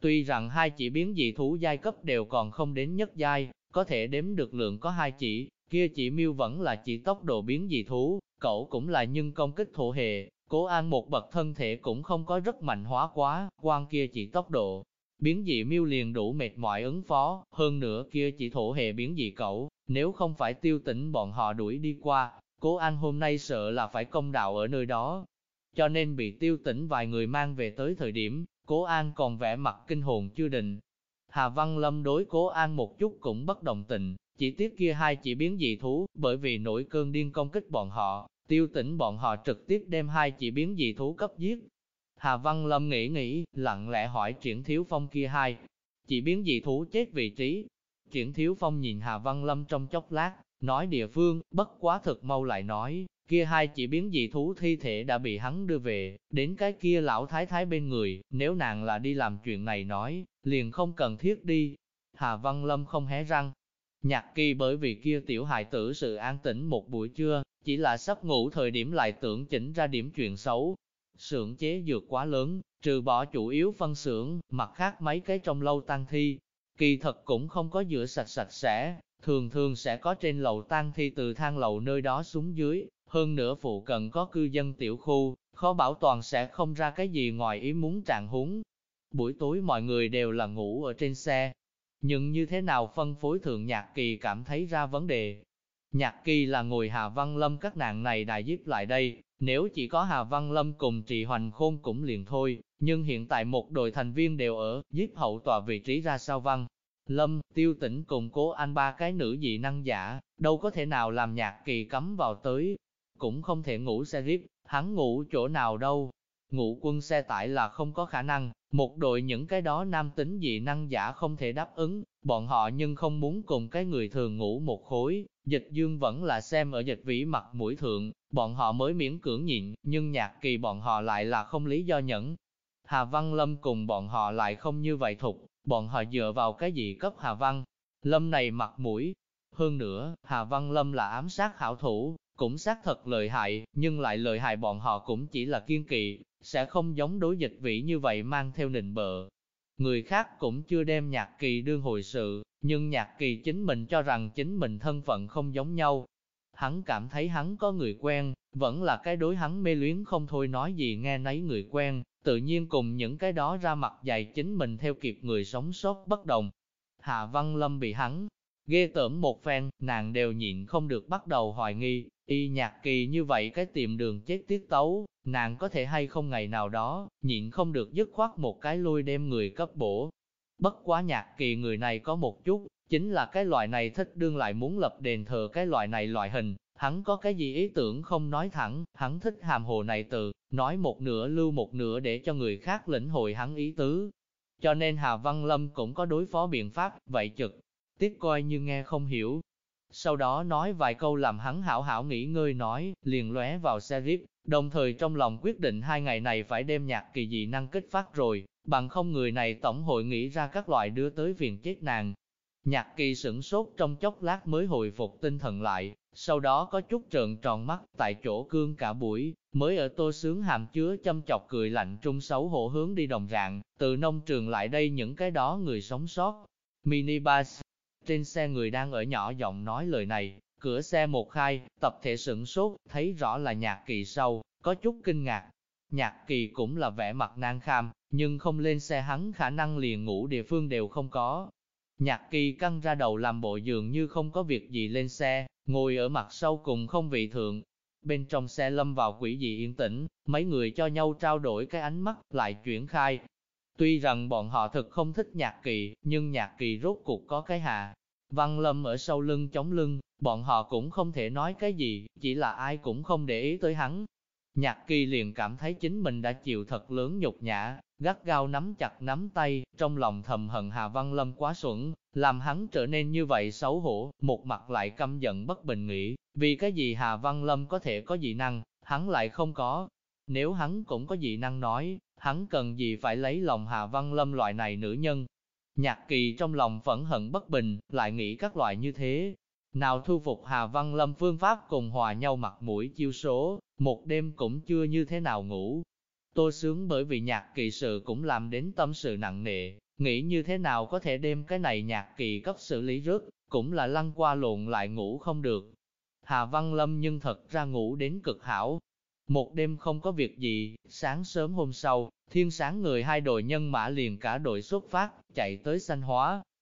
Tuy rằng hai chỉ biến dị thú giai cấp đều còn không đến nhất giai, có thể đếm được lượng có hai chỉ, kia chỉ miêu vẫn là chỉ tốc độ biến dị thú, cậu cũng là nhân công kích thổ hệ, Cố An một bậc thân thể cũng không có rất mạnh hóa quá, quan kia chỉ tốc độ. Biến dị miêu liền đủ mệt mỏi ứng phó, hơn nữa kia chỉ thổ hệ biến dị cậu, nếu không phải tiêu tỉnh bọn họ đuổi đi qua, cố An hôm nay sợ là phải công đạo ở nơi đó. Cho nên bị tiêu tỉnh vài người mang về tới thời điểm, cố An còn vẻ mặt kinh hồn chưa định. Hà Văn Lâm đối cố An một chút cũng bất đồng tình, chỉ tiếc kia hai chỉ biến dị thú, bởi vì nổi cơn điên công kích bọn họ, tiêu tỉnh bọn họ trực tiếp đem hai chỉ biến dị thú cấp giết. Hà Văn Lâm nghĩ nghĩ, lặng lẽ hỏi triển thiếu phong kia hai, chỉ biến dị thú chết vị trí. Triển thiếu phong nhìn Hà Văn Lâm trong chốc lát, nói địa phương, bất quá thực mau lại nói, kia hai chỉ biến dị thú thi thể đã bị hắn đưa về, đến cái kia lão thái thái bên người, nếu nàng là đi làm chuyện này nói, liền không cần thiết đi. Hà Văn Lâm không hé răng. Nhạc kỳ bởi vì kia tiểu hài tử sự an tĩnh một buổi trưa, chỉ là sắp ngủ thời điểm lại tưởng chỉnh ra điểm chuyện xấu. Sưởng chế dược quá lớn, trừ bỏ chủ yếu phân xưởng, mặt khác mấy cái trong lâu tăng thi, kỳ thật cũng không có rửa sạch sạch sẽ, thường thường sẽ có trên lầu tăng thi từ thang lầu nơi đó xuống dưới, hơn nữa phụ cận có cư dân tiểu khu, khó bảo toàn sẽ không ra cái gì ngoài ý muốn trạng húng. Buổi tối mọi người đều là ngủ ở trên xe, nhưng như thế nào phân phối thượng nhạc kỳ cảm thấy ra vấn đề, Nhạc kỳ là ngồi Hà Văn Lâm các nạn này đại giúp lại đây, nếu chỉ có Hà Văn Lâm cùng Trị Hoành Khôn cũng liền thôi, nhưng hiện tại một đội thành viên đều ở, giúp hậu tòa vị trí ra sao Văn. Lâm, tiêu tỉnh cùng cố anh ba cái nữ dị năng giả, đâu có thể nào làm nhạc kỳ cấm vào tới, cũng không thể ngủ xe rip, hắn ngủ chỗ nào đâu. Ngủ quân xe tải là không có khả năng, một đội những cái đó nam tính dị năng giả không thể đáp ứng, bọn họ nhưng không muốn cùng cái người thường ngủ một khối, Dịch dương vẫn là xem ở dịch vĩ mặt mũi thượng, bọn họ mới miễn cưỡng nhịn, nhưng nhạc kỳ bọn họ lại là không lý do nhẫn. Hà Văn Lâm cùng bọn họ lại không như vậy thục, bọn họ dựa vào cái gì cấp Hà Văn. Lâm này mặt mũi. Hơn nữa, Hà Văn Lâm là ám sát hảo thủ, cũng xác thật lợi hại, nhưng lại lợi hại bọn họ cũng chỉ là kiên kỵ, sẽ không giống đối dịch vĩ như vậy mang theo nịnh bợ. Người khác cũng chưa đem nhạc kỳ đương hồi sự, nhưng nhạc kỳ chính mình cho rằng chính mình thân phận không giống nhau. Hắn cảm thấy hắn có người quen, vẫn là cái đối hắn mê luyến không thôi nói gì nghe nấy người quen, tự nhiên cùng những cái đó ra mặt dày chính mình theo kịp người sống sót bất đồng. Hạ Văn Lâm bị hắn ghê tởm một phen, nàng đều nhịn không được bắt đầu hoài nghi, y nhạc kỳ như vậy cái tìm đường chết tiết tấu, nàng có thể hay không ngày nào đó, nhịn không được dứt khoát một cái lui đem người cấp bổ. Bất quá nhạc kỳ người này có một chút, chính là cái loại này thích đương lại muốn lập đền thờ cái loại này loại hình, hắn có cái gì ý tưởng không nói thẳng, hắn thích hàm hồ này từ, nói một nửa lưu một nửa để cho người khác lĩnh hội hắn ý tứ. Cho nên Hà Văn Lâm cũng có đối phó biện pháp, vậy trực, tiếp coi như nghe không hiểu. Sau đó nói vài câu làm hắn hảo hảo nghỉ ngơi nói, liền lóe vào xe rip, đồng thời trong lòng quyết định hai ngày này phải đem nhạc kỳ dị năng kích phát rồi, bằng không người này tổng hội nghĩ ra các loại đưa tới viện chết nàng. Nhạc kỳ sửng sốt trong chốc lát mới hồi phục tinh thần lại, sau đó có chút trợn tròn mắt, tại chỗ cương cả buổi, mới ở tô sướng hàm chứa châm chọc cười lạnh trung xấu hổ hướng đi đồng rạng, từ nông trường lại đây những cái đó người sống sót. Minibus, trên xe người đang ở nhỏ giọng nói lời này, cửa xe một khai, tập thể sửng sốt, thấy rõ là nhạc kỳ sau, có chút kinh ngạc. Nhạc kỳ cũng là vẻ mặt nan kham, nhưng không lên xe hắn khả năng liền ngủ địa phương đều không có. Nhạc kỳ căng ra đầu làm bộ dường như không có việc gì lên xe, ngồi ở mặt sau cùng không vị thượng. Bên trong xe lâm vào quỷ dị yên tĩnh, mấy người cho nhau trao đổi cái ánh mắt, lại chuyển khai. Tuy rằng bọn họ thực không thích nhạc kỳ, nhưng nhạc kỳ rốt cuộc có cái hạ. Văn lâm ở sau lưng chống lưng, bọn họ cũng không thể nói cái gì, chỉ là ai cũng không để ý tới hắn. Nhạc kỳ liền cảm thấy chính mình đã chịu thật lớn nhục nhã, gắt gao nắm chặt nắm tay, trong lòng thầm hận Hà Văn Lâm quá xuẩn, làm hắn trở nên như vậy xấu hổ, một mặt lại căm giận bất bình nghĩ, vì cái gì Hà Văn Lâm có thể có dị năng, hắn lại không có. Nếu hắn cũng có dị năng nói, hắn cần gì phải lấy lòng Hà Văn Lâm loại này nữ nhân. Nhạc kỳ trong lòng phẫn hận bất bình, lại nghĩ các loại như thế. Nào thu phục Hà Văn Lâm phương pháp cùng hòa nhau mặt mũi chiêu số, một đêm cũng chưa như thế nào ngủ, Tô sướng bởi vì nhạc kỳ sự cũng làm đến tâm sự nặng nề, nghĩ như thế nào có thể đem cái này nhạc kỳ cấp xử lý rớt, cũng là lăn qua lộn lại ngủ không được. Hà Văn Lâm nhưng thật ra ngủ đến cực hảo. Một đêm không có việc gì, sáng sớm hôm sau, thiên sáng người hai đội nhân mã liền cả đội xuất phát, chạy tới sanh hóa.